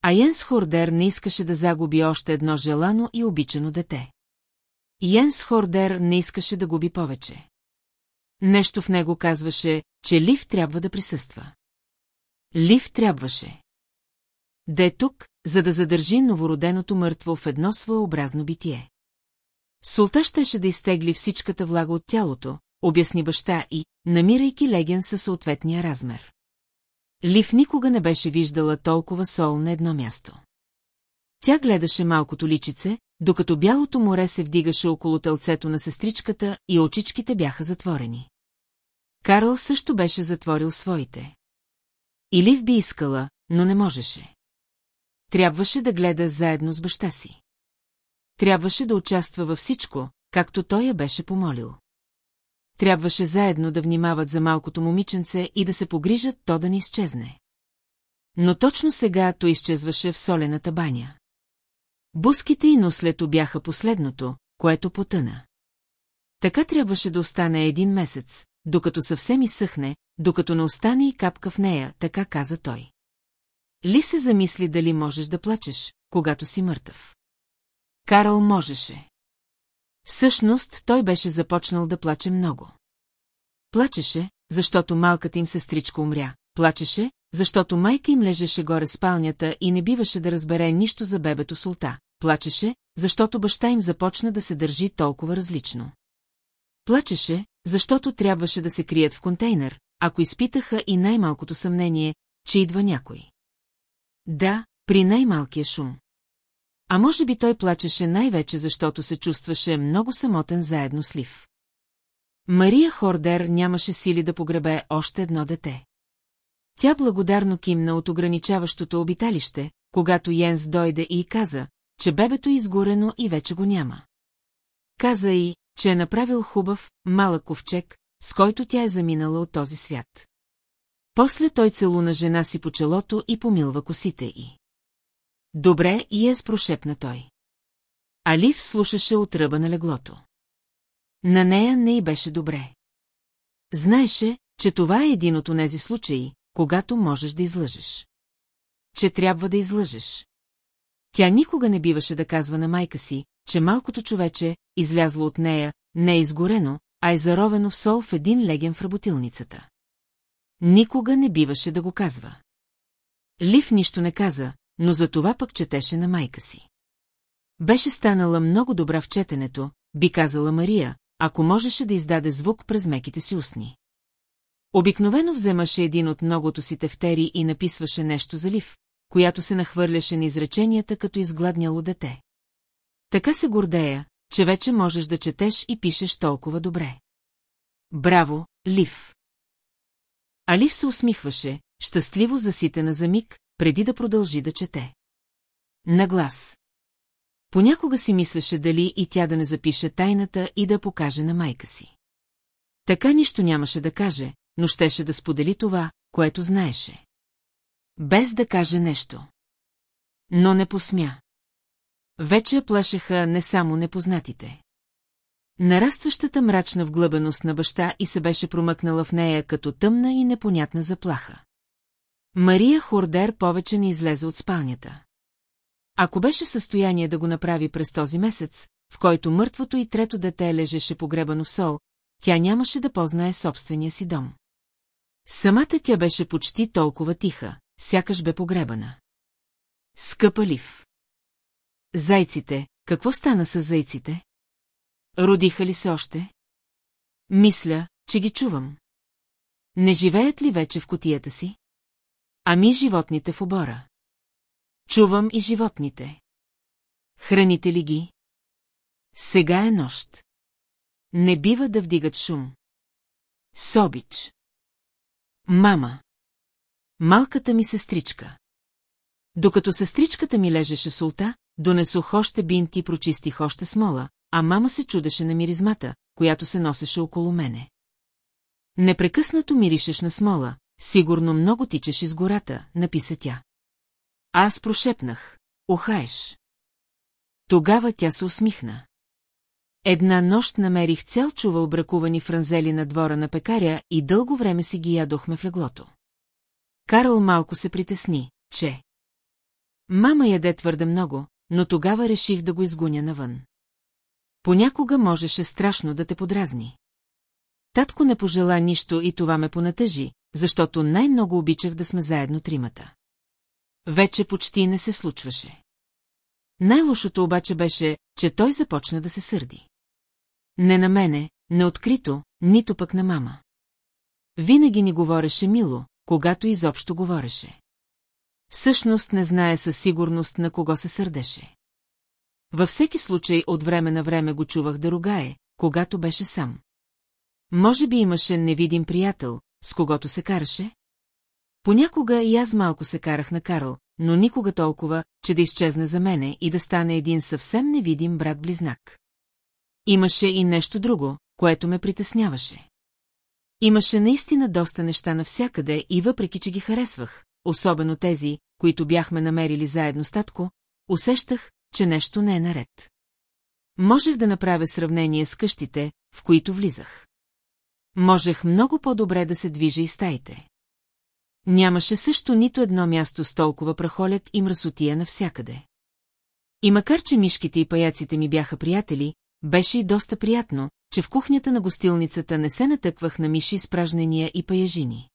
Speaker 1: А Йенс Хордер не искаше да загуби още едно желано и обичано дете. Йенс Хордер не искаше да губи повече. Нещо в него казваше, че Лив трябва да присъства. Лив трябваше. Да е тук, за да задържи новороденото мъртво в едно своеобразно битие. Султа щеше да изтегли всичката влага от тялото, обясни баща и, намирайки леген със съответния размер. Лив никога не беше виждала толкова сол на едно място. Тя гледаше малкото личице, докато бялото море се вдигаше около тълцето на сестричката и очичките бяха затворени. Карл също беше затворил своите. И Лив би искала, но не можеше. Трябваше да гледа заедно с баща си. Трябваше да участва във всичко, както той я беше помолил трябваше заедно да внимават за малкото момиченце и да се погрижат то да не изчезне. Но точно сега то изчезваше в солената баня. Буските и нослето бяха последното, което потъна. Така трябваше да остане един месец, докато съвсем изсъхне, докато не остане и капка в нея, така каза той. Ли се замисли дали можеш да плачеш, когато си мъртъв? Карл можеше. Всъщност той беше започнал да плаче много. Плачеше, защото малката им сестричка умря. Плачеше, защото майка им лежеше горе спалнята и не биваше да разбере нищо за бебето Султа. Плачеше, защото баща им започна да се държи толкова различно. Плачеше, защото трябваше да се крият в контейнер, ако изпитаха и най-малкото съмнение, че идва някой. Да, при най-малкия шум. А може би той плачеше най-вече, защото се чувстваше много самотен заедно с Лив. Мария Хордер нямаше сили да погребе още едно дете. Тя благодарно кимна от ограничаващото обиталище, когато Йенс дойде и каза, че бебето е изгорено и вече го няма. Каза и, че е направил хубав, малък ковчег, с който тя е заминала от този свят. После той целуна жена си по челото и помилва косите й. Добре и ес прошепна той. Алиф слушаше от ръба на леглото. На нея не й беше добре. Знаеше, че това е един от онези случаи, когато можеш да излъжеш. Че трябва да излъжеш. Тя никога не биваше да казва на майка си, че малкото човече, излязло от нея, не е изгорено, а е заровено в сол в един леген в работилницата. Никога не биваше да го казва. Лив нищо не каза, но за това пък четеше на майка си. Беше станала много добра в четенето, би казала Мария, ако можеше да издаде звук през меките си устни. Обикновено вземаше един от многото си тефтери и написваше нещо за лив, която се нахвърляше на изреченията като изгладняло дете. Така се гордея, че вече можеш да четеш и пишеш толкова добре. Браво, Лив! А Лив се усмихваше, щастливо заситена за миг, преди да продължи да чете. На глас. Понякога си мислеше дали и тя да не запише тайната и да покаже на майка си. Така нищо нямаше да каже, но щеше да сподели това, което знаеше. Без да каже нещо. Но не посмя. Вече плашеха не само непознатите. Нарастващата мрачна вглъбеност на баща и се беше промъкнала в нея като тъмна и непонятна заплаха. Мария Хордер повече не излезе от спалнята. Ако беше в състояние да го направи през този месец, в който мъртвото и трето дете лежеше погребано в сол, тя нямаше да познае собствения си дом. Самата тя беше почти толкова тиха, сякаш бе погребана. Скъпа Лив. Зайците, какво стана с зайците? Родиха ли се още? Мисля, че ги чувам. Не живеят ли вече в котията си? Ами животните в обора. Чувам и животните. Храните ли ги? Сега е нощ. Не бива да вдигат шум. Собич. Мама. Малката ми сестричка. Докато сестричката ми лежеше солта, донесох още бинти и прочистих още смола, а мама се чудеше на миризмата, която се носеше около мене. Непрекъснато миришеш на смола, Сигурно много тичаш из гората, написа тя. Аз прошепнах. Охаеш. Тогава тя се усмихна. Една нощ намерих цял чувал бракувани франзели на двора на пекаря и дълго време си ги ядохме в леглото. Карл малко се притесни, че... Мама яде твърде много, но тогава реших да го изгоня навън. Понякога можеше страшно да те подразни. Татко не пожела нищо и това ме понатъжи, защото най-много обичах да сме заедно тримата. Вече почти не се случваше. Най-лошото обаче беше, че той започна да се сърди. Не на мене, не открито, нито пък на мама. Винаги ни говореше мило, когато изобщо говореше. Всъщност не знае със сигурност на кого се сърдеше. Във всеки случай от време на време го чувах да ругае, когато беше сам. Може би имаше невидим приятел, с когото се караше? Понякога и аз малко се карах на Карл, но никога толкова, че да изчезне за мене и да стане един съвсем невидим брат-близнак. Имаше и нещо друго, което ме притесняваше. Имаше наистина доста неща навсякъде и въпреки, че ги харесвах, особено тези, които бяхме намерили заедно с татко, усещах, че нещо не е наред. Можех да направя сравнение с къщите, в които влизах. Можех много по-добре да се движа и стаите. Нямаше също нито едно място с толкова прахоляк и мръсотия навсякъде. И макар, че мишките и паяците ми бяха приятели, беше и доста приятно, че в кухнята на гостилницата не се натъквах на миши с пражнения и паяжини.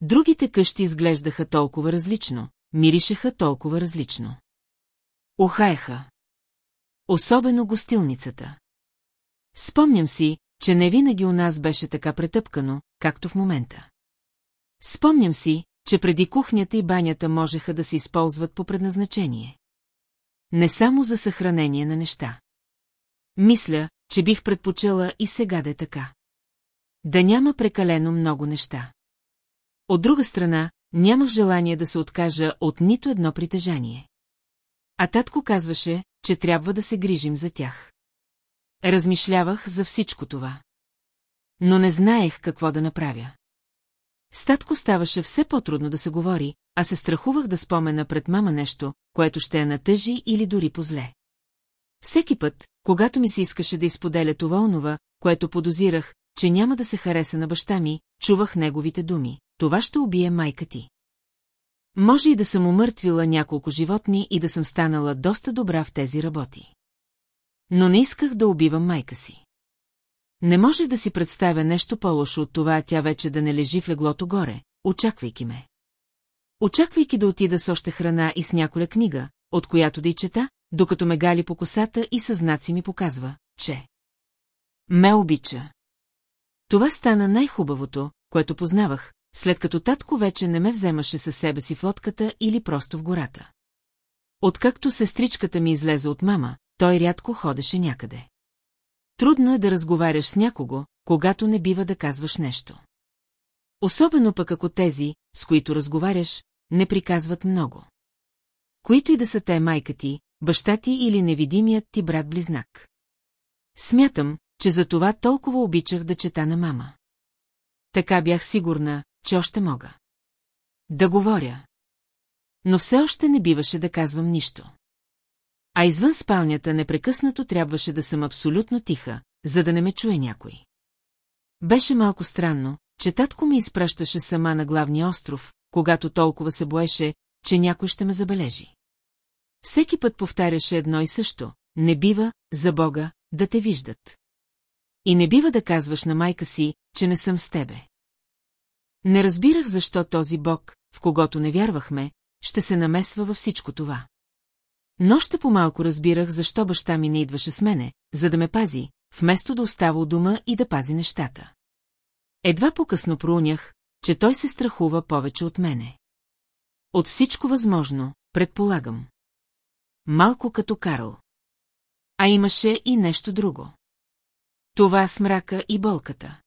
Speaker 1: Другите къщи изглеждаха толкова различно, миришеха толкова различно. Охаяха. Особено гостилницата. Спомням си, че не винаги у нас беше така претъпкано, както в момента. Спомням си, че преди кухнята и банята можеха да се използват по предназначение. Не само за съхранение на неща. Мисля, че бих предпочела и сега да е така. Да няма прекалено много неща. От друга страна, нямах желание да се откажа от нито едно притежание. А татко казваше, че трябва да се грижим за тях. Размишлявах за всичко това. Но не знаех какво да направя. Статко ставаше все по-трудно да се говори, а се страхувах да спомена пред мама нещо, което ще я натъжи или дори позле. Всеки път, когато ми се искаше да изподеля това онова, което подозирах, че няма да се хареса на баща ми, чувах неговите думи. Това ще убие майка ти. Може и да съм умъртвила няколко животни и да съм станала доста добра в тези работи. Но не исках да убивам майка си. Не можех да си представя нещо по-лошо от това, тя вече да не лежи в леглото горе, очаквайки ме. Очаквайки да отида с още храна и с няколя книга, от която да й чета, докато ме гали по косата и със знаци ми показва, че... Ме обича. Това стана най-хубавото, което познавах, след като татко вече не ме вземаше със себе си в лодката или просто в гората. Откакто сестричката ми излезе от мама, той рядко ходеше някъде. Трудно е да разговаряш с някого, когато не бива да казваш нещо. Особено пък ако тези, с които разговаряш, не приказват много. Които и да са те майка ти, баща ти или невидимият ти брат-близнак. Смятам, че за това толкова обичах да чета на мама. Така бях сигурна, че още мога. Да говоря. Но все още не биваше да казвам нищо. А извън спалнята непрекъснато трябваше да съм абсолютно тиха, за да не ме чуе някой. Беше малко странно, че татко ми изпращаше сама на главния остров, когато толкова се боеше, че някой ще ме забележи. Всеки път повтаряше едно и също – не бива, за Бога, да те виждат. И не бива да казваш на майка си, че не съм с тебе. Не разбирах защо този Бог, в когото не вярвахме, ще се намесва във всичко това. Но още по-малко разбирах защо баща ми не идваше с мене, за да ме пази, вместо да остава у дома и да пази нещата. Едва по-късно проунях, че той се страхува повече от мене. От всичко възможно, предполагам. Малко като Карл. А имаше и нещо друго. Това с мрака и болката.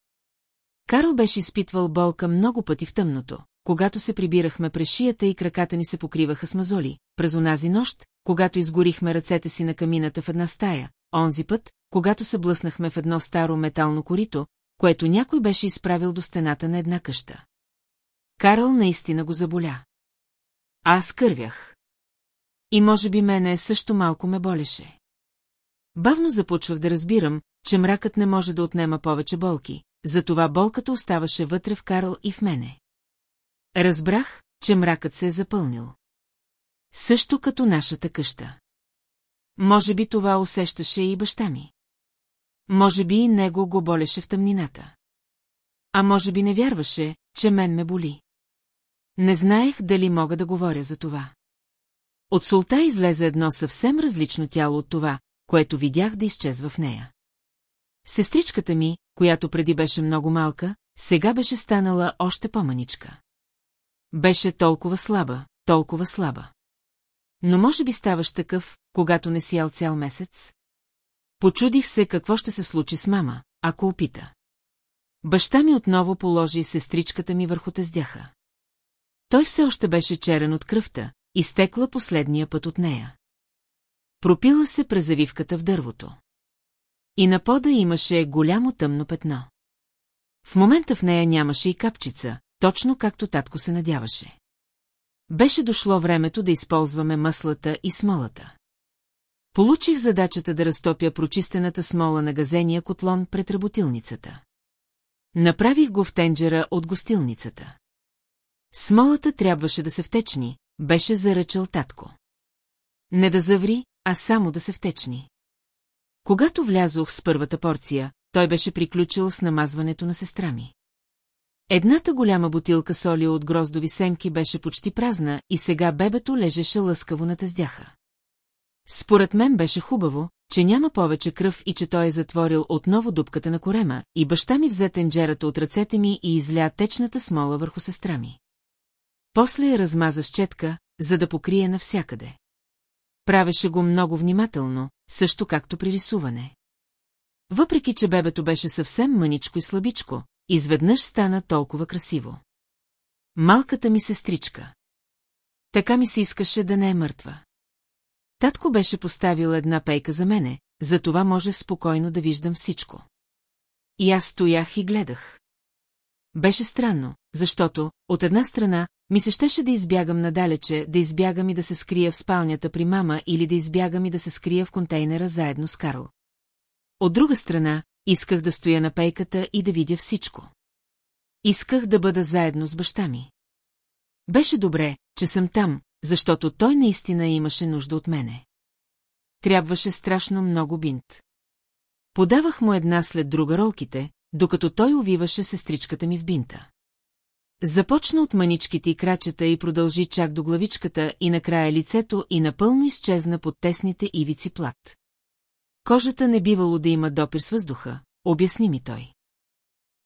Speaker 1: Карл беше изпитвал болка много пъти в тъмното, когато се прибирахме през шията и краката ни се покриваха с мазоли, през онази нощ, когато изгорихме ръцете си на камината в една стая, онзи път, когато се блъснахме в едно старо метално корито, което някой беше изправил до стената на една къща. Карл наистина го заболя. Аз кървях. И може би мене също малко ме болеше. Бавно започвах да разбирам, че мракът не може да отнема повече болки, затова болката оставаше вътре в Карл и в мене. Разбрах, че мракът се е запълнил. Също като нашата къща. Може би това усещаше и баща ми. Може би и него го болеше в тъмнината. А може би не вярваше, че мен ме боли. Не знаех дали мога да говоря за това. От султа излезе едно съвсем различно тяло от това, което видях да изчезва в нея. Сестричката ми, която преди беше много малка, сега беше станала още по-маничка. Беше толкова слаба, толкова слаба. Но може би ставаш такъв, когато не си ял цял месец? Почудих се какво ще се случи с мама, ако опита. Баща ми отново положи сестричката ми върху тездяха. Той все още беше черен от кръвта, изтекла последния път от нея. Пропила се през завивката в дървото. И на пода имаше голямо тъмно петно. В момента в нея нямаше и капчица, точно както татко се надяваше. Беше дошло времето да използваме мъслата и смолата. Получих задачата да разтопя прочистената смола на газения котлон пред работилницата. Направих го в тенджера от гостилницата. Смолата трябваше да се втечни, беше заръчал татко. Не да заври, а само да се втечни. Когато влязох с първата порция, той беше приключил с намазването на сестра ми. Едната голяма бутилка соли от гроздови семки беше почти празна и сега бебето лежеше лъскаво на тъздяха. Според мен беше хубаво, че няма повече кръв и че той е затворил отново дупката на корема, и баща ми взе тенджерата от ръцете ми и изля течната смола върху сестра ми. После я размаза с четка, за да покрие навсякъде. Правеше го много внимателно, също както при рисуване. Въпреки, че бебето беше съвсем мъничко и слабичко, Изведнъж стана толкова красиво. Малката ми сестричка. Така ми се искаше да не е мъртва. Татко беше поставил една пейка за мене, затова можех спокойно да виждам всичко. И аз стоях и гледах. Беше странно, защото, от една страна, ми се щеше да избягам надалече, да избягам и да се скрия в спалнята при мама или да избягам и да се скрия в контейнера заедно с Карл. От друга страна, исках да стоя на пейката и да видя всичко. Исках да бъда заедно с баща ми. Беше добре, че съм там, защото той наистина имаше нужда от мене. Трябваше страшно много бинт. Подавах му една след друга ролките, докато той увиваше сестричката ми в бинта. Започна от маничките и крачета и продължи чак до главичката и накрая лицето и напълно изчезна под тесните ивици плат. Кожата не бивало да има допир с въздуха, обясни ми той.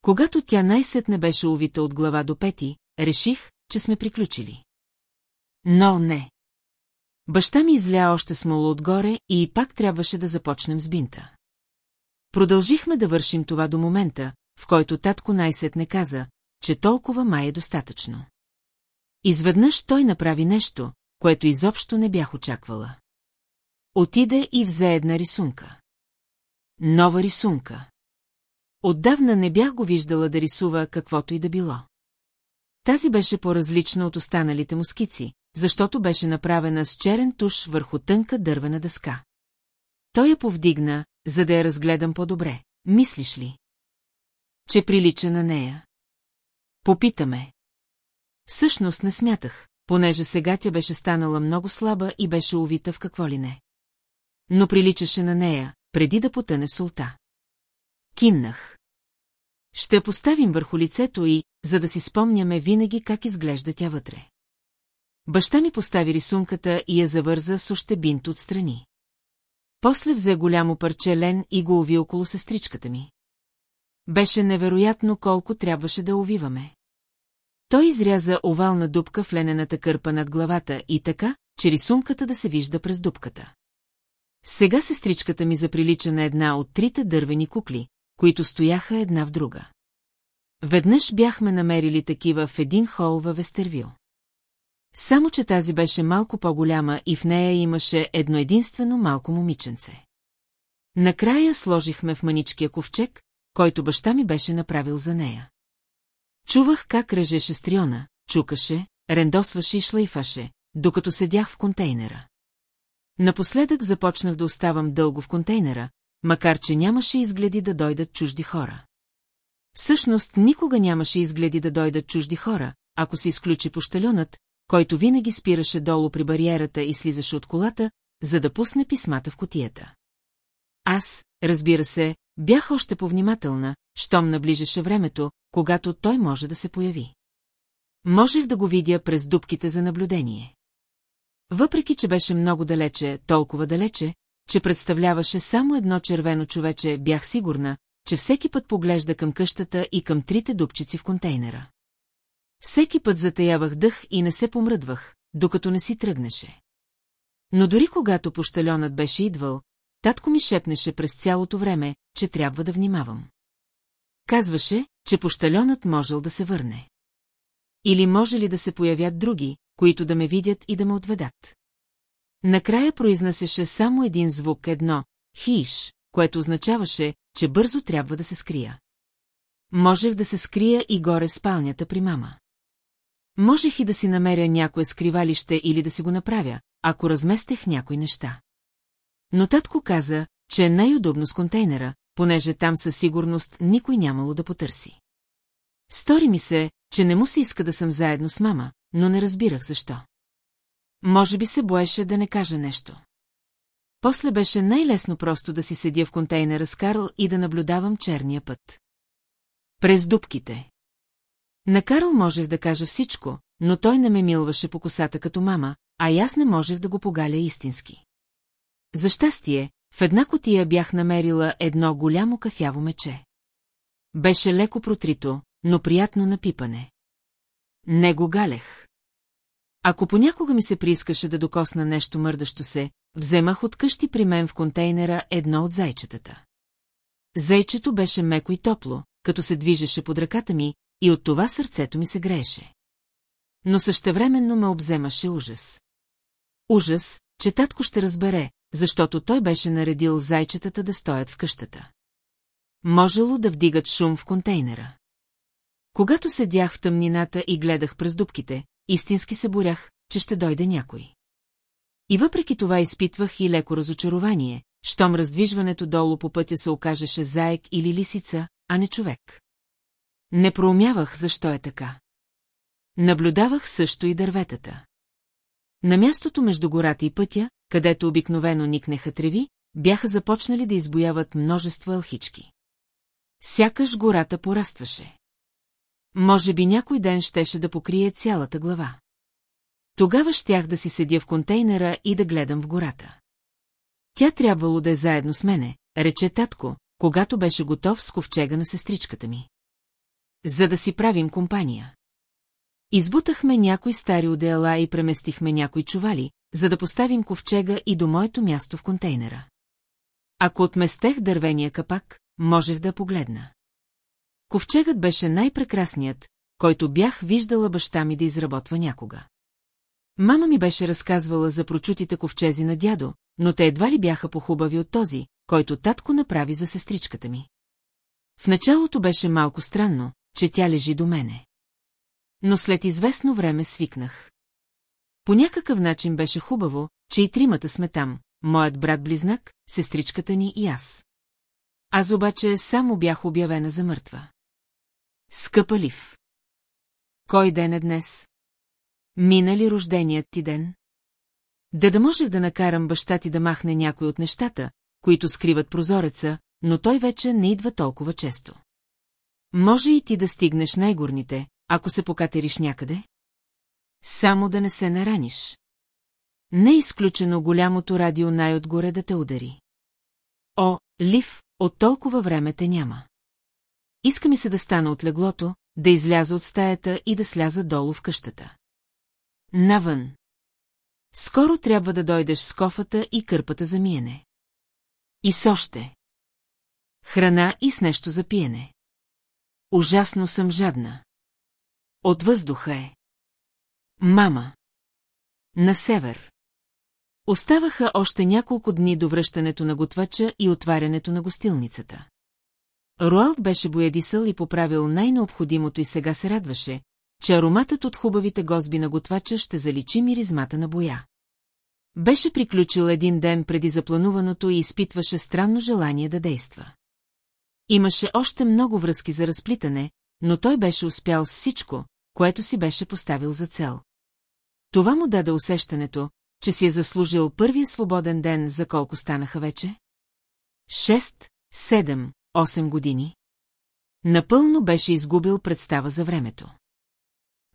Speaker 1: Когато тя най-сетне беше увита от глава до пети, реших, че сме приключили. Но не. Баща ми изля още смоло отгоре и пак трябваше да започнем с бинта. Продължихме да вършим това до момента, в който татко най-сетне каза, че толкова май е достатъчно. Изведнъж той направи нещо, което изобщо не бях очаквала. Отиде и взе една рисунка. Нова рисунка. Отдавна не бях го виждала да рисува каквото и да било. Тази беше по-различна от останалите му скици, защото беше направена с черен туш върху тънка дървена дъска. Той я повдигна, за да я разгледам по-добре. Мислиш ли? Че прилича на нея. Попитаме. Всъщност не смятах, понеже сега тя беше станала много слаба и беше увита в какво ли не но приличаше на нея, преди да потъне солта. Кимнах. Ще поставим върху лицето и, за да си спомняме винаги как изглежда тя вътре. Баща ми постави рисунката и я завърза с още бинт отстрани. После взе голямо парче лен и го уви около сестричката ми. Беше невероятно колко трябваше да увиваме. Той изряза овална дупка в ленената кърпа над главата и така, че рисунката да се вижда през дупката. Сега сестричката ми заприлича на една от трите дървени кукли, които стояха една в друга. Веднъж бяхме намерили такива в един хол във Вестервил. Само, че тази беше малко по-голяма и в нея имаше едно единствено малко момиченце. Накрая сложихме в маничкия ковчег, който баща ми беше направил за нея. Чувах как режеше стриона, чукаше, рендосваше и шлейфаше, докато седях в контейнера. Напоследък започнах да оставам дълго в контейнера, макар че нямаше изгледи да дойдат чужди хора. Всъщност никога нямаше изгледи да дойдат чужди хора, ако се изключи пощалюнат, който винаги спираше долу при бариерата и слизаше от колата, за да пусне писмата в котията. Аз, разбира се, бях още повнимателна, щом наближаше времето, когато той може да се появи. Можех да го видя през дубките за наблюдение. Въпреки, че беше много далече, толкова далече, че представляваше само едно червено човече, бях сигурна, че всеки път поглежда към къщата и към трите дупчици в контейнера. Всеки път затаявах дъх и не се помръдвах, докато не си тръгнеше. Но дори когато пощаленът беше идвал, татко ми шепнеше през цялото време, че трябва да внимавам. Казваше, че пощаленът можел да се върне. Или може ли да се появят други, които да ме видят и да ме отведат. Накрая произнасяше само един звук едно – хиш, което означаваше, че бързо трябва да се скрия. Можех да се скрия и горе в спалнята при мама. Можех и да си намеря някое скривалище или да си го направя, ако разместех някои неща. Но татко каза, че е най-удобно с контейнера, понеже там със сигурност никой нямало да потърси. Стори ми се, че не му се иска да съм заедно с мама, но не разбирах защо. Може би се боеше да не каже нещо. После беше най-лесно просто да си седя в контейнера с Карл и да наблюдавам черния път. През дубките. На Карл можех да кажа всичко, но той не ме милваше по косата като мама, а и аз не можех да го погаля истински. За щастие, в една котия бях намерила едно голямо кафяво мече. Беше леко протрито, но приятно напипане. Не го галех. Ако понякога ми се приискаше да докосна нещо мърдащо се, вземах от къщи при мен в контейнера едно от зайчетата. Зайчето беше меко и топло, като се движеше под ръката ми, и от това сърцето ми се грееше. Но същевременно ме обземаше ужас. Ужас, че татко ще разбере, защото той беше наредил зайчетата да стоят в къщата. Можело да вдигат шум в контейнера. Когато седях в тъмнината и гледах през дубките, истински се борях, че ще дойде някой. И въпреки това изпитвах и леко разочарование, щом раздвижването долу по пътя се окажеше заек или лисица, а не човек. Не проумявах защо е така. Наблюдавах също и дърветата. На мястото между гората и пътя, където обикновено никнеха треви, бяха започнали да избояват множество алхички. Сякаш гората порастваше. Може би някой ден щеше да покрие цялата глава. Тогава щях да си седя в контейнера и да гледам в гората. Тя трябвало да е заедно с мене, рече татко, когато беше готов с ковчега на сестричката ми. За да си правим компания. Избутахме някои стари одеяла и преместихме някои чували, за да поставим ковчега и до моето място в контейнера. Ако отместех дървения капак, можех да погледна. Ковчегът беше най-прекрасният, който бях виждала баща ми да изработва някога. Мама ми беше разказвала за прочутите ковчези на дядо, но те едва ли бяха похубави от този, който татко направи за сестричката ми. В началото беше малко странно, че тя лежи до мене. Но след известно време свикнах. По някакъв начин беше хубаво, че и тримата сме там, моят брат-близнак, сестричката ни и аз. Аз обаче само бях обявена за мъртва. Скъпа Лив. Кой ден е днес? Мина ли рожденият ти ден? Да да можех да накарам баща ти да махне някой от нещата, които скриват прозореца, но той вече не идва толкова често. Може и ти да стигнеш най-горните, ако се покатериш някъде? Само да не се нараниш. Не е изключено голямото радио най-отгоре да те удари. О, Лив, от толкова време те няма. Иска ми се да стана от леглото, да изляза от стаята и да сляза долу в къщата. Навън. Скоро трябва да дойдеш с кофата и кърпата за миене. И с още. Храна и с нещо за пиене. Ужасно съм жадна. От въздуха е. Мама. На север. Оставаха още няколко дни до връщането на готвача и отварянето на гостилницата. Руалт беше боядисъл и поправил най-необходимото и сега се радваше, че ароматът от хубавите гозби на готвача ще заличи миризмата на боя. Беше приключил един ден преди заплануваното и изпитваше странно желание да действа. Имаше още много връзки за разплитане, но той беше успял с всичко, което си беше поставил за цел. Това му даде усещането, че си е заслужил първия свободен ден, за колко станаха вече? Шест, седем, 8 години? Напълно беше изгубил представа за времето.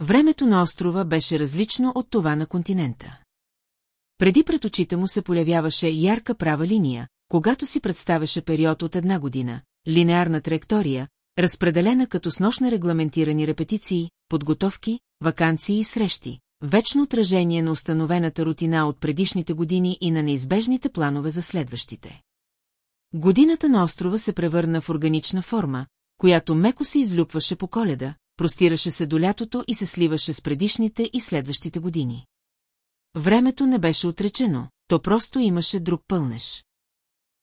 Speaker 1: Времето на острова беше различно от това на континента. Преди пред очите му се появяваше ярка права линия, когато си представяше период от една година, линеарна траектория, разпределена като с нощ регламентирани репетиции, подготовки, вакансии и срещи, вечно отражение на установената рутина от предишните години и на неизбежните планове за следващите. Годината на острова се превърна в органична форма, която меко се излюпваше по коледа, простираше се до лятото и се сливаше с предишните и следващите години. Времето не беше отречено, то просто имаше друг пълнеж.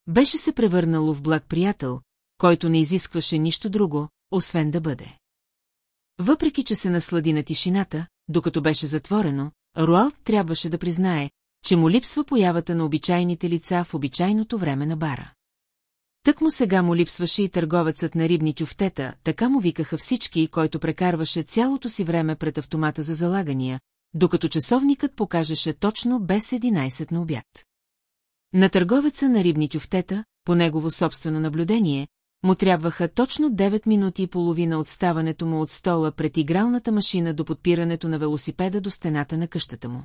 Speaker 1: Беше се превърнало в благ приятел, който не изискваше нищо друго, освен да бъде. Въпреки, че се наслади на тишината, докато беше затворено, Руалт трябваше да признае, че му липсва появата на обичайните лица в обичайното време на бара. Тък му сега му липсваше и търговецът на рибни тюфтета, така му викаха всички, който прекарваше цялото си време пред автомата за залагания, докато часовникът покажеше точно без 11 на обяд. На търговеца на рибни тюфтета, по негово собствено наблюдение, му трябваха точно 9 минути и половина от ставането му от стола пред игралната машина до подпирането на велосипеда до стената на къщата му.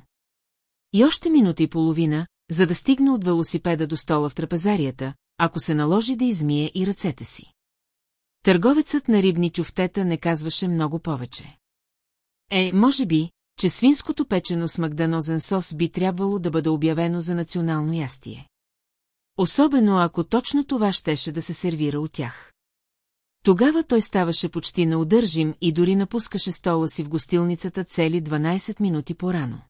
Speaker 1: И още минута и половина, за да стигне от велосипеда до стола в трапезарията, ако се наложи да измие и ръцете си. Търговецът на рибни тюфтета не казваше много повече. Е, може би, че свинското печено с магданозен сос би трябвало да бъде обявено за национално ястие. Особено ако точно това щеше да се сервира от тях. Тогава той ставаше почти неудържим и дори напускаше стола си в гостилницата цели 12 минути по-рано.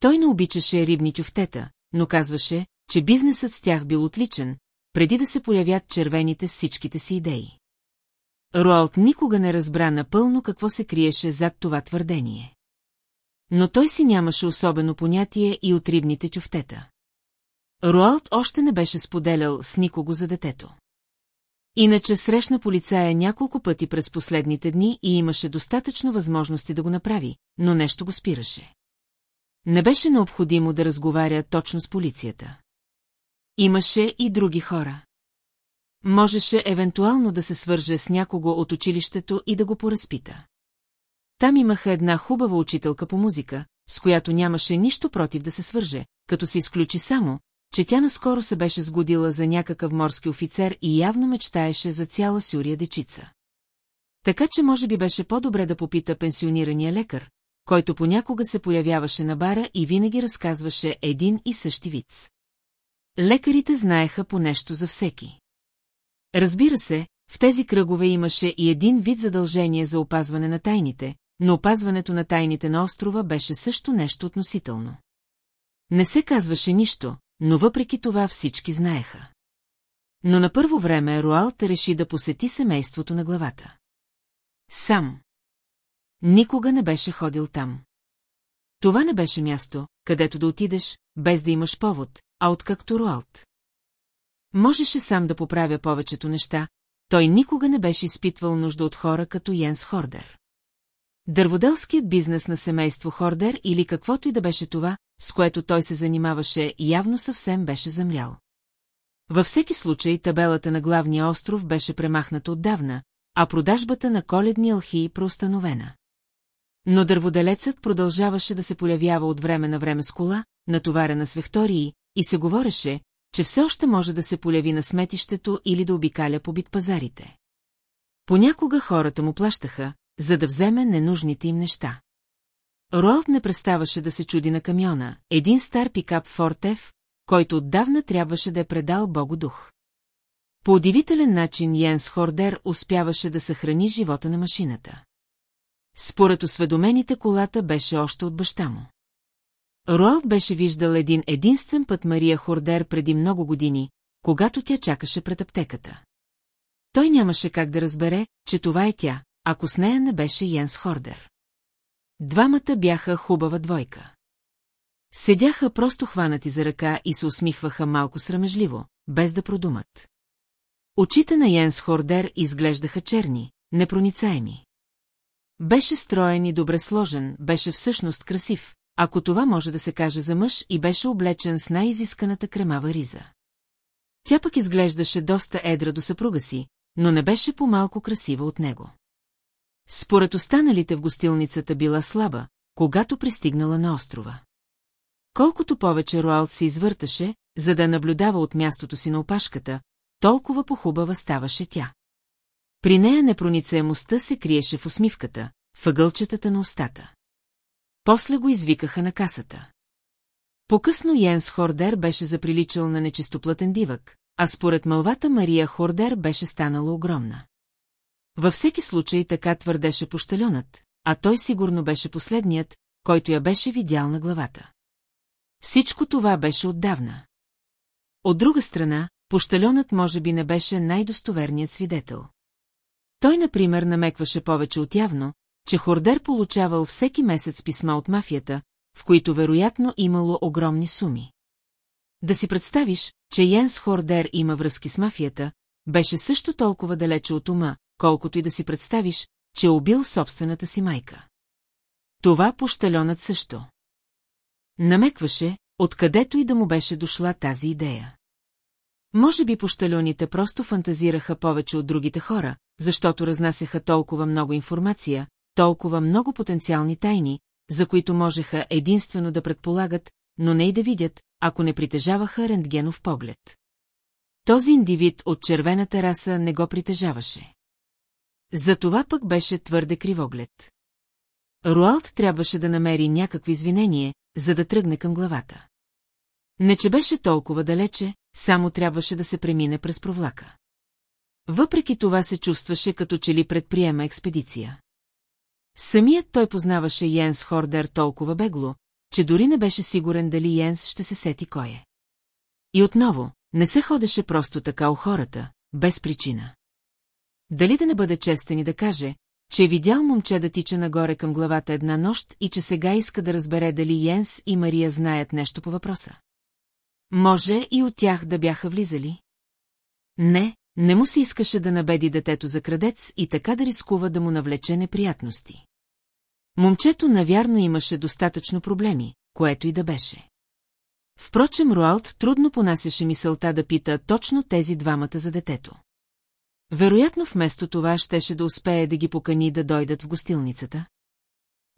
Speaker 1: Той не обичаше рибни тюфтета, но казваше, че бизнесът с тях бил отличен, преди да се появят червените с всичките си идеи. Роалд никога не разбра напълно какво се криеше зад това твърдение. Но той си нямаше особено понятие и от рибните тюфтета. Роалд още не беше споделял с никого за детето. Иначе срещна полицая няколко пъти през последните дни и имаше достатъчно възможности да го направи, но нещо го спираше. Не беше необходимо да разговаря точно с полицията. Имаше и други хора. Можеше евентуално да се свърже с някого от училището и да го поразпита. Там имаха една хубава учителка по музика, с която нямаше нищо против да се свърже, като се изключи само, че тя наскоро се беше сгодила за някакъв морски офицер и явно мечтаеше за цяла сюрия дечица. Така че може би беше по-добре да попита пенсионирания лекар, който понякога се появяваше на бара и винаги разказваше един и същи виц. Лекарите знаеха по нещо за всеки. Разбира се, в тези кръгове имаше и един вид задължение за опазване на тайните, но опазването на тайните на острова беше също нещо относително. Не се казваше нищо, но въпреки това всички знаеха. Но на първо време Руалт реши да посети семейството на главата. Сам. Никога не беше ходил там. Това не беше място, където да отидеш, без да имаш повод, а откакто Руалт. Можеше сам да поправя повечето неща, той никога не беше изпитвал нужда от хора като Йенс Хордер. Дърводелският бизнес на семейство Хордер или каквото и да беше това, с което той се занимаваше, явно съвсем беше замлял. Във всеки случай табелата на главния остров беше премахната отдавна, а продажбата на коледни алхии проустановена. Но дърводелецът продължаваше да се полявява от време на време с кола, натоварена с вехтории, и се говореше, че все още може да се поляви на сметището или да обикаля по битпазарите. Понякога хората му плащаха, за да вземе ненужните им неща. Роалд не преставаше да се чуди на камиона, един стар пикап Фортев, който отдавна трябваше да е предал Богу дух. По удивителен начин Йенс Хордер успяваше да съхрани живота на машината. Според осведомените колата беше още от баща му. Руалд беше виждал един единствен път Мария Хордер преди много години, когато тя чакаше пред аптеката. Той нямаше как да разбере, че това е тя, ако с нея не беше Йенс Хордер. Двамата бяха хубава двойка. Седяха просто хванати за ръка и се усмихваха малко срамежливо, без да продумат. Очите на Йенс Хордер изглеждаха черни, непроницаеми. Беше строен и добре сложен, беше всъщност красив, ако това може да се каже за мъж и беше облечен с най-изисканата кремава риза. Тя пък изглеждаше доста едра до съпруга си, но не беше по-малко красива от него. Според останалите в гостилницата била слаба, когато пристигнала на острова. Колкото повече Роалд се извърташе, за да наблюдава от мястото си на опашката, толкова похубава ставаше тя. При нея непроницаемостта се криеше в усмивката, въгълчетата на устата. После го извикаха на касата. По-късно Йенс Хордер беше заприличал на нечистоплътен дивък, а според мълвата Мария Хордер беше станала огромна. Във всеки случай така твърдеше пощаленът, а той сигурно беше последният, който я беше видял на главата. Всичко това беше отдавна. От друга страна, пощаленът може би не беше най-достоверният свидетел. Той, например, намекваше повече от явно, че Хордер получавал всеки месец писма от мафията, в които вероятно имало огромни суми. Да си представиш, че Йенс Хордер има връзки с мафията, беше също толкова далече от ума, колкото и да си представиш, че е убил собствената си майка. Това пощаленът също. Намекваше, откъдето и да му беше дошла тази идея. Може би пощалените просто фантазираха повече от другите хора, защото разнасяха толкова много информация, толкова много потенциални тайни, за които можеха единствено да предполагат, но не и да видят, ако не притежаваха рентгенов поглед. Този индивид от червената раса не го притежаваше. Затова пък беше твърде кривоглед. Руалт трябваше да намери някакво извинение, за да тръгне към главата. Не че беше толкова далече, само трябваше да се премине през провлака. Въпреки това се чувстваше като че ли предприема експедиция. Самият той познаваше Йенс Хордер толкова бегло, че дори не беше сигурен дали Йенс ще се сети кой е. И отново, не се ходеше просто така у хората, без причина. Дали да не бъде честен и да каже, че е видял момче да тича нагоре към главата една нощ и че сега иска да разбере дали Йенс и Мария знаят нещо по въпроса. Може и от тях да бяха влизали? Не, не му се искаше да набеди детето за крадец и така да рискува да му навлече неприятности. Момчето навярно имаше достатъчно проблеми, което и да беше. Впрочем, Руалт трудно понасяше мисълта да пита точно тези двамата за детето. Вероятно вместо това щеше да успее да ги покани да дойдат в гостилницата.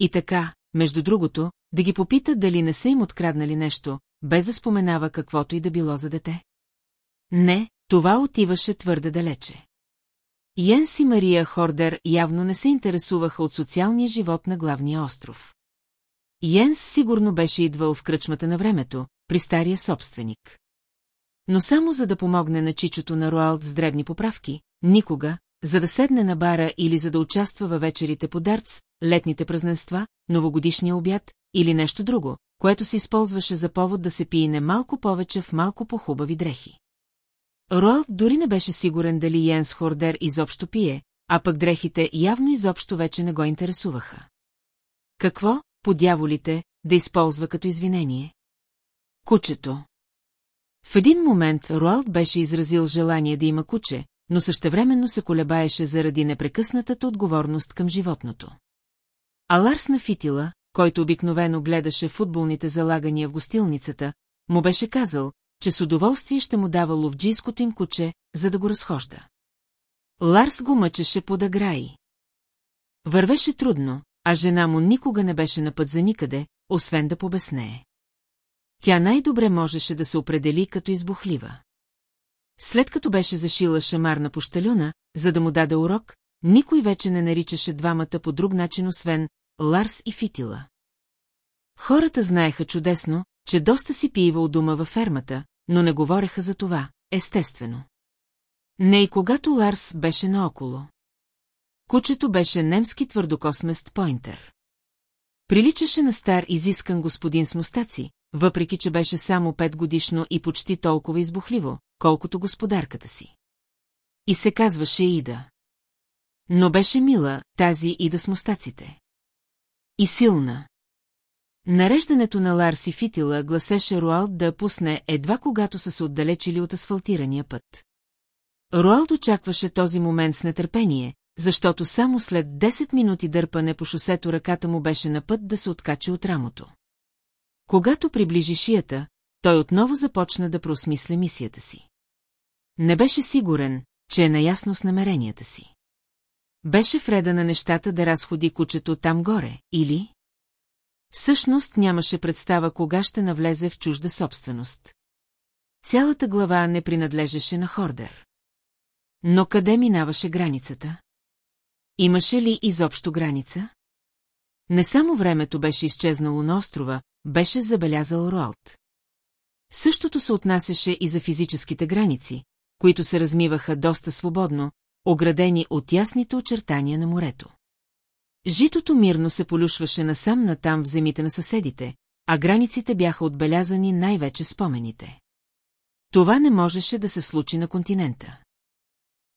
Speaker 1: И така, между другото, да ги попита дали не са им откраднали нещо, без да споменава каквото и да било за дете. Не, това отиваше твърде далече. Йенс и Мария Хордер явно не се интересуваха от социалния живот на главния остров. Йенс сигурно беше идвал в кръчмата на времето, при стария собственик. Но само за да помогне на чичото на Руалд с дребни поправки, никога, за да седне на бара или за да участва във вечерите по дартс, летните празненства, новогодишния обяд или нещо друго, което се използваше за повод да се пиене малко повече в малко по-хубави дрехи. Роалд дори не беше сигурен дали Йенс Хордер изобщо пие, а пък дрехите явно изобщо вече не го интересуваха. Какво, по дяволите, да използва като извинение? Кучето. В един момент Роалд беше изразил желание да има куче, но същевременно се колебаеше заради непрекъснатата отговорност към животното. Аларс на Фитила, който обикновено гледаше футболните залагания в гостилницата, му беше казал, че с удоволствие ще му дава ловджийското им куче, за да го разхожда. Ларс го мъчеше под аграи. Вървеше трудно, а жена му никога не беше на път за никъде, освен да побеснее. Тя най-добре можеше да се определи като избухлива. След като беше зашила шамар на пощалюна, за да му даде урок, никой вече не наричаше двамата по друг начин, освен Ларс и Фитила. Хората знаеха чудесно, че доста си пиева у дома във фермата, но не говореха за това, естествено. Не и когато Ларс беше наоколо. Кучето беше немски твърдокосмест пойнтер. Приличаше на стар изискан господин с мустаци, въпреки че беше само пет годишно и почти толкова избухливо, колкото господарката си. И се казваше Ида. Но беше мила тази Ида с мустаците. И силна. Нареждането на Ларси Фитила гласеше Руалд да пусне едва когато са се отдалечили от асфалтирания път. Руалд очакваше този момент с нетърпение, защото само след 10 минути дърпане по шосето ръката му беше на път да се откачи от рамото. Когато приближи шията, той отново започна да просмисля мисията си. Не беше сигурен, че е наясно с намеренията си. Беше вреда на нещата да разходи кучето там горе, или... Всъщност нямаше представа кога ще навлезе в чужда собственост. Цялата глава не принадлежеше на Хордер. Но къде минаваше границата? Имаше ли изобщо граница? Не само времето беше изчезнало на острова, беше забелязал Роалд. Същото се отнасяше и за физическите граници, които се размиваха доста свободно, оградени от ясните очертания на морето. Житото мирно се полюшваше насам-натам в земите на съседите, а границите бяха отбелязани най-вече спомените. Това не можеше да се случи на континента.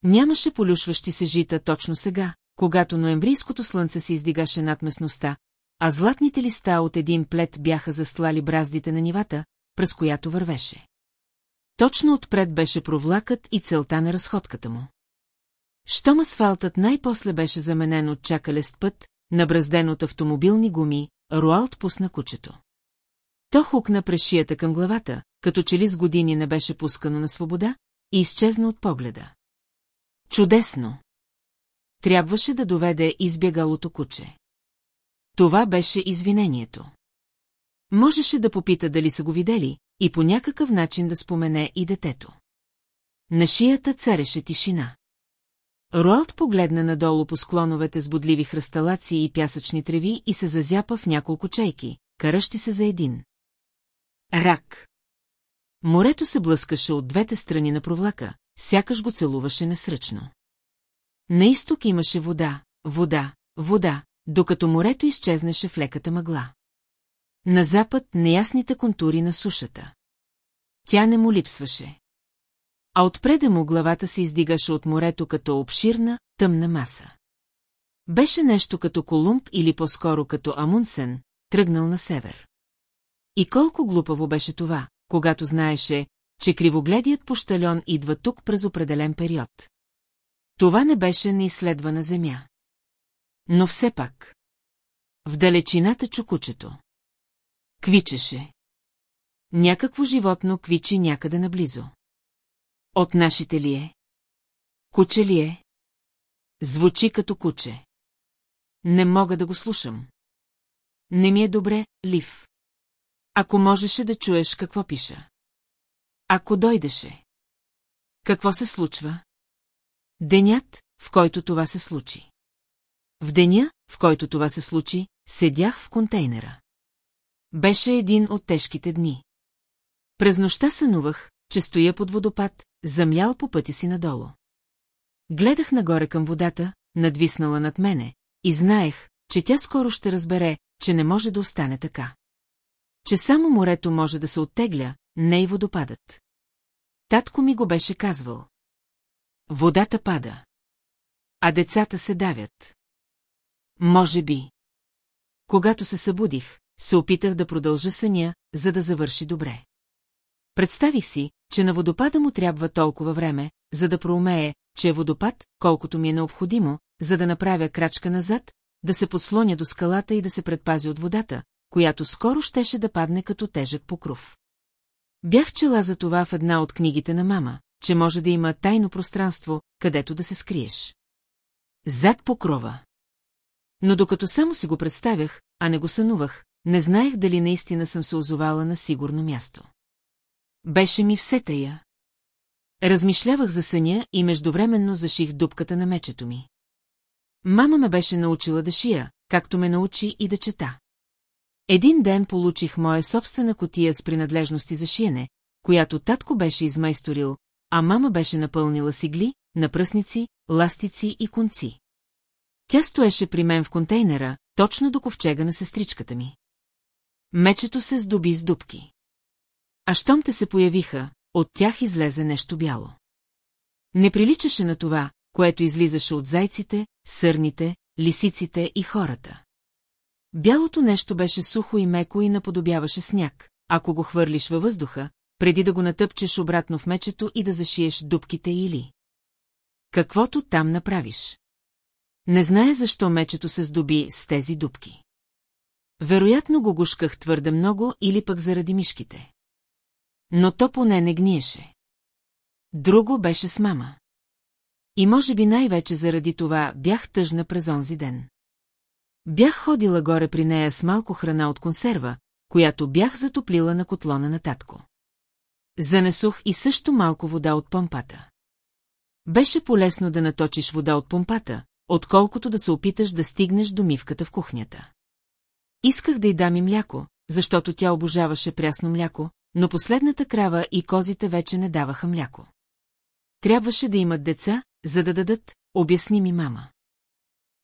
Speaker 1: Нямаше полюшващи се жита точно сега, когато ноемврийското слънце се издигаше над местността, а златните листа от един плет бяха застлали браздите на нивата, през която вървеше. Точно отпред беше провлакът и целта на разходката му. Щом асфалтът най-после беше заменен от чакалест път, набразден от автомобилни гуми, Руалт пусна кучето. То хукна през шията към главата, като че ли с години не беше пускано на свобода, и изчезна от погледа. Чудесно! Трябваше да доведе избягалото куче. Това беше извинението. Можеше да попита дали са го видели и по някакъв начин да спомене и детето. На шията цареше тишина. Руалт погледна надолу по склоновете с бодливи хръсталаци и пясъчни треви и се зазяпа в няколко чайки, каращи се за един. Рак. Морето се блъскаше от двете страни на провлака, сякаш го целуваше насръчно. На изток имаше вода, вода, вода, докато морето изчезнеше в леката мъгла. На запад неясните контури на сушата. Тя не му липсваше а отпреде му главата се издигаше от морето като обширна, тъмна маса. Беше нещо като Колумб или по-скоро като Амунсен, тръгнал на север. И колко глупаво беше това, когато знаеше, че кривогледият пощален идва тук през определен период. Това не беше неизследвана земя. Но все пак. В далечината чукучето. Квичеше. Някакво животно квичи някъде наблизо. От нашите ли е? Куче ли е? Звучи като куче. Не мога да го слушам. Не ми е добре, Лив. Ако можеше да чуеш какво пиша. Ако дойдеше. Какво се случва? Денят, в който това се случи. В деня, в който това се случи, седях в контейнера. Беше един от тежките дни. През нощта сънувах, че стоя под водопад, замлял по пъти си надолу. Гледах нагоре към водата, надвиснала над мене, и знаех, че тя скоро ще разбере, че не може да остане така. Че само морето може да се оттегля, не и водопадът. Татко ми го беше казвал. Водата пада. А децата се давят. Може би. Когато се събудих, се опитах да продължа съня, за да завърши добре. Представих си, че на водопада му трябва толкова време, за да проумее, че е водопад, колкото ми е необходимо, за да направя крачка назад, да се подслоня до скалата и да се предпази от водата, която скоро щеше да падне като тежък покров. Бях чела за това в една от книгите на мама, че може да има тайно пространство, където да се скриеш. Зад покрова. Но докато само си го представях, а не го сънувах, не знаех дали наистина съм се озовала на сигурно място. Беше ми все тая. Размишлявах за съня и междувременно заших дупката на мечето ми. Мама ме беше научила да шия, както ме научи и да чета. Един ден получих моя собствена котия с принадлежности за шиене, която татко беше измайсторил, а мама беше напълнила сигли, напръсници, ластици и конци. Тя стоеше при мен в контейнера, точно до ковчега на сестричката ми. Мечето се здоби с дубки. А щом те се появиха, от тях излезе нещо бяло. Не приличаше на това, което излизаше от зайците, сърните, лисиците и хората. Бялото нещо беше сухо и меко и наподобяваше сняг, ако го хвърлиш във въздуха, преди да го натъпчеш обратно в мечето и да зашиеш дубките или... Каквото там направиш. Не знае защо мечето се здоби с тези дубки. Вероятно го гушках твърде много или пък заради мишките. Но то поне не гниеше. Друго беше с мама. И може би най-вече заради това бях тъжна през онзи ден. Бях ходила горе при нея с малко храна от консерва, която бях затоплила на котлона на татко. Занесох и също малко вода от помпата. Беше полезно да наточиш вода от помпата, отколкото да се опиташ да стигнеш до мивката в кухнята. Исках да й дам и мляко, защото тя обожаваше прясно мляко, но последната крава и козите вече не даваха мляко. Трябваше да имат деца, за да дадат, обясни ми мама.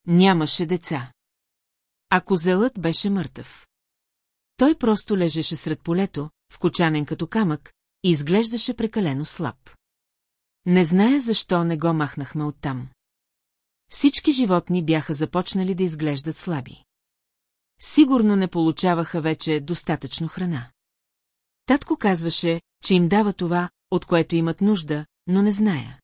Speaker 1: Нямаше деца. А козелът беше мъртъв. Той просто лежеше сред полето, вкочанен като камък, и изглеждаше прекалено слаб. Не зная защо не го махнахме оттам. Всички животни бяха започнали да изглеждат слаби. Сигурно не получаваха вече достатъчно храна. Татко казваше, че им дава това, от което имат нужда, но не зная.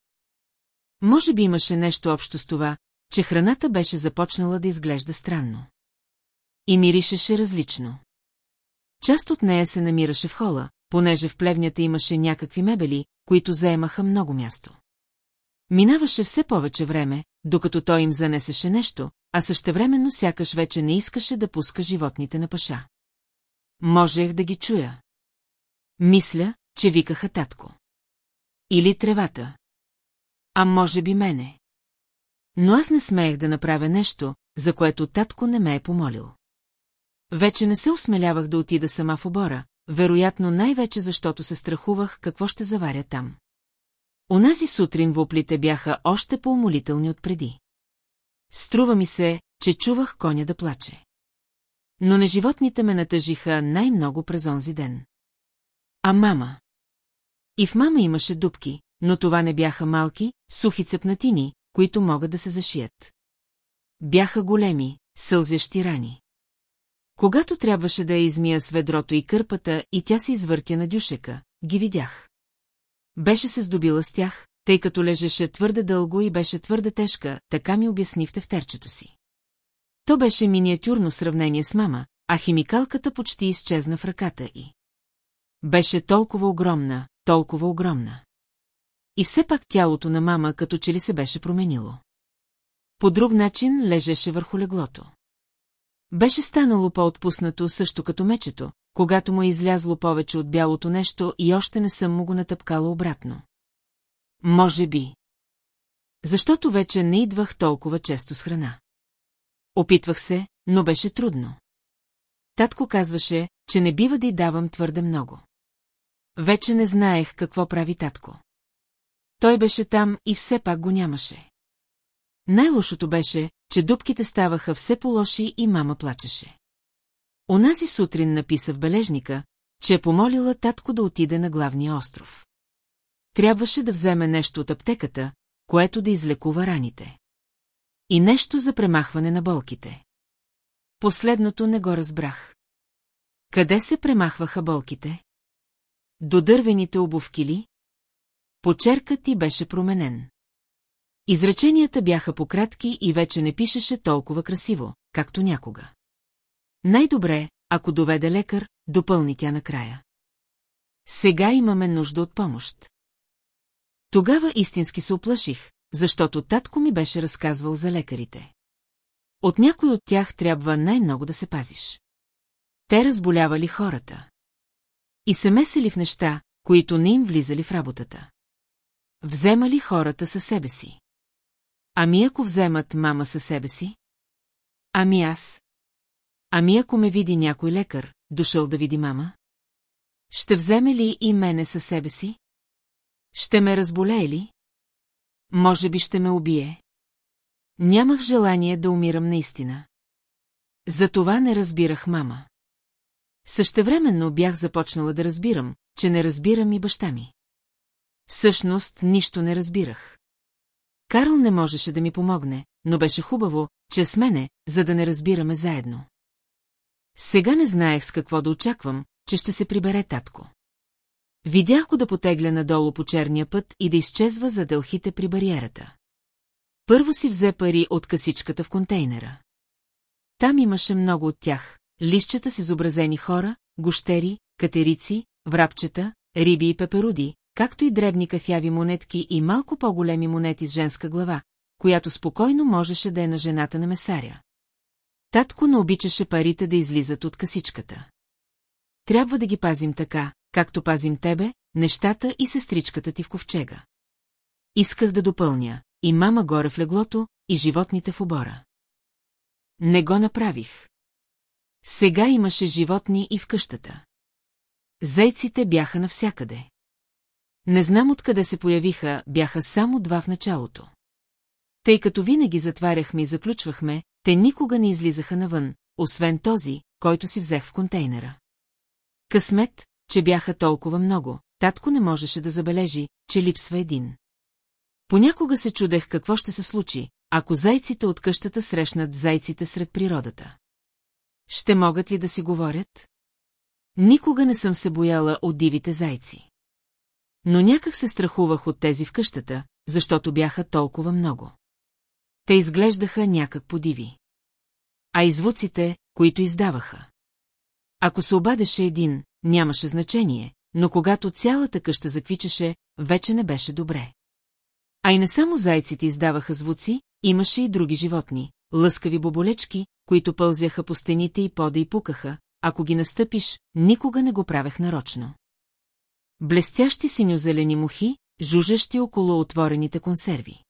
Speaker 1: Може би имаше нещо общо с това, че храната беше започнала да изглежда странно. И миришеше различно. Част от нея се намираше в хола, понеже в плевнята имаше някакви мебели, които заемаха много място. Минаваше все повече време, докато той им занесеше нещо, а същевременно сякаш вече не искаше да пуска животните на паша. Можех да ги чуя. Мисля, че викаха татко. Или тревата. А може би мене. Но аз не смеех да направя нещо, за което татко не ме е помолил. Вече не се осмелявах да отида сама в обора, вероятно най-вече защото се страхувах какво ще заваря там. Онази сутрин воплите бяха още по-умолителни отпреди. Струва ми се, че чувах коня да плаче. Но на животните ме натъжиха най-много през онзи ден. А мама? И в мама имаше дубки, но това не бяха малки, сухи цепнатини, които могат да се зашият. Бяха големи, сълзящи рани. Когато трябваше да я измия с ведрото и кърпата и тя се извъртя на дюшека, ги видях. Беше се здобила с тях, тъй като лежеше твърде дълго и беше твърде тежка, така ми обясни в тефтерчето си. То беше миниатюрно сравнение с мама, а химикалката почти изчезна в ръката й. Беше толкова огромна, толкова огромна. И все пак тялото на мама като че ли се беше променило. По друг начин лежеше върху леглото. Беше станало по-отпуснато също като мечето, когато му е излязло повече от бялото нещо и още не съм му го натъпкала обратно. Може би. Защото вече не идвах толкова често с храна. Опитвах се, но беше трудно. Татко казваше, че не бива да й давам твърде много. Вече не знаех какво прави татко. Той беше там и все пак го нямаше. Най-лошото беше, че дубките ставаха все по-лоши и мама плачеше. Онази сутрин написа в бележника, че е помолила татко да отиде на главния остров. Трябваше да вземе нещо от аптеката, което да излекува раните. И нещо за премахване на болките. Последното не го разбрах. Къде се премахваха болките? До дървените обувки ли? Почеркът ти беше променен. Изреченията бяха пократки и вече не пишеше толкова красиво, както някога. Най-добре, ако доведе лекар, допълни тя накрая. Сега имаме нужда от помощ. Тогава истински се оплаших, защото татко ми беше разказвал за лекарите. От някой от тях трябва най-много да се пазиш. Те разболявали хората. И се месели в неща, които не им влизали в работата. Взема ли хората със себе си. Ами ако вземат мама със себе си? Ами аз? Ами ако ме види някой лекар, дошъл да види мама? Ще вземе ли и мене със себе си? Ще ме разболее ли? Може би ще ме убие. Нямах желание да умирам наистина. Затова не разбирах мама. Същевременно бях започнала да разбирам, че не разбирам и баща ми. Всъщност, нищо не разбирах. Карл не можеше да ми помогне, но беше хубаво, че с мене, за да не разбираме заедно. Сега не знаех с какво да очаквам, че ще се прибере татко. Видях го да потегля надолу по черния път и да изчезва за дълхите при бариерата. Първо си взе пари от касичката в контейнера. Там имаше много от тях, Лищата с изобразени хора, гощери, катерици, врабчета, риби и пеперуди, както и дребни кафяви монетки и малко по-големи монети с женска глава, която спокойно можеше да е на жената на месаря. Татко не обичаше парите да излизат от касичката. Трябва да ги пазим така, както пазим тебе, нещата и сестричката ти в ковчега. Исках да допълня, и мама горе в леглото, и животните в обора. Не го направих. Сега имаше животни и в къщата. Зайците бяха навсякъде. Не знам откъде се появиха, бяха само два в началото. Тъй като винаги затваряхме и заключвахме, те никога не излизаха навън, освен този, който си взех в контейнера. Късмет, че бяха толкова много, татко не можеше да забележи, че липсва един. Понякога се чудех какво ще се случи, ако зайците от къщата срещнат зайците сред природата. Ще могат ли да си говорят? Никога не съм се бояла от дивите зайци. Но някак се страхувах от тези в къщата, защото бяха толкова много. Те изглеждаха някак подиви. А извуците, които издаваха. Ако се обадеше един, нямаше значение, но когато цялата къща заквичаше, вече не беше добре. А и не само зайците издаваха звуци, имаше и други животни, лъскави боболечки, които пълзяха по стените и пода и пукаха, ако ги настъпиш, никога не го правех нарочно. Блестящи синьо-зелени мухи, жужещи около отворените консерви.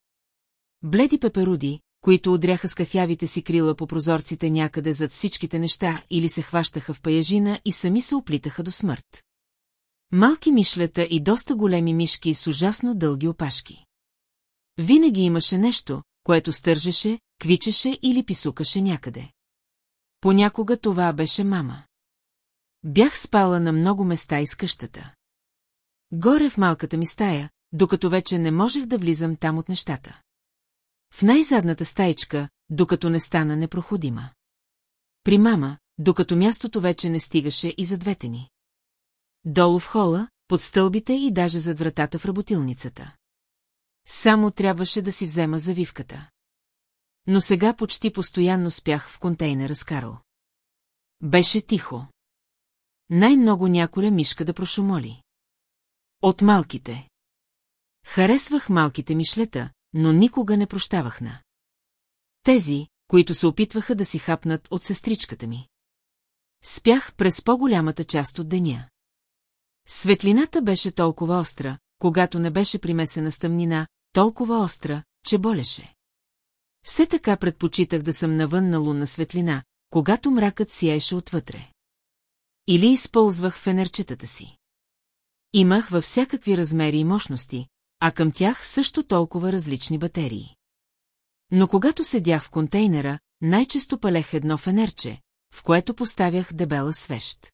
Speaker 1: Бледи пеперуди, които удряха с кафявите си крила по прозорците някъде зад всичките неща или се хващаха в паяжина и сами се оплитаха до смърт. Малки мишлета и доста големи мишки с ужасно дълги опашки. Винаги имаше нещо, което стържеше, квичеше или писукаше някъде. Понякога това беше мама. Бях спала на много места из къщата. Горе в малката ми стая, докато вече не можех да влизам там от нещата. В най-задната стаичка, докато не стана непроходима. При мама, докато мястото вече не стигаше и за двете ни. Долу в хола, под стълбите и даже зад вратата в работилницата. Само трябваше да си взема завивката. Но сега почти постоянно спях в контейнера с Карл. Беше тихо. Най-много няколя мишка да прошумоли. От малките. Харесвах малките мишлета, но никога не прощавах на. Тези, които се опитваха да си хапнат от сестричката ми. Спях през по-голямата част от деня. Светлината беше толкова остра, когато не беше примесена с тъмнина, толкова остра, че болеше. Все така предпочитах да съм навън на лунна светлина, когато мракът сияеше отвътре. Или използвах фенерчетата си. Имах във всякакви размери и мощности, а към тях също толкова различни батерии. Но когато седях в контейнера, най-често палех едно фенерче, в което поставях дебела свещ.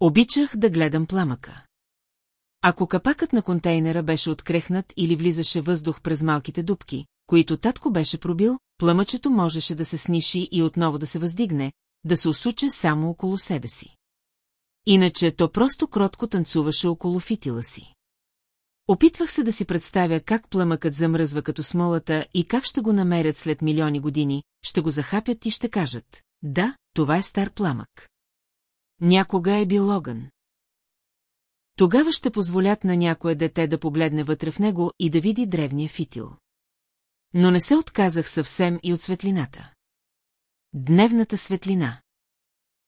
Speaker 1: Обичах да гледам пламъка. Ако капакът на контейнера беше открехнат или влизаше въздух през малките дупки, които татко беше пробил, плъмъчето можеше да се сниши и отново да се въздигне, да се осуче само около себе си. Иначе то просто кротко танцуваше около фитила си. Опитвах се да си представя как плъмъкът замръзва като смолата и как ще го намерят след милиони години, ще го захапят и ще кажат «Да, това е стар пламък». Някога е бил огън. Тогава ще позволят на някое дете да погледне вътре в него и да види древния фитил. Но не се отказах съвсем и от светлината. Дневната светлина.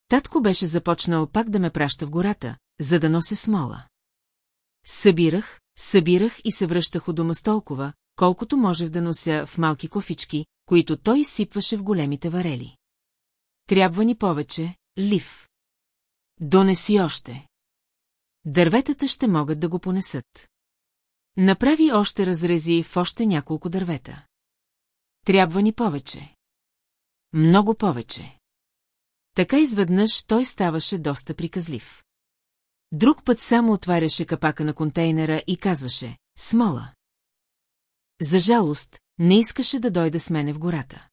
Speaker 1: Татко беше започнал пак да ме праща в гората, за да нося смола. Събирах, събирах и се връщах у дома с толкова, колкото можех да нося в малки кофички, които той изсипваше в големите варели. Трябва ни повече, лив. Донеси още. Дърветата ще могат да го понесат. Направи още разрези в още няколко дървета. Трябва ни повече. Много повече. Така изведнъж той ставаше доста приказлив. Друг път само отваряше капака на контейнера и казваше «Смола». За жалост, не искаше да дойде с мене в гората.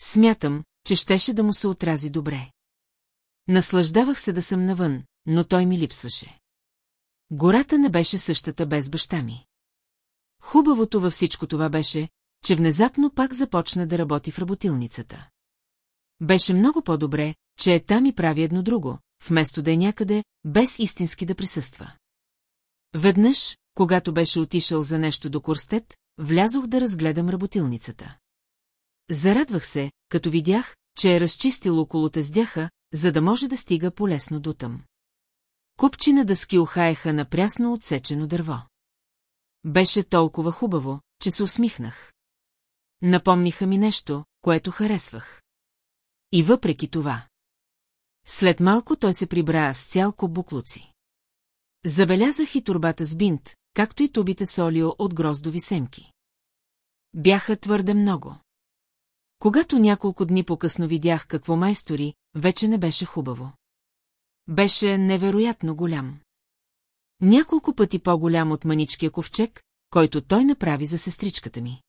Speaker 1: Смятам, че щеше да му се отрази добре. Наслаждавах се да съм навън, но той ми липсваше. Гората не беше същата без баща ми. Хубавото във всичко това беше, че внезапно пак започна да работи в работилницата. Беше много по-добре, че е там и прави едно друго, вместо да е някъде, без истински да присъства. Веднъж, когато беше отишъл за нещо до Корстет, влязох да разгледам работилницата. Зарадвах се, като видях, че е разчистил около тездяха, за да може да стига полесно дотъм. Купчина дъски ухаеха на прясно отсечено дърво. Беше толкова хубаво, че се усмихнах. Напомниха ми нещо, което харесвах. И въпреки това. След малко той се прибра с цялко буклуци. Забелязах и турбата с бинт, както и тубите с олио от гроздови семки. Бяха твърде много. Когато няколко дни по-късно видях какво майстори, вече не беше хубаво беше невероятно голям. Няколко пъти по-голям от маничкия ковчег, който той направи за сестричката ми.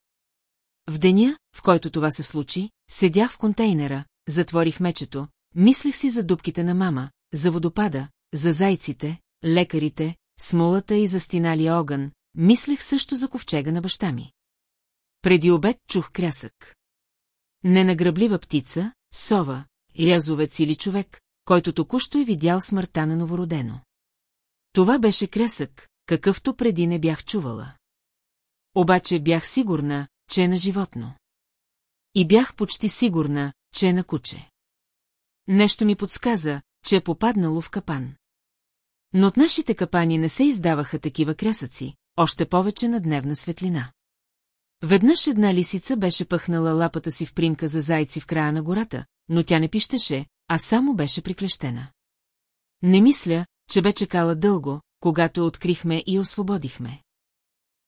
Speaker 1: В деня, в който това се случи, седях в контейнера, затворих мечето, мислех си за дубките на мама, за водопада, за зайците, лекарите, смолата и застиналия огън, мислех също за ковчега на баща ми. Преди обед чух крясък. Ненаграблива птица, сова, рязовец или човек, който току-що е видял смъртта на новородено. Това беше кресък, какъвто преди не бях чувала. Обаче бях сигурна, че е на животно. И бях почти сигурна, че е на куче. Нещо ми подсказа, че е попаднало в капан. Но от нашите капани не се издаваха такива крясъци, още повече на дневна светлина. Веднъж една лисица беше пъхнала лапата си в примка за зайци в края на гората, но тя не пищеше, а само беше приклещена. Не мисля, че бе чекала дълго, когато открихме и освободихме.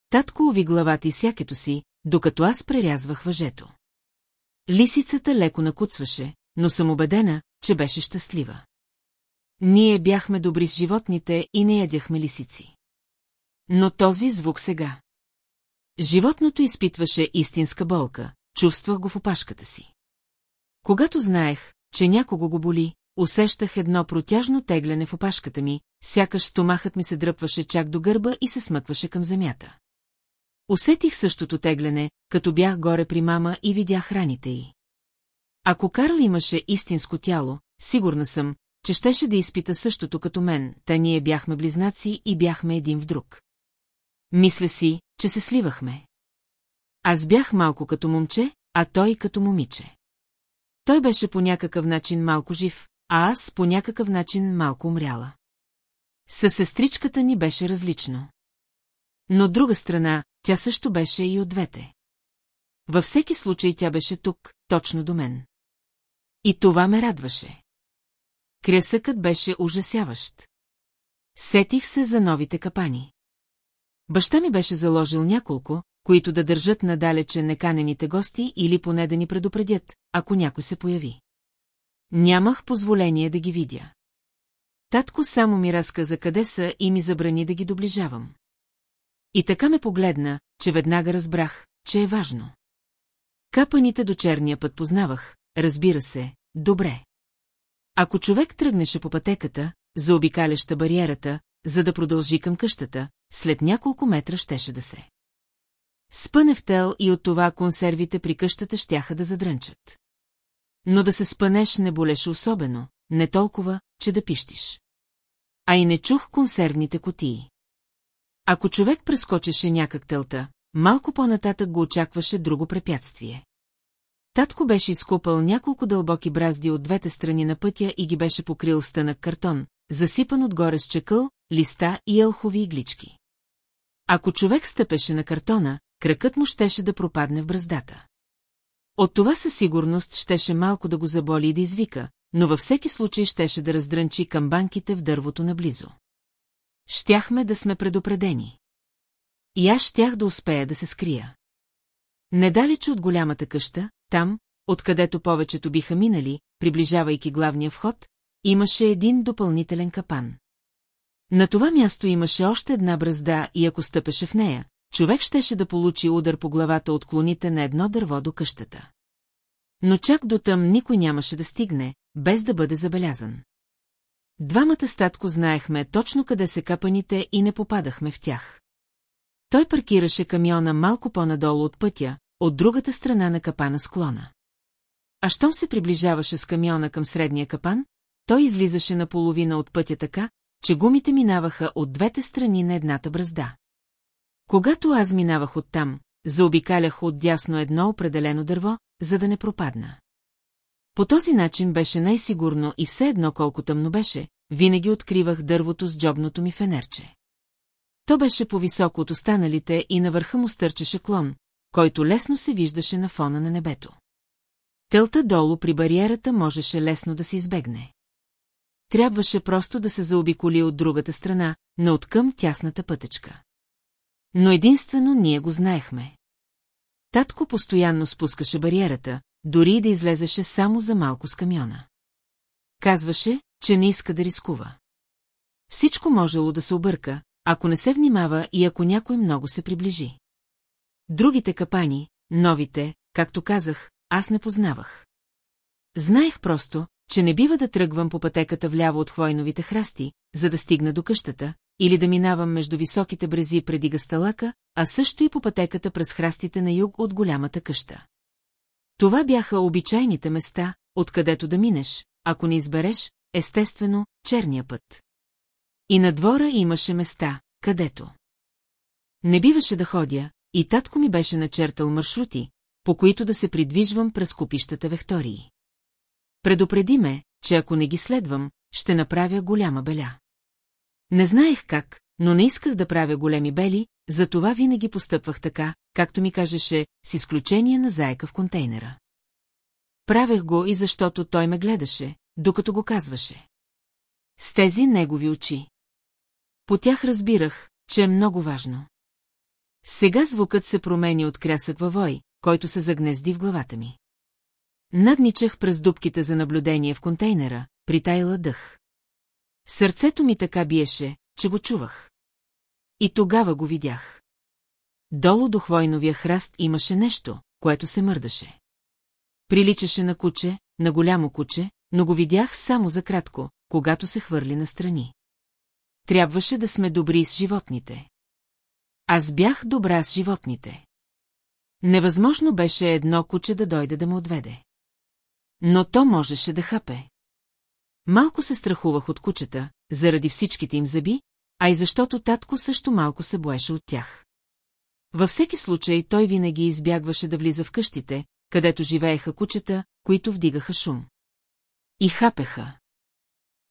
Speaker 1: Татко уви главата и сякето си, докато аз прерязвах въжето. Лисицата леко накуцваше, но съм убедена, че беше щастлива. Ние бяхме добри с животните и не ядяхме лисици. Но този звук сега. Животното изпитваше истинска болка, чувствах го в опашката си. Когато знаех, че някого го боли, усещах едно протяжно тегляне в опашката ми, сякаш стомахът ми се дръпваше чак до гърба и се смъкваше към земята. Усетих същото тегляне, като бях горе при мама и видях раните й. Ако Карл имаше истинско тяло, сигурна съм, че щеше да изпита същото като мен, та ние бяхме близнаци и бяхме един в друг. Мисля си, че се сливахме. Аз бях малко като момче, а той като момиче. Той беше по някакъв начин малко жив, а аз по някакъв начин малко умряла. Със сестричката ни беше различно. Но от друга страна, тя също беше и от двете. Във всеки случай тя беше тук, точно до мен. И това ме радваше. Крясъкът беше ужасяващ. Сетих се за новите капани. Баща ми беше заложил няколко, които да държат надалече неканените гости или поне да ни предупредят, ако някой се появи. Нямах позволение да ги видя. Татко само ми разказа къде са и ми забрани да ги доближавам. И така ме погледна, че веднага разбрах, че е важно. Капаните до черния път познавах, разбира се, добре. Ако човек тръгнеше по пътеката, заобикаляща бариерата, за да продължи към къщата, след няколко метра щеше да се. Спъне в тел и от това консервите при къщата щяха да задрънчат. Но да се спънеш не болеше особено, не толкова, че да пищиш. А и не чух консервните котии. Ако човек прескочеше някак телта, малко по-нататък го очакваше друго препятствие. Татко беше изкупал няколко дълбоки бразди от двете страни на пътя и ги беше покрил стънък картон, засипан отгоре с чекъл, листа и елхови иглички. Ако човек стъпеше на картона, кракът му щеше да пропадне в бръздата. От това със сигурност щеше малко да го заболи и да извика, но във всеки случай щеше да раздрънчи към банките в дървото наблизо. Щяхме да сме предупредени. И аз щях да успея да се скрия. Недалече от голямата къща, там, откъдето повечето биха минали, приближавайки главния вход, имаше един допълнителен капан. На това място имаше още една бръзда и ако стъпеше в нея, човек щеше да получи удар по главата от клоните на едно дърво до къщата. Но чак до там никой нямаше да стигне, без да бъде забелязан. Двамата статко знаехме точно къде са капаните и не попадахме в тях. Той паркираше камиона малко по-надолу от пътя, от другата страна на капана склона. А щом се приближаваше с камиона към средния капан, той излизаше наполовина от пътя така, че гумите минаваха от двете страни на едната бръзда. Когато аз минавах оттам, заобикалях отдясно едно определено дърво, за да не пропадна. По този начин беше най-сигурно и все едно колко тъмно беше, винаги откривах дървото с джобното ми фенерче. То беше по-високо от останалите и на върха му стърчеше клон, който лесно се виждаше на фона на небето. Тълта долу при бариерата можеше лесно да се избегне. Трябваше просто да се заобиколи от другата страна, но откъм тясната пътечка. Но единствено ние го знаехме. Татко постоянно спускаше бариерата, дори и да излезеше само за малко с камиона. Казваше, че не иска да рискува. Всичко можело да се обърка, ако не се внимава и ако някой много се приближи. Другите капани, новите, както казах, аз не познавах. Знаех просто, че не бива да тръгвам по пътеката вляво от хвойновите храсти, за да стигна до къщата, или да минавам между високите брези преди гасталака, а също и по пътеката през храстите на юг от голямата къща. Това бяха обичайните места, откъдето да минеш, ако не избереш, естествено, черния път. И на двора имаше места, където. Не биваше да ходя, и татко ми беше начертал маршрути, по които да се придвижвам през купищата вектории. Предупреди ме, че ако не ги следвам, ще направя голяма беля. Не знаех как, но не исках да правя големи бели, затова винаги постъпвах така, както ми кажеше, с изключение на заека в контейнера. Правех го и защото той ме гледаше, докато го казваше. С тези негови очи. По тях разбирах, че е много важно. Сега звукът се промени от крясък във вой, който се загнезди в главата ми. Надничах през дубките за наблюдение в контейнера, притайла дъх. Сърцето ми така биеше, че го чувах. И тогава го видях. Долу до хвойновия храст имаше нещо, което се мърдаше. Приличаше на куче, на голямо куче, но го видях само за кратко, когато се хвърли настрани. Трябваше да сме добри с животните. Аз бях добра с животните. Невъзможно беше едно куче да дойде да ме отведе. Но то можеше да хапе. Малко се страхувах от кучета, заради всичките им зъби, а и защото татко също малко се боеше от тях. Във всеки случай той винаги избягваше да влиза в къщите, където живееха кучета, които вдигаха шум. И хапеха.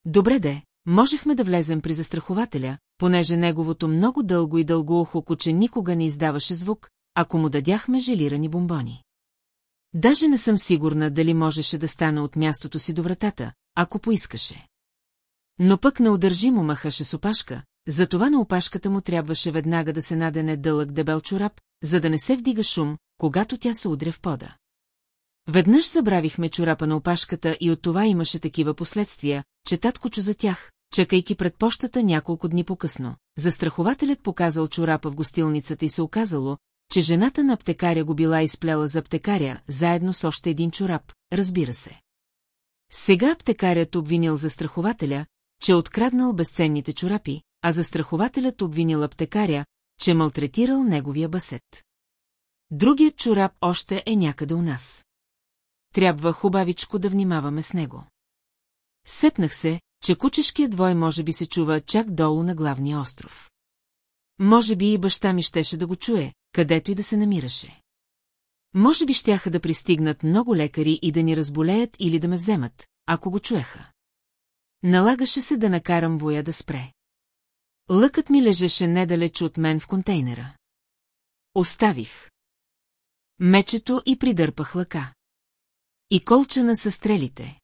Speaker 1: Добре де, можехме да влезем при застрахователя, понеже неговото много дълго и дълго ухо куче никога не издаваше звук, ако му дадяхме желирани бомбони. Даже не съм сигурна дали можеше да стана от мястото си до вратата, ако поискаше. Но пък неудържимо махаше с опашка, затова на опашката му трябваше веднага да се надене дълъг дебел чорап, за да не се вдига шум, когато тя се удря в пода. Веднъж забравихме чорапа на опашката и от това имаше такива последствия, че таткочо за тях, чакайки пред пощата няколко дни по-късно. Застрахователят показал чорапа в гостилницата и се оказало, че жената на аптекаря го била изплела за аптекаря, заедно с още един чорап, разбира се. Сега аптекарят обвинил застрахователя, че е откраднал безценните чорапи, а застрахователят обвинил аптекаря, че е малтретирал неговия басет. Другият чорап още е някъде у нас. Трябва хубавичко да внимаваме с него. Сепнах се, че кучешкият двой може би се чува чак долу на главния остров. Може би и баща ми щеше да го чуе, където и да се намираше. Може би щяха да пристигнат много лекари и да ни разболеят или да ме вземат, ако го чуеха. Налагаше се да накарам воя да спре. Лъкът ми лежеше недалеч от мен в контейнера. Оставих. Мечето и придърпах лъка. И колчана на стрелите.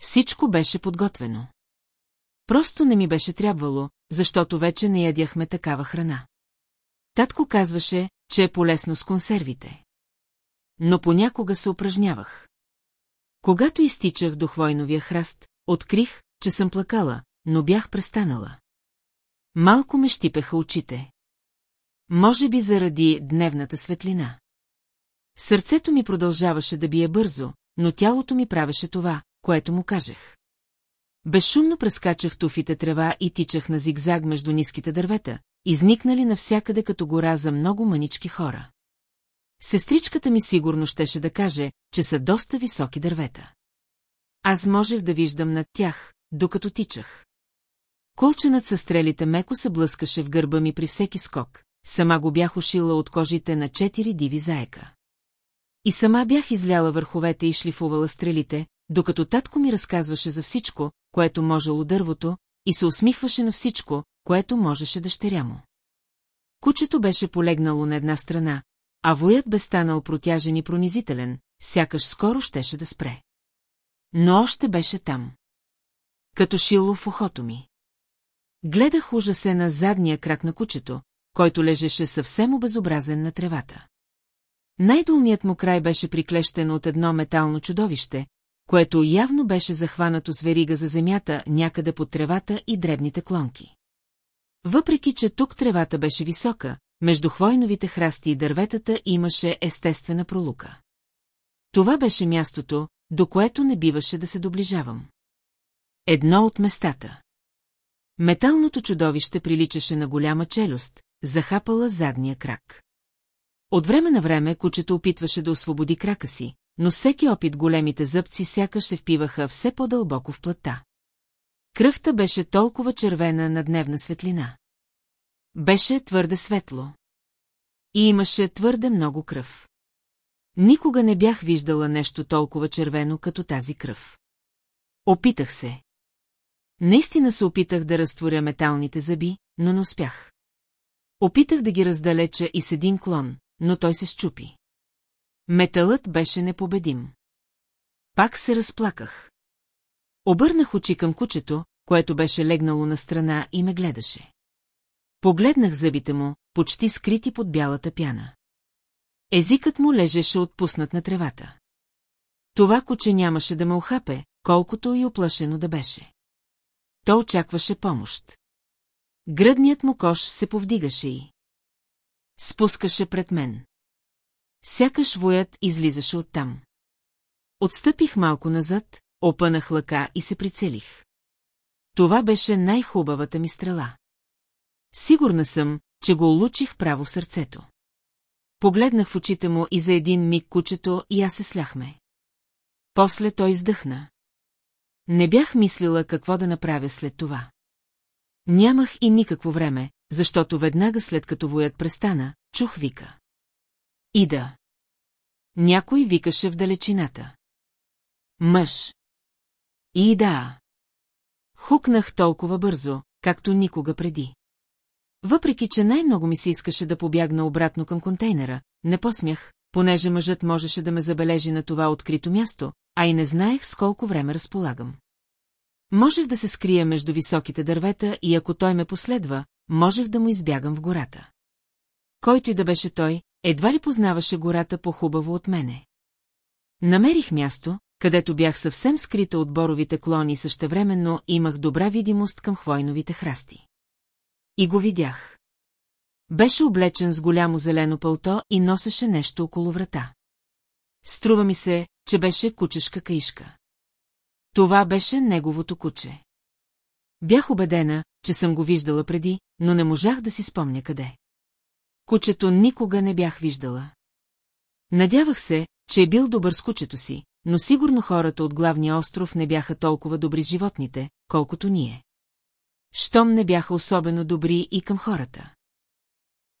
Speaker 1: Всичко беше подготвено. Просто не ми беше трябвало, защото вече не ядяхме такава храна. Татко казваше, че е полезно с консервите но понякога се упражнявах. Когато изтичах до хвойновия храст, открих, че съм плакала, но бях престанала. Малко ме щипеха очите. Може би заради дневната светлина. Сърцето ми продължаваше да бие бързо, но тялото ми правеше това, което му кажех. Безшумно прескачах туфите трева и тичах на зигзаг между ниските дървета, изникнали навсякъде като гора за много мънички хора. Сестричката ми сигурно щеше да каже, че са доста високи дървета. Аз можех да виждам над тях, докато тичах. Колченът със стрелите меко се блъскаше в гърба ми при всеки скок, сама го бях ушила от кожите на четири диви заека. И сама бях изляла върховете и шлифувала стрелите, докато татко ми разказваше за всичко, което можело дървото, и се усмихваше на всичко, което можеше дъщеря му. Кучето беше полегнало на една страна, а воят бе станал протяжен и пронизителен, сякаш скоро щеше да спре. Но още беше там. Като шило в ухото ми. Гледах ужасе на задния крак на кучето, който лежеше съвсем обезобразен на тревата. Най-долният му край беше приклещен от едно метално чудовище, което явно беше захванато с верига за земята някъде под тревата и дребните клонки. Въпреки, че тук тревата беше висока, между хвойновите храсти и дърветата имаше естествена пролука. Това беше мястото, до което не биваше да се доближавам. Едно от местата. Металното чудовище приличаше на голяма челюст, захапала задния крак. От време на време кучето опитваше да освободи крака си, но всеки опит големите зъбци сякаш се впиваха все по-дълбоко в плътта. Кръвта беше толкова червена на дневна светлина. Беше твърде светло. И имаше твърде много кръв. Никога не бях виждала нещо толкова червено, като тази кръв. Опитах се. Наистина се опитах да разтворя металните зъби, но не успях. Опитах да ги раздалеча и с един клон, но той се щупи. Металът беше непобедим. Пак се разплаках. Обърнах очи към кучето, което беше легнало на страна и ме гледаше. Погледнах зъбите му, почти скрити под бялата пяна. Езикът му лежеше отпуснат на тревата. Това куче нямаше да ме охапе, колкото и оплашено да беше. То очакваше помощ. Гръдният му кош се повдигаше и... Спускаше пред мен. Сякаш воят излизаше оттам. Отстъпих малко назад, опънах лъка и се прицелих. Това беше най-хубавата ми стрела. Сигурна съм, че го улучих право в сърцето. Погледнах в очите му и за един миг кучето и аз се сляхме. После той издъхна. Не бях мислила какво да направя след това. Нямах и никакво време, защото веднага след като воят престана, чух вика. Ида. Някой викаше в далечината. Мъж. И да. Хукнах толкова бързо, както никога преди. Въпреки, че най-много ми се искаше да побягна обратно към контейнера, не посмях, понеже мъжът можеше да ме забележи на това открито място, а и не знаех с колко време разполагам. Можех да се скрия между високите дървета и ако той ме последва, можех да му избягам в гората. Който и да беше той, едва ли познаваше гората по-хубаво от мене. Намерих място, където бях съвсем скрита от боровите клони и същевременно имах добра видимост към хвойновите храсти. И го видях. Беше облечен с голямо зелено пълто и носеше нещо около врата. Струва ми се, че беше кучешка каишка. Това беше неговото куче. Бях убедена, че съм го виждала преди, но не можах да си спомня къде. Кучето никога не бях виждала. Надявах се, че е бил добър с кучето си, но сигурно хората от главния остров не бяха толкова добри с животните, колкото ние щом не бяха особено добри и към хората.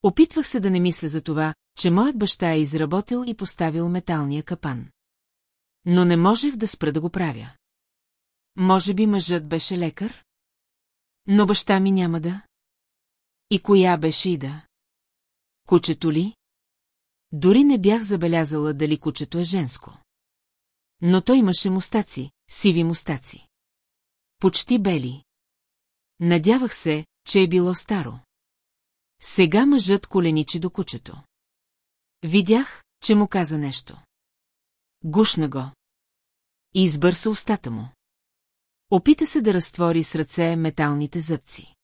Speaker 1: Опитвах се да не мисля за това, че моят баща е изработил и поставил металния капан. Но не можех да спра да го правя. Може би мъжът беше лекар? Но баща ми няма да. И коя беше и да? Кучето ли? Дори не бях забелязала дали кучето е женско. Но той имаше мустаци, сиви мустаци. Почти бели, Надявах се, че е било старо. Сега мъжът коленичи до кучето. Видях, че му каза нещо. Гушна го. И избърса устата му. Опита се да разтвори с ръце металните зъбци.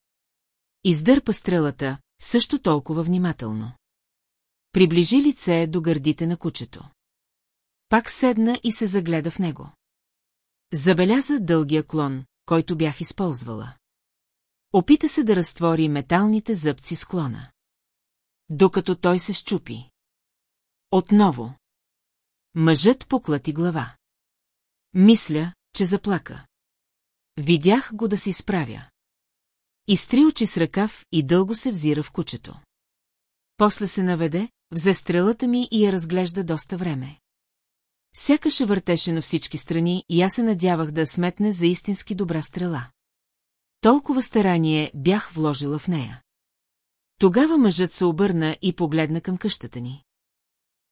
Speaker 1: Издърпа стрелата, също толкова внимателно. Приближи лице до гърдите на кучето. Пак седна и се загледа в него. Забеляза дългия клон, който бях използвала. Опита се да разтвори металните зъбци склона. Докато той се щупи. Отново. Мъжът поклати глава. Мисля, че заплака. Видях го да се изправя. Изтри очи с ръкав и дълго се взира в кучето. После се наведе, взе стрелата ми и я разглежда доста време. Сякаше въртеше на всички страни и аз се надявах да сметне за истински добра стрела. Толкова старание бях вложила в нея. Тогава мъжът се обърна и погледна към къщата ни.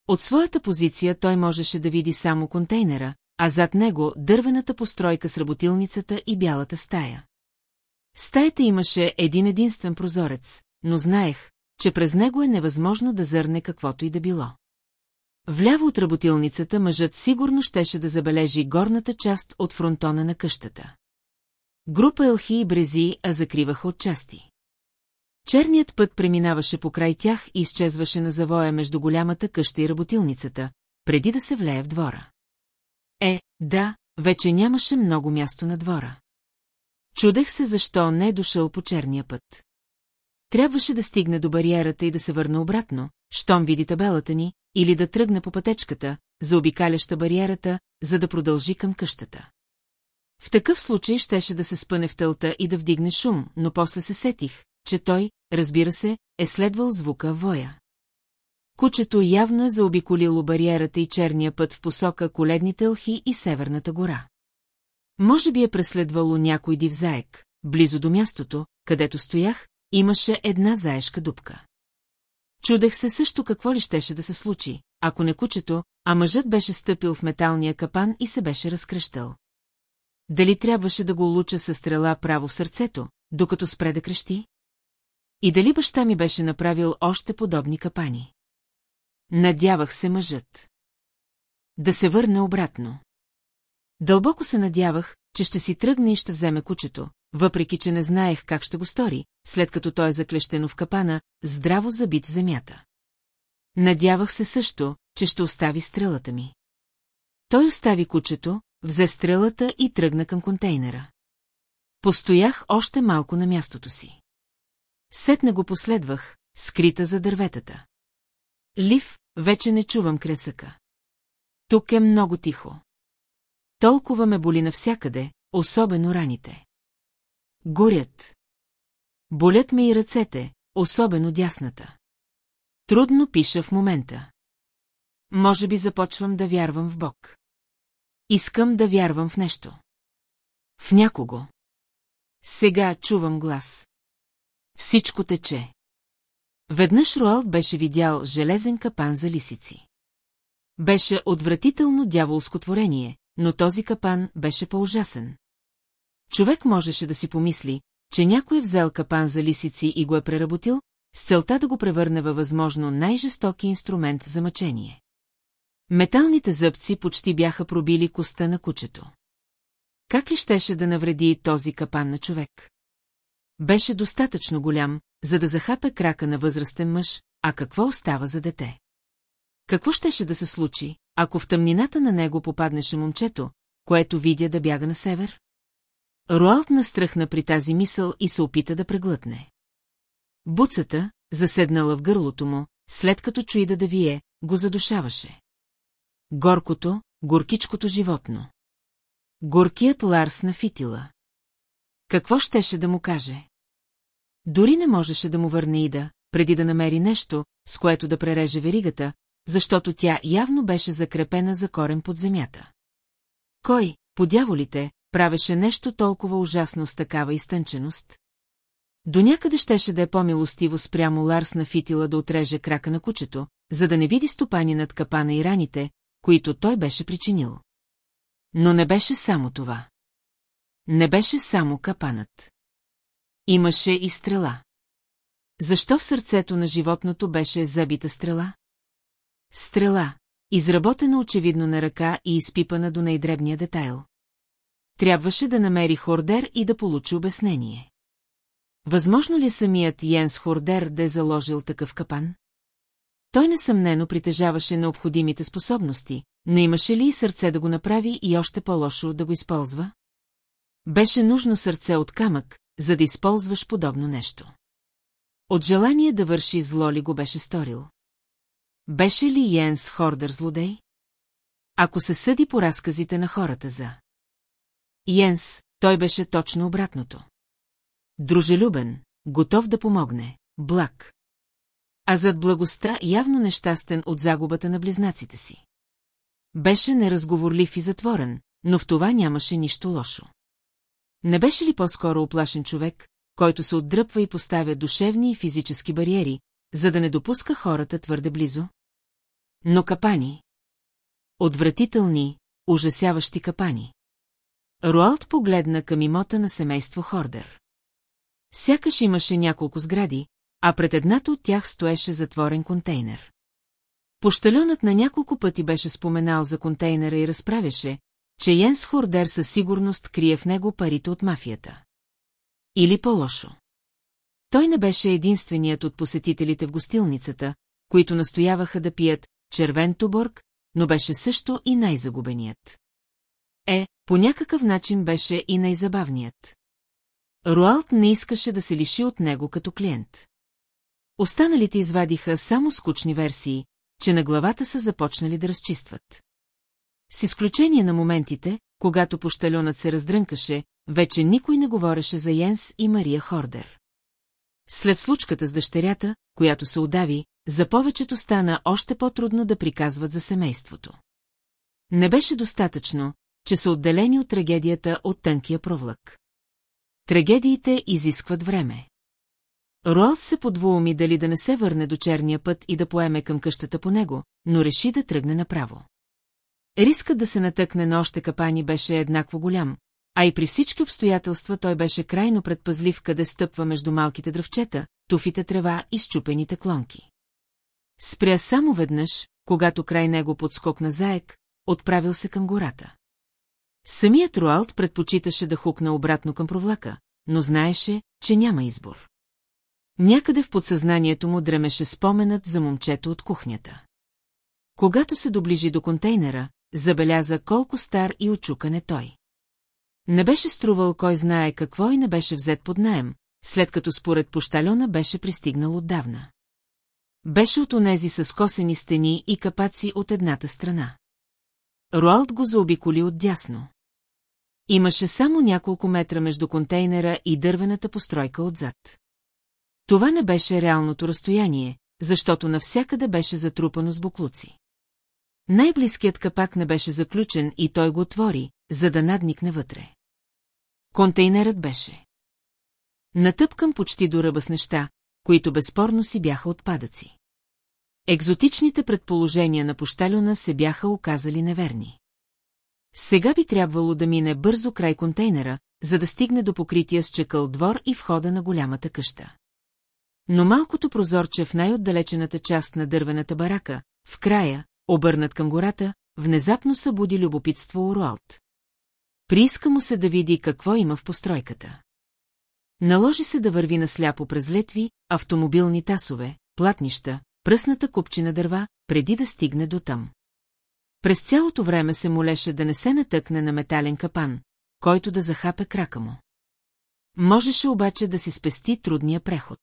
Speaker 1: От своята позиция той можеше да види само контейнера, а зад него дървената постройка с работилницата и бялата стая. Стаята имаше един единствен прозорец, но знаех, че през него е невъзможно да зърне каквото и да било. Вляво от работилницата мъжът сигурно щеше да забележи горната част от фронтона на къщата. Група елхи и брези, а закриваха отчасти. Черният път преминаваше покрай тях и изчезваше на завоя между голямата къща и работилницата, преди да се влее в двора. Е, да, вече нямаше много място на двора. Чудех се защо не е дошъл по черния път. Трябваше да стигне до бариерата и да се върне обратно, щом види табелата ни, или да тръгне по пътечката, заобикаляща бариерата, за да продължи към къщата. В такъв случай щеше да се спъне в тълта и да вдигне шум, но после се сетих, че той, разбира се, е следвал звука воя. Кучето явно е заобиколило бариерата и черния път в посока коледните лхи и северната гора. Може би е преследвало някой див заек, близо до мястото, където стоях, имаше една заешка дупка. Чудех се също какво ли щеше да се случи, ако не кучето, а мъжът беше стъпил в металния капан и се беше разкръщал. Дали трябваше да го луча със стрела право в сърцето, докато спре да крещи? И дали баща ми беше направил още подобни капани? Надявах се мъжът. Да се върне обратно. Дълбоко се надявах, че ще си тръгне и ще вземе кучето, въпреки че не знаех как ще го стори, след като той е заклещено в капана, здраво забит земята. Надявах се също, че ще остави стрелата ми. Той остави кучето, Взе стрелата и тръгна към контейнера. Постоях още малко на мястото си. Сетна го последвах, скрита за дърветата. Лив, вече не чувам кресъка. Тук е много тихо. Толкова ме боли навсякъде, особено раните. Горят. Болят ме и ръцете, особено дясната. Трудно пиша в момента. Може би започвам да вярвам в Бог. Искам да вярвам в нещо. В някого. Сега чувам глас. Всичко тече. Веднъж Роалд беше видял железен капан за лисици. Беше отвратително дяволско творение, но този капан беше по-ужасен. Човек можеше да си помисли, че някой е взел капан за лисици и го е преработил, с целта да го превърне във възможно най-жестоки инструмент за мъчение. Металните зъбци почти бяха пробили коста на кучето. Как ли щеше да навреди този капан на човек? Беше достатъчно голям, за да захапе крака на възрастен мъж, а какво остава за дете? Какво щеше да се случи, ако в тъмнината на него попаднеше момчето, което видя да бяга на север? Руалт настръхна при тази мисъл и се опита да преглътне. Буцата, заседнала в гърлото му, след като чуи да вие, го задушаваше. Горкото, горкичкото животно. Горкият Ларс на фитила. Какво щеше да му каже? Дори не можеше да му върне Ида, преди да намери нещо, с което да пререже веригата, защото тя явно беше закрепена за корен под земята. Кой, по дяволите, правеше нещо толкова ужасно с такава изтънченост? До някъде щеше да е по-милостиво спрямо Ларс на фитила да отреже крака на кучето, за да не види стопани над капана и раните, които той беше причинил. Но не беше само това. Не беше само капанът. Имаше и стрела. Защо в сърцето на животното беше забита стрела? Стрела, изработена очевидно на ръка и изпипана до най-дребния детайл. Трябваше да намери Хордер и да получи обяснение. Възможно ли е самият Йенс Хордер да е заложил такъв капан? Той несъмнено притежаваше необходимите способности, но имаше ли и сърце да го направи и още по-лошо да го използва? Беше нужно сърце от камък, за да използваш подобно нещо. От желание да върши зло ли го беше сторил? Беше ли Йенс Хордър злодей? Ако се съди по разказите на хората за... Йенс, той беше точно обратното. Дружелюбен, готов да помогне, благ, а зад благостта явно нещастен от загубата на близнаците си. Беше неразговорлив и затворен, но в това нямаше нищо лошо. Не беше ли по-скоро оплашен човек, който се отдръпва и поставя душевни и физически бариери, за да не допуска хората твърде близо? Но капани. Отвратителни, ужасяващи капани. Руалт погледна към имота на семейство Хордер. Сякаш имаше няколко сгради, а пред едната от тях стоеше затворен контейнер. Пощалюнът на няколко пъти беше споменал за контейнера и разправяше, че Йенс Хордер със сигурност крие в него парите от мафията. Или по-лошо. Той не беше единственият от посетителите в гостилницата, които настояваха да пият червен туборг, но беше също и най-загубеният. Е, по някакъв начин беше и най-забавният. Руалт не искаше да се лиши от него като клиент. Останалите извадиха само скучни версии, че на главата са започнали да разчистват. С изключение на моментите, когато пощалюнат се раздрънкаше, вече никой не говореше за Йенс и Мария Хордер. След случката с дъщерята, която се удави, за повечето стана още по-трудно да приказват за семейството. Не беше достатъчно, че са отделени от трагедията от тънкия провлак. Трагедиите изискват време. Роалд се подвоуми дали да не се върне до черния път и да поеме към къщата по него, но реши да тръгне направо. Рискът да се натъкне на още капани беше еднакво голям, а и при всички обстоятелства той беше крайно предпазлив къде стъпва между малките дръвчета, туфите трева и счупените клонки. Спря само веднъж, когато край него подскокна заек, отправил се към гората. Самият Руалт предпочиташе да хукна обратно към провлака, но знаеше, че няма избор. Някъде в подсъзнанието му дремеше споменът за момчето от кухнята. Когато се доближи до контейнера, забеляза колко стар и очукан е той. Не беше струвал кой знае какво и не беше взет под наем, след като според пощалена беше пристигнал отдавна. Беше от онези с косени стени и капаци от едната страна. Руалт го заобиколи отдясно. Имаше само няколко метра между контейнера и дървената постройка отзад. Това не беше реалното разстояние, защото навсякъде беше затрупано с буклуци. Най-близкият капак не беше заключен и той го отвори, за да надникне вътре. Контейнерът беше. Натъпкам почти до ръба с неща, които безспорно си бяха отпадъци. Екзотичните предположения на пощалюна се бяха оказали неверни. Сега би трябвало да мине бързо край контейнера, за да стигне до покрития с чекъл двор и входа на голямата къща. Но малкото прозорче в най-отдалечената част на дървената барака, в края, обърнат към гората, внезапно събуди любопитство Оруалт. Прииска му се да види какво има в постройката. Наложи се да върви насляпо през летви, автомобилни тасове, платнища, пръсната купчина дърва, преди да стигне до там. През цялото време се молеше да не се натъкне на метален капан, който да захапе крака му. Можеше обаче да си спести трудния преход.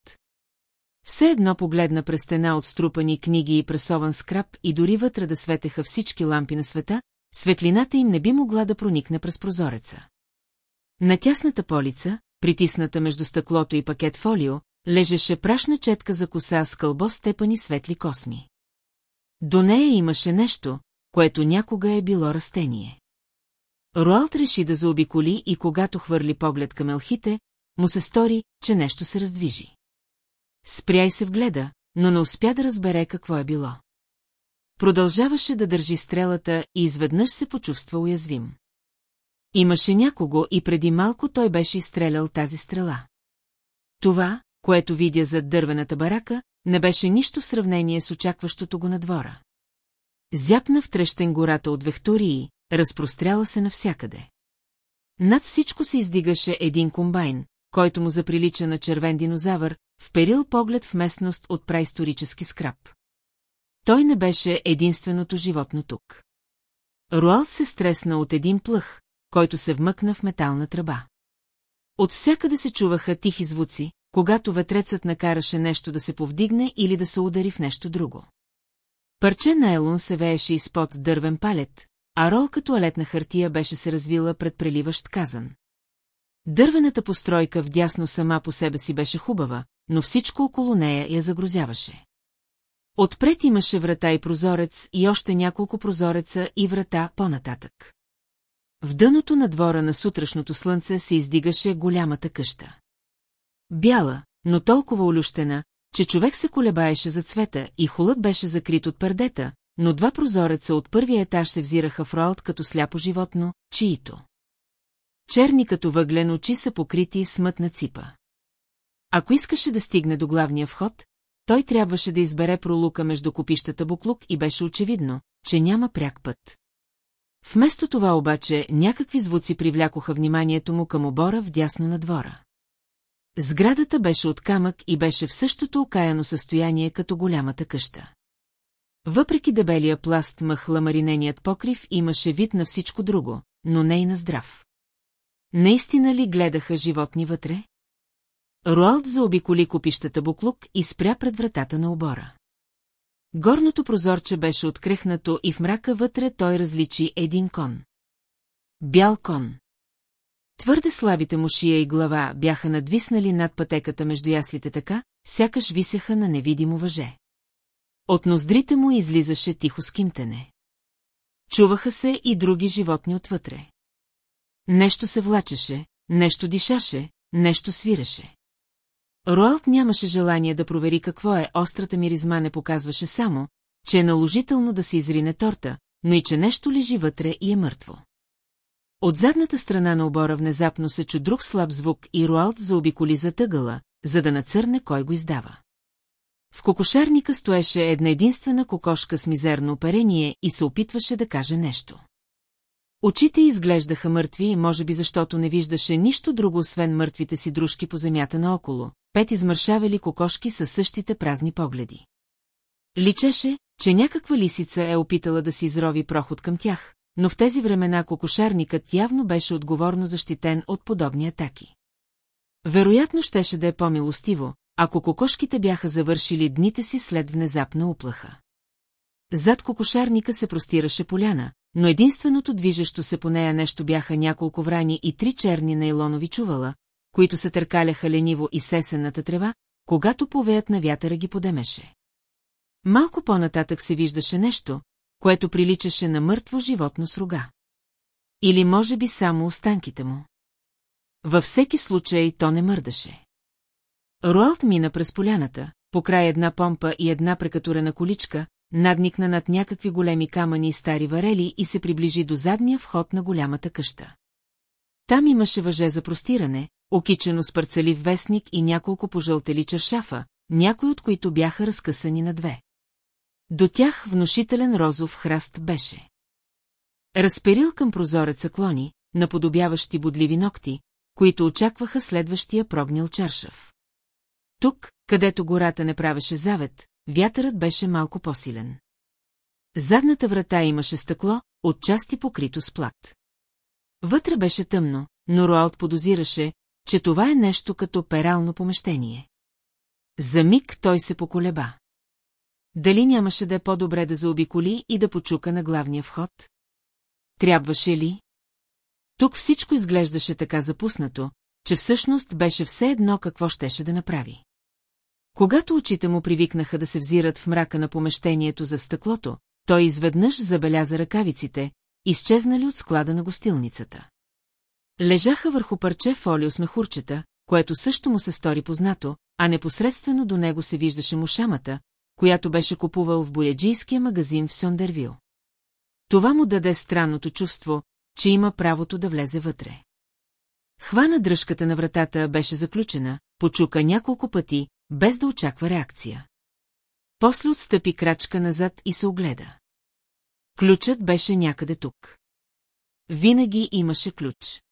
Speaker 1: Все едно погледна през стена от струпани книги и пресован скраб и дори вътре да светеха всички лампи на света, светлината им не би могла да проникне през прозореца. На тясната полица, притисната между стъклото и пакет фолио, лежеше прашна четка за коса с кълбо степани светли косми. До нея имаше нещо, което някога е било растение. Руалт реши да заобиколи и когато хвърли поглед към елхите, му се стори, че нещо се раздвижи. Спря и се вгледа, но не успя да разбере какво е било. Продължаваше да държи стрелата и изведнъж се почувства уязвим. Имаше някого и преди малко той беше изстрелял тази стрела. Това, което видя зад дървената барака, не беше нищо в сравнение с очакващото го на двора. Зяпна в трещен гората от вехтории, разпростряла се навсякъде. Над всичко се издигаше един комбайн, който му заприлича на червен динозавър, вперил поглед в местност от праисторически скраб. Той не беше единственото животно тук. Руалт се стресна от един плъх, който се вмъкна в метална тръба. От всякъде се чуваха тихи звуци, когато ветрецът накараше нещо да се повдигне или да се удари в нещо друго. Парче на Елун се вееше изпод дървен палет, а ролка алетна хартия беше се развила пред преливащ казан. Дървената постройка вдясно сама по себе си беше хубава, но всичко около нея я загрозяваше. Отпред имаше врата и прозорец и още няколко прозореца и врата по-нататък. В дъното на двора на сутрешното слънце се издигаше голямата къща. Бяла, но толкова олющена, че човек се колебаеше за цвета и холът беше закрит от пардета, но два прозореца от първия етаж се взираха в роят като сляпо животно, чието черни като въглен очи са покрити с мътна ципа. Ако искаше да стигне до главния вход, той трябваше да избере пролука между копищата буклук и беше очевидно, че няма пряк път. Вместо това обаче някакви звуци привлякоха вниманието му към обора в дясно на двора. Сградата беше от камък и беше в същото окаяно състояние като голямата къща. Въпреки дебелия пласт мъхла мариненият покрив имаше вид на всичко друго, но не и на здрав. Наистина ли гледаха животни вътре? Руалд заобиколи купищата буклук и спря пред вратата на обора. Горното прозорче беше открехнато и в мрака вътре той различи един кон. Бял кон. Твърде слабите му шия и глава бяха надвиснали над пътеката между яслите така, сякаш висеха на невидимо въже. От ноздрите му излизаше тихо скимтене. Чуваха се и други животни отвътре. Нещо се влачеше, нещо дишаше, нещо свиреше. Роалт нямаше желание да провери какво е, острата миризма не показваше само, че е наложително да се изрине торта, но и че нещо лежи вътре и е мъртво. От задната страна на обора внезапно се чу друг слаб звук и Руалд заобиколи затъгъла, за да нацърне кой го издава. В кокошарника стоеше една единствена кокошка с мизерно оперение и се опитваше да каже нещо. Очите изглеждаха мъртви, може би защото не виждаше нищо друго, освен мъртвите си дружки по земята наоколо, пет измършавели кокошки със същите празни погледи. Личеше, че някаква лисица е опитала да си изрови проход към тях, но в тези времена кокошарникът явно беше отговорно защитен от подобни атаки. Вероятно щеше да е по-милостиво, ако кокошките бяха завършили дните си след внезапна уплаха. Зад кокошарника се простираше поляна, но единственото движещо се по нея нещо бяха няколко врани и три черни нейлонови чувала, които се търкаляха лениво и сесената трева, когато повеят на вятъра ги подемеше. Малко по-нататък се виждаше нещо, което приличаше на мъртво животно с рога. Или може би само останките му. Във всеки случай то не мърдаше. Руалт мина през поляната, покрай една помпа и една прекатурена количка, Надникна над някакви големи камъни и стари варели и се приближи до задния вход на голямата къща. Там имаше въже за простиране, окичено с парцелив вестник и няколко пожълтели чашафа, някои от които бяха разкъсани на две. До тях внушителен розов храст беше. Разперил към прозореца клони, наподобяващи бодливи ногти, които очакваха следващия прогнил чаршав. Тук, където гората не правеше завет, вятърът беше малко по-силен. Задната врата имаше стъкло, отчасти покрито с плат. Вътре беше тъмно, но Роалд подозираше, че това е нещо като перално помещение. За миг той се поколеба. Дали нямаше да е по-добре да заобиколи и да почука на главния вход? Трябваше ли? Тук всичко изглеждаше така запуснато, че всъщност беше все едно какво щеше да направи. Когато очите му привикнаха да се взират в мрака на помещението за стъклото, той изведнъж забеляза ръкавиците, изчезнали от склада на гостилницата. Лежаха върху парче фолио с мехурчета, което също му се стори познато, а непосредствено до него се виждаше мушамата, която беше купувал в бояджийския магазин в Сондервил. Това му даде странното чувство, че има правото да влезе вътре. Хвана дръжката на вратата беше заключена, почука няколко пъти, без да очаква реакция. После отстъпи крачка назад и се огледа. Ключът беше някъде тук. Винаги имаше ключ.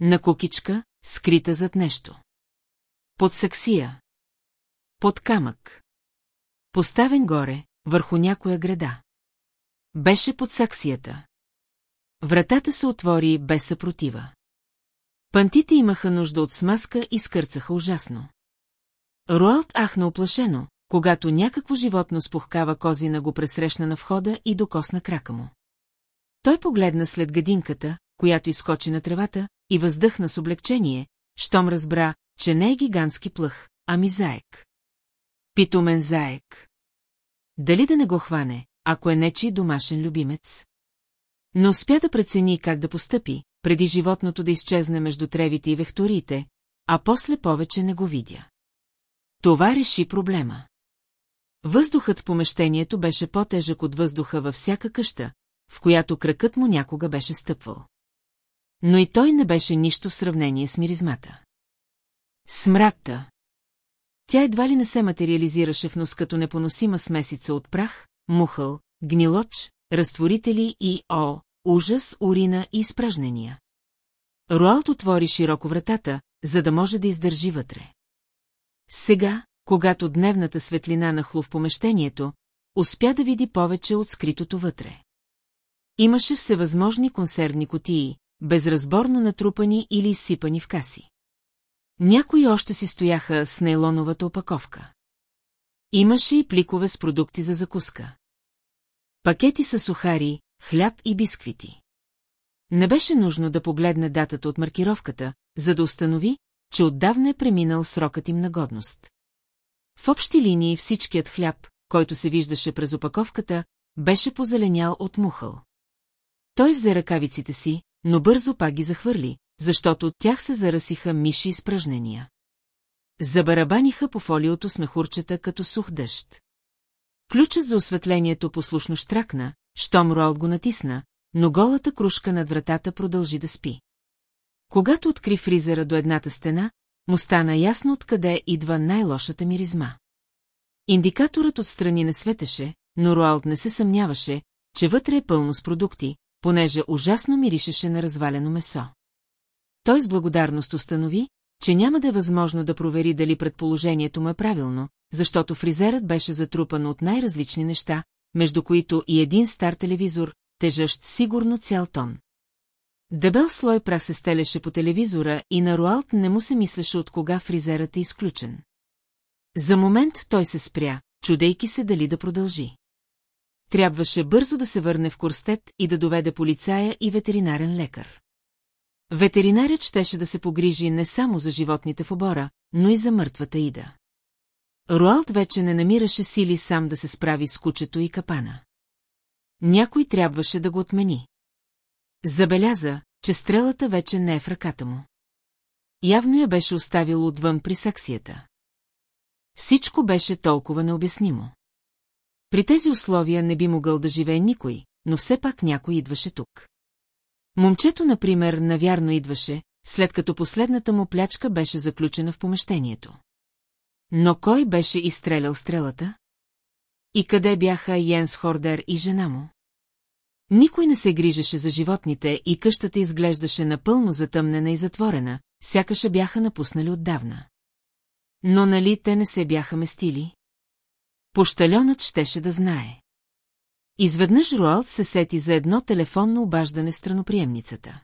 Speaker 1: На кукичка, скрита зад нещо. Под саксия. Под камък. Поставен горе, върху някоя града. Беше под саксията. Вратата се отвори без съпротива. Пантите имаха нужда от смазка и скърцаха ужасно. Руалт ахна оплашено, когато някакво животно спухкава козина го пресрещна на входа и докосна крака му. Той погледна след гадинката, която изкочи на тревата, и въздъхна с облегчение, щом разбра, че не е гигантски плъх, а ми заек. Питомен заек. Дали да не го хване, ако е нечи домашен любимец? Но успя да прецени как да постъпи, преди животното да изчезне между тревите и вехторите, а после повече не го видя. Това реши проблема. Въздухът в помещението беше по-тежък от въздуха във всяка къща, в която кракът му някога беше стъпвал. Но и той не беше нищо в сравнение с миризмата. Смратта. Тя едва ли не се материализираше в нос като непоносима смесица от прах, мухъл, гнилоч, разтворители и, о, ужас, урина и изпражнения. Руалт отвори широко вратата, за да може да издържи вътре. Сега, когато дневната светлина нахлу в помещението, успя да види повече от скритото вътре. Имаше всевъзможни консервни котии, безразборно натрупани или изсипани в каси. Някои още си стояха с нейлоновата опаковка. Имаше и пликове с продукти за закуска. Пакети с сухари, хляб и бисквити. Не беше нужно да погледне датата от маркировката, за да установи, че отдавна е преминал срокът им на годност. В общи линии всичкият хляб, който се виждаше през опаковката, беше позеленял от мухъл. Той взе ръкавиците си, но бързо пак ги захвърли, защото от тях се зарасиха миши изпражнения. Забарабаниха по фолиото с мехурчета като сух дъжд. Ключът за осветлението послушно штракна, щом Роалд го натисна, но голата кружка над вратата продължи да спи. Когато откри фризера до едната стена, му стана ясно откъде идва най-лошата миризма. Индикаторът отстрани не светеше, но Руалд не се съмняваше, че вътре е пълно с продукти, понеже ужасно миришеше на развалено месо. Той с благодарност установи, че няма да е възможно да провери дали предположението му е правилно, защото фризерът беше затрупан от най-различни неща, между които и един стар телевизор, тежащ сигурно цял тон. Дебел слой прах се стелеше по телевизора и на Руалт не му се мислеше от кога фризерът е изключен. За момент той се спря, чудейки се дали да продължи. Трябваше бързо да се върне в Корстет и да доведе полицая и ветеринарен лекар. Ветеринарят щеше да се погрижи не само за животните в обора, но и за мъртвата Ида. Руалт вече не намираше сили сам да се справи с кучето и капана. Някой трябваше да го отмени. Забеляза, че стрелата вече не е в ръката му. Явно я беше оставил отвън при саксията. Всичко беше толкова необяснимо. При тези условия не би могъл да живее никой, но все пак някой идваше тук. Момчето, например, навярно идваше, след като последната му плячка беше заключена в помещението. Но кой беше изстрелял стрелата? И къде бяха Йенс Хордер и жена му? Никой не се грижеше за животните и къщата изглеждаше напълно затъмнена и затворена, сякаше бяха напуснали отдавна. Но нали те не се бяха местили? Пощаленът щеше да знае. Изведнъж Руалт се сети за едно телефонно обаждане страноприемницата.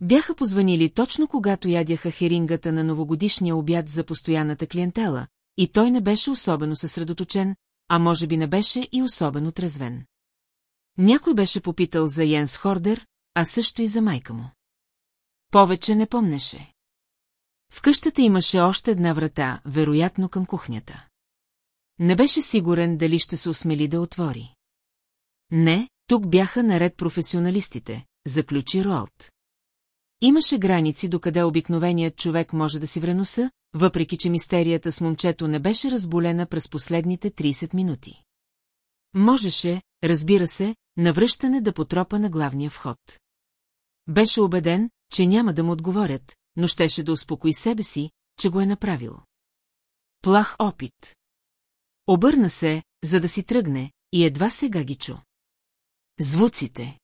Speaker 1: Бяха позванили точно когато ядяха херингата на новогодишния обяд за постоянната клиентела, и той не беше особено съсредоточен, а може би не беше и особено трезвен. Някой беше попитал за Йенс Хордер, а също и за майка му. Повече не помнеше. В къщата имаше още една врата, вероятно към кухнята. Не беше сигурен дали ще се осмели да отвори. Не, тук бяха наред професионалистите, заключи Роалт. Имаше граници, докъде обикновеният човек може да си вреноса, въпреки че мистерията с момчето не беше разболена през последните 30 минути. Можеше, разбира се, навръщане да потропа на главния вход. Беше убеден, че няма да му отговорят, но щеше да успокои себе си, че го е направил. Плах опит. Обърна се, за да си тръгне, и едва сега ги чу. Звуците.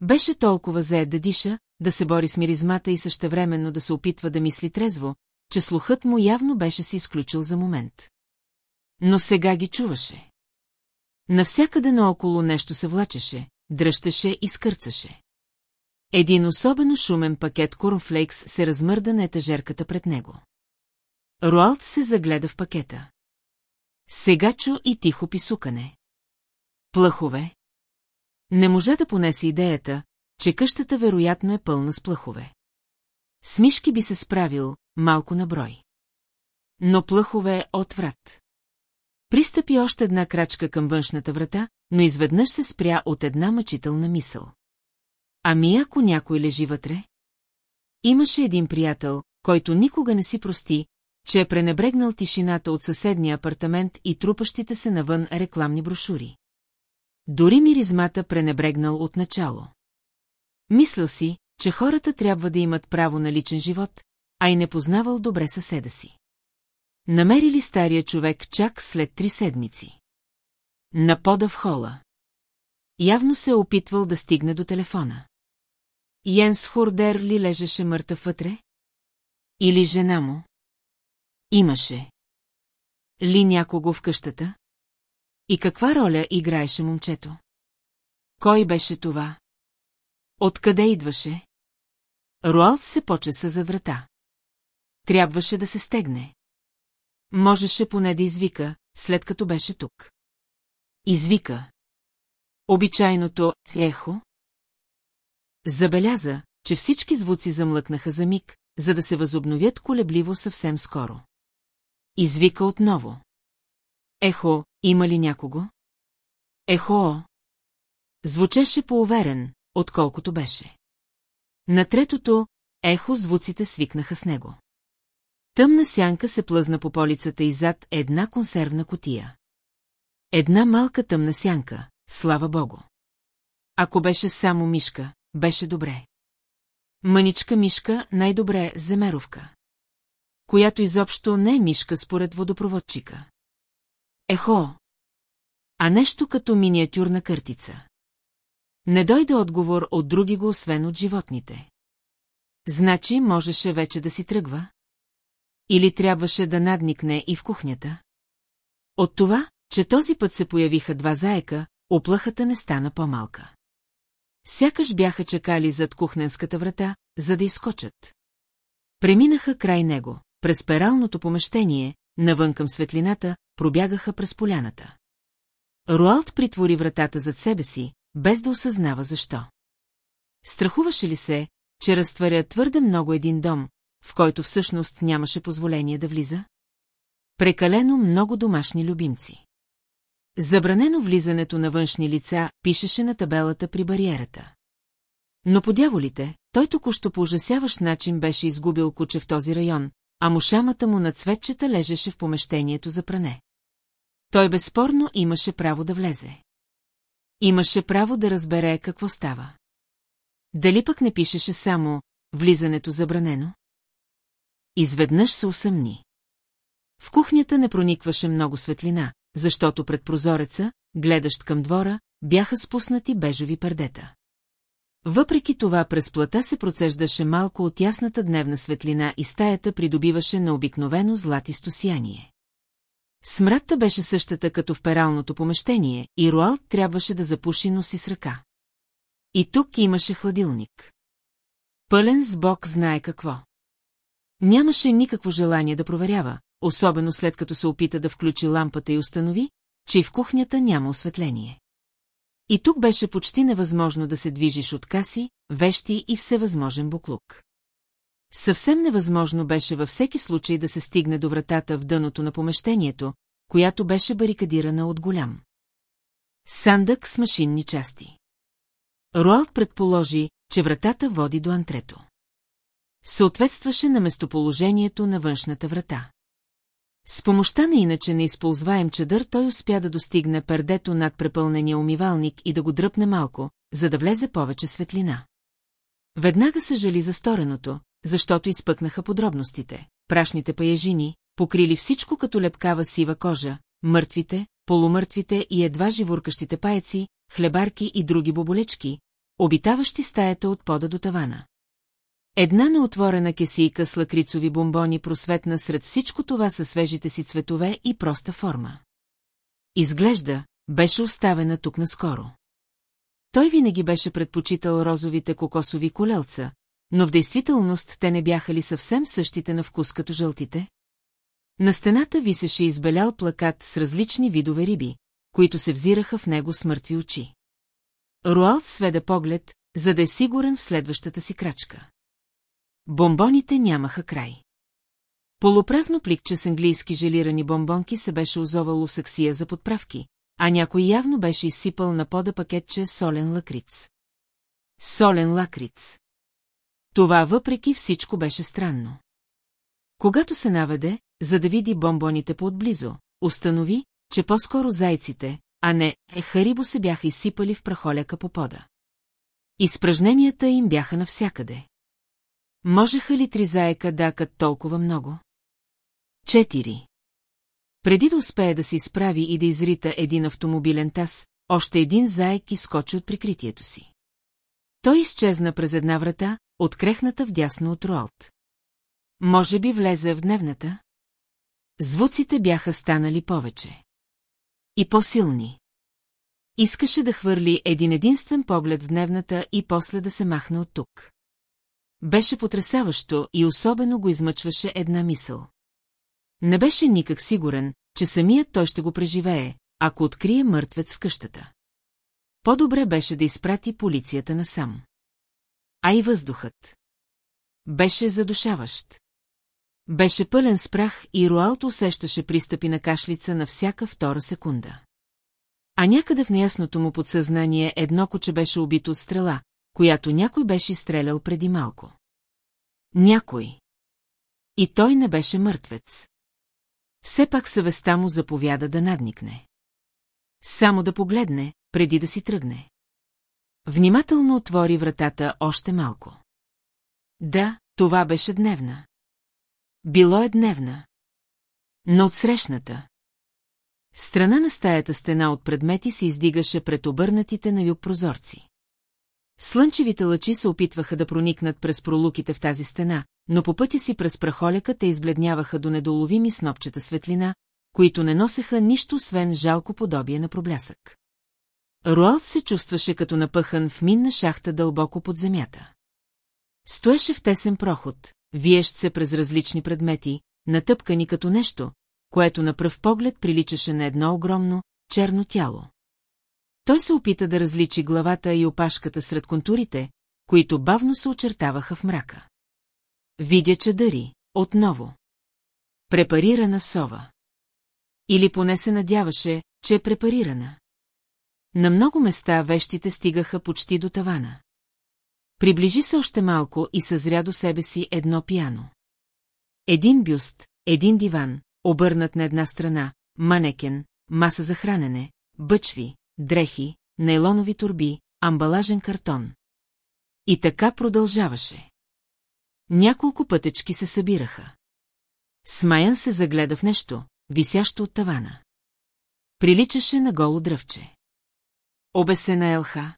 Speaker 1: Беше толкова заед да диша, да се бори с миризмата и същевременно да се опитва да мисли трезво, че слухът му явно беше си изключил за момент. Но сега ги чуваше. Навсякъде наоколо нещо се влачеше, дръщаше и скърцаше. Един особено шумен пакет корнфлейкс се размърда на етажерката пред него. Руалт се загледа в пакета. Сега чу и тихо писукане. Плъхове. Не можа да понесе идеята, че къщата вероятно е пълна с плъхове. Смишки би се справил малко на брой. Но плъхове е отврат. Пристъпи още една крачка към външната врата, но изведнъж се спря от една мъчителна мисъл. Ами ако някой лежи вътре? Имаше един приятел, който никога не си прости, че е пренебрегнал тишината от съседния апартамент и трупащите се навън рекламни брошури. Дори миризмата пренебрегнал отначало. Мислил си, че хората трябва да имат право на личен живот, а и не познавал добре съседа си. Намерили стария човек чак след три седмици. На пода в хола. Явно се е опитвал да стигне до телефона. Йенс Хордер ли лежеше мъртъв вътре? Или жена му? Имаше. Ли някого в къщата? И каква роля играеше момчето? Кой беше това? Откъде идваше? Руалт се почеса за врата. Трябваше да се стегне. Можеше поне да извика, след като беше тук. Извика. Обичайното ехо. Забеляза, че всички звуци замлъкнаха за миг, за да се възобновят колебливо съвсем скоро. Извика отново. Ехо, има ли някого? Ехо! Звучеше по-уверен, отколкото беше. На третото, ехо звуците свикнаха с него. Тъмна сянка се плъзна по полицата и зад една консервна котия. Една малка тъмна сянка, слава богу. Ако беше само мишка, беше добре. Мъничка мишка най-добре е земеровка. Която изобщо не е мишка според водопроводчика. Ехо! А нещо като миниатюрна къртица. Не дойде отговор от други го, освен от животните. Значи можеше вече да си тръгва? Или трябваше да надникне и в кухнята? От това, че този път се появиха два заека, оплахата не стана по-малка. Сякаш бяха чакали зад кухненската врата, за да изкочат. Преминаха край него, през пералното помещение, навън към светлината, пробягаха през поляната. Руалт притвори вратата зад себе си, без да осъзнава защо. Страхуваше ли се, че разтваря твърде много един дом, в който всъщност нямаше позволение да влиза? Прекалено много домашни любимци. Забранено влизането на външни лица пишеше на табелата при бариерата. Но по дяволите, той току-що по ужасяващ начин беше изгубил куче в този район, а мушамата му на цветчета лежеше в помещението за пране. Той безспорно имаше право да влезе. Имаше право да разбере какво става. Дали пък не пишеше само «Влизането забранено»? изведнъж се усъмни. В кухнята не проникваше много светлина, защото пред прозореца, гледащ към двора, бяха спуснати бежови пердета. Въпреки това през плата се процеждаше малко от ясната дневна светлина и стаята придобиваше на обикновено златисто сияние. Смратта беше същата като в пералното помещение и Руалт трябваше да запуши носи с ръка. И тук имаше хладилник. Пълен с бог знае какво. Нямаше никакво желание да проверява, особено след като се опита да включи лампата и установи, че и в кухнята няма осветление. И тук беше почти невъзможно да се движиш от каси, вещи и всевъзможен буклук. Съвсем невъзможно беше във всеки случай да се стигне до вратата в дъното на помещението, която беше барикадирана от голям. Сандък с машинни части. Руалт предположи, че вратата води до антрето съответстваше на местоположението на външната врата. С помощта на иначе неизползваем чадър той успя да достигне пердето над препълнения умивалник и да го дръпне малко, за да влезе повече светлина. Веднага съжали за стореното, защото изпъкнаха подробностите. Прашните паяжини, покрили всичко като лепкава сива кожа, мъртвите, полумъртвите и едва живуркащите паеци, хлебарки и други боболечки, обитаващи стаята от пода до тавана. Една неотворена кесийка с лакрицови бомбони просветна сред всичко това със свежите си цветове и проста форма. Изглежда, беше оставена тук наскоро. Той винаги беше предпочитал розовите кокосови колелца, но в действителност те не бяха ли съвсем същите на вкус като жълтите? На стената висеше избелял плакат с различни видове риби, които се взираха в него с мъртви очи. Руалт сведе поглед, за да е сигурен в следващата си крачка. Бомбоните нямаха край. Полупразно пликче с английски желирани бомбонки се беше озовало в саксия за подправки, а някой явно беше изсипал на пода пакетче солен лакриц. Солен лакриц. Това въпреки всичко беше странно. Когато се наведе, за да види бомбоните по-отблизо, установи, че по-скоро зайците, а не е Харибо се бяха изсипали в прахоляка по пода. Изпражненията им бяха навсякъде. Можеха ли три заека да акат толкова много? Четири. Преди да успее да се изправи и да изрита един автомобилен таз, още един заек изкочи от прикритието си. Той изчезна през една врата, открехната вдясно от Руалт. Може би влезе в дневната? Звуците бяха станали повече. И по-силни. Искаше да хвърли един единствен поглед в дневната и после да се махне от тук. Беше потрясаващо и особено го измъчваше една мисъл. Не беше никак сигурен, че самият той ще го преживее, ако открие мъртвец в къщата. По-добре беше да изпрати полицията насам. А и въздухът. Беше задушаващ. Беше пълен с прах и Руалто усещаше пристъпи на кашлица на всяка втора секунда. А някъде в неясното му подсъзнание едно коче беше убито от стрела, която някой беше стрелял преди малко. Някой. И той не беше мъртвец. Все пак съвестта му заповяда да надникне. Само да погледне, преди да си тръгне. Внимателно отвори вратата още малко. Да, това беше дневна. Било е дневна. Но отсрещната. Страна на стаята стена от предмети се издигаше пред обърнатите на юг прозорци. Слънчевите лъчи се опитваха да проникнат през пролуките в тази стена, но по пътя си през прахоляка те избледняваха до недоловими снопчета светлина, които не носеха нищо, освен жалко подобие на проблясък. Руалт се чувстваше като напъхан в минна шахта дълбоко под земята. Стоеше в тесен проход, виещ се през различни предмети, натъпкани като нещо, което на пръв поглед приличаше на едно огромно, черно тяло. Той се опита да различи главата и опашката сред контурите, които бавно се очертаваха в мрака. Видя, че дари, отново. Препарирана сова. Или поне се надяваше, че е препарирана. На много места вещите стигаха почти до тавана. Приближи се още малко и съзря до себе си едно пияно. Един бюст, един диван, обърнат на една страна, манекен, маса за хранене, бъчви, дрехи, нейлонови турби, амбалажен картон. И така продължаваше. Няколко пътечки се събираха. Смаян се загледа в нещо, висящо от тавана. Приличаше на голо дръвче. Обесена елха.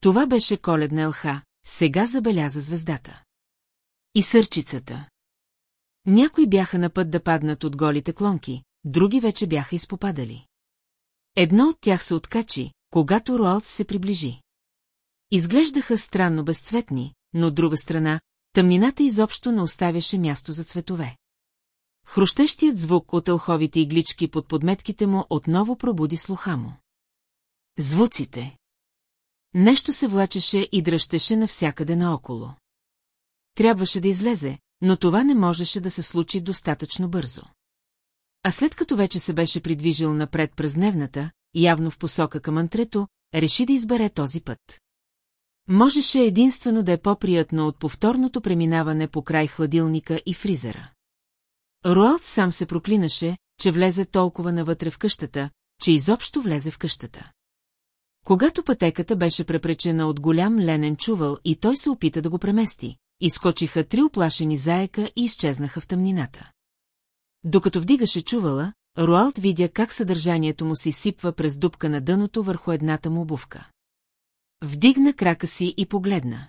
Speaker 1: Това беше коледна елха, сега забеляза звездата. И сърчицата. Някои бяха на път да паднат от голите клонки, други вече бяха изпопадали. Едно от тях се откачи, когато Роалт се приближи. Изглеждаха странно безцветни, но от друга страна, тъмнината изобщо не оставяше място за цветове. Хрущещият звук от елховите иглички под подметките му отново пробуди слуха му. Звуците. Нещо се влачеше и дръщеше навсякъде наоколо. Трябваше да излезе, но това не можеше да се случи достатъчно бързо. А след като вече се беше придвижил напред през дневната, явно в посока към антрето, реши да избере този път. Можеше единствено да е по-приятно от повторното преминаване по край хладилника и фризера. Руалт сам се проклинаше, че влезе толкова навътре в къщата, че изобщо влезе в къщата. Когато пътеката беше препречена от голям ленен чувал и той се опита да го премести, изкочиха три оплашени заека и изчезнаха в тъмнината. Докато вдигаше чувала, Руалт видя как съдържанието му се изсипва през дупка на дъното върху едната му обувка. Вдигна крака си и погледна.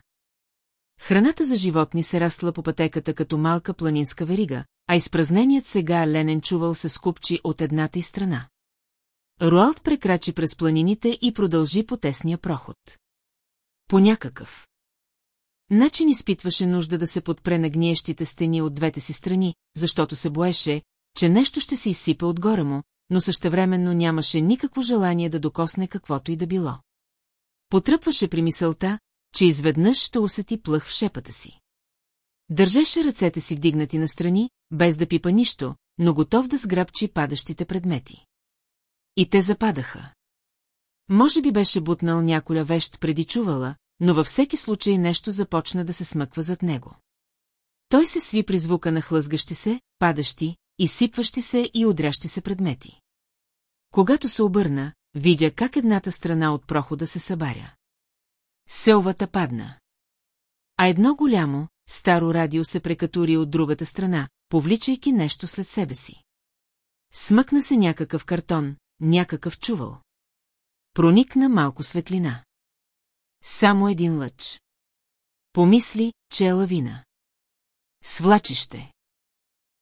Speaker 1: Храната за животни се расла по пътеката като малка планинска верига, а изпразненият сега ленен чувал се скупчи от едната и страна. Руалт прекрачи през планините и продължи по тесния проход. По някакъв Начин изпитваше нужда да се подпре на гниещите стени от двете си страни, защото се боеше, че нещо ще се изсипе отгоре му, но същевременно нямаше никакво желание да докосне каквото и да било. Потръпваше при мисълта, че изведнъж ще усети плъх в шепата си. Държеше ръцете си вдигнати настрани, без да пипа нищо, но готов да сграбчи падащите предмети. И те западаха. Може би беше бутнал няколя вещ преди чувала, но във всеки случай нещо започна да се смъква зад него. Той се сви при звука на хлъзгащи се, падащи, изсипващи се и удрящи се предмети. Когато се обърна, видя как едната страна от прохода се събаря. Селвата падна. А едно голямо, старо радио се прекатури от другата страна, повличайки нещо след себе си. Смъкна се някакъв картон, някакъв чувал. Проникна малко светлина. Само един лъч. Помисли, че е лавина. Свлачище.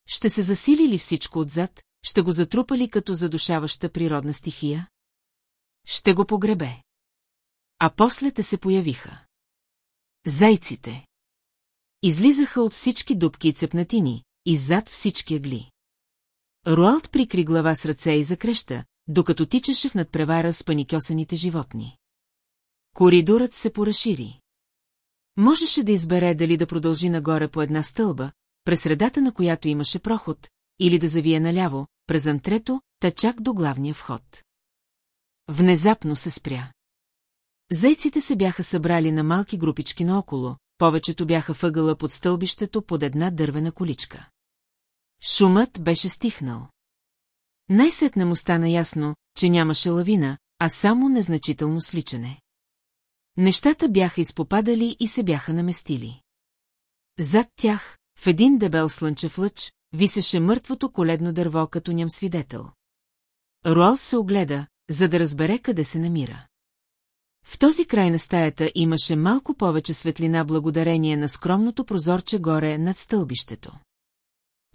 Speaker 1: Ще се засили ли всичко отзад, ще го затрупа ли като задушаваща природна стихия? Ще го погребе. А после те се появиха. Зайците. Излизаха от всички дубки и цепнатини, и зад всички гли. Руалт прикри глава с ръце и закреща, докато тичаше в надпревара с паникьосаните животни. Коридорът се поразшири. Можеше да избере дали да продължи нагоре по една стълба, през средата на която имаше проход, или да завие наляво, през антрето, та чак до главния вход. Внезапно се спря. Зайците се бяха събрали на малки групички наоколо, повечето бяха въгъла под стълбището под една дървена количка. Шумът беше стихнал. Най-сетне му стана ясно, че нямаше лавина, а само незначително сличане. Нещата бяха изпопадали и се бяха наместили. Зад тях, в един дебел слънчев лъч, висеше мъртвото коледно дърво като ням свидетел. Руалф се огледа, за да разбере къде се намира. В този край на стаята имаше малко повече светлина благодарение на скромното прозорче горе над стълбището.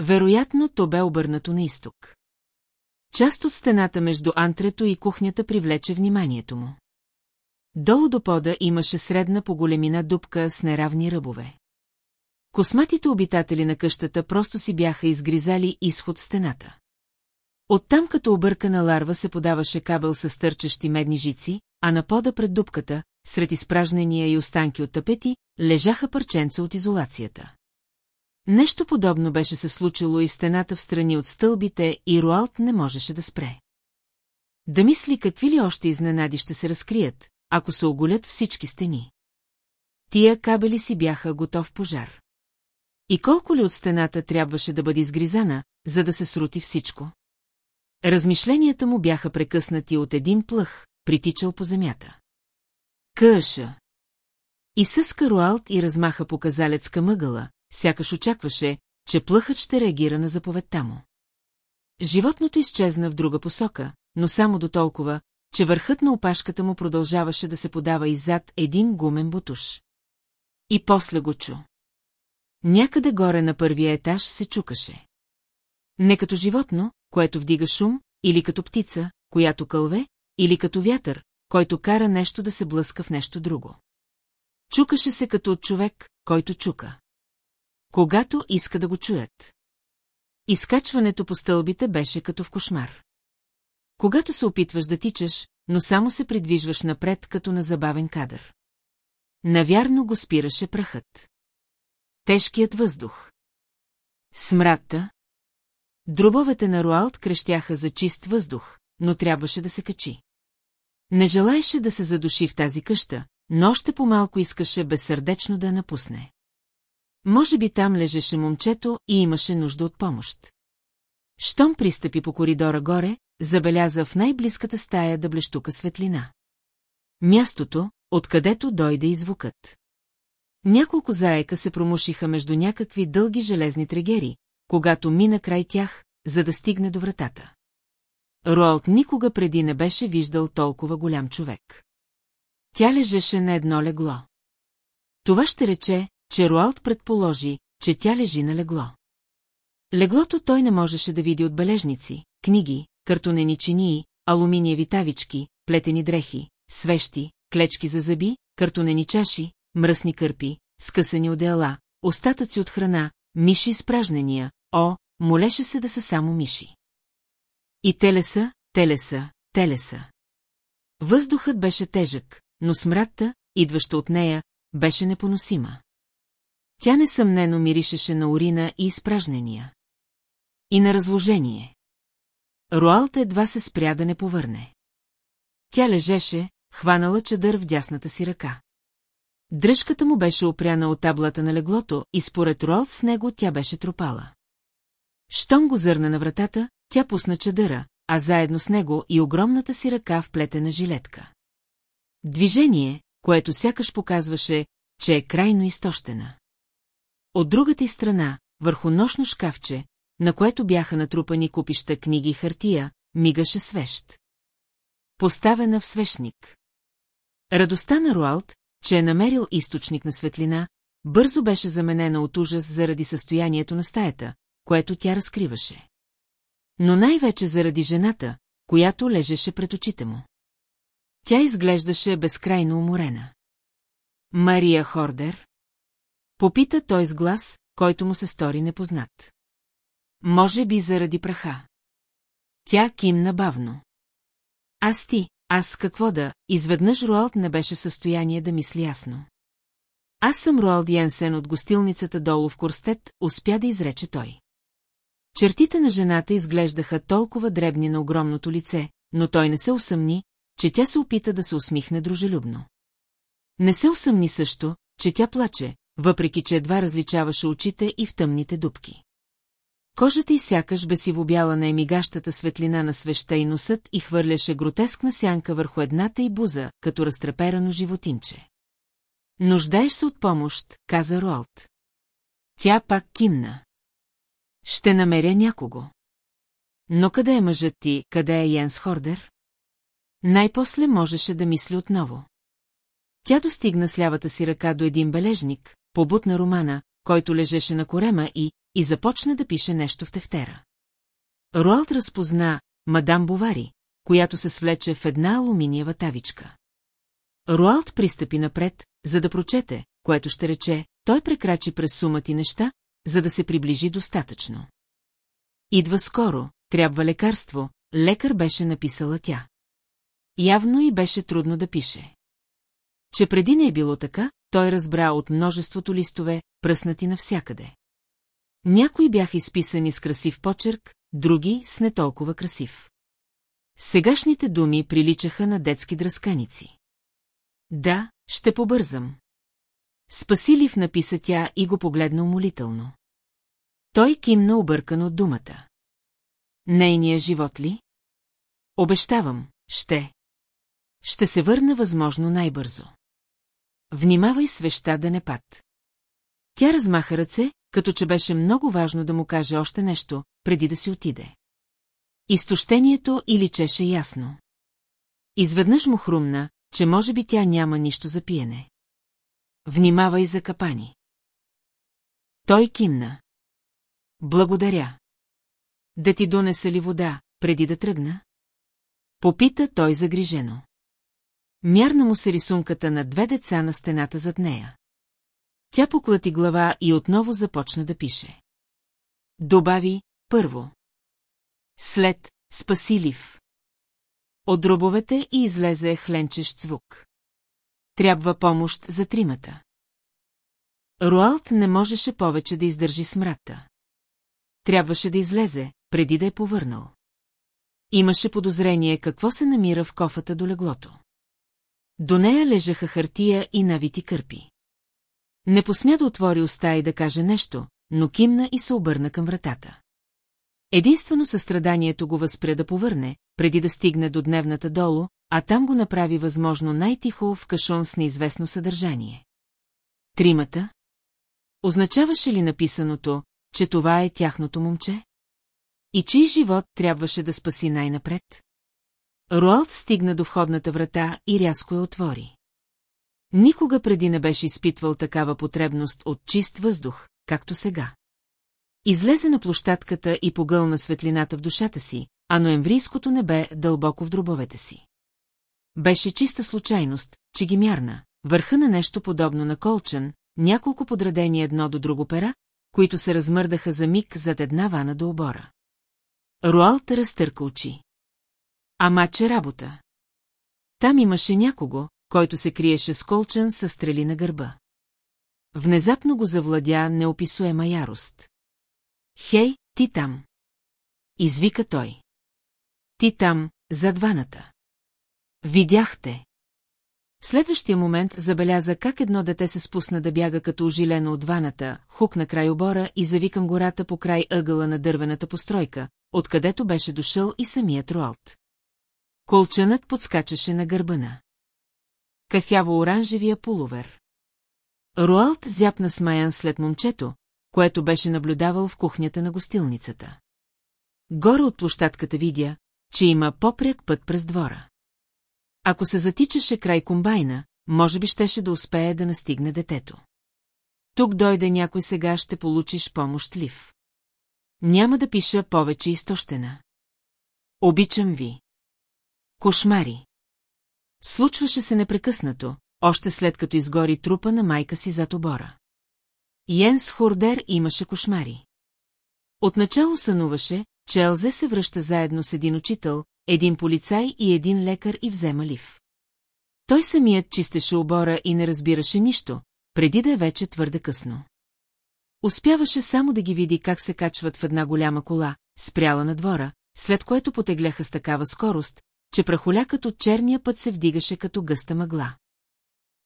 Speaker 1: Вероятно, то бе обърнато на изток. Част от стената между антрето и кухнята привлече вниманието му. Долу до пода имаше средна по големина дупка с неравни ръбове. Косматите обитатели на къщата просто си бяха изгризали изход в стената. Оттам като объркана ларва се подаваше кабел с търчещи медни жици, а на пода пред дупката, сред изпражнения и останки от тапети, лежаха парченца от изолацията. Нещо подобно беше се случило и в стената в страни от стълбите и Руалт не можеше да спре. Да мисли какви ли още изненади ще се разкрият, ако се оголят всички стени. Тия кабели си бяха готов пожар. И колко ли от стената трябваше да бъде изгризана, за да се срути всичко? Размишленията му бяха прекъснати от един плъх, притичал по земята. Къша. И със Каруалт и размаха показалец към ъгъла, сякаш очакваше, че плъхът ще реагира на заповедта му. Животното изчезна в друга посока, но само до толкова, че върхът на опашката му продължаваше да се подава и зад един гумен бутуш. И после го чу. Някъде горе на първия етаж се чукаше. Не като животно, което вдига шум, или като птица, която кълве, или като вятър, който кара нещо да се блъска в нещо друго. Чукаше се като от човек, който чука. Когато иска да го чуят. Изкачването по стълбите беше като в кошмар. Когато се опитваш да тичаш, но само се придвижваш напред като на забавен кадър. Навярно го спираше прахът. Тежкият въздух. Смрата. Дробовете на Руалт крещяха за чист въздух, но трябваше да се качи. Не желаеше да се задуши в тази къща, но още по-малко искаше безсърдечно да я напусне. Може би там лежеше момчето и имаше нужда от помощ. Щом пристъпи по коридора горе, забеляза в най-близката стая да блещука светлина. Мястото, откъдето дойде и звукът. Няколко заека се промушиха между някакви дълги железни трегери, когато мина край тях, за да стигне до вратата. Роалд никога преди не беше виждал толкова голям човек. Тя лежеше на едно легло. Това ще рече, че Роалд предположи, че тя лежи на легло. Леглото той не можеше да види отбележници, книги, картонени чинии, алуминиеви тавички, плетени дрехи, свещи, клечки за зъби, картонени чаши, мръсни кърпи, скъсани одеяла, остатъци от храна, миши с пражнения, о, молеше се да са само миши. И телеса, телеса, телеса. Въздухът беше тежък, но смратта, идваща от нея, беше непоносима. Тя несъмнено миришеше на урина и изпражнения. И на разложение. Руалта едва се спря да не повърне. Тя лежеше, хванала чадър в дясната си ръка. Дръжката му беше опряна от таблата на леглото и според Руалт с него тя беше тропала. Щом го зърна на вратата, тя пусна чадъра, а заедно с него и огромната си ръка в плетена жилетка. Движение, което сякаш показваше, че е крайно изтощена. От другата страна, върху нощно шкафче, на което бяха натрупани купища книги и хартия, мигаше свещ. Поставена в свещник. Радостта на Руалт, че е намерил източник на светлина, бързо беше заменена от ужас заради състоянието на стаята, което тя разкриваше. Но най-вече заради жената, която лежеше пред очите му. Тя изглеждаше безкрайно уморена. Мария Хордер? Попита той с глас, който му се стори непознат. Може би заради праха. Тя кимна бавно. Аз ти, аз какво да, изведнъж Руалт не беше в състояние да мисли ясно. Аз съм Руалд Йенсен от гостилницата долу в Корстет, успя да изрече той. Чертите на жената изглеждаха толкова дребни на огромното лице, но той не се усъмни, че тя се опита да се усмихне дружелюбно. Не се усъмни също, че тя плаче, въпреки че едва различаваше очите и в тъмните дубки. Кожата й сякаш бе си вобяла на емигащата светлина на свеща и носът и хвърляше гротескна сянка върху едната й буза, като разтреперано животинче. Нуждаеш се от помощ, каза Руалт. Тя пак кимна. Ще намеря някого. Но къде е мъжът ти, къде е Йенс Хордер? Най-после можеше да мисли отново. Тя достигна с лявата си ръка до един бележник, побутна романа, който лежеше на корема и, и започна да пише нещо в тефтера. Роалд разпозна мадам Бовари, която се свлече в една алуминиева тавичка. Руалт пристъпи напред, за да прочете, което ще рече, той прекрачи през и неща, за да се приближи достатъчно. Идва скоро, трябва лекарство, лекар беше написала тя. Явно и беше трудно да пише. Че преди не е било така, той разбра от множеството листове, пръснати навсякъде. Някои бяха изписани с красив почерк, други с не толкова красив. Сегашните думи приличаха на детски дръсканици. Да, ще побързам. Спасилив написа тя и го погледна умолително. Той кимна объркан от думата. Нейния живот ли? Обещавам, ще. Ще се върна възможно най-бързо. Внимавай свеща да не пад. Тя размаха ръце като че беше много важно да му каже още нещо, преди да си отиде. Изтощението и личеше ясно. Изведнъж му хрумна, че може би тя няма нищо за пиене. Внимавай за капани. Той кимна. Благодаря. Да ти донеса ли вода, преди да тръгна? Попита той загрижено. Мярна му се рисунката на две деца на стената зад нея. Тя поклати глава и отново започна да пише. Добави първо. След спасилив. От дробовете и излезе хленчещ звук. Трябва помощ за тримата. Руалт не можеше повече да издържи смрата. Трябваше да излезе, преди да е повърнал. Имаше подозрение какво се намира в кофата до леглото. До нея лежаха хартия и навити кърпи. Не посмя да отвори уста и да каже нещо, но кимна и се обърна към вратата. Единствено състраданието го възпря да повърне, преди да стигне до дневната долу, а там го направи възможно най-тихо в кашон с неизвестно съдържание. Тримата? Означаваше ли написаното, че това е тяхното момче? И чий живот трябваше да спаси най-напред? Руалт стигна до входната врата и рязко я отвори. Никога преди не беше изпитвал такава потребност от чист въздух, както сега. Излезе на площадката и погълна светлината в душата си, а ноемврийското небе дълбоко в дробовете си. Беше чиста случайност, че ги мярна, върха на нещо подобно на колчен, няколко подредени едно до друго пера, които се размърдаха за миг зад една вана до обора. Руалт разтърка очи. Ама че работа. Там имаше някого, който се криеше с колчен със стрели на гърба. Внезапно го завладя неописуема ярост. Хей, ти там! Извика той. Ти там, за дваната. Видяхте. В следващия момент забеляза как едно дете се спусна да бяга като ожилено от ваната, хукна край обора и завикам гората по край ъгъла на дървената постройка, откъдето беше дошъл и самият Руалт. Колчанът подскачаше на гърбана кафяво-оранжевия пуловер. Руалт зяпна смаян след момчето, което беше наблюдавал в кухнята на гостилницата. Горе от площадката видя, че има попряк път през двора. Ако се затичаше край комбайна, може би щеше да успее да настигне детето. Тук дойде някой сега ще получиш помощ лив. Няма да пиша повече изтощена. Обичам ви. Кошмари. Случваше се непрекъснато, още след като изгори трупа на майка си зад обора. Йенс Хордер имаше кошмари. Отначало сънуваше, че Елзе се връща заедно с един учител, един полицай и един лекар и взема лив. Той самият чистеше обора и не разбираше нищо, преди да е вече твърде късно. Успяваше само да ги види как се качват в една голяма кола, спряла на двора, след което потегляха с такава скорост, че прахолякът от черния път се вдигаше като гъста мъгла.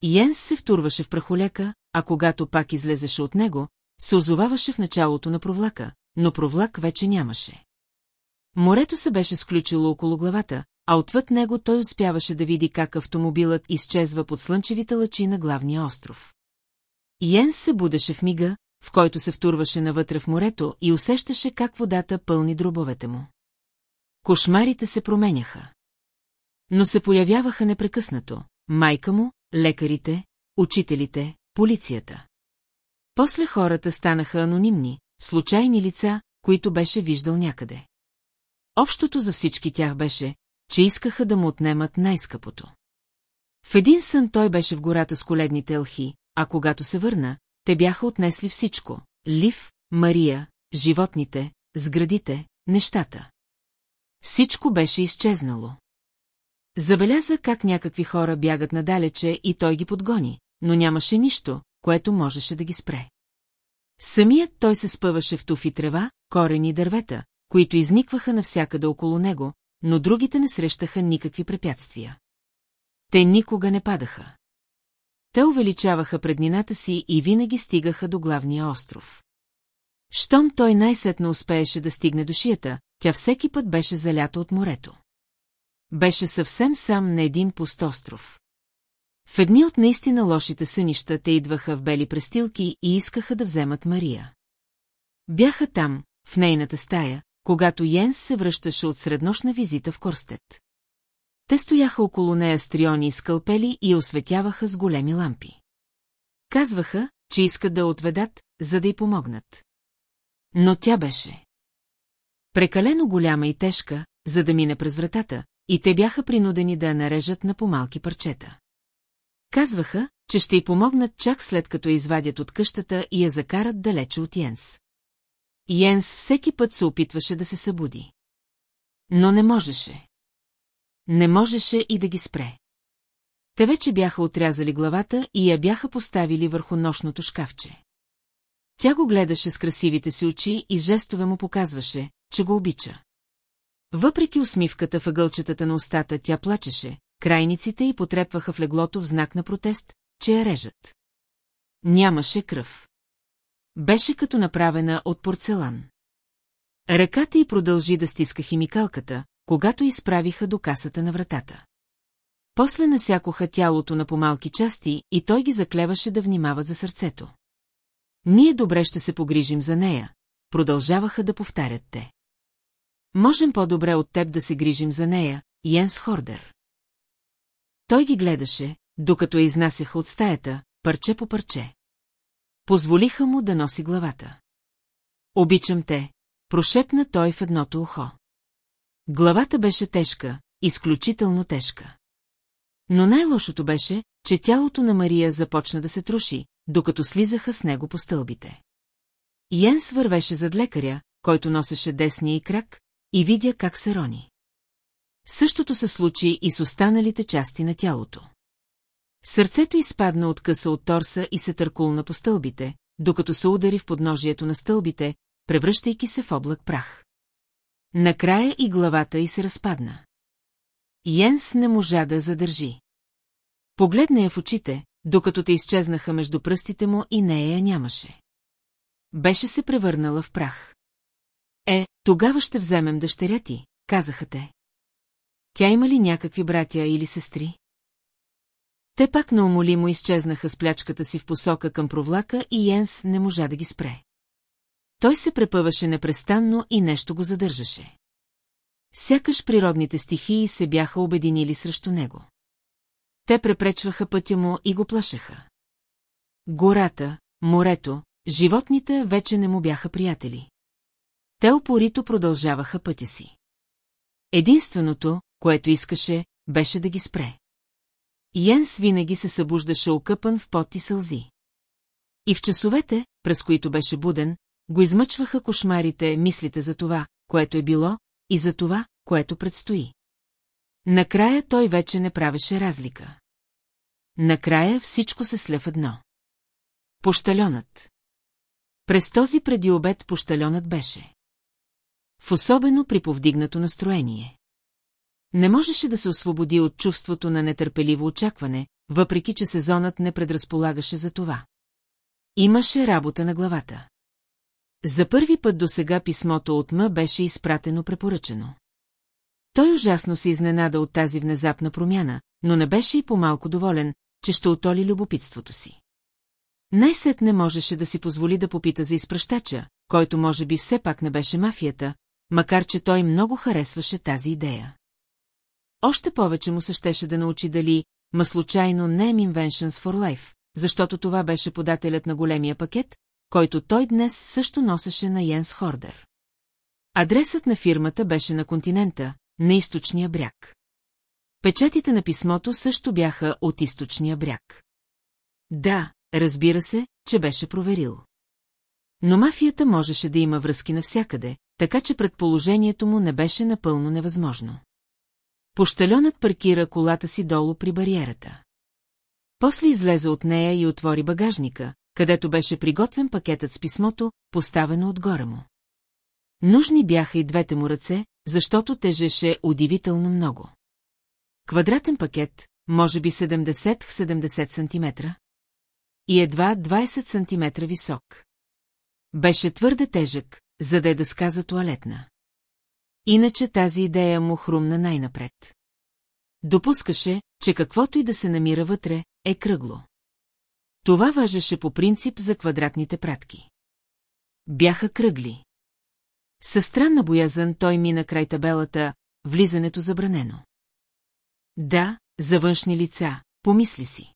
Speaker 1: Йенс се втурваше в прахоляка, а когато пак излезеше от него, се озоваваше в началото на провлака, но провлак вече нямаше. Морето се беше сключило около главата, а отвъд него той успяваше да види как автомобилът изчезва под слънчевите лъчи на главния остров. Йенс се будеше в мига, в който се втурваше навътре в морето и усещаше как водата пълни дробовете му. Кошмарите се променяха. Но се появяваха непрекъснато. Майка му, лекарите, учителите, полицията. После хората станаха анонимни, случайни лица, които беше виждал някъде. Общото за всички тях беше, че искаха да му отнемат най-скъпото. В един сън той беше в гората с коледните елхи, а когато се върна, те бяха отнесли всичко – Лив, Мария, животните, сградите, нещата. Всичко беше изчезнало. Забеляза как някакви хора бягат надалече и той ги подгони, но нямаше нищо, което можеше да ги спре. Самият той се спъваше в туфи трева, корени и дървета, които изникваха навсякъде около него, но другите не срещаха никакви препятствия. Те никога не падаха. Те увеличаваха преднината си и винаги стигаха до главния остров. Щом той най-сетно успееше да стигне до шията, тя всеки път беше залята от морето. Беше съвсем сам на един пустостров. В едни от наистина лошите сънища те идваха в бели престилки и искаха да вземат Мария. Бяха там, в нейната стая, когато Йенс се връщаше от среднощна визита в Корстет. Те стояха около нея с триони и скълпели и осветяваха с големи лампи. Казваха, че искат да отведат, за да й помогнат. Но тя беше. Прекалено голяма и тежка, за да мине през вратата, и те бяха принудени да я нарежат на помалки парчета. Казваха, че ще й помогнат чак след като я извадят от къщата и я закарат далече от Йенс. Йенс всеки път се опитваше да се събуди. Но не можеше. Не можеше и да ги спре. Те вече бяха отрязали главата и я бяха поставили върху нощното шкафче. Тя го гледаше с красивите си очи и жестове му показваше, че го обича. Въпреки усмивката в ъгълчетата на устата тя плачеше, крайниците й потрепваха в леглото в знак на протест, че я режат. Нямаше кръв. Беше като направена от порцелан. Ръката й продължи да стиска химикалката, когато изправиха до касата на вратата. После насякоха тялото на помалки части и той ги заклеваше да внимават за сърцето. Ние добре ще се погрижим за нея, продължаваха да повтарят те. Можем по-добре от теб да се грижим за нея, Йенс Хордер. Той ги гледаше, докато я изнасяха от стаята, парче по парче. Позволиха му да носи главата. Обичам те, прошепна той в едното ухо. Главата беше тежка, изключително тежка. Но най-лошото беше, че тялото на Мария започна да се труши, докато слизаха с него по стълбите. Йенс вървеше зад лекаря, който носеше десния и крак, и видя как се рони. Същото се случи и с останалите части на тялото. Сърцето изпадна от къса от торса и се търкулна по стълбите, докато се удари в подножието на стълбите, превръщайки се в облак прах. Накрая и главата й се разпадна. Йенс не можа да задържи. Погледна я в очите, докато те изчезнаха между пръстите му и нея я нямаше. Беше се превърнала в прах. Е, тогава ще вземем дъщеря ти, казаха те. Тя има ли някакви братя или сестри? Те пак наумолимо изчезнаха с плячката си в посока към провлака и Йенс не можа да ги спре. Той се препъваше непрестанно и нещо го задържаше. Сякаш природните стихии се бяха обединили срещу него. Те препречваха пътя му и го плашеха. Гората, морето, животните вече не му бяха приятели. Те опорито продължаваха пътя си. Единственото, което искаше, беше да ги спре. Йенс винаги се събуждаше окъпан в пот и сълзи. И в часовете, през които беше буден, го измъчваха кошмарите, мислите за това, което е било, и за това, което предстои. Накрая той вече не правеше разлика. Накрая всичко се сля в едно. Пощаленът. През този преди обед беше в особено при повдигнато настроение. Не можеше да се освободи от чувството на нетърпеливо очакване, въпреки че сезонът не предразполагаше за това. Имаше работа на главата. За първи път до сега писмото от М беше изпратено препоръчено. Той ужасно се изненада от тази внезапна промяна, но не беше и по-малко доволен, че ще отоли любопитството си. най сет не можеше да си позволи да попита за изпращача, който може би все пак не беше мафията, макар че той много харесваше тази идея. Още повече му се щеше да научи дали, ма случайно не е им Inventions for Life, защото това беше подателят на големия пакет, който той днес също носеше на Йенс Хордер. Адресът на фирмата беше на континента, на източния бряг. Печатите на писмото също бяха от източния бряг. Да, разбира се, че беше проверил. Но мафията можеше да има връзки навсякъде, така че предположението му не беше напълно невъзможно. Пощаленът паркира колата си долу при бариерата. После излезе от нея и отвори багажника, където беше приготвен пакетът с писмото, поставено отгоре му. Нужни бяха и двете му ръце, защото тежеше удивително много. Квадратен пакет, може би 70 в 70 см. И едва 20 см висок. Беше твърде тежък, за да е дъска за туалетна. Иначе тази идея му хрумна най-напред. Допускаше, че каквото и да се намира вътре, е кръгло. Това важеше по принцип за квадратните пратки. Бяха кръгли. Със странна боязън той мина край табелата «Влизането забранено». Да, за външни лица, помисли си.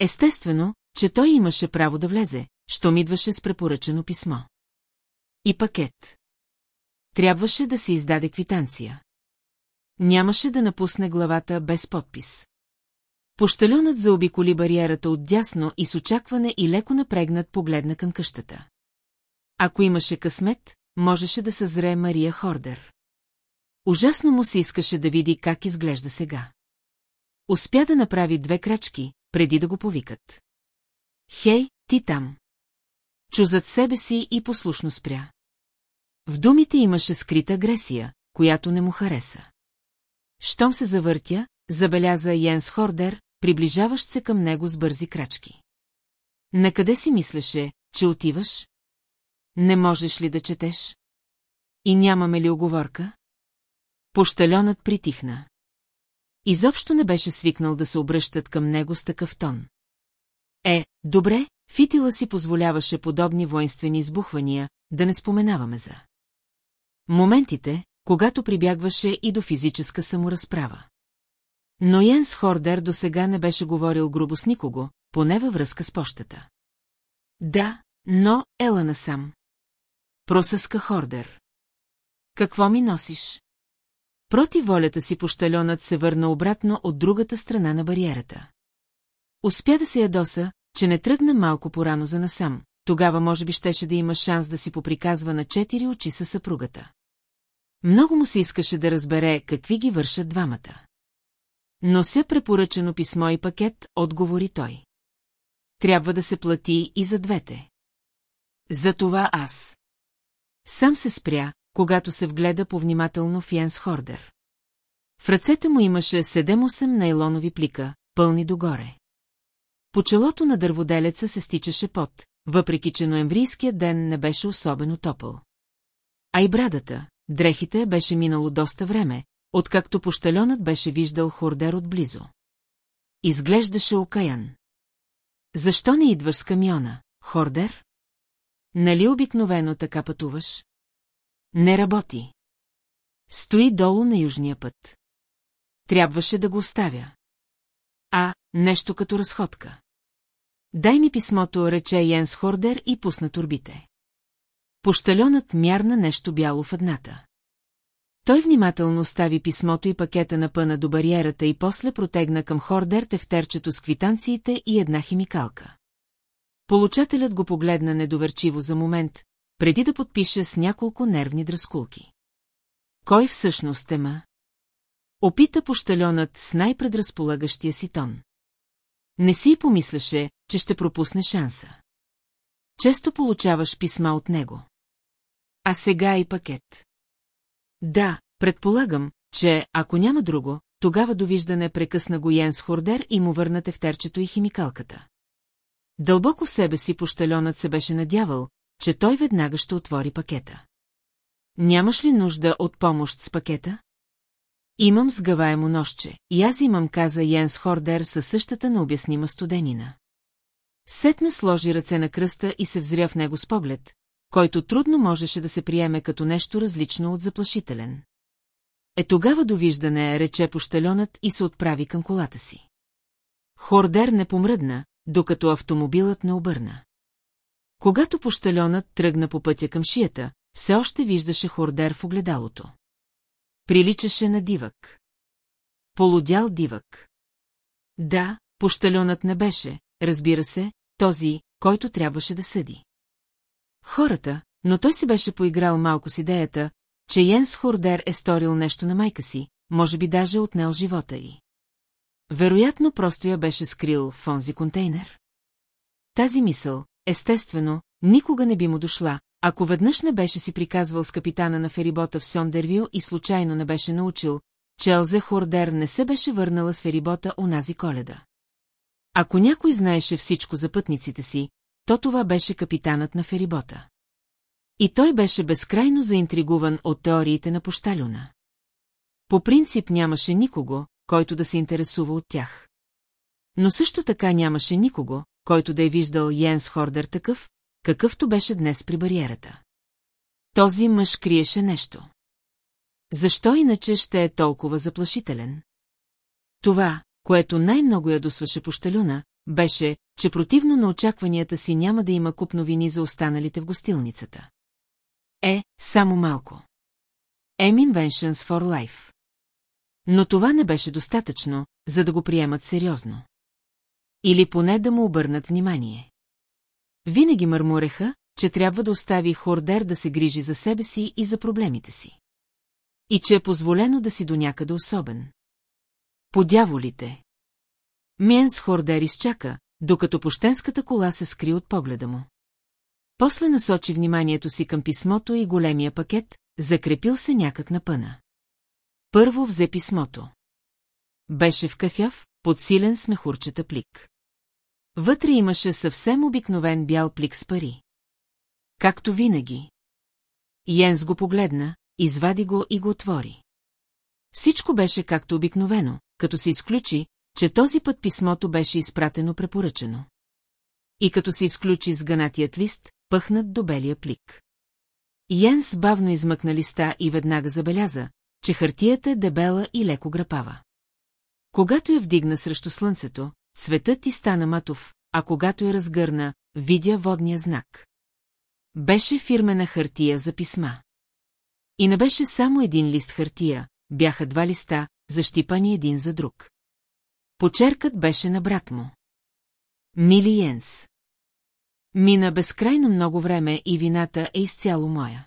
Speaker 1: Естествено, че той имаше право да влезе, щом идваше с препоръчено писмо. И пакет. Трябваше да се издаде квитанция. Нямаше да напусне главата без подпис. Пощаленът заобиколи бариерата от дясно и с очакване и леко напрегнат погледна към къщата. Ако имаше късмет, можеше да съзре Мария Хордер. Ужасно му се искаше да види как изглежда сега. Успя да направи две крачки, преди да го повикат. Хей, ти там! чу зад себе си и послушно спря. В думите имаше скрита агресия, която не му хареса. Щом се завъртя, забеляза Йенс Хордер, приближаващ се към него с бързи крачки. Накъде си мислеше, че отиваш? Не можеш ли да четеш? И нямаме ли оговорка? Пощаленът притихна. Изобщо не беше свикнал да се обръщат към него с такъв тон. Е, добре, Фитила си позволяваше подобни воинствени избухвания, да не споменаваме за. Моментите, когато прибягваше и до физическа саморазправа. Но Йенс Хордер до сега не беше говорил грубо с никого, поне във връзка с пощата. Да, но ела насам. Просъска Хордер. Какво ми носиш? Против волята си пощаленът се върна обратно от другата страна на бариерата. Успя да се ядоса, че не тръгна малко порано за насам, тогава може би щеше да има шанс да си поприказва на четири очи със съпругата. Много му се искаше да разбере какви ги вършат двамата. Но се препоръчено писмо и пакет, отговори той. Трябва да се плати и за двете. За това аз. Сам се спря, когато се вгледа повнимателно в Йенс Хордер. В ръцете му имаше 7-8 нейлонови плика, пълни догоре. По челото на дърводелеца се стичаше пот, въпреки че ноемврийският ден не беше особено топъл. А и брадата, дрехите беше минало доста време, откакто пощаленът беше виждал хордер отблизо. Изглеждаше окаян. Защо не идваш с камиона, хордер? Нали обикновено така пътуваш? Не работи. Стои долу на южния път. Трябваше да го оставя. А, нещо като разходка. Дай ми писмото, рече Йенс Хордер и пусна турбите. Пощалонът мярна нещо бяло в едната. Той внимателно остави писмото и пакета на пъна до бариерата и после протегна към Хордер тефтерчето с квитанциите и една химикалка. Получателят го погледна недоверчиво за момент, преди да подпише с няколко нервни дръскулки. Кой всъщност е ма? Опита пощалонът с най-предразполагащия си тон. Не си помисляше, че ще пропусне шанса. Често получаваш писма от него. А сега и пакет. Да, предполагам, че ако няма друго, тогава довиждане прекъсна го Йенс Хордер и му върна тефтерчето и химикалката. Дълбоко в себе си пощалонът се беше надявал, че той веднага ще отвори пакета. Нямаш ли нужда от помощ с пакета? Имам сгъваемо нощче и аз имам, каза Йенс Хордер със същата необяснима студенина. Сетне сложи ръце на кръста и се взря в него с поглед, който трудно можеше да се приеме като нещо различно от заплашителен. Е тогава довиждане, рече пощальонът и се отправи към колата си. Хордер не помръдна, докато автомобилът не обърна. Когато пощальонът тръгна по пътя към шията, все още виждаше Хордер в огледалото. Приличаше на дивък. Полудял дивък. Да, пощальонът не беше, разбира се, този, който трябваше да съди. Хората, но той си беше поиграл малко с идеята, че Йенс Хордер е сторил нещо на майка си, може би даже отнел живота й. Вероятно просто я беше скрил в онзи контейнер. Тази мисъл, естествено, никога не би му дошла, ако веднъж не беше си приказвал с капитана на ферибота в Сондервил и случайно не беше научил, че Елзе Хордер не се беше върнала с ферибота унази коледа. Ако някой знаеше всичко за пътниците си, то това беше капитанът на ферибота. И той беше безкрайно заинтригуван от теориите на пощалюна. По принцип нямаше никого, който да се интересува от тях. Но също така нямаше никого, който да е виждал Йенс Хордер такъв, какъвто беше днес при бариерата. Този мъж криеше нещо. Защо иначе ще е толкова заплашителен? Това, което най-много я досваше пощалюна, беше, че противно на очакванията си няма да има куп новини за останалите в гостилницата. Е, само малко. Емин Inventions for Life. Но това не беше достатъчно, за да го приемат сериозно. Или поне да му обърнат внимание. Винаги мърмуреха, че трябва да остави Хордер да се грижи за себе си и за проблемите си. И че е позволено да си до някъде особен. Подяволите! Миенс Хордер изчака, докато пощенската кола се скри от погледа му. После насочи вниманието си към писмото и големия пакет, закрепил се някак на пъна. Първо взе писмото. Беше в кафяв, подсилен с мехурчета плик. Вътре имаше съвсем обикновен бял плик с пари. Както винаги. Йенс го погледна, извади го и го отвори. Всичко беше както обикновено, като се изключи, че този път писмото беше изпратено препоръчено. И като се изключи сгънатият лист, пъхнат до белия плик. Йенс бавно измъкна листа и веднага забеляза, че хартията е дебела и леко грапава. Когато я вдигна срещу слънцето, цветът ти стана матов, а когато я разгърна, видя водния знак. Беше фирмена хартия за писма. И не беше само един лист хартия, бяха два листа, защипани един за друг. Почеркът беше на брат му. Мили Йенс. Мина безкрайно много време и вината е изцяло моя.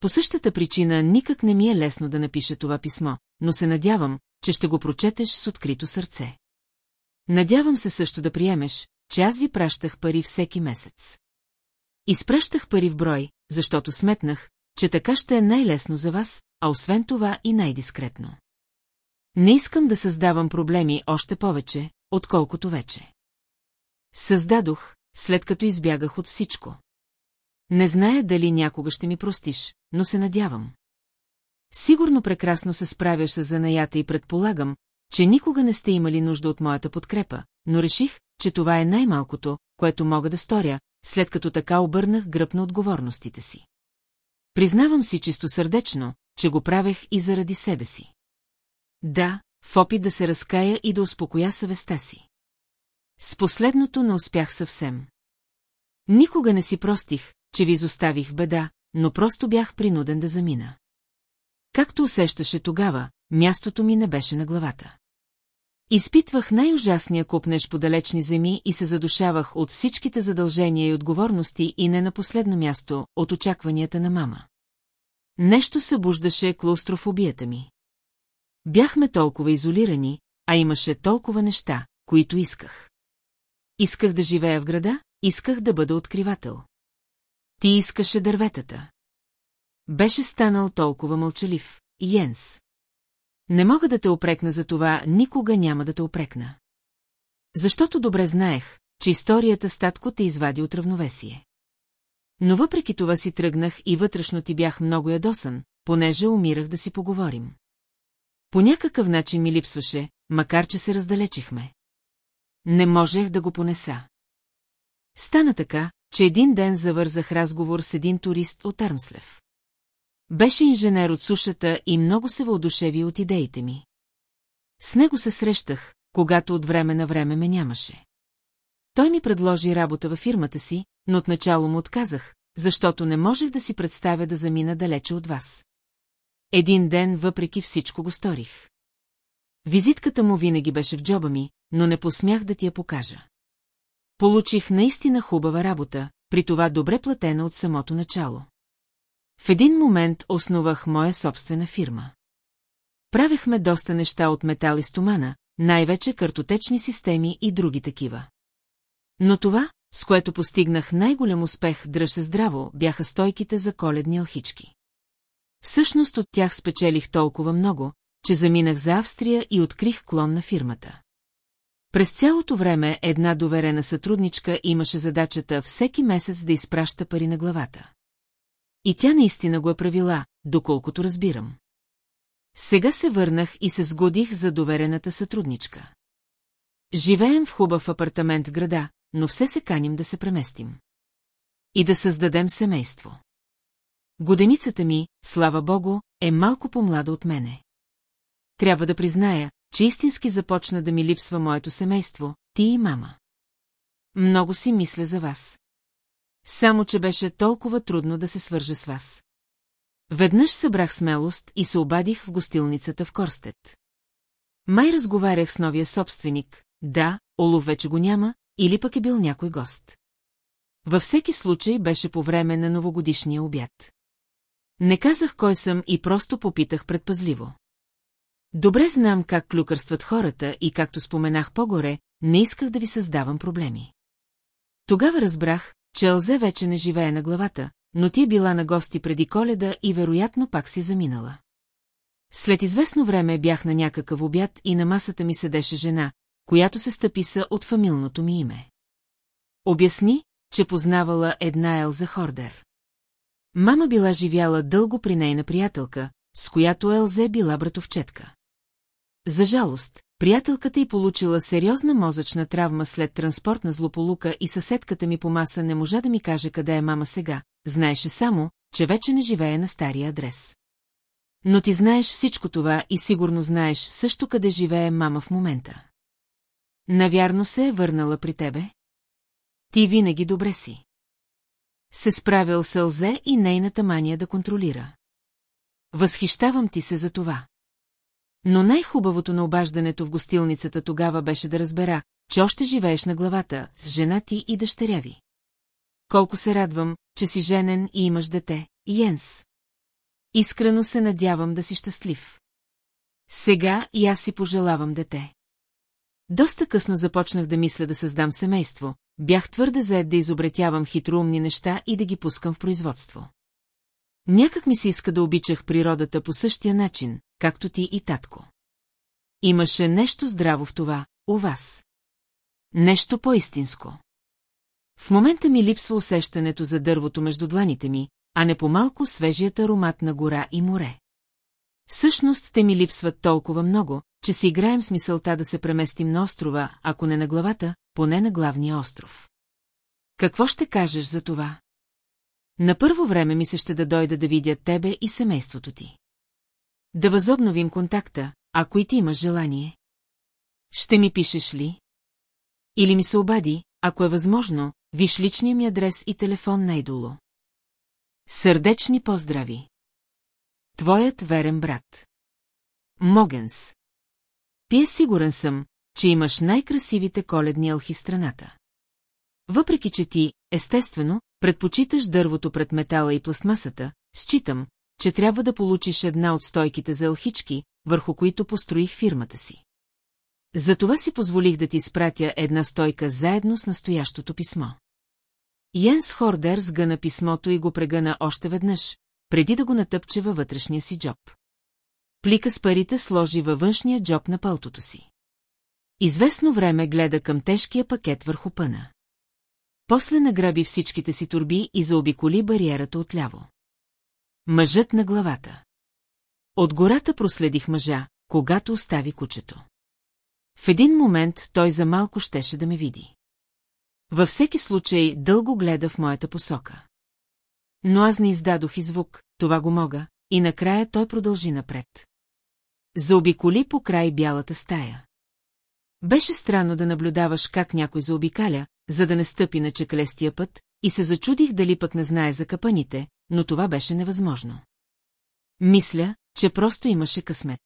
Speaker 1: По същата причина никак не ми е лесно да напиша това писмо, но се надявам, че ще го прочетеш с открито сърце. Надявам се също да приемеш, че аз ви пращах пари всеки месец. Изпращах пари в брой, защото сметнах, че така ще е най-лесно за вас, а освен това и най-дискретно. Не искам да създавам проблеми още повече, отколкото вече. Създадох, след като избягах от всичко. Не зная дали някога ще ми простиш, но се надявам. Сигурно прекрасно се справяш с занаята и предполагам, че никога не сте имали нужда от моята подкрепа, но реших, че това е най-малкото, което мога да сторя, след като така обърнах гръб на отговорностите си. Признавам си чистосърдечно, че го правех и заради себе си. Да, в опит да се разкая и да успокоя съвестта си. С последното не успях съвсем. Никога не си простих, че ви изоставих беда, но просто бях принуден да замина. Както усещаше тогава, мястото ми не беше на главата. Изпитвах най-ужасния купнеж по далечни земи и се задушавах от всичките задължения и отговорности и не на последно място от очакванията на мама. Нещо събуждаше клаустрофобията ми. Бяхме толкова изолирани, а имаше толкова неща, които исках. Исках да живея в града, исках да бъда откривател. Ти искаше дърветата. Беше станал толкова мълчалив, Йенс. Не мога да те опрекна за това, никога няма да те опрекна. Защото добре знаех, че историята статко те извади от равновесие. Но въпреки това си тръгнах и вътрешно ти бях много ядосан, понеже умирах да си поговорим. По някакъв начин ми липсваше, макар че се раздалечихме. Не можех да го понеса. Стана така, че един ден завързах разговор с един турист от Армслев. Беше инженер от сушата и много се въодушеви от идеите ми. С него се срещах, когато от време на време ме нямаше. Той ми предложи работа във фирмата си, но отначало му отказах, защото не можех да си представя да замина далече от вас. Един ден въпреки всичко го сторих. Визитката му винаги беше в джоба ми, но не посмях да ти я покажа. Получих наистина хубава работа, при това добре платена от самото начало. В един момент основах моя собствена фирма. Правехме доста неща от метал и стомана, най-вече картотечни системи и други такива. Но това, с което постигнах най-голям успех дръж се здраво, бяха стойките за коледни алхички. Всъщност от тях спечелих толкова много, че заминах за Австрия и открих клон на фирмата. През цялото време една доверена сътрудничка имаше задачата всеки месец да изпраща пари на главата. И тя наистина го е правила, доколкото разбирам. Сега се върнах и се сгодих за доверената сътрудничка. Живеем в хубав апартамент в града, но все се каним да се преместим. И да създадем семейство. Годеницата ми, слава богу, е малко по-млада от мене. Трябва да призная, че истински започна да ми липсва моето семейство, ти и мама. Много си мисля за вас. Само, че беше толкова трудно да се свържа с вас. Веднъж събрах смелост и се обадих в гостилницата в Корстет. Май разговарях с новия собственик, да, Олов вече го няма, или пък е бил някой гост. Във всеки случай беше по време на новогодишния обяд. Не казах кой съм и просто попитах предпазливо. Добре знам как клюкърстват хората и както споменах по-горе, не исках да ви създавам проблеми. Тогава разбрах, че Алзе вече не живее на главата, но ти е била на гости преди коледа и вероятно пак си заминала. След известно време бях на някакъв обяд и на масата ми седеше жена, която се стъписа от фамилното ми име. Обясни, че познавала една Елза Хордер. Мама била живяла дълго при нейна приятелка, с която Елзе била братовчетка. За жалост, приятелката й получила сериозна мозъчна травма след транспортна злополука и съседката ми по маса не можа да ми каже къде е мама сега, знаеше само, че вече не живее на стария адрес. Но ти знаеш всичко това и сигурно знаеш също къде живее мама в момента. Навярно се е върнала при тебе. Ти винаги добре си. Се справил сълзе и нейната мания да контролира. Възхищавам ти се за това. Но най-хубавото на обаждането в гостилницата тогава беше да разбера, че още живееш на главата с жена ти и дъщеря ви. Колко се радвам, че си женен и имаш дете, Йенс. Искрено се надявам да си щастлив. Сега и аз си пожелавам дете. Доста късно започнах да мисля да създам семейство, бях твърде заед да изобретявам хитроумни неща и да ги пускам в производство. Някак ми се иска да обичах природата по същия начин, както ти и татко. Имаше нещо здраво в това, у вас. Нещо по-истинско. В момента ми липсва усещането за дървото между дланите ми, а не по-малко свежият аромат на гора и море. Всъщност те ми липсват толкова много, че си играем с мисълта да се преместим на острова, ако не на главата, поне на главния остров. Какво ще кажеш за това? На първо време ми се ще да дойда да видя тебе и семейството ти. Да възобновим контакта, ако и ти имаш желание. Ще ми пишеш ли? Или ми се обади, ако е възможно, виж личния ми адрес и телефон най-долу. Сърдечни поздрави! Твоят верен брат. Могенс Пие сигурен съм, че имаш най-красивите коледни елхи в страната. Въпреки, че ти, естествено, предпочиташ дървото пред метала и пластмасата, считам, че трябва да получиш една от стойките за елхички, върху които построих фирмата си. Затова си позволих да ти спратя една стойка заедно с настоящото писмо. Йенс Хордер сгъна писмото и го прегъна още веднъж, преди да го натъпче във вътрешния си джоб. Плика с парите сложи във външния джоб на палтото си. Известно време гледа към тежкия пакет върху пъна. После награби всичките си турби и заобиколи бариерата отляво. Мъжът на главата. От гората проследих мъжа, когато остави кучето. В един момент той за малко щеше да ме види. Във всеки случай дълго гледа в моята посока. Но аз не издадох и звук, това го мога, и накрая той продължи напред. Заобиколи по край бялата стая. Беше странно да наблюдаваш как някой заобикаля, за да не стъпи на чекалестия път, и се зачудих дали пък не знае за капаните, но това беше невъзможно. Мисля, че просто имаше късмет.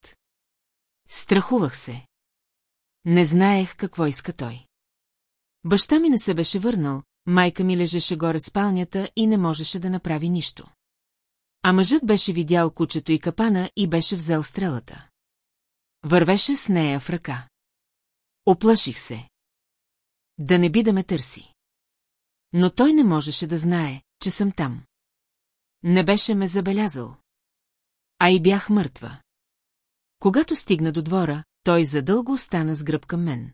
Speaker 1: Страхувах се. Не знаех какво иска той. Баща ми не се беше върнал, майка ми лежеше горе спалнята и не можеше да направи нищо. А мъжът беше видял кучето и капана и беше взел стрелата. Вървеше с нея в ръка. Оплаших се. Да не би да ме търси. Но той не можеше да знае, че съм там. Не беше ме забелязал. А и бях мъртва. Когато стигна до двора, той задълго остана с гръб към мен.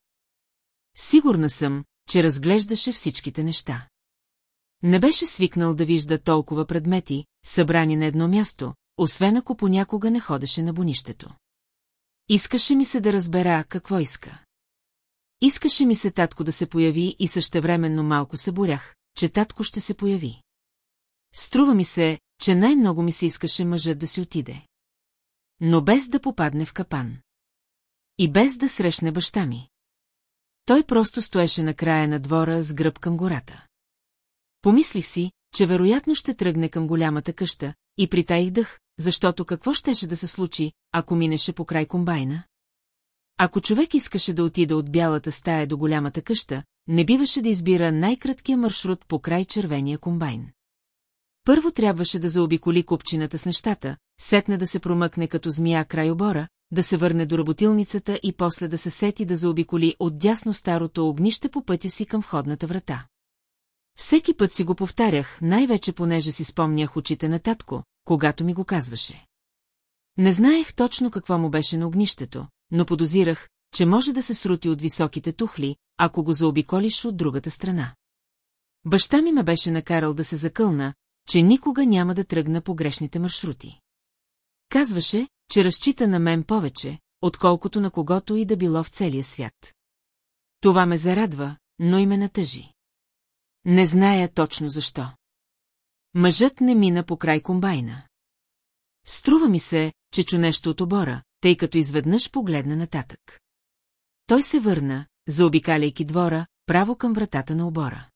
Speaker 1: Сигурна съм, че разглеждаше всичките неща. Не беше свикнал да вижда толкова предмети, събрани на едно място, освен ако понякога не ходеше на бонището. Искаше ми се да разбера какво иска. Искаше ми се татко да се появи и същевременно малко се борях, че татко ще се появи. Струва ми се, че най-много ми се искаше мъжът да си отиде. Но без да попадне в капан. И без да срещне баща ми. Той просто стоеше на края на двора с гръб към гората. Помислих си, че вероятно ще тръгне към голямата къща, и притаих дъх, защото какво щеше да се случи, ако минеше по край комбайна? Ако човек искаше да отида от бялата стая до голямата къща, не биваше да избира най-краткия маршрут по край червения комбайн. Първо трябваше да заобиколи купчината с нещата, сетне да се промъкне като змия край обора, да се върне до работилницата и после да се сети да заобиколи отдясно старото огнище по пътя си към входната врата. Всеки път си го повтарях, най-вече понеже си спомнях очите на татко, когато ми го казваше. Не знаех точно какво му беше на огнището, но подозирах, че може да се срути от високите тухли, ако го заобиколиш от другата страна. Баща ми ме беше накарал да се закълна, че никога няма да тръгна по грешните маршрути. Казваше, че разчита на мен повече, отколкото на когото и да било в целия свят. Това ме зарадва, но и ме натъжи. Не зная точно защо. Мъжът не мина по край комбайна. Струва ми се, че чу нещо от обора, тъй като изведнъж погледна нататък. Той се върна, заобикаляйки двора, право към вратата на обора.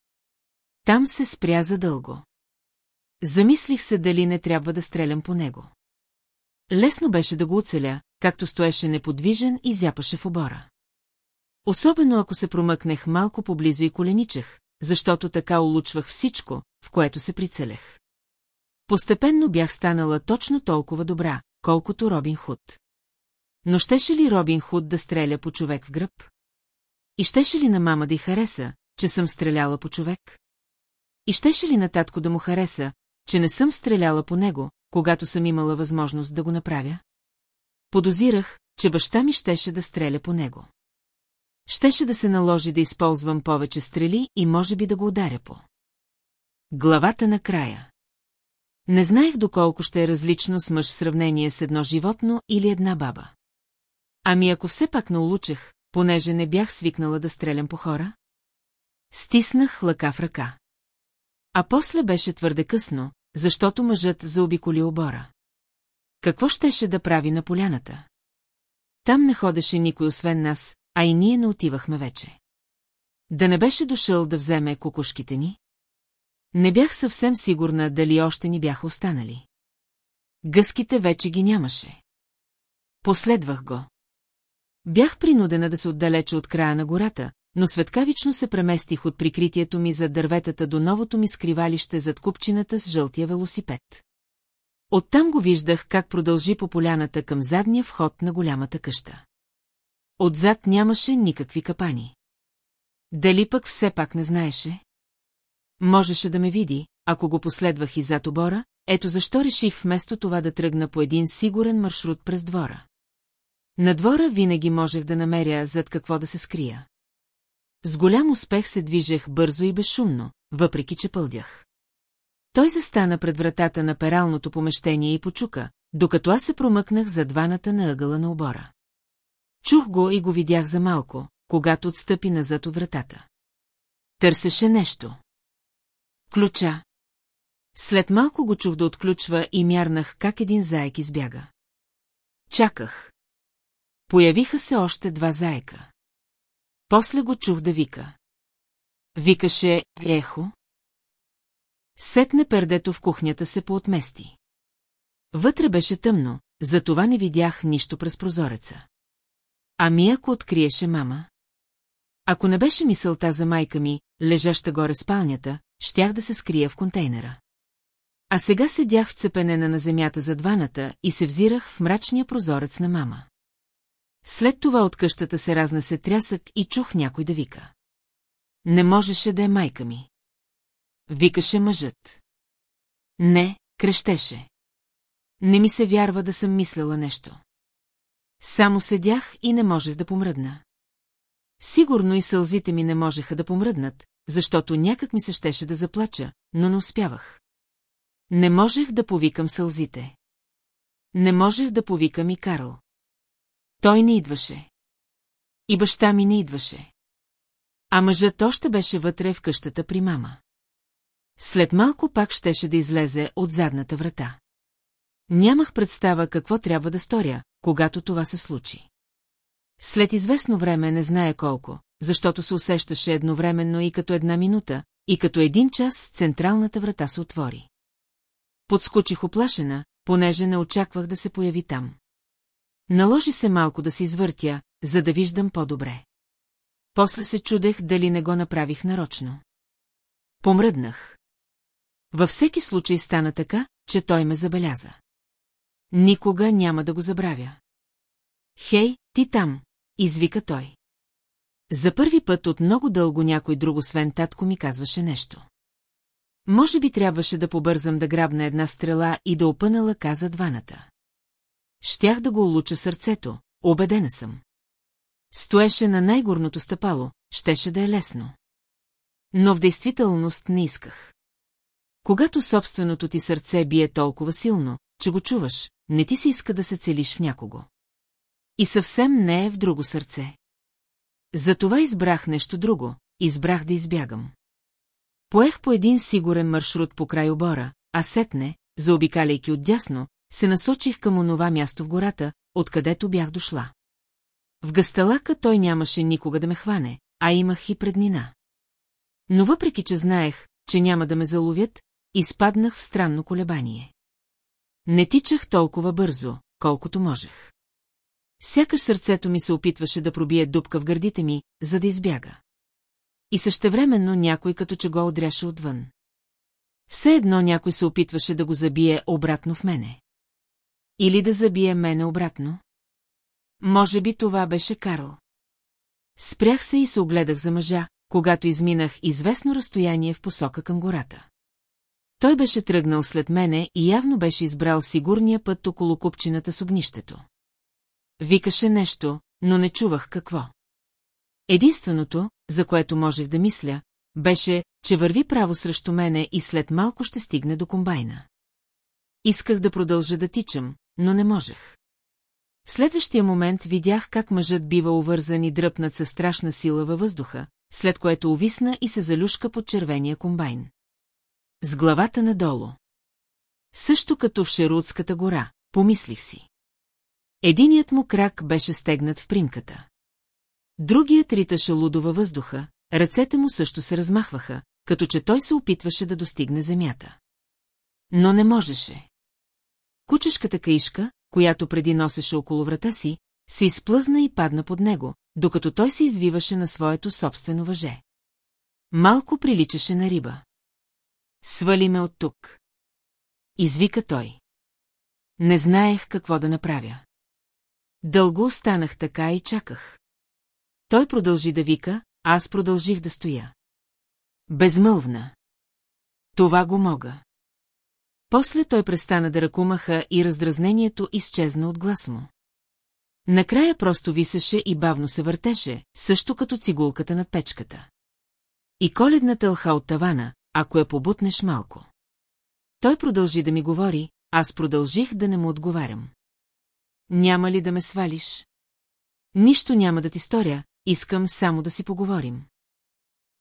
Speaker 1: Там се спря задълго. Замислих се дали не трябва да стрелям по него. Лесно беше да го оцеля, както стоеше неподвижен и зяпаше в обора. Особено ако се промъкнех малко поблизо и коленичах, защото така улучвах всичко, в което се прицелех. Постепенно бях станала точно толкова добра, колкото Робин Худ. Но щеше ли Робин Худ да стреля по човек в гръб? И щеше ли на мама да й хареса, че съм стреляла по човек? И щеше ли на татко да му хареса, че не съм стреляла по него, когато съм имала възможност да го направя? Подозирах, че баща ми щеше да стреля по него. Щеше да се наложи да използвам повече стрели и може би да го ударя по. Главата на края. Не знаех доколко ще е различно с мъж в сравнение с едно животно или една баба. Ами ако все пак наулучех, понеже не бях свикнала да стрелям по хора? Стиснах лъка в ръка. А после беше твърде късно, защото мъжът заобиколи обора. Какво щеше да прави на поляната? Там не ходеше никой освен нас, а и ние не отивахме вече. Да не беше дошъл да вземе кукушките ни? Не бях съвсем сигурна дали още ни бяха останали. Гъските вече ги нямаше. Последвах го. Бях принудена да се отдалеча от края на гората, но светкавично се преместих от прикритието ми за дърветата до новото ми скривалище зад купчината с жълтия велосипед. Оттам го виждах как продължи по поляната към задния вход на голямата къща. Отзад нямаше никакви капани. Дали пък все пак не знаеше? Можеше да ме види, ако го последвах и зад обора, ето защо реших вместо това да тръгна по един сигурен маршрут през двора. На двора винаги можех да намеря зад какво да се скрия. С голям успех се движех бързо и безшумно, въпреки че пълдях. Той застана пред вратата на пералното помещение и почука, докато аз се промъкнах за дваната на ъгъла на обора. Чух го и го видях за малко, когато отстъпи назад от вратата. Търсеше нещо. Ключа. След малко го чух да отключва и мярнах как един заек избяга. Чаках. Появиха се още два заека. После го чух да вика. Викаше «Ехо». Сетне пердето в кухнята се поотмести. Вътре беше тъмно, затова не видях нищо през прозореца. Ами ако откриеше мама? Ако не беше мисълта за майка ми, лежаща горе спалнята, щях да се скрия в контейнера. А сега седях вцепенена на земята за дваната и се взирах в мрачния прозорец на мама. След това от къщата се разнесе трясък и чух някой да вика. Не можеше да е майка ми. Викаше мъжът. Не, крещеше. Не ми се вярва да съм мислела нещо. Само седях и не можех да помръдна. Сигурно и сълзите ми не можеха да помръднат, защото някак ми се щеше да заплача, но не успявах. Не можех да повикам сълзите. Не можех да повикам и Карл. Той не идваше. И баща ми не идваше. А мъжът още беше вътре в къщата при мама. След малко пак щеше да излезе от задната врата. Нямах представа какво трябва да сторя, когато това се случи. След известно време не зная колко, защото се усещаше едновременно и като една минута, и като един час централната врата се отвори. Подскочих оплашена, понеже не очаквах да се появи там. Наложи се малко да се извъртя, за да виждам по-добре. После се чудех дали не го направих нарочно. Помръднах. Във всеки случай стана така, че той ме забеляза. Никога няма да го забравя. Хей, ти там, извика той. За първи път от много дълго някой друг освен татко ми казваше нещо. Може би трябваше да побързам да грабна една стрела и да опъна лъка за дваната. Щях да го улуча сърцето, убедена съм. Стоеше на най-горното стъпало, щеше да е лесно. Но в действителност не исках. Когато собственото ти сърце бие толкова силно, че го чуваш, не ти се иска да се целиш в някого. И съвсем не е в друго сърце. Затова избрах нещо друго, избрах да избягам. Поех по един сигурен маршрут по край обора, а сетне, заобикаляйки отдясно, се насочих към онова място в гората, откъдето бях дошла. В гасталака той нямаше никога да ме хване, а имах и преднина. Но въпреки, че знаех, че няма да ме заловят, изпаднах в странно колебание. Не тичах толкова бързо, колкото можех. Сякаш сърцето ми се опитваше да пробие дупка в гърдите ми, за да избяга. И същевременно някой като че го одряше отвън. Все едно някой се опитваше да го забие обратно в мене. Или да забие мене обратно. Може би това беше Карл. Спрях се и се огледах за мъжа, когато изминах известно разстояние в посока към гората. Той беше тръгнал след мене и явно беше избрал сигурния път около купчината с огнището. Викаше нещо, но не чувах какво. Единственото, за което можех да мисля, беше, че върви право срещу мене и след малко ще стигне до комбайна. Исках да продължа да тичам, но не можех. В следващия момент видях как мъжът бива увързан и дръпнат със страшна сила във въздуха, след което увисна и се залюшка под червения комбайн. С главата надолу. Също като в Шерудската гора, помислих си. Единият му крак беше стегнат в примката. Другият риташе лудова въздуха, ръцете му също се размахваха, като че той се опитваше да достигне земята. Но не можеше. Кучешката каишка, която преди носеше около врата си, се изплъзна и падна под него, докато той се извиваше на своето собствено въже. Малко приличаше на риба. Свали ме от тук. Извика той. Не знаех какво да направя. Дълго останах така и чаках. Той продължи да вика, аз продължих да стоя. Безмълвна. Това го мога. После той престана да ръкумаха и раздразнението изчезна от глас му. Накрая просто висеше и бавно се въртеше, също като цигулката над печката. И коледната лха от тавана, ако я побутнеш малко. Той продължи да ми говори, аз продължих да не му отговарям. Няма ли да ме свалиш? Нищо няма да ти сторя, искам само да си поговорим.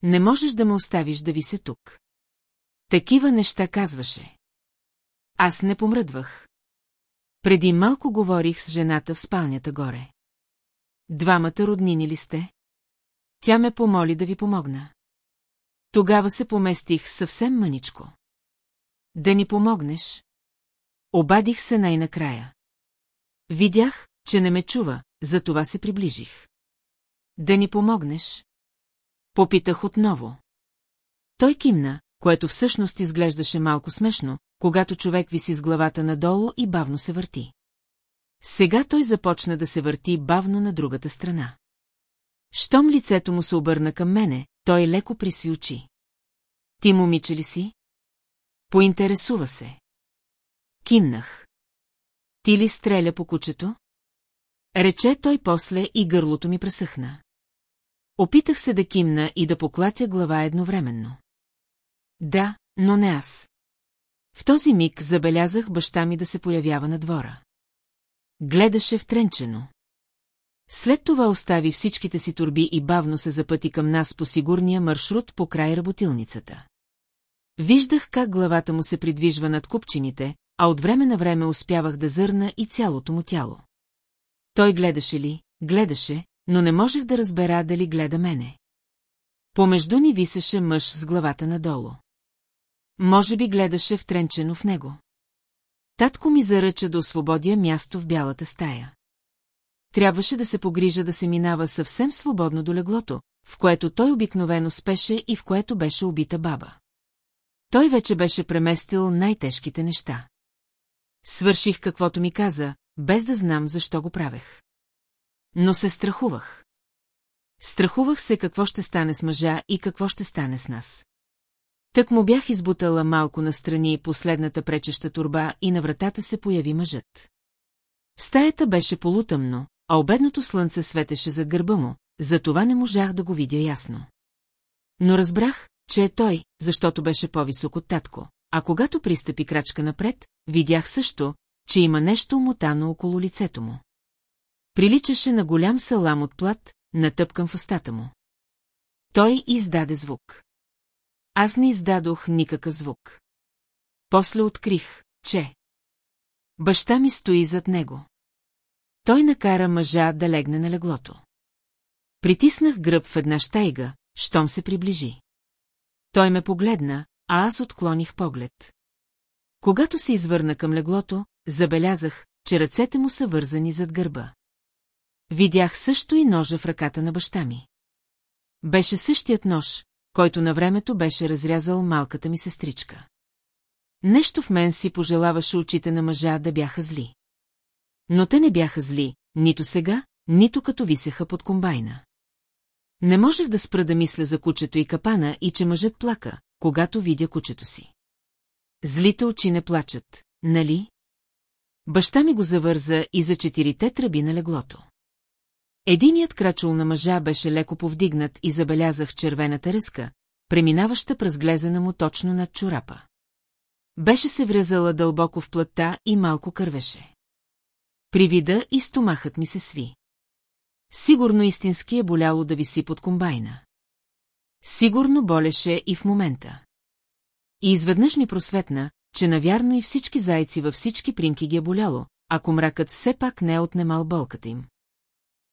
Speaker 1: Не можеш да ме оставиш да висе тук. Такива неща казваше. Аз не помръдвах. Преди малко говорих с жената в спалнята горе. Двамата роднини ли сте? Тя ме помоли да ви помогна. Тогава се поместих съвсем мъничко. Да ни помогнеш? Обадих се най-накрая. Видях, че не ме чува, затова се приближих. Да ни помогнеш? Попитах отново. Той кимна, което всъщност изглеждаше малко смешно, когато човек виси с главата надолу и бавно се върти. Сега той започна да се върти бавно на другата страна. Щом лицето му се обърна към мене, той леко присви очи. Ти момиче ли си? Поинтересува се. Кимнах. Ти ли стреля по кучето? Рече той после и гърлото ми пресъхна. Опитах се да кимна и да поклатя глава едновременно. Да, но не аз. В този миг забелязах баща ми да се появява на двора. Гледаше втренчено. След това остави всичките си турби и бавно се запъти към нас по сигурния маршрут по край работилницата. Виждах как главата му се придвижва над купчините, а от време на време успявах да зърна и цялото му тяло. Той гледаше ли, гледаше, но не можех да разбера дали гледа мене. Помежду ни висеше мъж с главата надолу. Може би гледаше втренчено в него. Татко ми заръча да освободя място в бялата стая трябваше да се погрижа да се минава съвсем свободно до леглото, в което той обикновено спеше и в което беше убита баба. Той вече беше преместил най-тежките неща. Свърших каквото ми каза, без да знам защо го правех. Но се страхувах. Страхувах се какво ще стане с мъжа и какво ще стане с нас. Тък му бях избутала малко настрани последната пречеща турба и на вратата се появи мъжът. стаята беше полутъмно, а обедното слънце светеше зад гърба му, затова не можах да го видя ясно. Но разбрах, че е той, защото беше по-висок от татко, а когато пристъпи крачка напред, видях също, че има нещо мотано около лицето му. Приличаше на голям салам от плат, натъпкан в устата му. Той издаде звук. Аз не издадох никакъв звук. После открих, че... Баща ми стои зад него. Той накара мъжа да легне на леглото. Притиснах гръб в една щайга, щом се приближи. Той ме погледна, а аз отклоних поглед. Когато се извърна към леглото, забелязах, че ръцете му са вързани зад гърба. Видях също и ножа в ръката на баща ми. Беше същият нож, който на времето беше разрязал малката ми сестричка. Нещо в мен си пожелаваше очите на мъжа да бяха зли. Но те не бяха зли, нито сега, нито като висеха под комбайна. Не можех да спра да мисля за кучето и капана и че мъжът плака, когато видя кучето си. Злите очи не плачат, нали? Баща ми го завърза и за четирите тръби на леглото. Единият крачул на мъжа беше леко повдигнат и забелязах червената ръска, преминаваща през глезена му точно над чорапа. Беше се врязала дълбоко в плътта и малко кървеше. При вида и стомахът ми се сви. Сигурно истински е боляло да виси под комбайна. Сигурно болеше и в момента. И изведнъж ми просветна, че навярно и всички зайци във всички примки ги е боляло, ако мракът все пак не е отнемал болката им.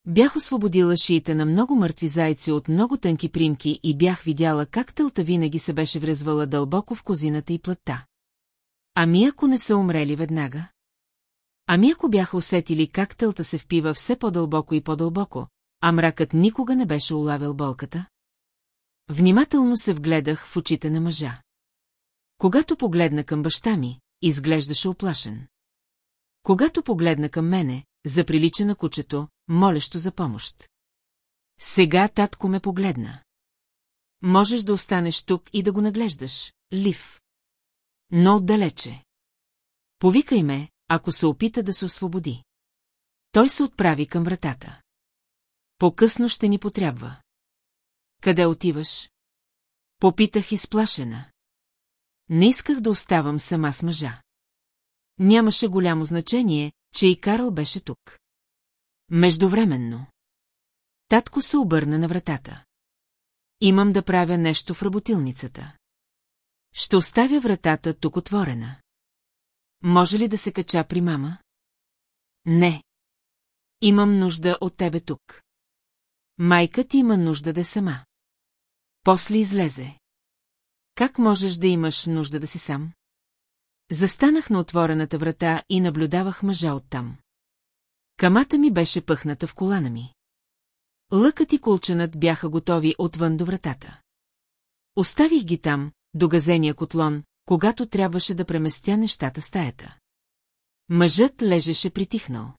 Speaker 1: Бях освободила шиите на много мъртви зайци от много тънки примки и бях видяла как тълта винаги се беше врезвала дълбоко в козината и плътта. Ами ако не са умрели веднага? Ами ако бяха усетили как тълта се впива все по-дълбоко и по-дълбоко, а мракът никога не беше улавил болката? Внимателно се вгледах в очите на мъжа. Когато погледна към баща ми, изглеждаше оплашен. Когато погледна към мене, заприлича на кучето, молещо за помощ. Сега татко ме погледна. Можеш да останеш тук и да го наглеждаш, Лив. Но отдалече. Повикай ме, ако се опита да се освободи. Той се отправи към вратата. По-късно ще ни потрябва. Къде отиваш? Попитах изплашена. Не исках да оставам сама с мъжа. Нямаше голямо значение, че и Карл беше тук. Междувременно. Татко се обърна на вратата. Имам да правя нещо в работилницата. Ще оставя вратата тук отворена. Може ли да се кача при мама? Не. Имам нужда от тебе тук. Майка ти има нужда да е сама. После излезе. Как можеш да имаш нужда да си сам? Застанах на отворената врата и наблюдавах мъжа оттам. Камата ми беше пъхната в колана ми. Лъкът и колчанът бяха готови отвън до вратата. Оставих ги там, до газения котлон, когато трябваше да преместя нещата стаята. Мъжът лежеше притихнал.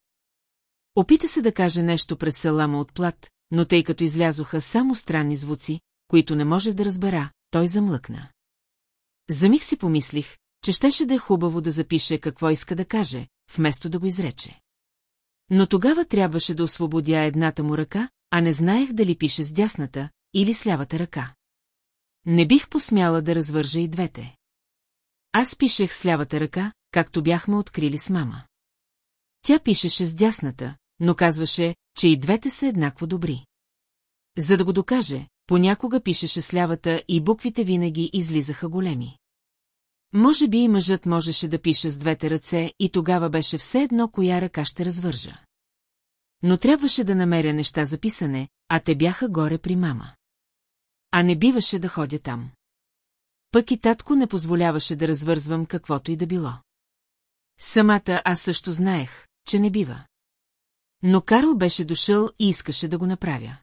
Speaker 1: Опита се да каже нещо през салама от плат, но тъй като излязоха само странни звуци, които не може да разбера, той замлъкна. За миг си помислих, че щеше да е хубаво да запише какво иска да каже, вместо да го изрече. Но тогава трябваше да освободя едната му ръка, а не знаех дали пише с дясната или с лявата ръка. Не бих посмяла да развържа и двете. Аз пишех с лявата ръка, както бяхме открили с мама. Тя пишеше с дясната, но казваше, че и двете са еднакво добри. За да го докаже, понякога пишеше с лявата и буквите винаги излизаха големи. Може би и мъжът можеше да пише с двете ръце и тогава беше все едно коя ръка ще развържа. Но трябваше да намеря неща за писане, а те бяха горе при мама. А не биваше да ходя там пък и татко не позволяваше да развързвам каквото и да било. Самата аз също знаех, че не бива. Но Карл беше дошъл и искаше да го направя.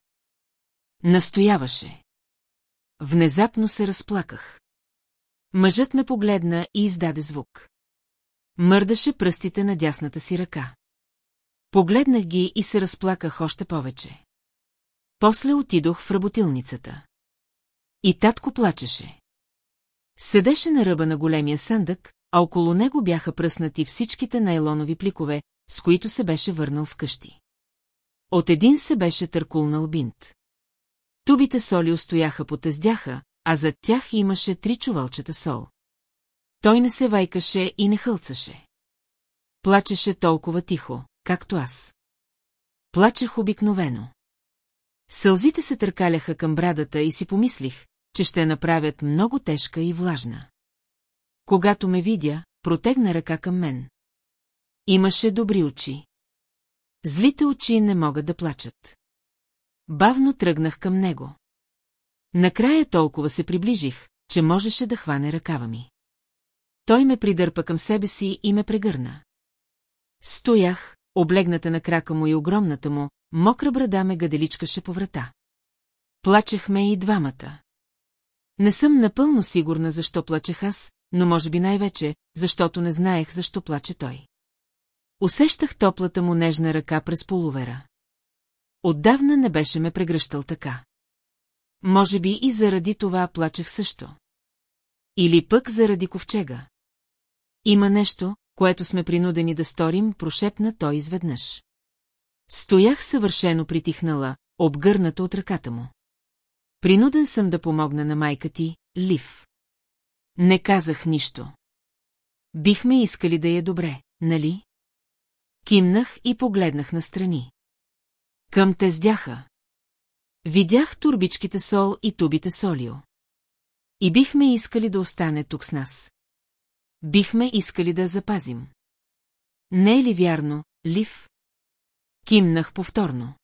Speaker 1: Настояваше. Внезапно се разплаках. Мъжът ме погледна и издаде звук. Мърдаше пръстите на дясната си ръка. Погледнах ги и се разплаках още повече. После отидох в работилницата. И татко плачеше. Седеше на ръба на големия съндък, а около него бяха пръснати всичките найлонови пликове, с които се беше върнал вкъщи. От един се беше търкулнал бинт. Тубите соли устояха потъздяха, а зад тях имаше три чувалчета сол. Той не се вайкаше и не хълцаше. Плачеше толкова тихо, както аз. Плачех обикновено. Сълзите се търкаляха към брадата и си помислих, че ще направят много тежка и влажна. Когато ме видя, протегна ръка към мен. Имаше добри очи. Злите очи не могат да плачат. Бавно тръгнах към него. Накрая толкова се приближих, че можеше да хване ръкава ми. Той ме придърпа към себе си и ме прегърна. Стоях, облегната на крака му и огромната му, мокра брада ме гаделичкаше по врата. Плачехме и двамата. Не съм напълно сигурна защо плачех аз, но може би най-вече, защото не знаех защо плаче той. Усещах топлата му нежна ръка през полувера. Отдавна не беше ме прегръщал така. Може би и заради това плачех също. Или пък заради ковчега. Има нещо, което сме принудени да сторим, прошепна той изведнъж. Стоях съвършено притихнала, обгърната от ръката му. Принуден съм да помогна на майка ти, Лив. Не казах нищо. Бихме искали да я добре, нали? Кимнах и погледнах настрани. Към те здяха. Видях турбичките сол и тубите солио. И бихме искали да остане тук с нас. Бихме искали да запазим. Не е ли вярно, Лив? Кимнах повторно.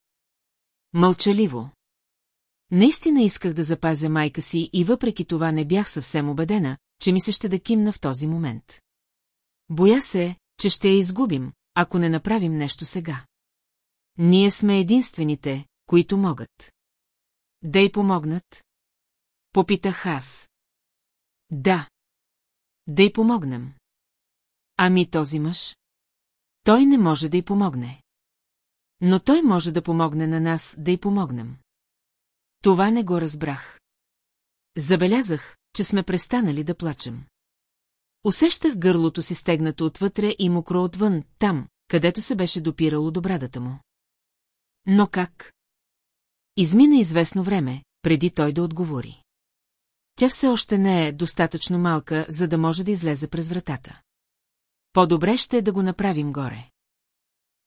Speaker 1: Мълчаливо. Наистина исках да запазя майка си и въпреки това не бях съвсем убедена, че ми се ще да кимна в този момент. Боя се, че ще я изгубим, ако не направим нещо сега. Ние сме единствените, които могат. Да й помогнат? Попитах аз. Да. Да й помогнем. Ами този мъж? Той не може да й помогне. Но той може да помогне на нас да й помогнем. Това не го разбрах. Забелязах, че сме престанали да плачем. Усещах гърлото си стегнато отвътре и мокро отвън, там, където се беше допирало до брадата му. Но как? Измина известно време, преди той да отговори. Тя все още не е достатъчно малка, за да може да излезе през вратата. По-добре ще е да го направим горе.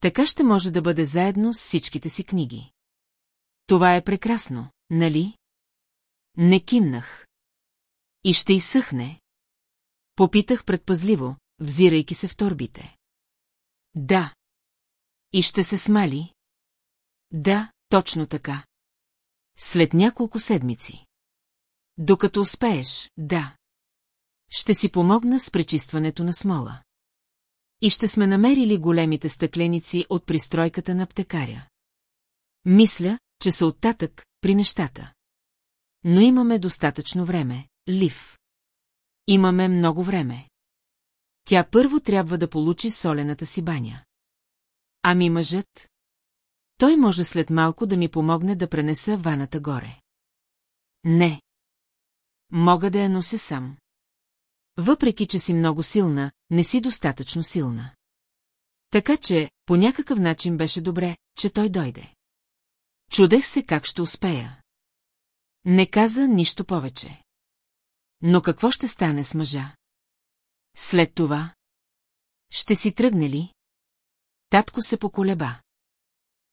Speaker 1: Така ще може да бъде заедно с всичките си книги. Това е прекрасно, нали? Не кимнах. И ще изсъхне. Попитах предпазливо, взирайки се в торбите. Да. И ще се смали? Да, точно така. След няколко седмици. Докато успееш, да. Ще си помогна с пречистването на смола. И ще сме намерили големите стъкленици от пристройката на аптекаря. Мисля, че са оттатък, при нещата. Но имаме достатъчно време, Лив. Имаме много време. Тя първо трябва да получи солената си баня. Ами мъжът? Той може след малко да ми помогне да пренеса ваната горе. Не. Мога да я нося сам. Въпреки, че си много силна, не си достатъчно силна. Така че, по някакъв начин беше добре, че той дойде. Чудех се как ще успея. Не каза нищо повече. Но какво ще стане с мъжа? След това? Ще си тръгне ли? Татко се поколеба.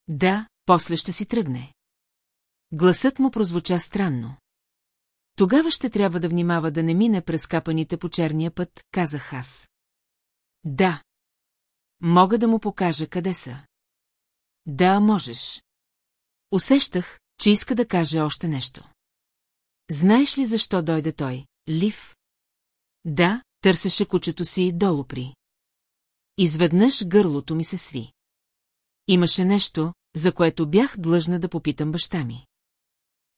Speaker 1: Да, после ще си тръгне. Гласът му прозвуча странно. Тогава ще трябва да внимава да не мине през капаните по черния път, казах аз. Да. Мога да му покажа къде са. Да, можеш. Усещах, че иска да каже още нещо. Знаеш ли защо дойде той, Лив? Да, търсеше кучето си долу при. Изведнъж гърлото ми се сви. Имаше нещо, за което бях длъжна да попитам баща ми.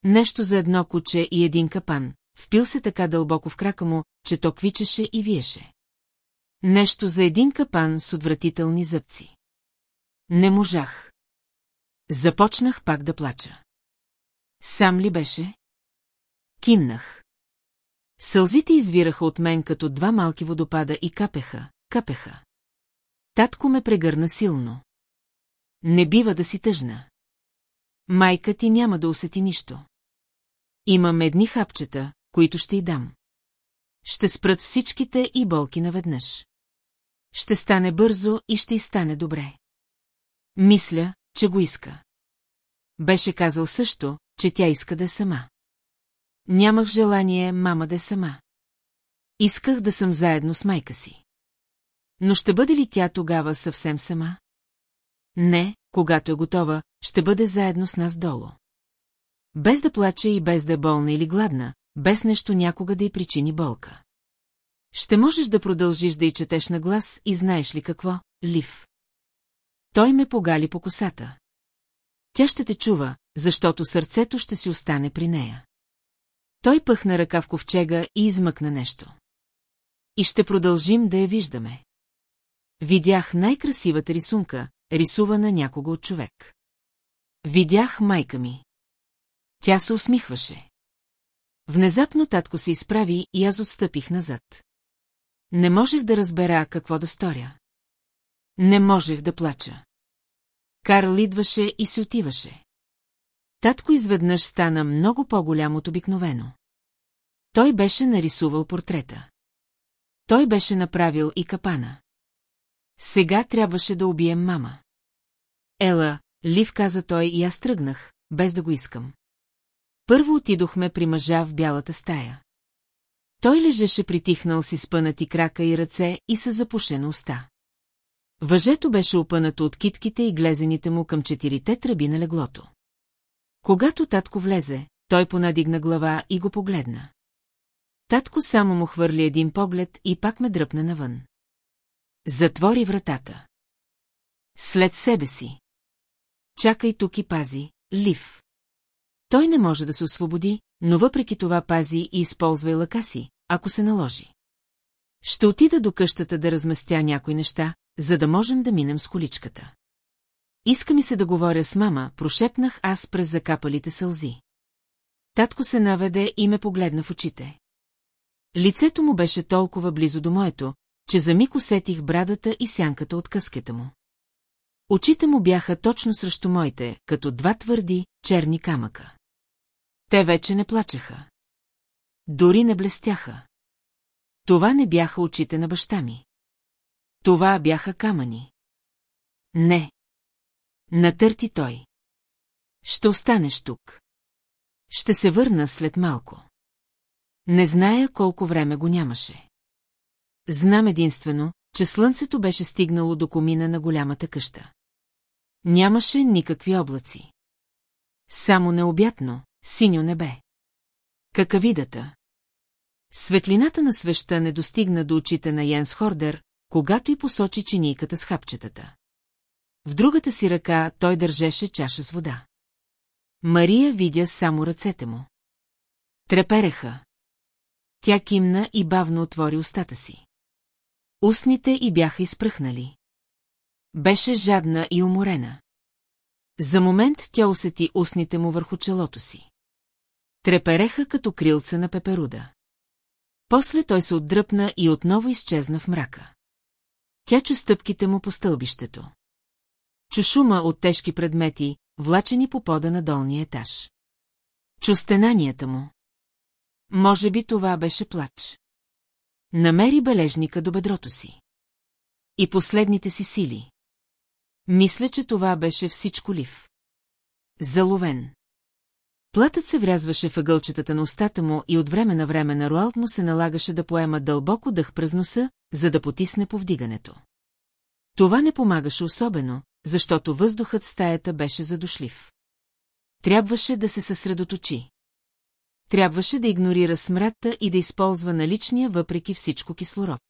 Speaker 1: Нещо за едно куче и един капан, впил се така дълбоко в крака му, че то квичеше и виеше. Нещо за един капан с отвратителни зъбци. Не можах. Започнах пак да плача. Сам ли беше? Кимнах. Сълзите извираха от мен като два малки водопада и капеха, капеха. Татко ме прегърна силно. Не бива да си тъжна. Майка ти няма да усети нищо. Имам едни хапчета, които ще й дам. Ще спрат всичките и болки наведнъж. Ще стане бързо и ще й стане добре. Мисля, че го иска. Беше казал също, че тя иска да е сама. Нямах желание мама да е сама. Исках да съм заедно с майка си. Но ще бъде ли тя тогава съвсем сама? Не, когато е готова, ще бъде заедно с нас долу. Без да плаче и без да е болна или гладна, без нещо някога да й причини болка. Ще можеш да продължиш да й четеш на глас и знаеш ли какво, Лив? Той ме погали по косата. Тя ще те чува, защото сърцето ще си остане при нея. Той пъхна ръка в ковчега и измъкна нещо. И ще продължим да я виждаме. Видях най-красивата рисунка, рисувана някого от човек. Видях майка ми. Тя се усмихваше. Внезапно татко се изправи и аз отстъпих назад. Не можех да разбера какво да сторя. Не можех да плача. Карл идваше и се отиваше. Татко изведнъж стана много по-голям от обикновено. Той беше нарисувал портрета. Той беше направил и капана. Сега трябваше да убием мама. Ела, Лив каза той и аз тръгнах, без да го искам. Първо отидохме при мъжа в бялата стая. Той лежеше притихнал си спънати крака и ръце и с запушена уста. Въжето беше опънато от китките и глезените му към четирите тръби на леглото. Когато татко влезе, той понадигна глава и го погледна. Татко само му хвърли един поглед и пак ме дръпна навън. Затвори вратата. След себе си. Чакай тук и пази, Лив. Той не може да се освободи, но въпреки това пази и използвай лъка си, ако се наложи. Ще отида до къщата да разместя някои неща, за да можем да минем с количката. Иска ми се да говоря с мама, прошепнах аз през закапалите сълзи. Татко се наведе и ме погледна в очите. Лицето му беше толкова близо до моето, че за миг усетих брадата и сянката от къскета му. Очите му бяха точно срещу моите, като два твърди, черни камъка. Те вече не плачеха. Дори не блестяха. Това не бяха очите на баща ми. Това бяха камъни. Не. Натърти той. Ще останеш тук. Ще се върна след малко. Не зная колко време го нямаше. Знам единствено, че слънцето беше стигнало до комина на голямата къща. Нямаше никакви облаци. Само необятно, синьо небе. Какавидата. Светлината на свеща не достигна до очите на Йенс Хордер, когато й посочи чинийката с хапчетата. В другата си ръка той държеше чаша с вода. Мария видя само ръцете му. Трепереха. Тя кимна и бавно отвори устата си. Устните й бяха изпръхнали. Беше жадна и уморена. За момент тя усети устните му върху челото си. Трепереха като крилца на пеперуда. После той се отдръпна и отново изчезна в мрака. Тя чу стъпките му по стълбището. Чу шума от тежки предмети, влачени по пода на долния етаж. Чу стенанията му. Може би това беше плач. Намери бележника до бедрото си. И последните си сили. Мисля, че това беше всичко лив. Заловен. Платът се врязваше въгълчетата на устата му и от време на време на Руалт му се налагаше да поема дълбоко дъх през носа, за да потисне повдигането. Това не помагаше особено, защото въздухът в стаята беше задушлив. Трябваше да се съсредоточи. Трябваше да игнорира смрадта и да използва наличния въпреки всичко кислород.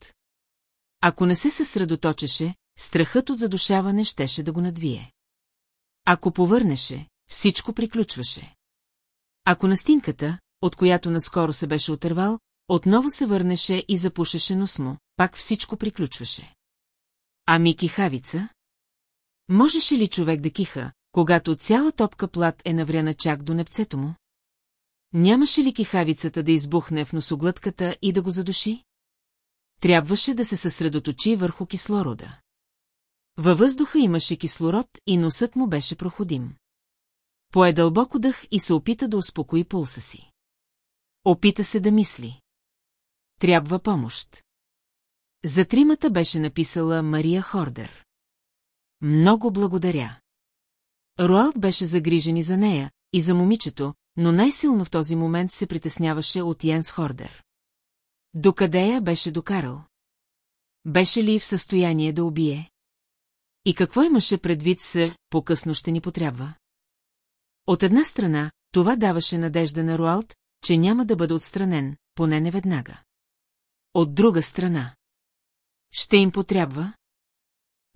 Speaker 1: Ако не се съсредоточеше, страхът от задушаване щеше да го надвие. Ако повърнеше, всичко приключваше. Ако настинката, от която наскоро се беше отървал, отново се върнеше и запушеше нос му, пак всичко приключваше. Ами кихавица? Можеше ли човек да киха, когато цяла топка плат е навряна чак до непцето му? Нямаше ли кихавицата да избухне в носоглътката и да го задуши? Трябваше да се съсредоточи върху кислорода. Във въздуха имаше кислород и носът му беше проходим. Пое дълбоко дъх и се опита да успокои пулса си. Опита се да мисли. Трябва помощ. За тримата беше написала Мария Хордер. Много благодаря. Роалд беше загрижен и за нея, и за момичето, но най-силно в този момент се притесняваше от Йенс Хордер. Докъде я беше докарал? Беше ли в състояние да убие? И какво имаше предвид се, по-късно ще ни потрябва? От една страна, това даваше надежда на Руалт, че няма да бъде отстранен, поне не веднага. От друга страна. Ще им потрябва?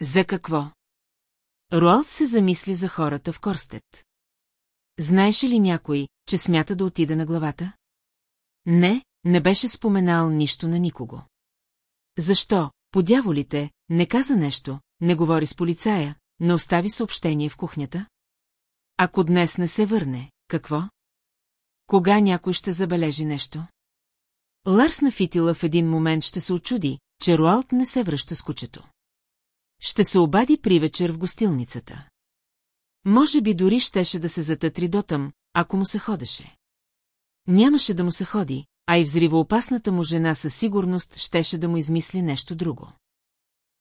Speaker 1: За какво? Руалт се замисли за хората в Корстет. Знаеше ли някой, че смята да отида на главата? Не, не беше споменал нищо на никого. Защо, по дяволите, не каза нещо, не говори с полицая, не остави съобщение в кухнята? Ако днес не се върне, какво? Кога някой ще забележи нещо? Ларс на Фитила в един момент ще се очуди, че Руалт не се връща с кучето. Ще се обади при вечер в гостилницата. Може би дори щеше да се затътри дотъм, ако му се ходеше. Нямаше да му се ходи, а и взривоопасната му жена със сигурност щеше да му измисли нещо друго.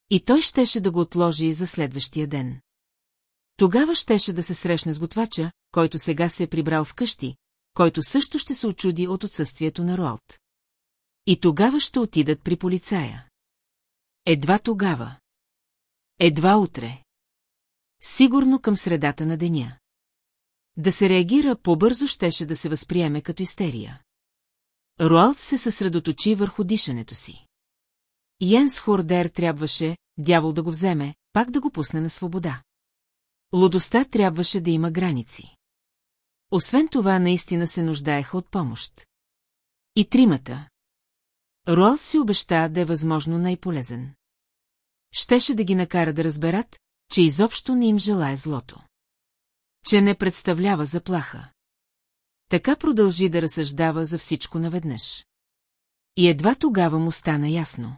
Speaker 1: И той щеше да го отложи за следващия ден. Тогава щеше да се срещне с готвача, който сега се е прибрал вкъщи, който също ще се очуди от отсъствието на Роалт. И тогава ще отидат при полицая. Едва тогава. Едва утре. Сигурно към средата на деня. Да се реагира по-бързо щеше да се възприеме като истерия. Руалт се съсредоточи върху дишането си. Йенс Хордер трябваше, дявол да го вземе, пак да го пусне на свобода. Лудостта трябваше да има граници. Освен това, наистина се нуждаеха от помощ. И тримата. Руал си обеща да е възможно най-полезен. Щеше да ги накара да разберат, че изобщо не им желая злото. Че не представлява заплаха. Така продължи да разсъждава за всичко наведнъж. И едва тогава му стана ясно.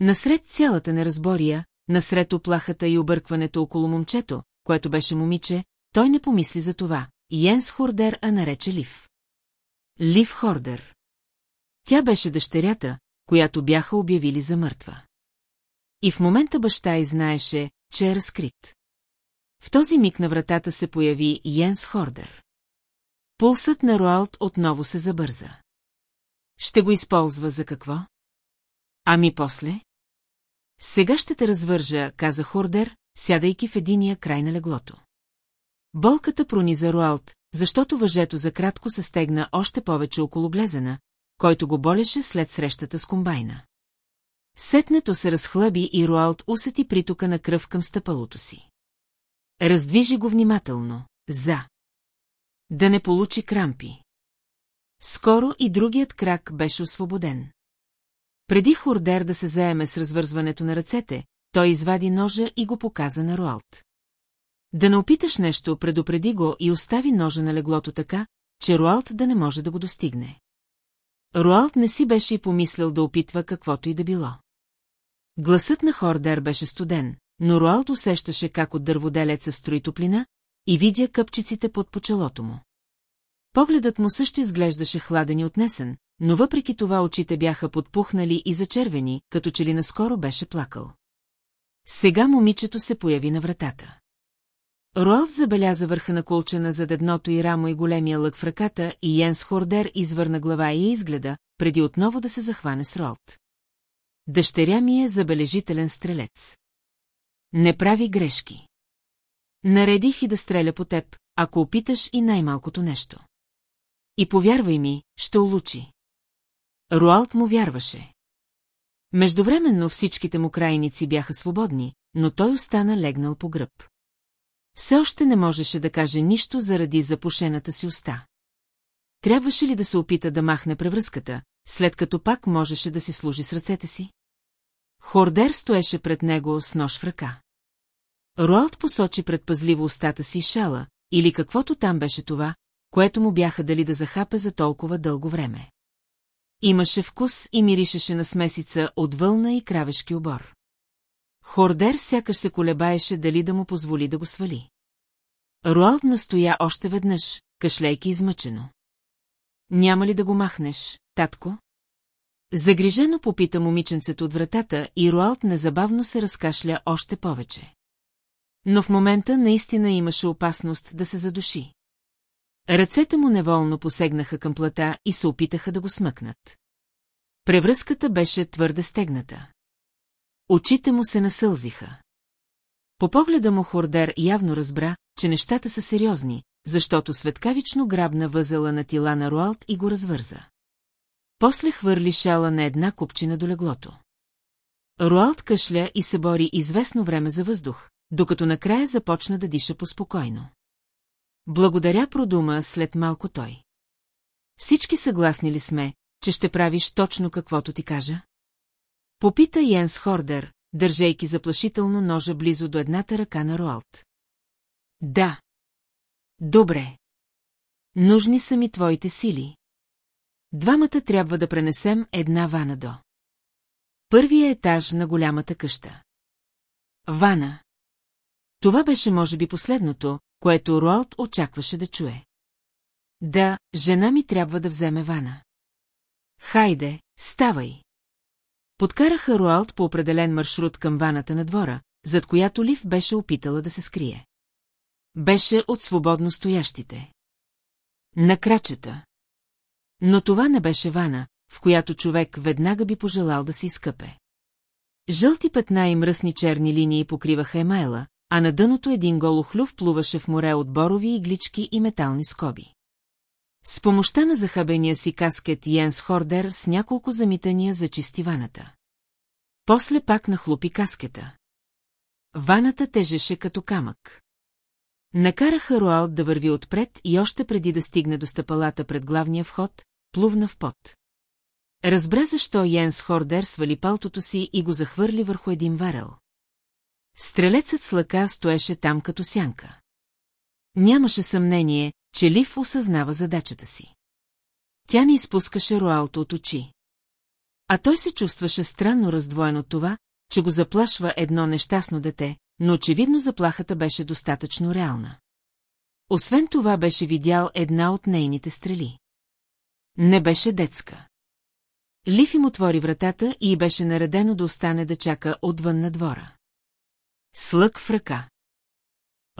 Speaker 1: Насред цялата неразбория, насред оплахата и объркването около момчето, което беше момиче, той не помисли за това. Йенс Хордер, а нарече Лив. Лив Хордер. Тя беше дъщерята, която бяха обявили за мъртва. И в момента баща й знаеше, че е разкрит. В този миг на вратата се появи Йенс Хордер. Пулсът на Роалд отново се забърза. Ще го използва за какво? Ами после? Сега ще те развържа, каза Хордер, сядайки в единия край на леглото. Болката прониза Руалт, защото въжето за кратко се стегна още повече около глезена, който го болеше след срещата с комбайна. Сетнето се разхлъби и Руалт усети притока на кръв към стъпалото си. Раздвижи го внимателно, за. Да не получи крампи. Скоро и другият крак беше освободен. Преди Хордер да се заеме с развързването на ръцете, той извади ножа и го показа на Руалт. Да не опиташ нещо, предупреди го и остави ножа на леглото така, че Руалт да не може да го достигне. Роалт не си беше и помислял да опитва каквото и да било. Гласът на Хордер беше студен, но Роалт усещаше как от дърводелеца строи топлина и видя къпчиците под почелото му. Погледът му също изглеждаше хладен и отнесен, но въпреки това очите бяха подпухнали и зачервени, като че ли наскоро беше плакал. Сега момичето се появи на вратата. Роалд забеляза върха на колчена зад едното и рамо и големия лък в ръката и Йенс Хордер извърна глава и изгледа, преди отново да се захване с Роалд. Дъщеря ми е забележителен стрелец. Не прави грешки. Наредих и да стреля по теб, ако опиташ и най-малкото нещо. И повярвай ми, ще улучи. Руалт му вярваше. Междувременно всичките му крайници бяха свободни, но той остана легнал по гръб. Все още не можеше да каже нищо заради запушената си уста. Трябваше ли да се опита да махне превръзката, след като пак можеше да си служи с ръцете си? Хордер стоеше пред него с нож в ръка. Руалт посочи предпазливо устата си шала, или каквото там беше това, което му бяха дали да захапе за толкова дълго време. Имаше вкус и миришеше на смесица от вълна и кравешки обор. Хордер сякаш се колебаеше дали да му позволи да го свали. Руалт настоя още веднъж, кашлейки измъчено. Няма ли да го махнеш, татко? Загрижено попита момиченцето от вратата и Руалт незабавно се разкашля още повече. Но в момента наистина имаше опасност да се задуши. Ръцете му неволно посегнаха към плата и се опитаха да го смъкнат. Превръзката беше твърде стегната. Очите му се насълзиха. По погледа му Хордер явно разбра, че нещата са сериозни, защото светкавично грабна възела на тила на Руалт и го развърза. После хвърли шала на една купчина до леглото. Руалт кашля и се бори известно време за въздух, докато накрая започна да диша поспокойно. Благодаря продума след малко той. Всички съгласни ли сме, че ще правиш точно каквото ти кажа? Попита Йенс Хордер, държейки заплашително ножа близо до едната ръка на Роалт. Да. Добре. Нужни са ми твоите сили. Двамата трябва да пренесем една вана до. Първия етаж на голямата къща. Вана. Това беше може би последното, което Руалт очакваше да чуе. Да, жена ми трябва да вземе вана. Хайде, ставай! Подкараха Руалт по определен маршрут към ваната на двора, зад която Лив беше опитала да се скрие. Беше от свободно стоящите. На крачета. Но това не беше вана, в която човек веднага би пожелал да се изкъпе. Жълти петна и мръсни черни линии покриваха емайла, а на дъното един голохлюв плуваше в море от борови иглички и метални скоби. С помощта на захабения си каскет Йенс Хордер с няколко замитания зачисти ваната. После пак нахлупи каскета. Ваната тежеше като камък. Накараха Руалт да върви отпред и още преди да стигне до стъпалата пред главния вход, плувна в пот. Разбра защо Йенс Хордер свали палтото си и го захвърли върху един варел. Стрелецът с лъка стоеше там като сянка. Нямаше съмнение, че Лив осъзнава задачата си. Тя не изпускаше роалто от очи. А той се чувстваше странно раздвоен от това, че го заплашва едно нещастно дете, но очевидно заплахата беше достатъчно реална. Освен това беше видял една от нейните стрели. Не беше детска. Лиф им отвори вратата и беше наредено да остане да чака отвън на двора с лък в ръка.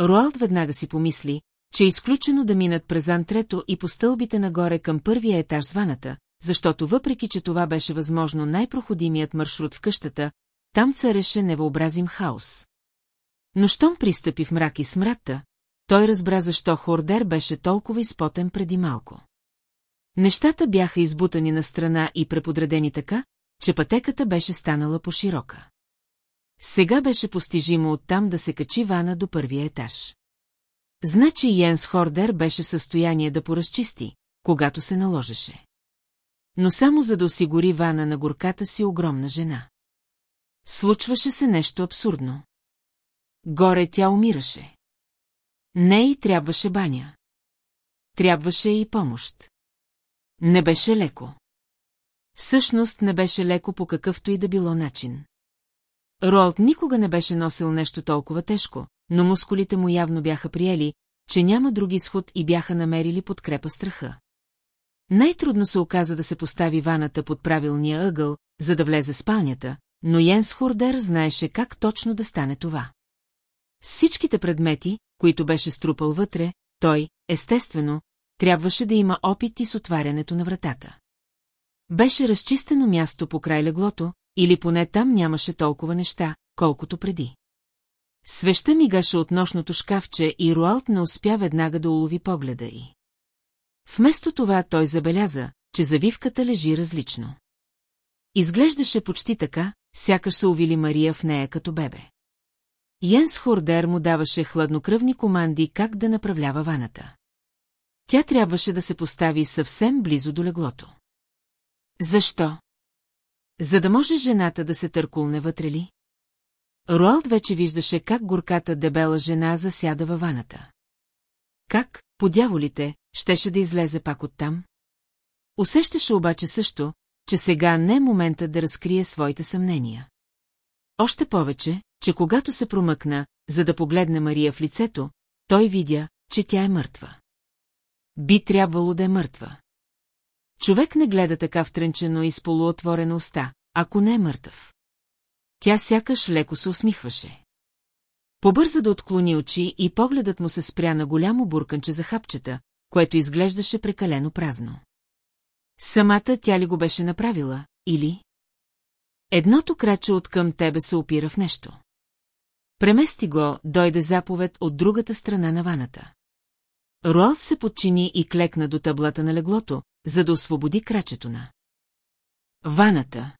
Speaker 1: Руалд веднага си помисли, че е изключено да минат през антрето и по стълбите нагоре към първия етаж званата, защото въпреки, че това беше възможно най-проходимият маршрут в къщата, там цареше невообразим хаос. Но щом пристъпи в мрак и смратта, той разбра защо Хордер беше толкова изпотен преди малко. Нещата бяха избутани на страна и преподредени така, че пътеката беше станала по-широка. Сега беше постижимо оттам да се качи вана до първия етаж. Значи Йенс Хордер беше в състояние да поразчисти, когато се наложеше. Но само за да осигури вана на горката си огромна жена. Случваше се нещо абсурдно. Горе тя умираше. Не и трябваше баня. Трябваше и помощ. Не беше леко. Всъщност не беше леко по какъвто и да било начин. Роалд никога не беше носил нещо толкова тежко, но мускулите му явно бяха приели, че няма друг изход и бяха намерили подкрепа страха. Най-трудно се оказа да се постави ваната под правилния ъгъл, за да влезе спалнята, но Йенс Хордер знаеше как точно да стане това. Всичките предмети, които беше струпал вътре, той, естествено, трябваше да има опит и с отварянето на вратата. Беше разчистено място по край леглото, или поне там нямаше толкова неща, колкото преди. Свеща мигаше от нощното шкафче и Руалт не успя веднага да улови погледа й. Вместо това той забеляза, че завивката лежи различно. Изглеждаше почти така, сякаш се увили Мария в нея като бебе. Йенс Хордер му даваше хладнокръвни команди как да направлява ваната. Тя трябваше да се постави съвсем близо до леглото. Защо? За да може жената да се търкулне вътре ли? Руалд вече виждаше как горката дебела жена засяда във ваната. Как, по дяволите, щеше да излезе пак оттам? Усещаше обаче също, че сега не е момента да разкрие своите съмнения. Още повече, че когато се промъкна, за да погледне Мария в лицето, той видя, че тя е мъртва. Би трябвало да е мъртва. Човек не гледа така втренчено и с полуотворена уста, ако не е мъртъв. Тя сякаш леко се усмихваше. Побърза да отклони очи и погледът му се спря на голямо бурканче за хапчета, което изглеждаше прекалено празно. Самата тя ли го беше направила, или? Едното краче от към тебе се опира в нещо. Премести го, дойде заповед от другата страна на ваната. Руалт се подчини и клекна до таблата на леглото, за да освободи крачето на. Ваната.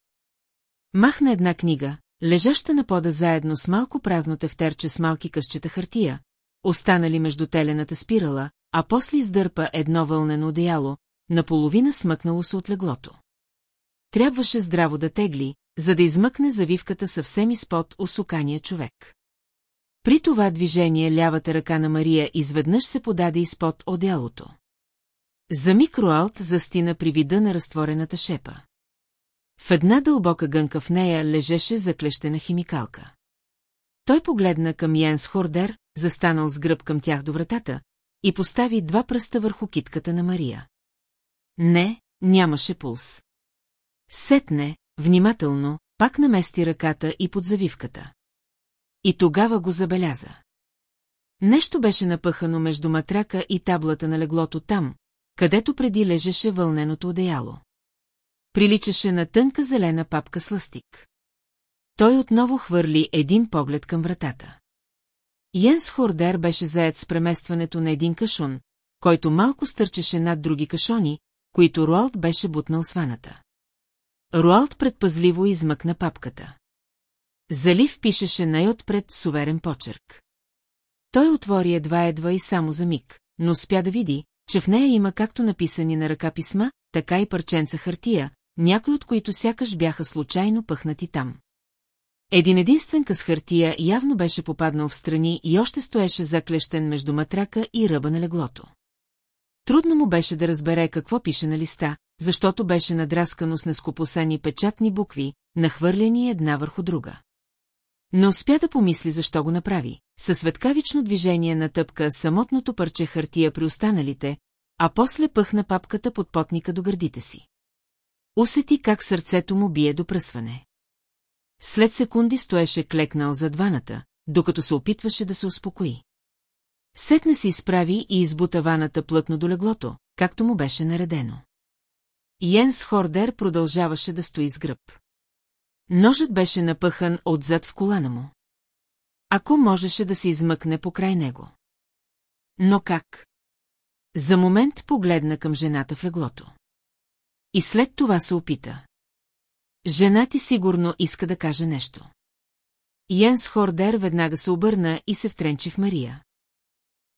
Speaker 1: Махна една книга, лежаща на пода заедно с малко празно тефтерче с малки късчета хартия, останали между телената спирала, а после издърпа едно вълнено одеяло, наполовина смъкнало се от леглото. Трябваше здраво да тегли, за да измъкне завивката съвсем изпод осукания човек. При това движение лявата ръка на Мария изведнъж се подаде изпод одеялото. За микроалт застина при вида на разтворената шепа. В една дълбока гънка в нея лежеше заклещена химикалка. Той погледна към Йенс Хордер, застанал с гръб към тях до вратата, и постави два пръста върху китката на Мария. Не, нямаше пулс. Сетне, внимателно, пак намести ръката и под завивката. И тогава го забеляза. Нещо беше напъхано между матрака и таблата на леглото там, където преди лежеше вълненото одеяло. Приличаше на тънка зелена папка с ластик. Той отново хвърли един поглед към вратата. Йенс Хордер беше заед с преместването на един кашун, който малко стърчеше над други кашони, които Руалт беше бутнал сваната. Руалт предпазливо измъкна папката. Залив пишеше най-отпред суверен почерк. Той отвори едва-едва и само за миг, но спя да види, че в нея има както написани на ръка писма, така и парченца хартия, някои от които сякаш бяха случайно пъхнати там. Един единствен къс хартия явно беше попаднал в страни и още стоеше заклещен между матрака и ръба на леглото. Трудно му беше да разбере какво пише на листа, защото беше надраскано с нескопосани печатни букви, нахвърлени една върху друга. Не успя да помисли защо го направи. Със светкавично движение на тъпка самотното парче хартия при останалите, а после пъхна папката под потника до гърдите си. Усети как сърцето му бие до пръсване. След секунди стоеше клекнал за дваната, докато се опитваше да се успокои. Сетна се изправи и избута ваната плътно до леглото, както му беше наредено. Йенс Хордер продължаваше да стои с гръб. Ножът беше напъхан отзад в колана му. Ако можеше да се измъкне покрай него. Но как? За момент погледна към жената в леглото. И след това се опита. Жена ти сигурно иска да каже нещо. Йенс Хордер веднага се обърна и се втренчи в Мария.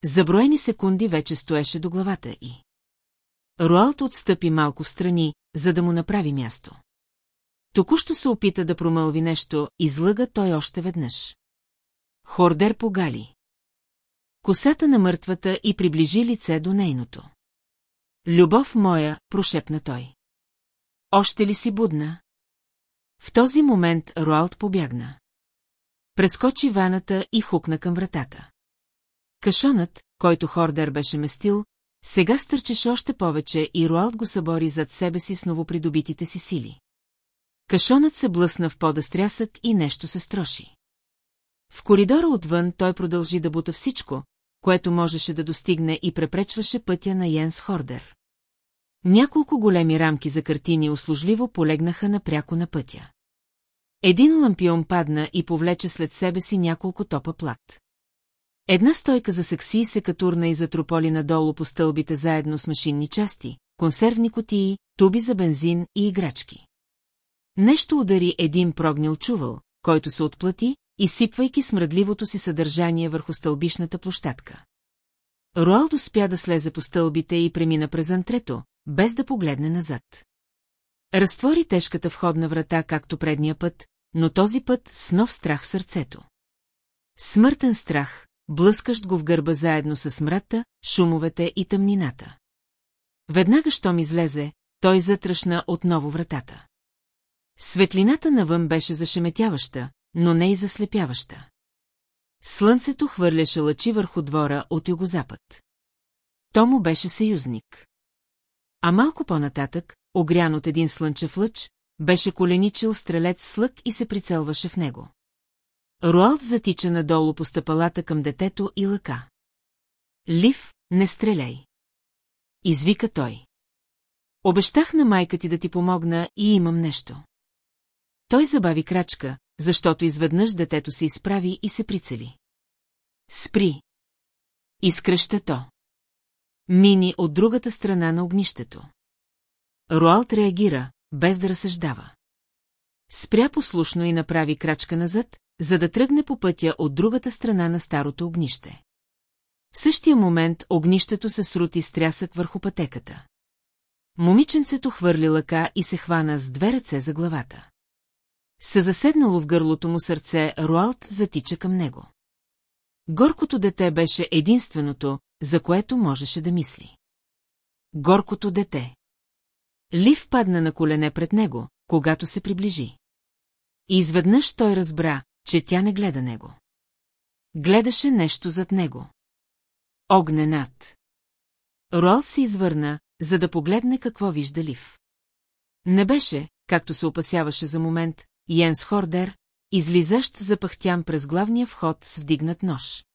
Speaker 1: За броени секунди вече стоеше до главата й. Руалт отстъпи малко в страни, за да му направи място. Току-що се опита да промълви нещо, излъга той още веднъж. Хордер погали. Косата на мъртвата и приближи лице до нейното. Любов моя, прошепна той. Още ли си будна? В този момент Руалт побягна. Прескочи ваната и хукна към вратата. Кашонът, който Хордер беше местил, сега стърчеше още повече и Руалт го събори зад себе си с новопридобитите си сили. Кашонът се блъсна в пода трясък и нещо се строши. В коридора отвън той продължи да бута всичко, което можеше да достигне и препречваше пътя на Йенс Хордер. Няколко големи рамки за картини услужливо полегнаха напряко на пътя. Един лампион падна и повлече след себе си няколко топа плат. Една стойка за секси се катурна и затрополи надолу по стълбите заедно с машинни части, консервни котии, туби за бензин и играчки. Нещо удари един прогнил чувал, който се отплати, изсипвайки смръдливото си съдържание върху стълбишната площадка. Роалдо спя да слезе по стълбите и премина през антрето, без да погледне назад. Разтвори тежката входна врата, както предния път, но този път с нов страх в сърцето. Смъртен страх, блъскащ го в гърба заедно с мрата, шумовете и тъмнината. Веднага, щом излезе, той затръшна отново вратата. Светлината навън беше зашеметяваща, но не и заслепяваща. Слънцето хвърляше лъчи върху двора от югозапад. То му беше съюзник. А малко по-нататък, огрян от един слънчев лъч, беше коленичил стрелец с лък и се прицелваше в него. Руалт затича надолу по стъпалата към детето и лъка. Лив, не стреляй. Извика той. Обещах на майка ти да ти помогна и имам нещо. Той забави крачка, защото изведнъж детето се изправи и се прицели. Спри! Изкръща то. Мини от другата страна на огнището. Руалт реагира, без да разсъждава. Спря послушно и направи крачка назад, за да тръгне по пътя от другата страна на старото огнище. В същия момент огнището се срути с трясък върху пътеката. Момиченцето хвърли лъка и се хвана с две ръце за главата. Се заседнало в гърлото му сърце, Руалт затича към него. Горкото дете беше единственото, за което можеше да мисли. Горкото дете. Лив падна на колене пред него, когато се приближи. И изведнъж той разбра, че тя не гледа него. Гледаше нещо зад него. Огненат. Роалд се извърна, за да погледне какво вижда Лив. Не беше, както се опасяваше за момент, Йенс Хордер, излизащ запахтян през главния вход с вдигнат нож.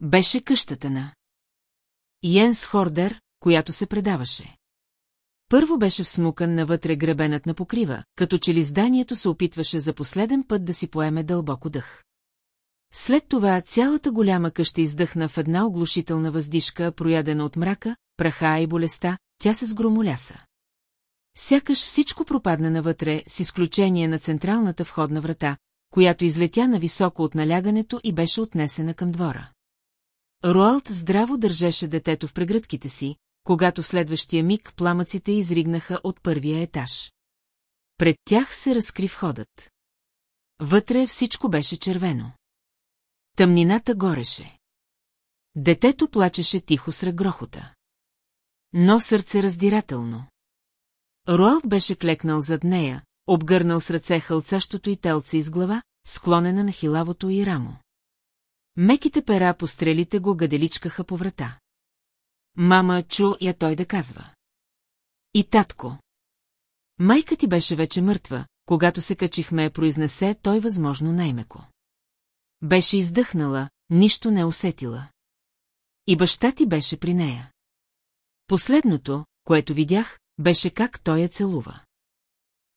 Speaker 1: Беше къщата на Йенс Хордер, която се предаваше. Първо беше всмукан навътре гребенът на покрива, като че ли зданието се опитваше за последен път да си поеме дълбоко дъх. След това цялата голяма къща издъхна в една оглушителна въздишка, проядена от мрака, праха и болестта, тя се сгромоляса. Сякаш всичко пропадна навътре, с изключение на централната входна врата, която излетя на високо от налягането и беше отнесена към двора. Роалд здраво държеше детето в прегръдките си, когато следващия миг пламъците изригнаха от първия етаж. Пред тях се разкри входът. Вътре всичко беше червено. Тъмнината гореше. Детето плачеше тихо сред грохота. Но сърце раздирателно. Руалт беше клекнал зад нея, обгърнал с ръце хълцащото и телце из глава, склонена на хилавото и рамо. Меките пера по стрелите го гаделичкаха по врата. Мама чу я той да казва. И татко. Майка ти беше вече мъртва, когато се качихме, произнесе той възможно най-меко. Беше издъхнала, нищо не усетила. И баща ти беше при нея. Последното, което видях, беше как той я целува.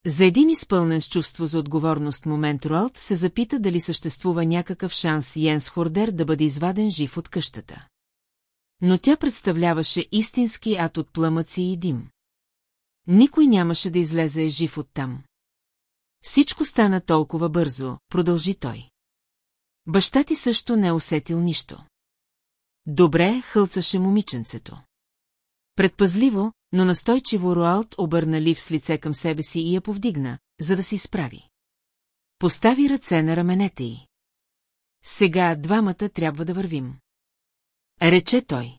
Speaker 1: За един изпълнен с чувство за отговорност момент Руалт се запита дали съществува някакъв шанс Йенс Хордер да бъде изваден жив от къщата. Но тя представляваше истински ад от пламъци и дим. Никой нямаше да излезе жив от там. Всичко стана толкова бързо, продължи той. Баща ти също не е усетил нищо. Добре хълцаше момиченцето. Предпазливо, но настойчиво Роалт обърна лив с лице към себе си и я повдигна, за да се изправи. Постави ръце на раменете й. Сега двамата трябва да вървим. Рече той.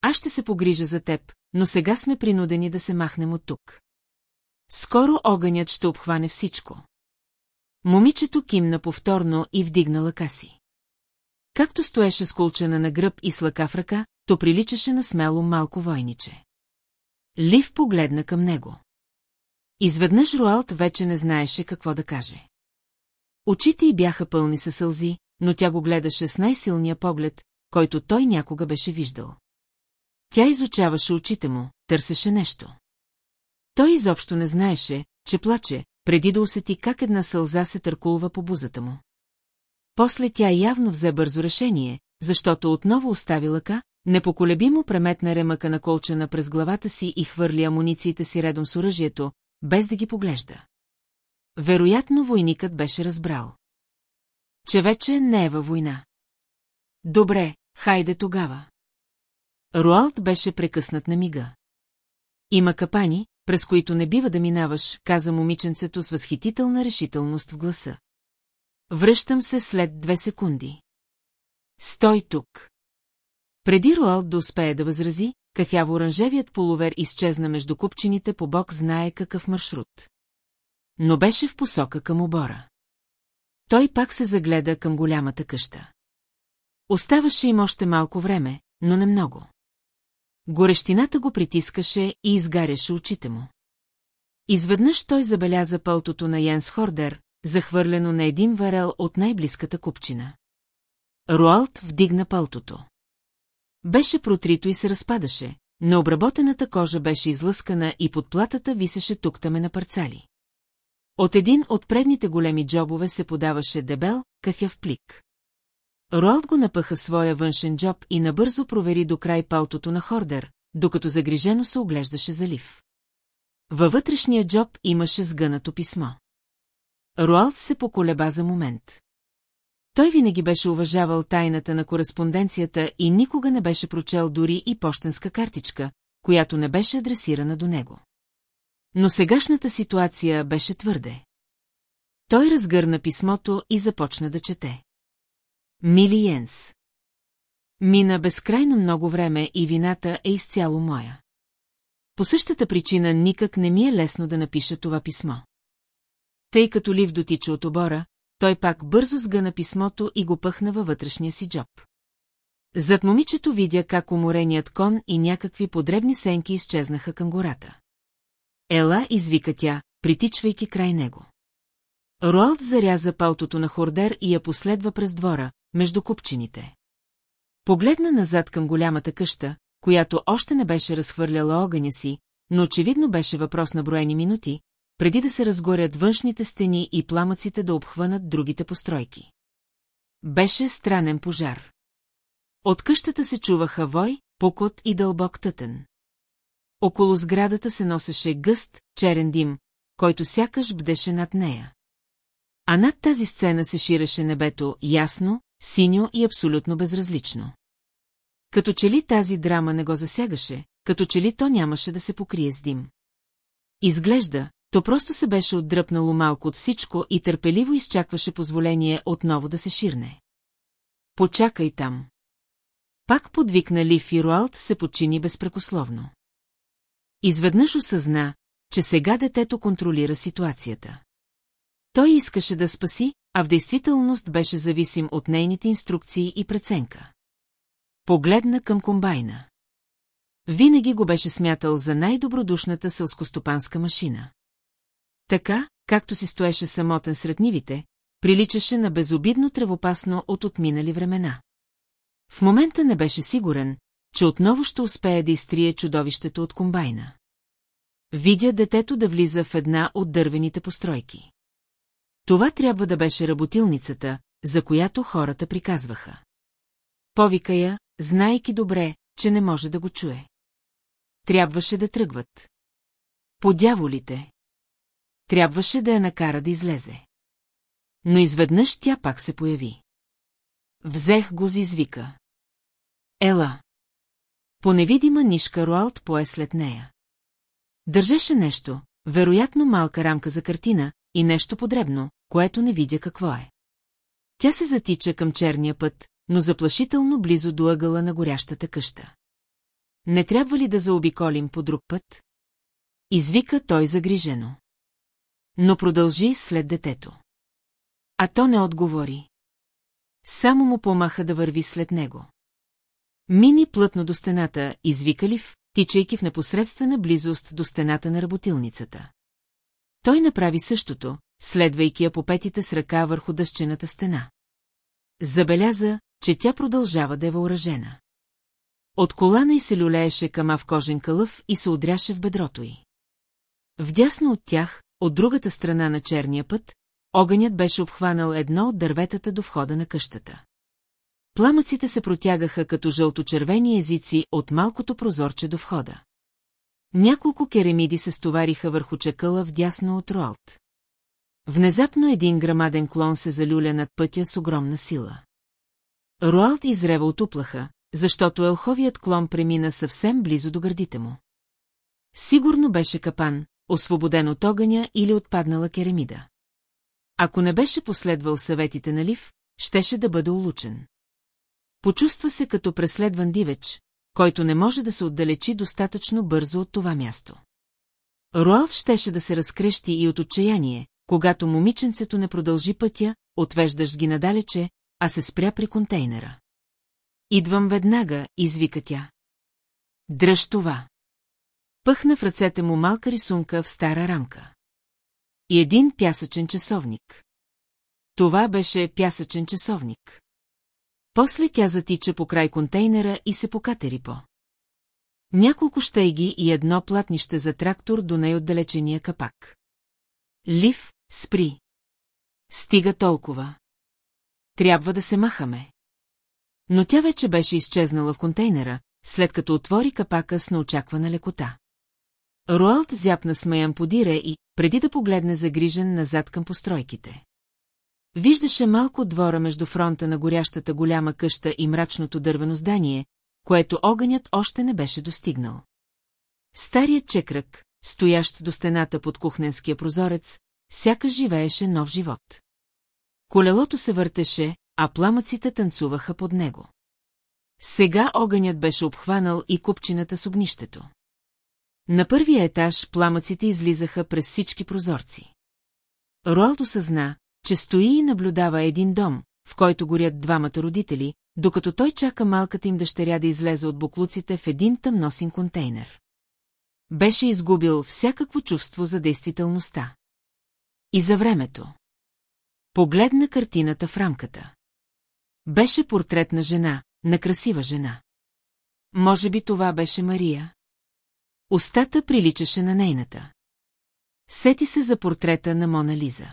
Speaker 1: Аз ще се погрижа за теб, но сега сме принудени да се махнем от тук. Скоро огънят ще обхване всичко. Момичето кимна повторно и вдигна лъка си. Както стоеше скулчена на гръб и с лъка в ръка, то приличаше на смело малко войниче. Лив погледна към него. Изведнъж Руалт вече не знаеше какво да каже. Очите й бяха пълни със сълзи, но тя го гледаше с най-силния поглед, който той някога беше виждал. Тя изучаваше очите му, търсеше нещо. Той изобщо не знаеше, че плаче, преди да усети как една сълза се търкулва по бузата му. После тя явно взе бързо решение, защото отново остави лъка, непоколебимо преметна ремъка на колчена през главата си и хвърли амунициите си редом с оръжието, без да ги поглежда. Вероятно войникът беше разбрал. Че вече не е във война. Добре, хайде тогава. Руалт беше прекъснат на мига. Има капани, през които не бива да минаваш, каза момиченцето с възхитителна решителност в гласа. Връщам се след две секунди. Стой тук. Преди Роалд да успее да възрази, кафяво-оранжевият половер изчезна между купчините по бок знае какъв маршрут. Но беше в посока към обора. Той пак се загледа към голямата къща. Оставаше им още малко време, но не много. Горещината го притискаше и изгаряше очите му. Изведнъж той забеляза пълтото на Йенс Хордер, захвърлено на един варел от най-близката купчина. Руалт вдигна палтото. Беше протрито и се разпадаше, но обработената кожа беше излъскана и под платата висеше туктаме на парцали. От един от предните големи джобове се подаваше дебел, кафяв плик. Роалд го напъха своя външен джоб и набързо провери до край палтото на Хордер, докато загрижено се оглеждаше залив. Във вътрешния джоб имаше сгънато писмо. Руалт се поколеба за момент. Той винаги беше уважавал тайната на кореспонденцията и никога не беше прочел дори и почтенска картичка, която не беше адресирана до него. Но сегашната ситуация беше твърде. Той разгърна писмото и започна да чете. Мили Йенс. Мина безкрайно много време и вината е изцяло моя. По същата причина никак не ми е лесно да напиша това писмо. Тъй като Лив дотича от обора, той пак бързо сгъна писмото и го пъхна във вътрешния си джоб. Зад момичето видя как умореният кон и някакви подребни сенки изчезнаха към гората. Ела извика тя, притичвайки край него. Роалд заряза палтото на Хордер и я последва през двора, между купчините. Погледна назад към голямата къща, която още не беше разхвърляла огъня си, но очевидно беше въпрос на броени минути, преди да се разгорят външните стени и пламъците да обхванат другите постройки. Беше странен пожар. От къщата се чуваха вой, покот и дълбок тътен. Около сградата се носеше гъст, черен дим, който сякаш бдеше над нея. А над тази сцена се ширеше небето ясно, синьо и абсолютно безразлично. Като че ли тази драма не го засягаше, като че ли то нямаше да се покрие с дим. Изглежда, то просто се беше отдръпнало малко от всичко и търпеливо изчакваше позволение отново да се ширне. Почакай там. Пак подвикна Лив и Руалт се почини безпрекословно. Изведнъж осъзна, че сега детето контролира ситуацията. Той искаше да спаси, а в действителност беше зависим от нейните инструкции и преценка. Погледна към комбайна. Винаги го беше смятал за най-добродушната сълскостопанска машина. Така, както си стоеше самотен сред нивите, приличаше на безобидно тревопасно от отминали времена. В момента не беше сигурен, че отново ще успее да изтрие чудовището от комбайна. Видя детето да влиза в една от дървените постройки. Това трябва да беше работилницата, за която хората приказваха. Повика я, знайки добре, че не може да го чуе. Трябваше да тръгват. Подяволите! Трябваше да я накара да излезе. Но изведнъж тя пак се появи. Взех го за извика. Ела. По невидима нишка Руалт пое след нея. Държеше нещо, вероятно малка рамка за картина и нещо подребно, което не видя какво е. Тя се затича към черния път, но заплашително близо до ъгъла на горящата къща. Не трябва ли да заобиколим по друг път? Извика той загрижено но продължи след детето. А то не отговори. Само му помаха да върви след него. Мини плътно до стената, извикалив, тичайки в непосредствена близост до стената на работилницата. Той направи същото, следвайки я по петите с ръка върху дъщената стена. Забеляза, че тя продължава да е въоръжена. От колана й се люлееше кама в кожен кълъв и се удряше в бедрото й. Вдясно от тях, от другата страна на черния път, огънят беше обхванал едно от дърветата до входа на къщата. Пламъците се протягаха като жълточервени езици от малкото прозорче до входа. Няколко керемиди се стовариха върху чакъла вдясно от Роалт. Внезапно един грамаден клон се залюля над пътя с огромна сила. Роалт изрева от уплаха, защото елховият клон премина съвсем близо до гърдите му. Сигурно беше капан, освободен от огъня или отпаднала керамида. Ако не беше последвал съветите на Лив, щеше да бъде улучен. Почувства се като преследван дивеч, който не може да се отдалечи достатъчно бързо от това място. Руалт щеше да се разкрещи и от отчаяние, когато момиченцето не продължи пътя, отвеждаш ги надалече, а се спря при контейнера. Идвам веднага, извика тя. Дръж това. Пъхна в ръцете му малка рисунка в стара рамка. И един пясъчен часовник. Това беше пясъчен часовник. После тя затича по край контейнера и се покатери по. Няколко щейги и едно платнище за трактор до най-отдалечения капак. Лив, спри. Стига толкова. Трябва да се махаме. Но тя вече беше изчезнала в контейнера, след като отвори капака с неочаквана лекота. Руалт зяпна смеян подире и, преди да погледне загрижен назад към постройките. Виждаше малко двора между фронта на горящата голяма къща и мрачното дървено здание, което огънят още не беше достигнал. Старият чекрък, стоящ до стената под кухненския прозорец, сякаш живееше нов живот. Колелото се въртеше, а пламъците танцуваха под него. Сега огънят беше обхванал и купчината с огнището. На първия етаж пламъците излизаха през всички прозорци. Роалд осъзна, че стои и наблюдава един дом, в който горят двамата родители, докато той чака малката им дъщеря да излезе от буклуците в един тъмносин контейнер. Беше изгубил всякакво чувство за действителността. И за времето. Погледна картината в рамката. Беше портрет на жена, на красива жена. Може би това беше Мария. Остата приличаше на нейната. Сети се за портрета на Мона Лиза.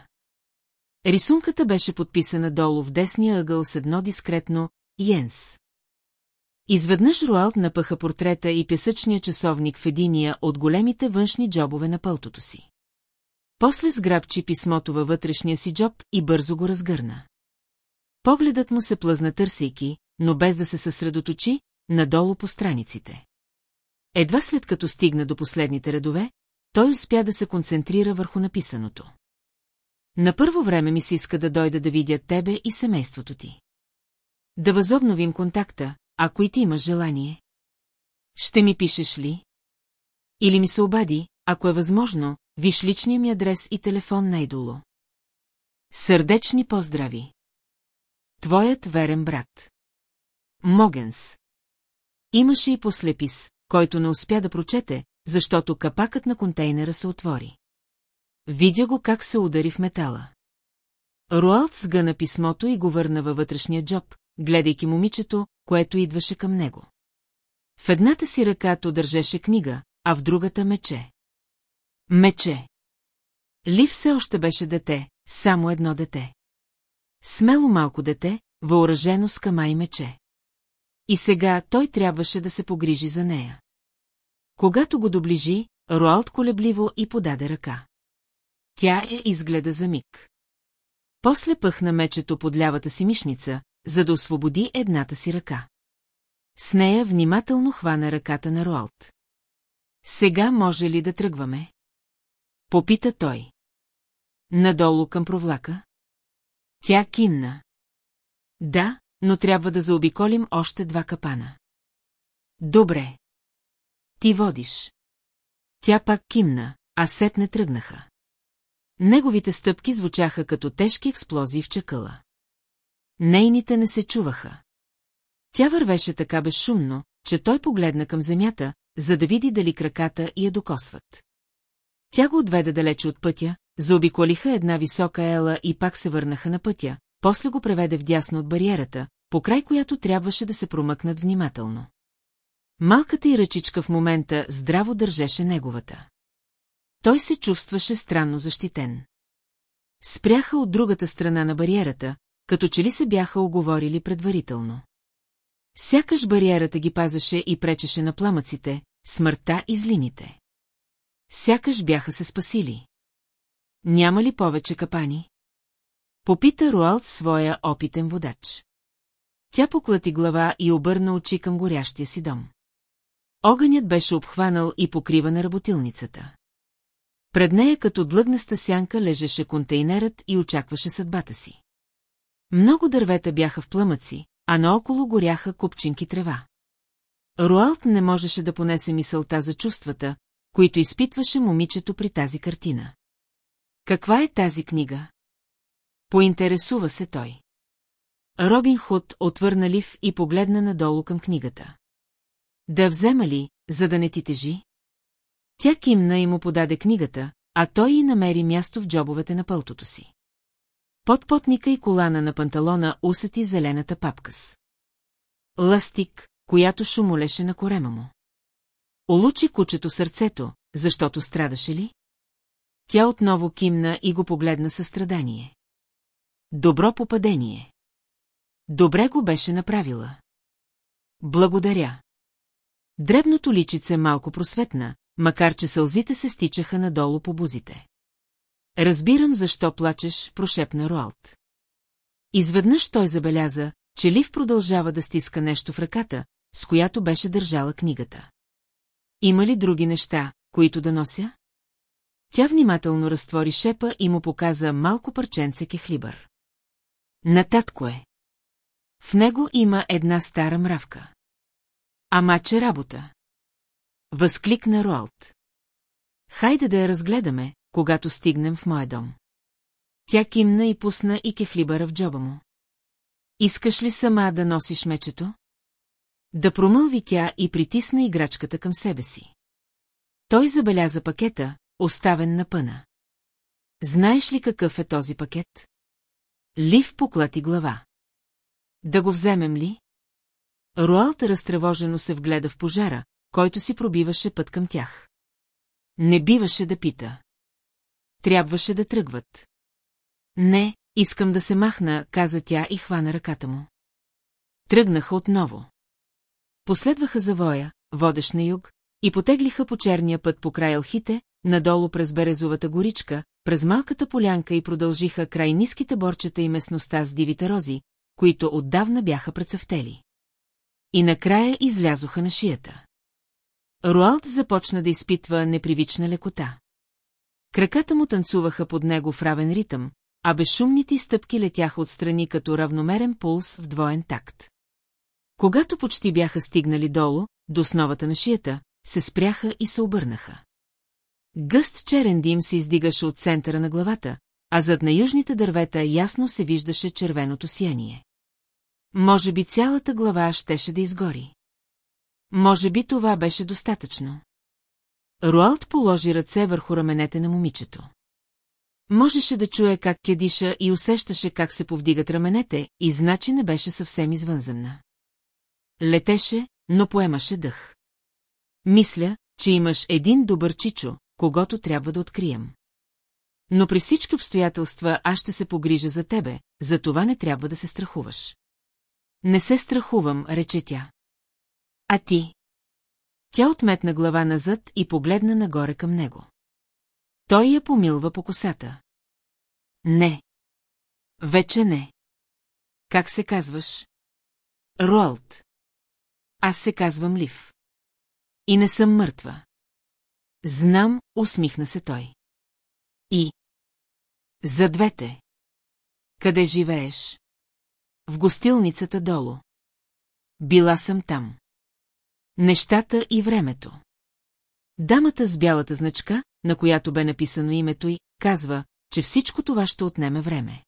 Speaker 1: Рисунката беше подписана долу в десния ъгъл с едно дискретно «Йенс». Изведнъж Руалт напъха портрета и песъчния часовник в единия от големите външни джобове на пълтото си. После сграбчи писмото във вътрешния си джоб и бързо го разгърна. Погледът му се плъзна търсейки, но без да се съсредоточи, надолу по страниците. Едва след като стигна до последните редове, той успя да се концентрира върху написаното. На първо време ми се иска да дойда да видя тебе и семейството ти. Да възобновим контакта, ако и ти имаш желание. Ще ми пишеш ли? Или ми се обади, ако е възможно, виж личния ми адрес и телефон най-долу. Сърдечни поздрави! Твоят верен брат. Могенс. Имаше и послепис който не успя да прочете, защото капакът на контейнера се отвори. Видя го как се удари в метала. Руалт сгъна писмото и го върна във вътрешния джоб, гледайки момичето, което идваше към него. В едната си ръка то държеше книга, а в другата мече. Мече. Ли все още беше дете, само едно дете. Смело малко дете, въоръжено с кама и мече. И сега той трябваше да се погрижи за нея. Когато го доближи, Роалд колебливо и подаде ръка. Тя я изгледа за миг. После пъхна мечето под лявата си мишница, за да освободи едната си ръка. С нея внимателно хвана ръката на Роалд. Сега може ли да тръгваме? Попита той. Надолу към провлака? Тя кимна. Да, но трябва да заобиколим още два капана. Добре. Ти водиш. Тя пак кимна, а сет не тръгнаха. Неговите стъпки звучаха като тежки експлозии в чакъла. Нейните не се чуваха. Тя вървеше така безшумно, че той погледна към земята, за да види дали краката я докосват. Тя го отведе далече от пътя, заобиколиха една висока ела и пак се върнаха на пътя, после го преведе вдясно от бариерата, по край която трябваше да се промъкнат внимателно. Малката и ръчичка в момента здраво държеше неговата. Той се чувстваше странно защитен. Спряха от другата страна на бариерата, като че ли се бяха оговорили предварително. Сякаш бариерата ги пазеше и пречеше на пламъците, смъртта и злините. Сякаш бяха се спасили. Няма ли повече капани? Попита Руалт своя опитен водач. Тя поклати глава и обърна очи към горящия си дом. Огънят беше обхванал и покрива на работилницата. Пред нея като длъгнаста сянка лежеше контейнерът и очакваше съдбата си. Много дървета бяха в пламъци, а наоколо горяха купчинки трева. Руалт не можеше да понесе мисълта за чувствата, които изпитваше момичето при тази картина. Каква е тази книга? Поинтересува се той. Робин Худ отвърна лив и погледна надолу към книгата. Да взема ли, за да не ти тежи? Тя кимна и му подаде книгата, а той и намери място в джобовете на пълтото си. Под потника и колана на панталона усети зелената папкас. Ластик, която шумолеше на корема му. Олучи кучето сърцето, защото страдаше ли? Тя отново кимна и го погледна състрадание. страдание. Добро попадение. Добре го беше направила. Благодаря. Дребното личице малко просветна, макар че сълзите се стичаха надолу по бузите. Разбирам защо плачеш, прошепна Роалт. Изведнъж той забеляза, че Лив продължава да стиска нещо в ръката, с която беше държала книгата. Има ли други неща, които да нося? Тя внимателно разтвори шепа и му показа малко парченце кехлибър. Нататко е. В него има една стара мравка. Ама че работа! Възкликна Роалд. Хайде да я разгледаме, когато стигнем в моя дом. Тя кимна и пусна и кехлибара в джоба му. Искаш ли сама да носиш мечето? Да промълви тя и притисна играчката към себе си. Той забеляза пакета, оставен на пъна. Знаеш ли какъв е този пакет? Лив поклати глава. Да го вземем ли? Руалт разтревожено се вгледа в пожара, който си пробиваше път към тях. Не биваше да пита. Трябваше да тръгват. Не, искам да се махна, каза тя и хвана ръката му. Тръгнаха отново. Последваха завоя, водещ на юг, и потеглиха по черния път по край алхите, надолу през Березовата горичка, през малката полянка и продължиха край ниските борчета и местността с дивите рози, които отдавна бяха прецъфтели. И накрая излязоха на шията. Руалт започна да изпитва непривична лекота. Краката му танцуваха под него в равен ритъм, а безшумните стъпки летяха отстрани като равномерен пулс в двоен такт. Когато почти бяха стигнали долу, до основата на шията, се спряха и се обърнаха. Гъст черен дим се издигаше от центъра на главата, а зад на южните дървета ясно се виждаше червеното сияние. Може би цялата глава щеше да изгори. Може би това беше достатъчно. Руалт положи ръце върху раменете на момичето. Можеше да чуе как тя диша и усещаше как се повдигат раменете, и значи не беше съвсем извънземна. Летеше, но поемаше дъх. Мисля, че имаш един добър чичо, когато трябва да открием. Но при всички обстоятелства аз ще се погрижа за тебе, за това не трябва да се страхуваш. Не се страхувам, рече тя. А ти? Тя отметна глава назад и погледна нагоре към него. Той я помилва по косата. Не. Вече не. Как се казваш? Роалд. Аз се казвам Лив. И не съм мъртва. Знам, усмихна се той. И? За двете. Къде живееш? В гостилницата долу. Била съм там. Нещата и времето. Дамата с бялата значка, на която бе написано името й, казва, че всичко това ще отнеме време.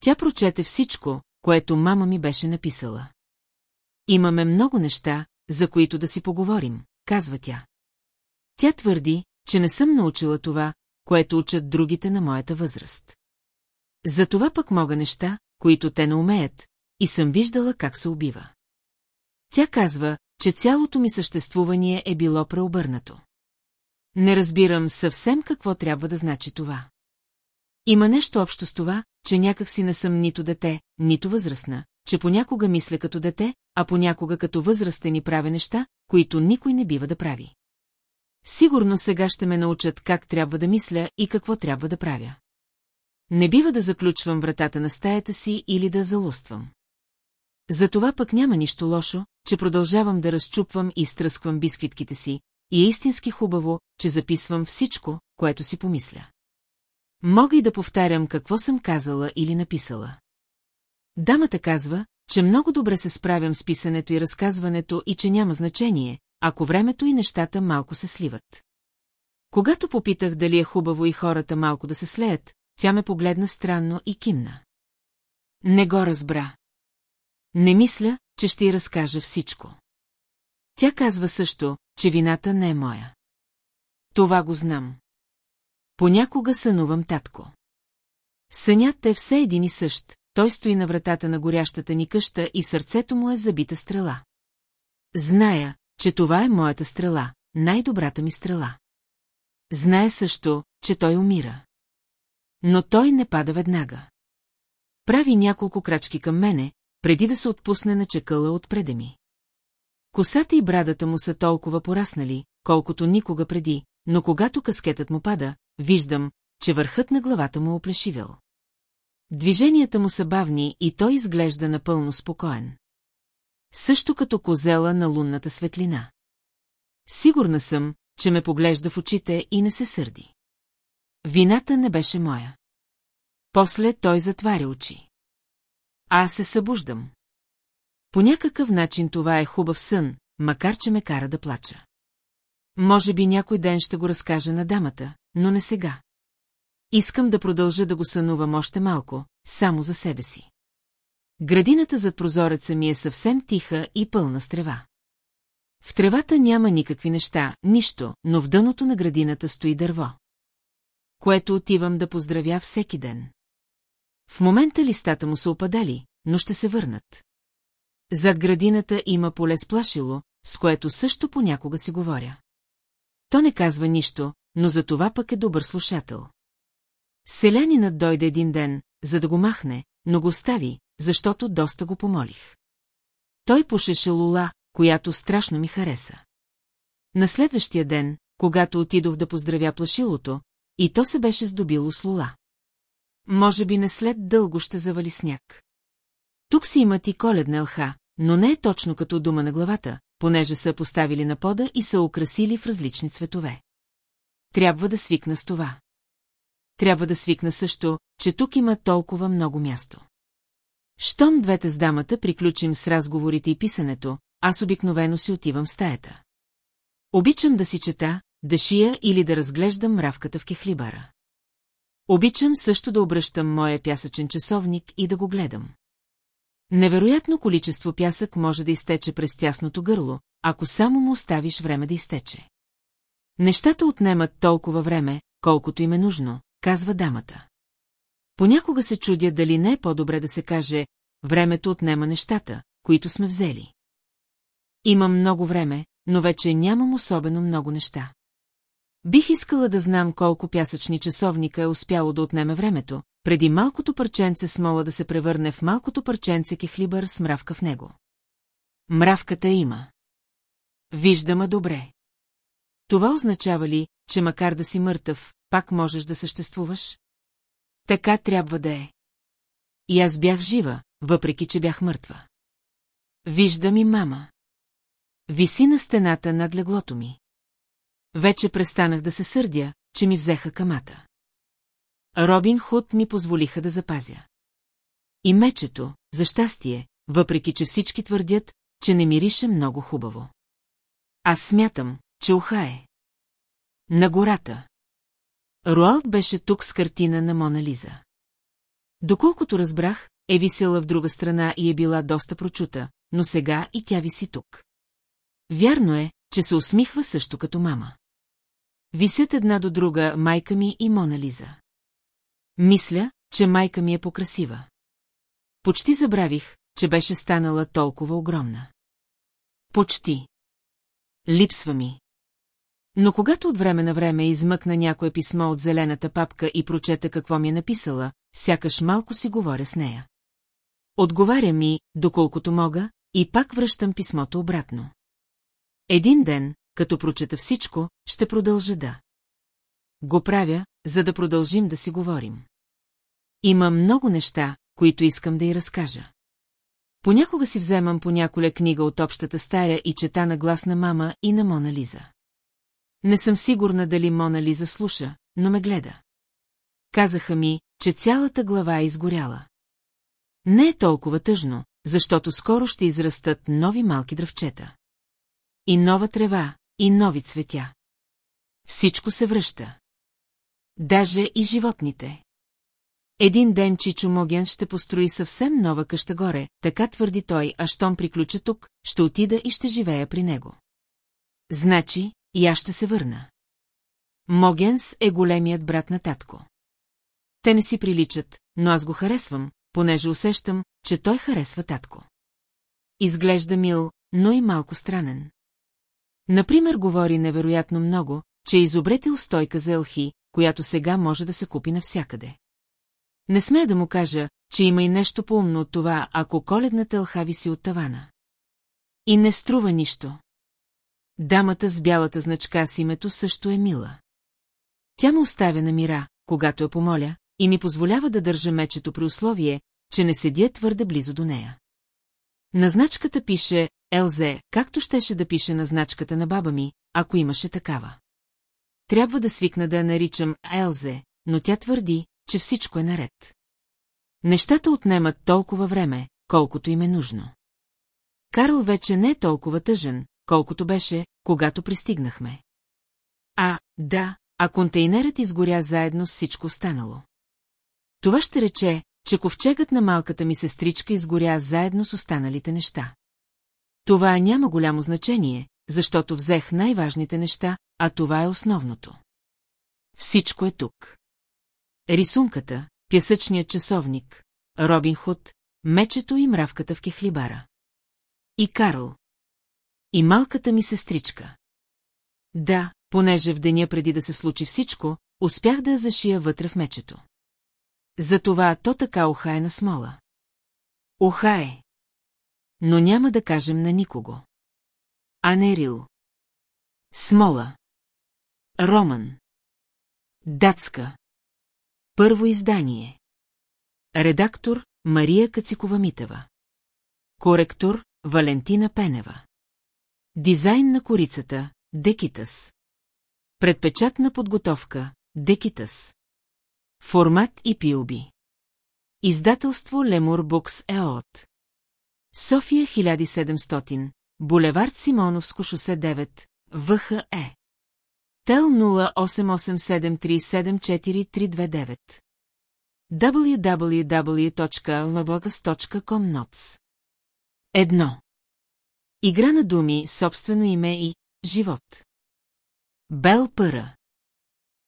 Speaker 1: Тя прочете всичко, което мама ми беше написала. Имаме много неща, за които да си поговорим, казва тя. Тя твърди, че не съм научила това, което учат другите на моята възраст. За това пък мога неща, които те не умеят, и съм виждала как се убива. Тя казва, че цялото ми съществувание е било преобърнато. Не разбирам съвсем какво трябва да значи това. Има нещо общо с това, че някак си не съм нито дете, нито възрастна, че понякога мисля като дете, а понякога като възрастен и правя неща, които никой не бива да прави. Сигурно сега ще ме научат как трябва да мисля и какво трябва да правя. Не бива да заключвам вратата на стаята си или да залуствам. За това пък няма нищо лошо, че продължавам да разчупвам и изтръсквам бисквитките си, и е истински хубаво, че записвам всичко, което си помисля. Мога и да повтарям какво съм казала или написала. Дамата казва, че много добре се справям с писането и разказването и че няма значение, ако времето и нещата малко се сливат. Когато попитах дали е хубаво и хората малко да се слеят, тя ме погледна странно и кимна. Не го разбра. Не мисля, че ще й разкажа всичко. Тя казва също, че вината не е моя. Това го знам. Понякога сънувам татко. Сънят е все един и същ, той стои на вратата на горящата ни къща и в сърцето му е забита стрела. Зная, че това е моята стрела, най-добрата ми стрела. Знае също, че той умира. Но той не пада веднага. Прави няколко крачки към мене, преди да се отпусне на чекъла отпреде ми. Косата и брадата му са толкова пораснали, колкото никога преди, но когато каскетът му пада, виждам, че върхът на главата му е оплешивел. Движенията му са бавни и той изглежда напълно спокоен също като козела на лунната светлина. Сигурна съм, че ме поглежда в очите и не се сърди. Вината не беше моя. После той затваря очи. А аз се събуждам. По някакъв начин това е хубав сън, макар че ме кара да плача. Може би някой ден ще го разкажа на дамата, но не сега. Искам да продължа да го сънувам още малко, само за себе си. Градината зад прозореца ми е съвсем тиха и пълна с трева. В тревата няма никакви неща, нищо, но в дъното на градината стои дърво. Което отивам да поздравя всеки ден. В момента листата му са опадали, но ще се върнат. Зад градината има поле с плашило, с което също понякога си говоря. То не казва нищо, но за това пък е добър слушател. Селянинът дойде един ден, за да го махне, но го стави защото доста го помолих. Той пушеше лула, която страшно ми хареса. На следващия ден, когато отидох да поздравя плашилото, и то се беше здобило с лула. Може би не след дълго ще завали сняг. Тук си имат и коледна лха, но не е точно като дума на главата, понеже са поставили на пода и са украсили в различни цветове. Трябва да свикна с това. Трябва да свикна също, че тук има толкова много място. Щом двете с дамата приключим с разговорите и писането, аз обикновено си отивам в стаята. Обичам да си чета, да шия или да разглеждам мравката в кехлибара. Обичам също да обръщам моя пясъчен часовник и да го гледам. Невероятно количество пясък може да изтече през тясното гърло, ако само му оставиш време да изтече. Нещата отнемат толкова време, колкото им е нужно, казва дамата. Понякога се чудя дали не е по-добре да се каже «времето отнема нещата, които сме взели». Имам много време, но вече нямам особено много неща. Бих искала да знам колко пясъчни часовника е успяло да отнеме времето, преди малкото парченце смола да се превърне в малкото парченце кехлибър с мравка в него. Мравката има. Виждама добре. Това означава ли, че макар да си мъртъв, пак можеш да съществуваш? Така трябва да е. И аз бях жива, въпреки че бях мъртва. Виждам и мама. Виси на стената над леглото ми. Вече престанах да се сърдя, че ми взеха камата. Робин Худ ми позволиха да запазя. И мечето, за щастие, въпреки че всички твърдят, че не мирише много хубаво. Аз смятам, че уха е. На гората. Руалт беше тук с картина на Мона Лиза. Доколкото разбрах, е висела в друга страна и е била доста прочута, но сега и тя виси тук. Вярно е, че се усмихва също като мама. Висят една до друга майка ми и Мона Лиза. Мисля, че майка ми е покрасива. Почти забравих, че беше станала толкова огромна. Почти. Липсва ми. Но когато от време на време измъкна някое писмо от зелената папка и прочета какво ми е написала, сякаш малко си говоря с нея. Отговаря ми, доколкото мога, и пак връщам писмото обратно. Един ден, като прочета всичко, ще продължа да. Го правя, за да продължим да си говорим. Има много неща, които искам да й разкажа. Понякога си вземам по няколя книга от общата стая и чета на глас на мама и на Мона Лиза. Не съм сигурна дали Мона Лиза слуша, но ме гледа. Казаха ми, че цялата глава е изгоряла. Не е толкова тъжно, защото скоро ще израстат нови малки дръвчета. И нова трева, и нови цветя. Всичко се връща. Даже и животните. Един ден Чичо Моген ще построи съвсем нова къща горе, така твърди той, а щом приключа тук, ще отида и ще живея при него. Значи, и аз ще се върна. Могенс е големият брат на татко. Те не си приличат, но аз го харесвам, понеже усещам, че той харесва татко. Изглежда мил, но и малко странен. Например, говори невероятно много, че е изобретил стойка за елхи, която сега може да се купи навсякъде. Не смея да му кажа, че има и нещо по-умно от това, ако коледната елха виси от тавана. И не струва нищо. Дамата с бялата значка с името също е мила. Тя му оставя на мира, когато я помоля, и ми позволява да държа мечето при условие, че не седя твърде близо до нея. На значката пише «Елзе», както щеше да пише на значката на баба ми, ако имаше такава. Трябва да свикна да я наричам Елзе, но тя твърди, че всичко е наред. Нещата отнемат толкова време, колкото им е нужно. Карл вече не е толкова тъжен, отколкото беше, когато пристигнахме. А, да, а контейнерът изгоря заедно с всичко останало. Това ще рече, че ковчегът на малката ми сестричка изгоря заедно с останалите неща. Това няма голямо значение, защото взех най-важните неща, а това е основното. Всичко е тук. Рисунката, пясъчният часовник, Робин Худ, мечето и мравката в кехлибара. И Карл, и малката ми сестричка. Да, понеже в деня преди да се случи всичко, успях да я зашия вътре в мечето. Затова то така охае на смола. Охае. Но няма да кажем на никого. А не Рил. Смола. Роман. Датска. Първо издание. Редактор Мария Кацикова-Митева. Коректор Валентина Пенева. Дизайн на корицата – Декитас. Предпечатна подготовка – Декитас. Формат и пилби. Издателство Лемур Букс ЕОТ. София 1700, булевард Симоновско шосе 9, ВХЕ. Тел 0887374329. www.almabogas.com notes 1. Игра на думи, собствено име и живот. Бел Пъра